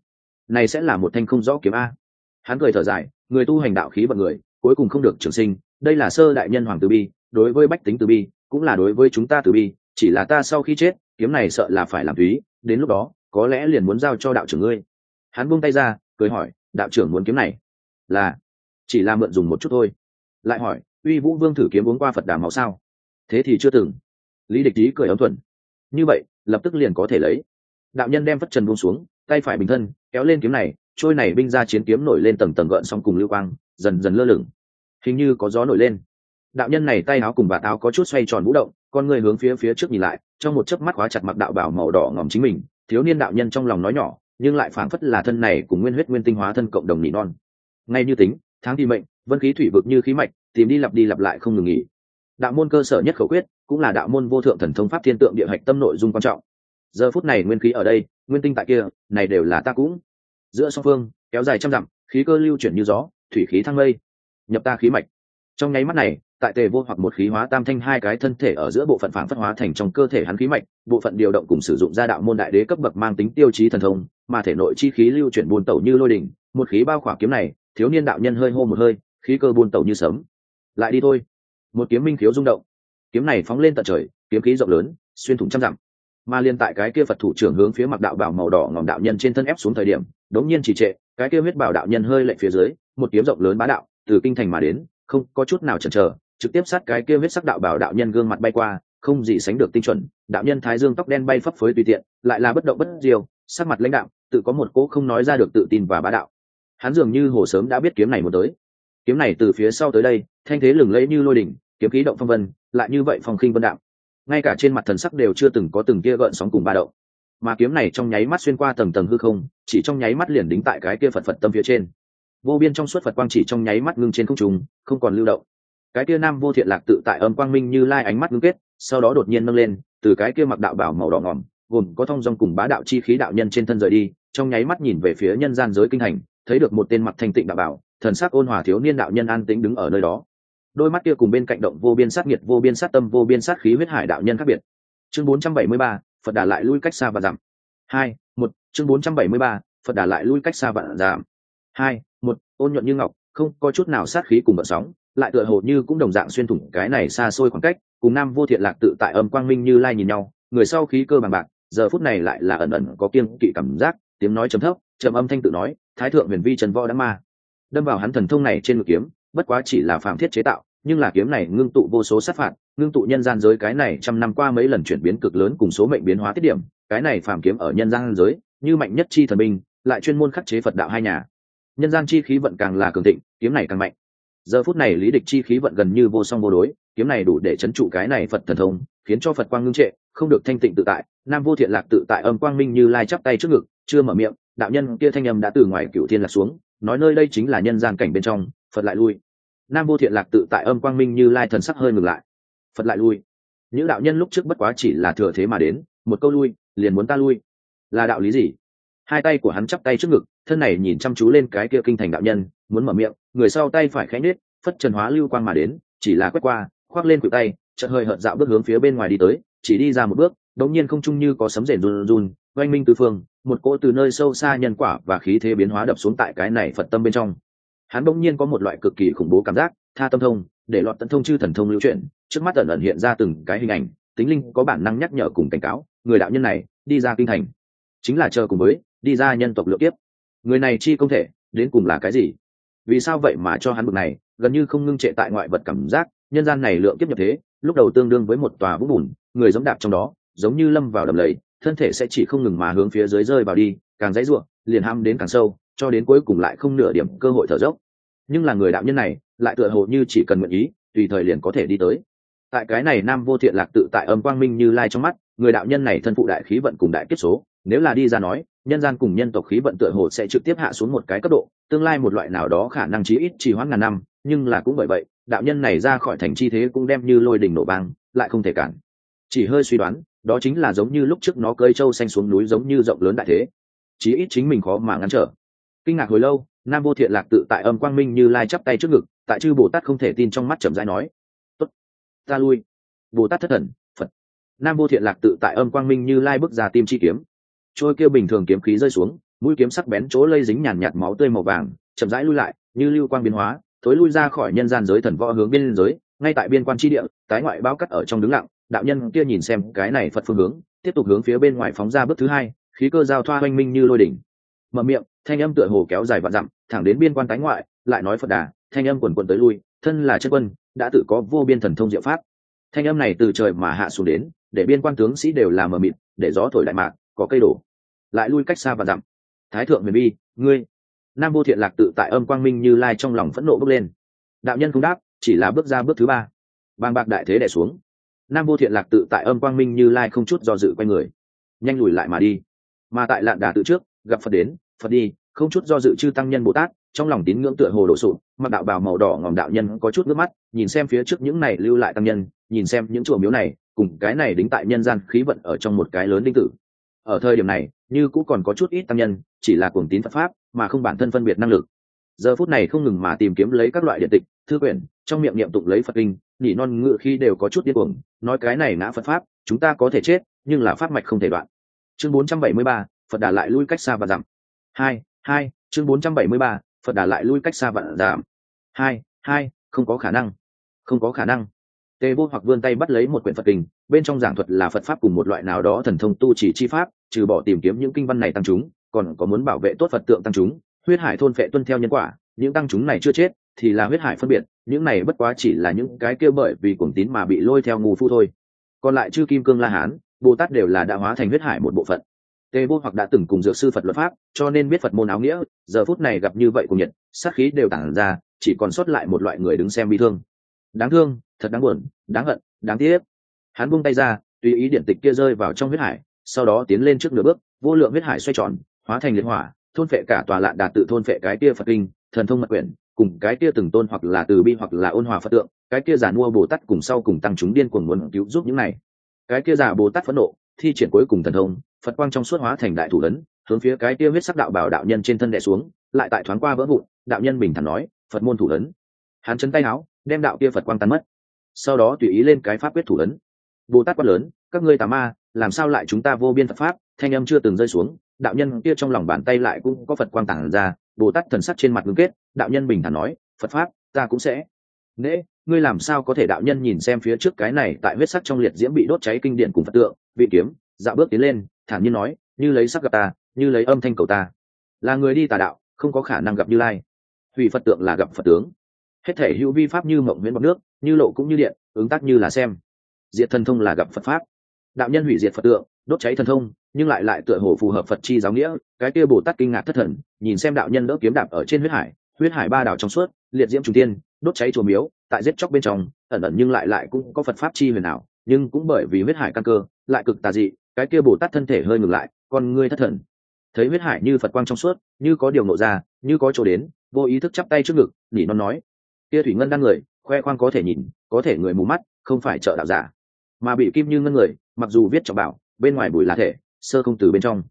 Này sẽ là một thanh không rõ kiếm a hắn cười thở dài, người tu hành đạo khí vận người, cuối cùng không được trường sinh, đây là sơ đại nhân hoàng từ bi, đối với bách tính từ bi, cũng là đối với chúng ta từ bi, chỉ là ta sau khi chết, kiếm này sợ là phải làm thúy đến lúc đó, có lẽ liền muốn giao cho đạo trưởng ngươi. Hắn buông tay ra, cười hỏi, đạo trưởng muốn kiếm này? Là, chỉ là mượn dùng một chút thôi. Lại hỏi, uy vũ vương thử kiếm uống qua phật đà máu sao? Thế thì chưa từng. Lý địch tý cười ấm thuần. Như vậy, lập tức liền có thể lấy. Đạo nhân đem phất trần buông xuống, tay phải bình thân, kéo lên kiếm này trôi này binh ra chiến kiếm nổi lên tầng tầng gợn xong cùng lưu quang, dần dần lơ lửng. Hình như có gió nổi lên. Đạo nhân này tay áo cùng vạt áo có chút xoay tròn vũ động, con người hướng phía phía trước nhìn lại, trong một chớp mắt khóa chặt mặc đạo bảo màu đỏ ngòm chính mình, thiếu niên đạo nhân trong lòng nói nhỏ, nhưng lại phảng phất là thân này cùng nguyên huyết nguyên tinh hóa thân cộng đồng nỉ non. Ngay như tính, tháng thì mệnh, vân khí thủy vực như khí mạch, tìm đi lặp đi lặp lại không ngừng nghỉ. Đạo môn cơ sở nhất khẩu quyết, cũng là đạo môn vô thượng thần thông pháp thiên tượng địa hạch tâm nội dung quan trọng. Giờ phút này nguyên khí ở đây, nguyên tinh tại kia, này đều là ta cũng giữa song phương, kéo dài trăm dặm, khí cơ lưu chuyển như gió, thủy khí thăng lây nhập ta khí mạch. Trong nháy mắt này, tại tề vô hoặc một khí hóa tam thanh hai cái thân thể ở giữa bộ phận phản phất hóa thành trong cơ thể hắn khí mạch, bộ phận điều động cùng sử dụng ra đạo môn đại đế cấp bậc mang tính tiêu chí thần thông, mà thể nội chi khí lưu chuyển buôn tẩu như lôi đỉnh, một khí bao khỏa kiếm này, thiếu niên đạo nhân hơi hô một hơi, khí cơ buôn tẩu như sớm lại đi thôi. Một kiếm minh khiếu rung động. Kiếm này phóng lên tận trời, kiếm khí rộng lớn, xuyên thủng trăm dặm mà liên tại cái kia phật thủ trưởng hướng phía mặc đạo bảo màu đỏ ngòm đạo nhân trên thân ép xuống thời điểm, đống nhiên chỉ trệ, cái kia huyết bảo đạo nhân hơi lệch phía dưới, một kiếm rộng lớn bá đạo, từ kinh thành mà đến, không có chút nào chần chờ, trực tiếp sát cái kia huyết sắc đạo bảo đạo nhân gương mặt bay qua, không gì sánh được tinh chuẩn, đạo nhân thái dương tóc đen bay phấp phới tùy tiện, lại là bất động bất diều sắc mặt lãnh đạo tự có một cỗ không nói ra được tự tin và bá đạo. Hắn dường như hồ sớm đã biết kiếm này một tới. Kiếm này từ phía sau tới đây, thanh thế lừng lẫy như lôi đỉnh, kiếm khí động phong vân, lại như vậy phong khinh vân đạo ngay cả trên mặt thần sắc đều chưa từng có từng kia gợn sóng cùng ba động. Mà kiếm này trong nháy mắt xuyên qua tầng tầng hư không, chỉ trong nháy mắt liền đính tại cái kia phật phật tâm phía trên. Vô biên trong suốt phật quang chỉ trong nháy mắt ngưng trên không trùng không còn lưu động. Cái kia nam vô thiện lạc tự tại âm quang minh như lai ánh mắt ngưng kết, sau đó đột nhiên nâng lên, từ cái kia mặc đạo bảo màu đỏ ngỏm gồm có thông dong cùng bá đạo chi khí đạo nhân trên thân rời đi, trong nháy mắt nhìn về phía nhân gian giới kinh hành, thấy được một tên mặt thanh tịnh đạo bảo, thần sắc ôn hòa thiếu niên đạo nhân an tĩnh đứng ở nơi đó đôi mắt kia cùng bên cạnh động vô biên sát nhiệt vô biên sát tâm vô biên sát khí huyết hải đạo nhân khác biệt. Chương 473, phật đà lại lui cách xa và giảm. Hai một chương 473, phật đà lại lui cách xa và giảm. Hai một ôn nhuận như ngọc không có chút nào sát khí cùng vợ sóng lại tựa hồ như cũng đồng dạng xuyên thủng cái này xa xôi khoảng cách cùng nam vô thiện lạc tự tại âm quang minh như lai nhìn nhau người sau khí cơ bằng bạc giờ phút này lại là ẩn ẩn có kiên kỵ cảm giác tiếng nói chấm thấp trầm âm thanh tự nói thái thượng huyền vi trần võ đã ma. Đâm vào hắn thần thông này trên ngực kiếm bất quá chỉ là phạm thiết chế tạo, nhưng là kiếm này ngưng tụ vô số sát phạt, ngưng tụ nhân gian giới cái này trăm năm qua mấy lần chuyển biến cực lớn cùng số mệnh biến hóa tiết điểm, cái này phàm kiếm ở nhân gian giới, như mạnh nhất chi thần binh, lại chuyên môn khắc chế phật đạo hai nhà. Nhân gian chi khí vận càng là cường thịnh, kiếm này càng mạnh. Giờ phút này lý địch chi khí vận gần như vô song vô đối, kiếm này đủ để chấn trụ cái này phật thần thông, khiến cho phật quang ngưng trệ, không được thanh tịnh tự tại. Nam vô thiện lạc tự tại âm quang minh như lai chắp tay trước ngực, chưa mở miệng, đạo nhân kia thanh âm đã từ ngoài cựu thiên lạc xuống, nói nơi đây chính là nhân gian cảnh bên trong phật lại lui. Nam vô thiện lạc tự tại âm quang minh như lai thần sắc hơi ngừng lại. Phật lại lui. Những đạo nhân lúc trước bất quá chỉ là thừa thế mà đến, một câu lui, liền muốn ta lui. Là đạo lý gì? Hai tay của hắn chắp tay trước ngực, thân này nhìn chăm chú lên cái kia kinh thành đạo nhân, muốn mở miệng, người sau tay phải khẽ nết phất trần hóa lưu quang mà đến, chỉ là quét qua, khoác lên cụt tay, chợt hơi hợt dạo bước hướng phía bên ngoài đi tới, chỉ đi ra một bước, đống nhiên không chung như có sấm rền run run, oanh minh tư phương, một cỗ từ nơi sâu xa nhân quả và khí thế biến hóa đập xuống tại cái này phật tâm bên trong hắn bỗng nhiên có một loại cực kỳ khủng bố cảm giác, tha tâm thông, để lọt tận thông chư thần thông lưu chuyển, trước mắt ẩn ẩn hiện ra từng cái hình ảnh, tính linh có bản năng nhắc nhở cùng cảnh cáo, người đạo nhân này, đi ra kinh thành. Chính là chờ cùng với, đi ra nhân tộc lượng tiếp người này chi không thể, đến cùng là cái gì? Vì sao vậy mà cho hắn bực này, gần như không ngưng trệ tại ngoại vật cảm giác, nhân gian này lượng kiếp nhập thế, lúc đầu tương đương với một tòa vũng bùn, người giống đạp trong đó, giống như lâm vào đầm lầy, thân thể sẽ chỉ không ngừng mà hướng phía dưới rơi vào đi, càng dãy ruộng, liền ham đến càng sâu cho đến cuối cùng lại không nửa điểm cơ hội thở dốc. Nhưng là người đạo nhân này lại tựa hồ như chỉ cần nguyện ý tùy thời liền có thể đi tới. Tại cái này nam vô thiện lạc tự tại âm quang minh như lai trong mắt người đạo nhân này thân phụ đại khí vận cùng đại kết số nếu là đi ra nói nhân gian cùng nhân tộc khí vận tựa hồ sẽ trực tiếp hạ xuống một cái cấp độ tương lai một loại nào đó khả năng chí ít chỉ hoãn ngàn năm nhưng là cũng bởi vậy đạo nhân này ra khỏi thành chi thế cũng đem như lôi đình nổ bang, lại không thể cản. Chỉ hơi suy đoán đó chính là giống như lúc trước nó cơi trâu xanh xuống núi giống như rộng lớn đại thế. Chí ít chính mình khó mà ngăn trở kinh ngạc hồi lâu, nam vô thiện lạc tự tại âm quang minh như lai chắp tay trước ngực, tại chư bồ tát không thể tin trong mắt chậm rãi nói, tốt, ta lui. Bồ tát thất thần, phật. Nam vô thiện lạc tự tại âm quang minh như lai bước ra tim chi kiếm. Trôi kêu bình thường kiếm khí rơi xuống, mũi kiếm sắc bén chỗ lây dính nhàn nhạt máu tươi màu vàng, chậm rãi lui lại, như lưu quang biến hóa, thối lui ra khỏi nhân gian giới thần võ hướng biên giới, ngay tại biên quan tri địa, tái ngoại bao cắt ở trong đứng lặng, đạo nhân kia nhìn xem cái này phật phương hướng, tiếp tục hướng phía bên ngoài phóng ra bước thứ hai, khí cơ giao thoa oanh minh như lôi đỉnh. Mở miệng thanh âm tựa hồ kéo dài vạn dặm, thẳng đến biên quan tái ngoại, lại nói phật đà, thanh âm quần quần tới lui, thân là chân quân, đã tự có vô biên thần thông diệu pháp. Thanh âm này từ trời mà hạ xuống đến, để biên quan tướng sĩ đều là mờ mịt, để gió thổi đại mạc, có cây đổ. Lại lui cách xa và dặm. Thái thượng huyền bi, ngươi. Nam vô thiện lạc tự tại âm quang minh như lai trong lòng phẫn nộ bước lên. Đạo nhân không đáp, chỉ là bước ra bước thứ ba. Bàng bạc đại thế đẻ xuống. Nam vô thiện lạc tự tại âm quang minh như lai không chút do dự quay người. Nhanh lùi lại mà đi. Mà tại lạn đà tự trước, gặp phật đến phật đi không chút do dự chư tăng nhân bồ tát trong lòng tín ngưỡng tựa hồ đổ sụt mặc đạo bào màu đỏ ngòm đạo nhân có chút nước mắt nhìn xem phía trước những này lưu lại tăng nhân nhìn xem những chùa miếu này cùng cái này đính tại nhân gian khí vận ở trong một cái lớn đinh tử. Ở thời điểm này như cũng còn có chút ít tăng nhân chỉ là cuồng tín phật pháp mà không bản thân phân biệt năng lực. Giờ phút này không ngừng mà tìm kiếm lấy các loại điện tịch thư quyển trong miệng niệm tụng lấy phật kinh nỉ non ngự khi đều có chút điên cuồng nói cái này ngã phật pháp chúng ta có thể chết nhưng là pháp mạch không thể đoạn. Chương 473, phật đà lại lui cách xa và giảm hai hai chương 473, phật đà lại lui cách xa vạn giảm. Hai hai không có khả năng. Không có khả năng. Tề vô hoặc vươn tay bắt lấy một quyển phật kinh bên trong giảng thuật là phật pháp cùng một loại nào đó thần thông tu chỉ chi pháp trừ bỏ tìm kiếm những kinh văn này tăng chúng còn có muốn bảo vệ tốt phật tượng tăng chúng huyết hải thôn phệ tuân theo nhân quả những tăng chúng này chưa chết thì là huyết hải phân biệt những này bất quá chỉ là những cái kia bởi vì cuồng tín mà bị lôi theo ngu phu thôi. Còn lại chư kim cương la hán bồ tát đều là đã hóa thành huyết hải một bộ phận tề vô hoặc đã từng cùng dược sư phật luật pháp, cho nên biết phật môn áo nghĩa, giờ phút này gặp như vậy cùng nhiệt, sát khí đều tản ra, chỉ còn sót lại một loại người đứng xem bi thương. Đáng thương, thật đáng buồn, đáng hận, đáng tiếc. Hắn buông tay ra, tùy ý điện tịch kia rơi vào trong huyết hải, sau đó tiến lên trước nửa bước, vô lượng huyết hải xoay tròn, hóa thành liệt hỏa, thôn phệ cả tòa lạn đạt tự thôn phệ cái kia phật kinh, thần thông mật quyển, cùng cái kia từng tôn hoặc là từ bi hoặc là ôn hòa phật tượng, cái kia giả mua bồ tát cùng sau cùng tăng chúng điên cuồng muốn cứu giúp những này. Cái kia giả bồ tát phẫn nộ, thi triển cuối cùng thần thông phật quang trong suốt hóa thành đại thủ lớn, hướng phía cái kia huyết sắc đạo bảo đạo nhân trên thân đè xuống lại tại thoáng qua vỡ vụn đạo nhân bình thản nói phật môn thủ lớn, hắn chấn tay áo đem đạo kia phật quang tan mất. Sau đó tùy ý lên cái pháp quyết thủ lớn. bồ tát quát lớn các ngươi tà ma làm sao lại chúng ta vô biên phật pháp? Thanh âm chưa từng rơi xuống đạo nhân kia trong lòng bàn tay lại cũng có phật quang tản ra bồ tát thần sắc trên mặt ngưng kết đạo nhân bình thản nói phật pháp ta cũng sẽ. Nễ ngươi làm sao có thể đạo nhân nhìn xem phía trước cái này tại huyết sắc trong liệt diễm bị đốt cháy kinh điển cùng phật tượng vị kiếm dạo bước tiến lên thản nhiên nói, như lấy sắc gặp ta, như lấy âm thanh cầu ta. Là người đi tà đạo, không có khả năng gặp như lai. Hủy phật tượng là gặp phật tướng. Hết thể hữu vi pháp như mộng nguyễn bọc nước, như lộ cũng như điện, ứng tác như là xem. Diệt thần thông là gặp phật pháp. Đạo nhân hủy diệt phật tượng, đốt cháy thần thông, nhưng lại lại tựa hồ phù hợp phật chi giáo nghĩa, cái kia bồ tát kinh ngạc thất thần, nhìn xem đạo nhân đỡ kiếm đạp ở trên huyết hải huyết hải ba đảo trong suốt, liệt diễm trung tiên, đốt cháy chùa miếu, tại giết chóc bên trong, ẩn ẩn nhưng lại lại cũng có phật pháp chi huyền ảo, nhưng cũng bởi vì huyết hải căn cơ, lại cực tà dị cái kia bồ tát thân thể hơi ngừng lại, con ngươi thất thần. Thấy huyết hải như phật quang trong suốt, như có điều nộ ra, như có chỗ đến, vô ý thức chắp tay trước ngực nỉ non nói, kia thủy ngân đang người, khoe khoang có thể nhìn, có thể người mù mắt, không phải trợ đạo giả. Mà bị kim như ngân người, mặc dù viết trọng bảo, bên ngoài bùi là thể, sơ không từ bên trong.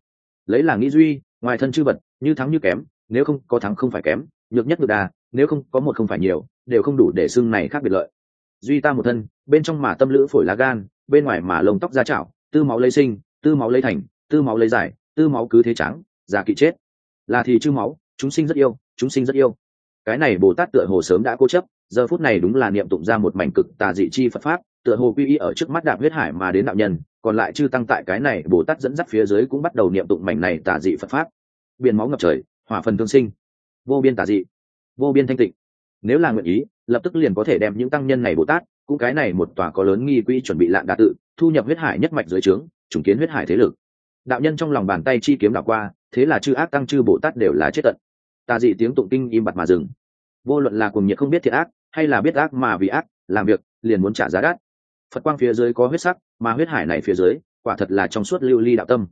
Lấy là nghĩ duy, ngoài thân chư vật, như thắng như kém, nếu không có thắng không phải kém, nhược nhất được đà, nếu không có một không phải nhiều, đều không đủ để xưng này khác biệt lợi. Duy ta một thân, bên trong mà tâm lữ phổi lá gan, bên ngoài mà lông tóc da chảo tư máu lấy sinh, tư máu lấy thành, tư máu lấy giải, tư máu cứ thế trắng, già kỵ chết. Là thì chư máu, chúng sinh rất yêu, chúng sinh rất yêu. Cái này bồ tát tựa hồ sớm đã cố chấp, giờ phút này đúng là niệm tụng ra một mảnh cực tà dị chi phật pháp, tựa hồ quy y ở trước mắt đạp huyết hải mà đến đạo nhân, còn lại chư tăng tại cái này bồ tát dẫn dắt phía dưới cũng bắt đầu niệm tụng mảnh này tà dị phật pháp. Biển máu ngập trời, hỏa phần thương sinh. Vô biên tà dị, vô biên thanh tịnh. Nếu là nguyện ý, lập tức liền có thể đem những tăng nhân này bồ tát cũng cái này một tòa có lớn nghi quỹ chuẩn bị lạn đa tự, thu nhập huyết hải nhất mạch dưới trướng chủng kiến huyết hải thế lực. Đạo nhân trong lòng bàn tay chi kiếm đảo qua, thế là chư ác tăng chư bồ tát đều là chết tận. Tà dị tiếng tụng kinh im bặt mà dừng. Vô luận là cùng nhiệt không biết thiệt ác, hay là biết ác mà vì ác, làm việc, liền muốn trả giá đắt. Phật quang phía dưới có huyết sắc, mà huyết hải này phía dưới, quả thật là trong suốt lưu ly đạo tâm.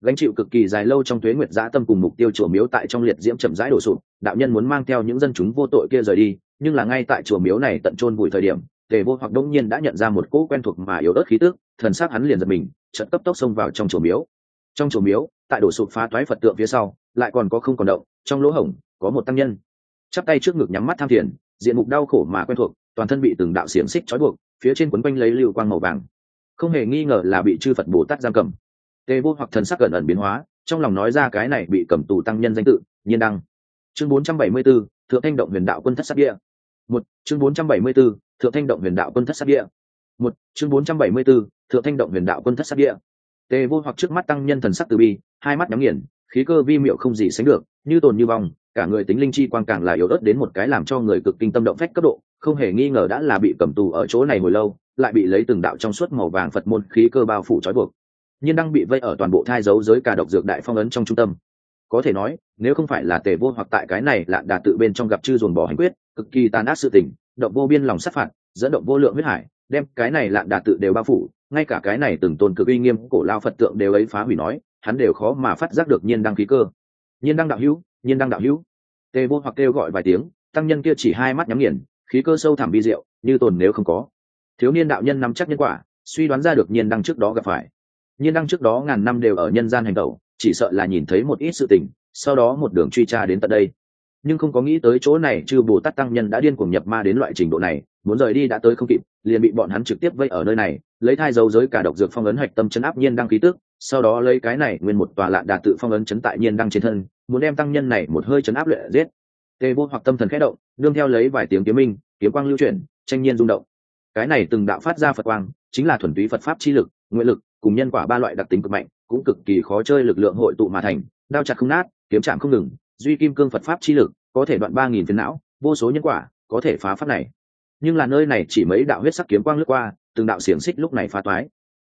Gánh chịu cực kỳ dài lâu trong tuế nguyệt giã tâm cùng mục tiêu chùa miếu tại trong liệt diễm chậm rãi đổ sụp, đạo nhân muốn mang theo những dân chúng vô tội kia rời đi, nhưng là ngay tại chùa miếu này tận chôn bùi thời điểm tề vô hoặc đông nhiên đã nhận ra một cỗ quen thuộc mà yếu ớt khí tức thần sắc hắn liền giật mình trận cấp tốc xông vào trong chùa miếu. Trong chùa miếu tại đổ sụp phá toái phật tượng phía sau lại còn có không còn động trong lỗ hổng có một tăng nhân. Chắp tay trước ngực nhắm mắt tham thiền diện mục đau khổ mà quen thuộc toàn thân bị từng đạo xiềng xích trói buộc phía trên quấn quanh lấy lưu quang màu vàng. Không hề nghi ngờ là bị chư phật bồ tát giam cầm. Tề vô hoặc thần sắc gần ẩn biến hóa trong lòng nói ra cái này bị cầm tù tăng nhân danh tự nhiên đăng. Chương 474, thượng thanh động huyền đạo quân thất sát địa một chương 474, thượng thanh động huyền đạo quân thất sát địa. Một chương 474, thượng thanh động huyền đạo quân thất sát địa. Tề vô hoặc trước mắt tăng nhân thần sắc từ bi hai mắt nhắm nghiền khí cơ vi miệu không gì sánh được như tồn như vong cả người tính linh chi quang càng là yếu ớt đến một cái làm cho người cực kinh tâm động phách cấp độ không hề nghi ngờ đã là bị cầm tù ở chỗ này hồi lâu lại bị lấy từng đạo trong suốt màu vàng phật môn khí cơ bao phủ trói buộc. Nhiên đang bị vây ở toàn bộ thai dấu giới cả độc dược đại phong ấn trong trung tâm có thể nói, nếu không phải là tề vô hoặc tại cái này lạ đà tự bên trong gặp chư dồn bỏ hành quyết, cực kỳ tàn ác sự tình, động vô biên lòng sát phạt, dẫn động vô lượng huyết hải, đem cái này lạ đà tự đều bao phủ, ngay cả cái này từng tồn cực uy nghiêm cổ lao phật tượng đều ấy phá hủy nói, hắn đều khó mà phát giác được nhiên đăng khí cơ. Nhiên đăng đạo hữu, nhiên đăng đạo hữu. Tề vô hoặc kêu gọi vài tiếng, tăng nhân kia chỉ hai mắt nhắm nghiền, khí cơ sâu thẳm vi diệu, như tồn nếu không có. Thiếu niên đạo nhân nắm chắc nhân quả, suy đoán ra được nhiên đăng trước đó gặp phải. Nhiên đăng trước đó ngàn năm đều ở nhân gian hành tẩu chỉ sợ là nhìn thấy một ít sự tình, sau đó một đường truy tra đến tận đây. Nhưng không có nghĩ tới chỗ này chư bồ tát tăng nhân đã điên cuồng nhập ma đến loại trình độ này, muốn rời đi đã tới không kịp, liền bị bọn hắn trực tiếp vây ở nơi này, lấy thai dấu giới cả độc dược phong ấn hạch tâm chấn áp nhiên đăng ký tức, sau đó lấy cái này nguyên một tòa lạ đạt tự phong ấn chấn tại nhiên đăng trên thân, muốn đem tăng nhân này một hơi chấn áp luyện giết. Tê vô hoặc tâm thần khẽ động, nương theo lấy vài tiếng kiếm minh, kiếm quang lưu chuyển, tranh nhiên rung động. Cái này từng đạo phát ra phật quang, chính là thuần túy phật pháp chi lực, nguyện lực, cùng nhân quả ba loại đặc tính cực mạnh cũng cực kỳ khó chơi lực lượng hội tụ mà thành, đao chặt không nát, kiếm chạm không ngừng, duy kim cương phật pháp chi lực, có thể đoạn ba nghìn phiến não, vô số nhân quả, có thể phá pháp này. Nhưng là nơi này chỉ mấy đạo huyết sắc kiếm quang lướt qua, từng đạo xiềng xích lúc này phá toái.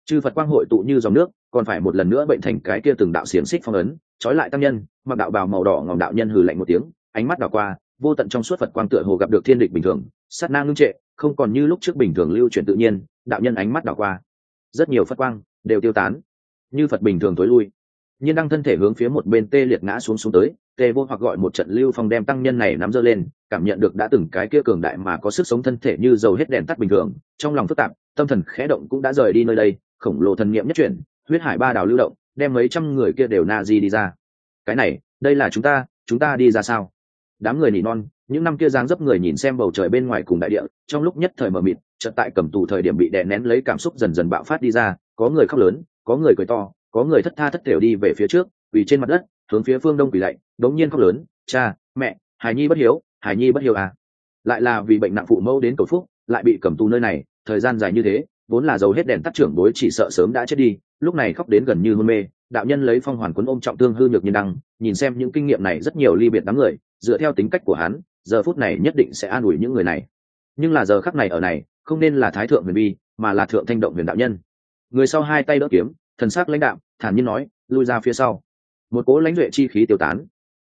Chư phật quang hội tụ như dòng nước, còn phải một lần nữa bệnh thành cái kia từng đạo xiềng xích phong ấn, trói lại tăng nhân, mặc đạo bào màu đỏ ngòm đạo nhân hừ lạnh một tiếng, ánh mắt đảo qua, vô tận trong suốt phật quang tựa hồ gặp được thiên địch bình thường, sát na ngưng trệ, không còn như lúc trước bình thường lưu chuyển tự nhiên, đạo nhân ánh mắt đảo qua. Rất nhiều phật quang đều tiêu tán như phật bình thường tối lui. Nhiên đăng thân thể hướng phía một bên tê liệt ngã xuống xuống tới, tê vô hoặc gọi một trận lưu phong đem tăng nhân này nắm dơ lên, cảm nhận được đã từng cái kia cường đại mà có sức sống thân thể như dầu hết đèn tắt bình thường, trong lòng phức tạp, tâm thần khẽ động cũng đã rời đi nơi đây, khổng lồ thần niệm nhất chuyển, huyết hải ba đảo lưu động, đem mấy trăm người kia đều na di đi ra. Cái này, đây là chúng ta chúng ta đi ra sao? Đám người nỉ non, những năm kia giáng dấp người nhìn xem bầu trời bên ngoài cùng đại địa, trong lúc nhất thời mờ mịt, chợt tại cầm tù thời điểm bị đè nén lấy cảm xúc dần dần bạo phát đi ra, có người khóc lớn có người cười to, có người thất tha thất thểu đi về phía trước vì trên mặt đất, hướng phía phương đông quỳ lạy, đống nhiên khóc lớn, cha, mẹ, hải nhi bất hiếu, hải nhi bất hiếu à. Lại là vì bệnh nặng phụ mẫu đến cầu phúc, lại bị cầm tù nơi này, thời gian dài như thế, vốn là dầu hết đèn tắt trưởng bối chỉ sợ sớm đã chết đi, lúc này khóc đến gần như hôn mê, đạo nhân lấy phong hoàn quấn ôm trọng thương hư nhược như đăng, nhìn xem những kinh nghiệm này rất nhiều ly biệt đám người, dựa theo tính cách của hắn, giờ phút này nhất định sẽ an ủi những người này. Nhưng là giờ khắc này ở này, không nên là thái thượng huyền bi, mà là thượng thanh động huyền đạo nhân người sau hai tay đỡ kiếm, thần sắc lãnh đạo thản nhiên nói, lui ra phía sau. Một cố lãnh duệ chi khí tiêu tán.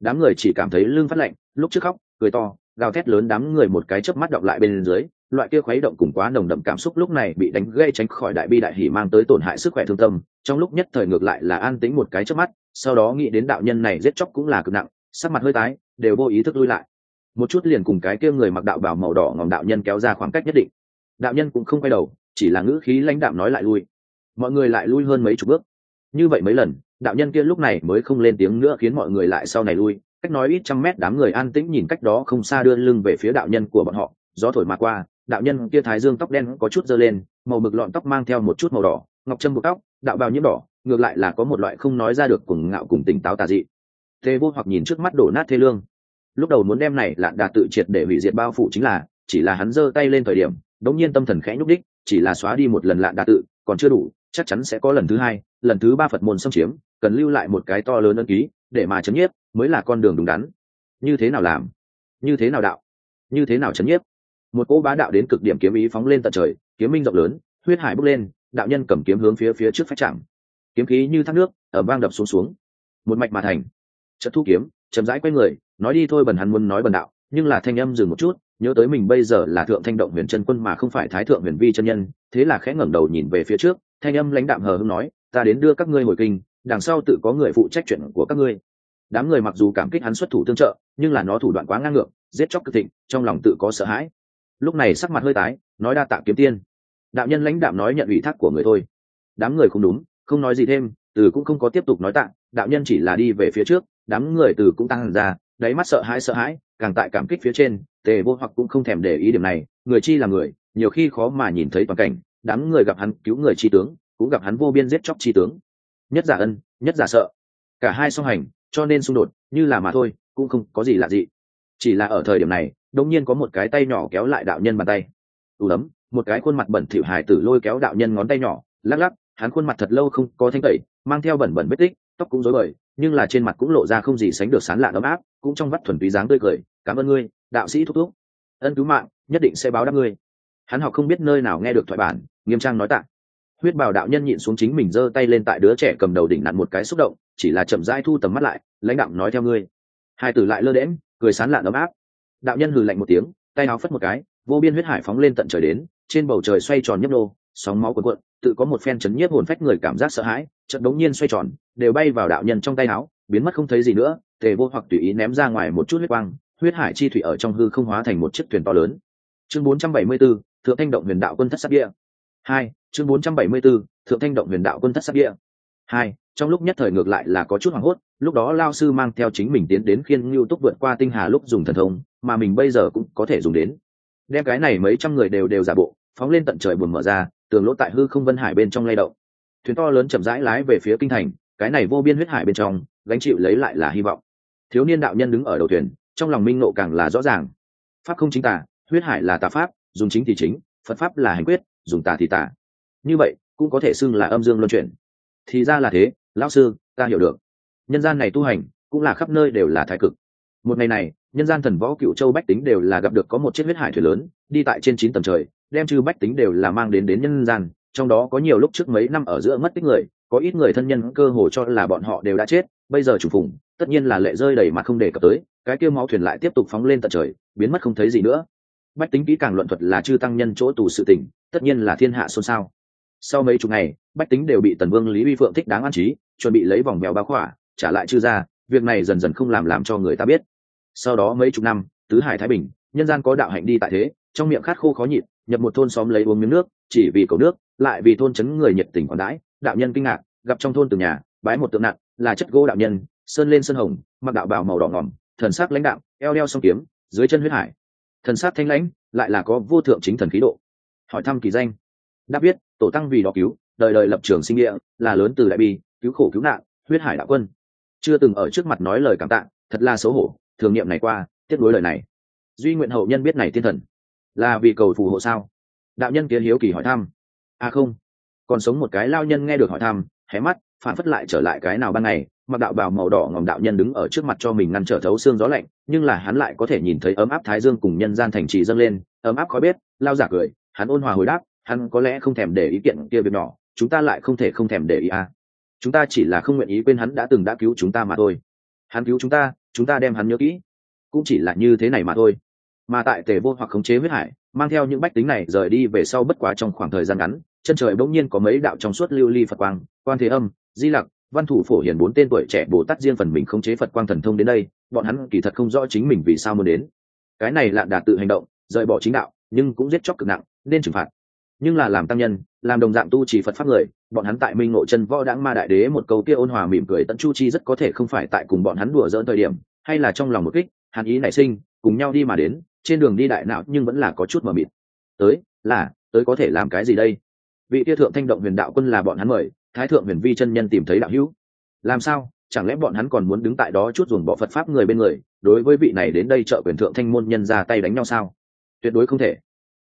Đám người chỉ cảm thấy lưng phát lạnh, lúc trước khóc, cười to, gào thét lớn đám người một cái chớp mắt đọng lại bên dưới, loại kia khuấy động cùng quá nồng đậm cảm xúc lúc này bị đánh gây tránh khỏi đại bi đại hỉ mang tới tổn hại sức khỏe thương tâm, trong lúc nhất thời ngược lại là an tĩnh một cái chớp mắt, sau đó nghĩ đến đạo nhân này giết chóc cũng là cực nặng, sắc mặt hơi tái, đều vô ý thức lui lại. Một chút liền cùng cái kia người mặc đạo bảo màu đỏ ngòm đạo nhân kéo ra khoảng cách nhất định. Đạo nhân cũng không quay đầu, chỉ là ngữ khí lãnh đạm nói lại lui mọi người lại lui hơn mấy chục bước. Như vậy mấy lần, đạo nhân kia lúc này mới không lên tiếng nữa khiến mọi người lại sau này lui, cách nói ít trăm mét đám người an tĩnh nhìn cách đó không xa đưa lưng về phía đạo nhân của bọn họ, gió thổi mà qua, đạo nhân kia thái dương tóc đen có chút dơ lên, màu mực lọn tóc mang theo một chút màu đỏ, ngọc trâm buộc tóc, đạo bào nhiễm đỏ, ngược lại là có một loại không nói ra được cùng ngạo cùng tỉnh táo tà dị. Thế vô hoặc nhìn trước mắt đổ nát thê lương. Lúc đầu muốn đem này lạn đà tự triệt để hủy diệt bao phủ chính là, chỉ là hắn giơ tay lên thời điểm, đống nhiên tâm thần khẽ nhúc đích, chỉ là xóa đi một lần lạn đà tự, còn chưa đủ chắc chắn sẽ có lần thứ hai, lần thứ ba phật môn xâm chiếm, cần lưu lại một cái to lớn ân ký để mà chấn nhiếp, mới là con đường đúng đắn. Như thế nào làm? Như thế nào đạo? Như thế nào chấn nhiếp? Một cỗ bá đạo đến cực điểm kiếm ý phóng lên tận trời, kiếm minh rộng lớn, huyết hải bốc lên, đạo nhân cầm kiếm hướng phía phía trước phách chạm. Kiếm khí như thác nước ở vang đập xuống xuống. Một mạch mà thành. Trận thu kiếm, chậm rãi quay người, nói đi thôi bần hắn muốn nói bần đạo, nhưng là thanh âm dừng một chút, nhớ tới mình bây giờ là thượng thanh động huyền chân quân mà không phải thái thượng huyền vi chân nhân, thế là khẽ ngẩng đầu nhìn về phía trước thanh âm lãnh đạm hờ hưng nói, ta đến đưa các ngươi hồi kinh, đằng sau tự có người phụ trách chuyện của các ngươi. Đám người mặc dù cảm kích hắn xuất thủ tương trợ, nhưng là nó thủ đoạn quá ngang ngược, giết chóc cực thịnh, trong lòng tự có sợ hãi. Lúc này sắc mặt hơi tái, nói đa tạ kiếm tiên. Đạo nhân lãnh đạm nói nhận ủy thác của người thôi. Đám người không đúng, không nói gì thêm, từ cũng không có tiếp tục nói tạ, đạo nhân chỉ là đi về phía trước, đám người từ cũng tăng ra, đáy mắt sợ hãi sợ hãi, càng tại cảm kích phía trên, tề vô hoặc cũng không thèm để ý điểm này, người chi là người, nhiều khi khó mà nhìn thấy toàn cảnh đám người gặp hắn cứu người chi tướng, cũng gặp hắn vô biên giết chóc chi tướng. Nhất giả ân, nhất giả sợ. Cả hai song hành, cho nên xung đột, như là mà thôi, cũng không có gì lạ gì. Chỉ là ở thời điểm này đông nhiên có một cái tay nhỏ kéo lại đạo nhân bàn tay. Tù lắm một cái khuôn mặt bẩn thỉu hài tử lôi kéo đạo nhân ngón tay nhỏ, lắc lắc, hắn khuôn mặt thật lâu không có thanh tẩy, mang theo bẩn bẩn vết tích, tóc cũng rối bời, nhưng là trên mặt cũng lộ ra không gì sánh được sán lạ ấm áp, cũng trong vắt thuần túy dáng tươi cười, cảm ơn ngươi, đạo sĩ thúc thúc. Ân cứu mạng, nhất định sẽ báo đáp ngươi hắn học không biết nơi nào nghe được thoại bản nghiêm trang nói tạ. Huyết bào đạo nhân nhịn xuống chính mình giơ tay lên tại đứa trẻ cầm đầu đỉnh nặn một cái xúc động chỉ là chậm rãi thu tầm mắt lại lãnh đạo nói theo ngươi. Hai tử lại lơ đễm cười sán lạn ấm áp. Đạo nhân hừ lạnh một tiếng tay áo phất một cái vô biên huyết hải phóng lên tận trời đến trên bầu trời xoay tròn nhấp nô sóng máu cuộn cuộn tự có một phen chấn nhiếp hồn phách người cảm giác sợ hãi trận đống nhiên xoay tròn đều bay vào đạo nhân trong tay áo biến mất không thấy gì nữa tề vô hoặc tùy ý ném ra ngoài một chút huyết quang huyết hải chi thủy ở trong hư không hóa thành một chiếc thuyền to lớn. Chương 474, thượng thanh động huyền đạo quân thất sắc địa. Hai chương 474, thượng thanh động huyền đạo quân thất sắc địa. Hai trong lúc nhất thời ngược lại là có chút hoảng hốt lúc đó lao sư mang theo chính mình tiến đến khiên ngưu túc vượt qua tinh hà lúc dùng thần thông mà mình bây giờ cũng có thể dùng đến. Đem cái này mấy trăm người đều đều giả bộ phóng lên tận trời buồn mở ra tường lỗ tại hư không vân hải bên trong lay động. Thuyền to lớn chậm rãi lái về phía kinh thành cái này vô biên huyết hải bên trong gánh chịu lấy lại là hy vọng. Thiếu niên đạo nhân đứng ở đầu thuyền trong lòng minh nộ càng là rõ ràng. Pháp không chính tả huyết hải là tà pháp dùng chính thì chính, phật pháp là hành quyết, dùng tà thì tà. Như vậy, cũng có thể xưng là âm dương luân chuyển. Thì ra là thế, lão sư, ta hiểu được. Nhân gian này tu hành, cũng là khắp nơi đều là thái cực. Một ngày này, nhân gian thần võ cựu châu bách tính đều là gặp được có một chiếc huyết hải thuyền lớn, đi tại trên chín tầng trời, đem chư bách tính đều là mang đến đến nhân gian, trong đó có nhiều lúc trước mấy năm ở giữa mất tích người, có ít người thân nhân cơ hồ cho là bọn họ đều đã chết, bây giờ chủ phùng, tất nhiên là lệ rơi đầy mặt không đề cập tới, cái kêu máu thuyền lại tiếp tục phóng lên tận trời, biến mất không thấy gì nữa bách tính kỹ càng luận thuật là chư tăng nhân chỗ tù sự tỉnh tất nhiên là thiên hạ xôn xao. Sau mấy chục ngày, bách tính đều bị tần vương lý uy phượng thích đáng an trí, chuẩn bị lấy vòng mèo bá khỏa, trả lại chư ra việc này dần dần không làm làm cho người ta biết. Sau đó mấy chục năm, tứ hải thái bình, nhân gian có đạo hạnh đi tại thế, trong miệng khát khô khó nhịn, nhập một thôn xóm lấy uống miếng nước, chỉ vì cầu nước, lại vì thôn chấn người nhiệt tình còn đãi, đạo nhân kinh ngạc, gặp trong thôn từng nhà, bái một tượng nặng, là chất gỗ đạo nhân, sơn lên sơn hồng, mặc đạo bào màu đỏ ngỏm, thần sắc lãnh đạo eo đeo song kiếm, dưới chân huyết hải thần sát thanh lãnh, lại là có vô thượng chính thần khí độ. Hỏi thăm kỳ danh. Đáp biết, tổ tăng vì đó cứu, đời đời lập trường sinh địa, là lớn từ đại bi, cứu khổ cứu nạn, huyết hải đạo quân. Chưa từng ở trước mặt nói lời cảm tạ, thật là xấu hổ, thường niệm này qua tiếp nối lời này. Duy nguyện hậu nhân biết này thiên thần. Là vì cầu phù hộ sao? Đạo nhân kia hiếu kỳ hỏi thăm. À không, còn sống một cái lao nhân nghe được hỏi thăm, hé mắt, phản phất lại trở lại cái nào ban ngày mặc đạo bào màu đỏ ngòm đạo nhân đứng ở trước mặt cho mình ngăn trở thấu xương gió lạnh, nhưng là hắn lại có thể nhìn thấy ấm áp thái dương cùng nhân gian thành trì dâng lên, ấm áp khói bếp, lao giả cười, hắn ôn hòa hồi đáp, hắn có lẽ không thèm để ý kiện kia việc nhỏ, chúng ta lại không thể không thèm để ý à. chúng ta chỉ là không nguyện ý quên hắn đã từng đã cứu chúng ta mà thôi. Hắn cứu chúng ta chúng ta đem hắn nhớ kỹ. Cũng chỉ là như thế này mà thôi. Mà tại tề vô hoặc khống chế huyết hải, mang theo những bách tính này rời đi về sau bất quá trong khoảng thời gian ngắn, chân trời bỗng nhiên có mấy đạo trong suốt lưu ly phật quang, quan thế âm, di lặc văn thủ phổ hiền bốn tên tuổi trẻ bồ tát riêng phần mình không chế phật quang thần thông đến đây, bọn hắn kỳ thật không rõ chính mình vì sao muốn đến. Cái này lạ đạt tự hành động, rời bỏ chính đạo, nhưng cũng giết chóc cực nặng, nên trừng phạt. Nhưng là làm tăng nhân, làm đồng dạng tu trì phật pháp người, bọn hắn tại minh ngộ chân võ đãng ma đại đế một câu kia ôn hòa mỉm cười tận chu chi rất có thể không phải tại cùng bọn hắn đùa dỡn thời điểm, hay là trong lòng một kích hắn ý nảy sinh, cùng nhau đi mà đến, trên đường đi đại não nhưng vẫn là có chút mờ mịt. Tới, là, tới có thể làm cái gì đây? Vị tia thượng thanh động huyền đạo quân là bọn hắn mời, thái thượng huyền vi chân nhân tìm thấy đạo hữu. Làm sao? Chẳng lẽ bọn hắn còn muốn đứng tại đó chút dùng bỏ phật pháp người bên người, đối với vị này đến đây trợ quyền thượng thanh môn nhân ra tay đánh nhau sao? Tuyệt đối không thể.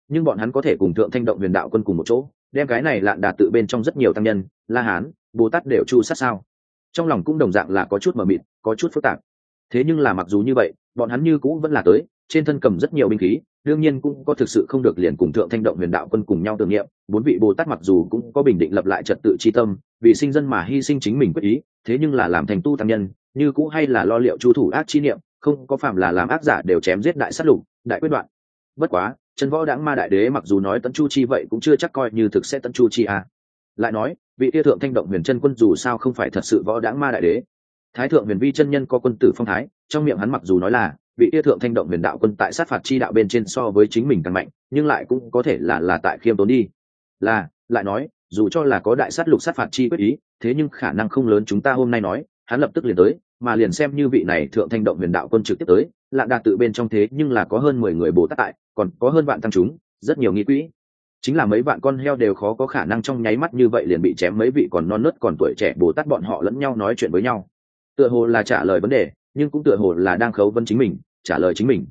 Nhưng bọn hắn có thể cùng thượng thanh động huyền đạo quân cùng một chỗ, đem cái này lạn đạt tự bên trong rất nhiều tăng nhân, la hán, bồ tát đều chu sát sao? Trong lòng cũng đồng dạng là có chút mờ mịt, có chút phức tạp. Thế nhưng là mặc dù như vậy, bọn hắn như cũ vẫn là tới, trên thân cầm rất nhiều binh khí đương nhiên cũng có thực sự không được liền cùng thượng thanh động huyền đạo quân cùng nhau tưởng niệm, bốn vị bồ tát mặc dù cũng có bình định lập lại trật tự tri tâm, vì sinh dân mà hy sinh chính mình quyết ý, thế nhưng là làm thành tu tăng nhân, như cũ hay là lo liệu chu thủ ác chi niệm, không có phạm là làm ác giả đều chém giết đại sát lục, đại quyết đoạn bất quá, chân võ đãng ma đại đế mặc dù nói tấn chu chi vậy cũng chưa chắc coi như thực sẽ tấn chu chi à. lại nói, vị tia thượng thanh động huyền chân quân dù sao không phải thật sự võ đãng ma đại đế thái thượng huyền vi chân nhân có quân tử phong thái, trong miệng hắn mặc dù nói là vị tia thượng thanh động huyền đạo quân tại sát phạt chi đạo bên trên so với chính mình càng mạnh, nhưng lại cũng có thể là là tại khiêm tốn đi. Là, lại nói, dù cho là có đại sát lục sát phạt chi quyết ý, thế nhưng khả năng không lớn chúng ta hôm nay nói, hắn lập tức liền tới, mà liền xem như vị này thượng thanh động huyền đạo quân trực tiếp tới lạ đạt tự bên trong thế nhưng là có hơn mười người bồ tát tại, còn có hơn vạn tăng chúng, rất nhiều nghi quỹ. Chính là mấy vạn con heo đều khó có khả năng trong nháy mắt như vậy liền bị chém, mấy vị còn non nớt còn tuổi trẻ bồ tát bọn họ lẫn nhau nói chuyện với nhau. Tựa hồ là trả lời vấn đề, nhưng cũng tựa hồ là đang khấu vấn chính mình trả lời chính mình.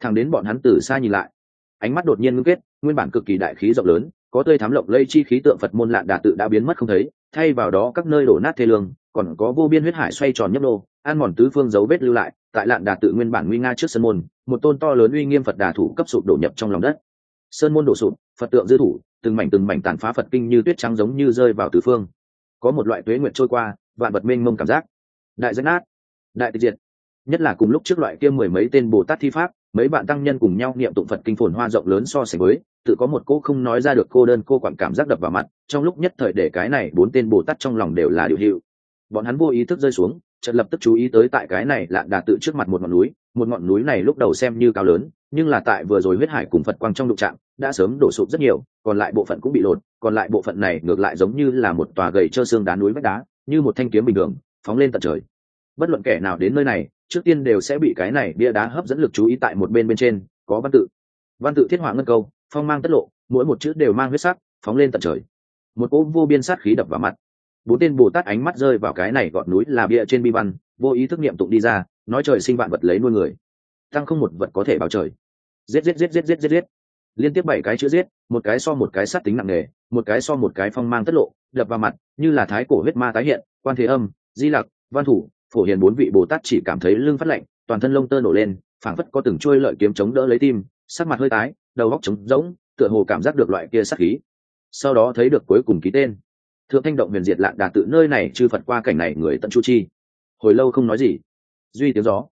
Thằng đến bọn hắn từ xa nhìn lại, ánh mắt đột nhiên ngưng kết, nguyên bản cực kỳ đại khí rộng lớn, có tươi thám lộng lây chi khí tượng phật môn lạn đà tự đã biến mất không thấy, thay vào đó các nơi đổ nát thê lương, còn có vô biên huyết hải xoay tròn nhấp đô an mòn tứ phương dấu vết lưu lại, tại lạn đà tự nguyên bản nguy nga trước sân môn, một tôn to lớn uy nghiêm phật đà thủ cấp sụp đổ nhập trong lòng đất. Sơn môn đổ sụp, phật tượng dư thủ, từng mảnh từng mảnh tàn phá phật kinh như tuyết trắng giống như rơi vào tứ phương. Có một loại tuế nguyện trôi qua, vạn vật mênh mông cảm giác. Đại rách nát, đại tịch diệt nhất là cùng lúc trước loại kia mười mấy tên bồ tát thi pháp, mấy bạn tăng nhân cùng nhau niệm tụng phật kinh phồn hoa rộng lớn so sánh với, tự có một cô không nói ra được cô đơn cô quản cảm giác đập vào mặt, trong lúc nhất thời để cái này bốn tên bồ tát trong lòng đều là điều hiệu. Bọn hắn vô ý thức rơi xuống, chợt lập tức chú ý tới tại cái này lạ đà tự trước mặt một ngọn núi, một ngọn núi này lúc đầu xem như cao lớn, nhưng là tại vừa rồi huyết hải cùng phật quang trong đụng trạm đã sớm đổ sụp rất nhiều, còn lại bộ phận cũng bị lột, còn lại bộ phận này ngược lại giống như là một tòa gầy trơ xương đá núi vách đá, như một thanh kiếm bình thường, phóng lên tận trời. Bất luận kẻ nào đến nơi này trước tiên đều sẽ bị cái này bia đá hấp dẫn lực chú ý tại một bên bên trên, có văn tự. Văn tự thiết họa ngân câu, phong mang tất lộ, mỗi một chữ đều mang huyết sắc, phóng lên tận trời. Một cỗ vô biên sát khí đập vào mặt. Bốn tên bồ tát ánh mắt rơi vào cái này gọn núi là bia trên bi văn, vô ý thức niệm tụng đi ra, nói trời sinh vạn vật lấy nuôi người. Tăng không một vật có thể bảo trời. Giết giết giết giết giết giết giết. Liên tiếp bảy cái chữ giết, một cái so một cái sát tính nặng nề, một cái so một cái phong mang tất lộ, đập vào mặt, như là thái cổ huyết ma tái hiện, quan thế âm, di lặc, văn thủ phổ hiền bốn vị bồ tát chỉ cảm thấy lưng phát lạnh, toàn thân lông tơ nổ lên, phảng phất có từng trôi lợi kiếm chống đỡ lấy tim, sắc mặt hơi tái, đầu góc trống rỗng, tựa hồ cảm giác được loại kia sắc khí. Sau đó thấy được cuối cùng ký tên. Thượng thanh động huyền diệt lạn đà tự nơi này chư phật qua cảnh này người tận chu chi. Hồi lâu không nói gì. Duy tiếng gió.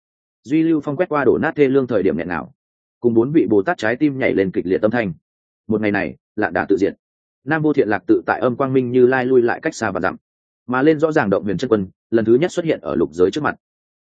Duy lưu phong quét qua đổ nát thê lương thời điểm nghẹn nào cùng bốn vị bồ tát trái tim nhảy lên kịch liệt tâm thanh. Một ngày này, lạn đà tự diệt. Nam vô thiện lạc tự tại âm quang minh như lai lui lại cách xa và dặm. Mà lên rõ ràng động huyền chân quân lần thứ nhất xuất hiện ở lục giới trước mặt.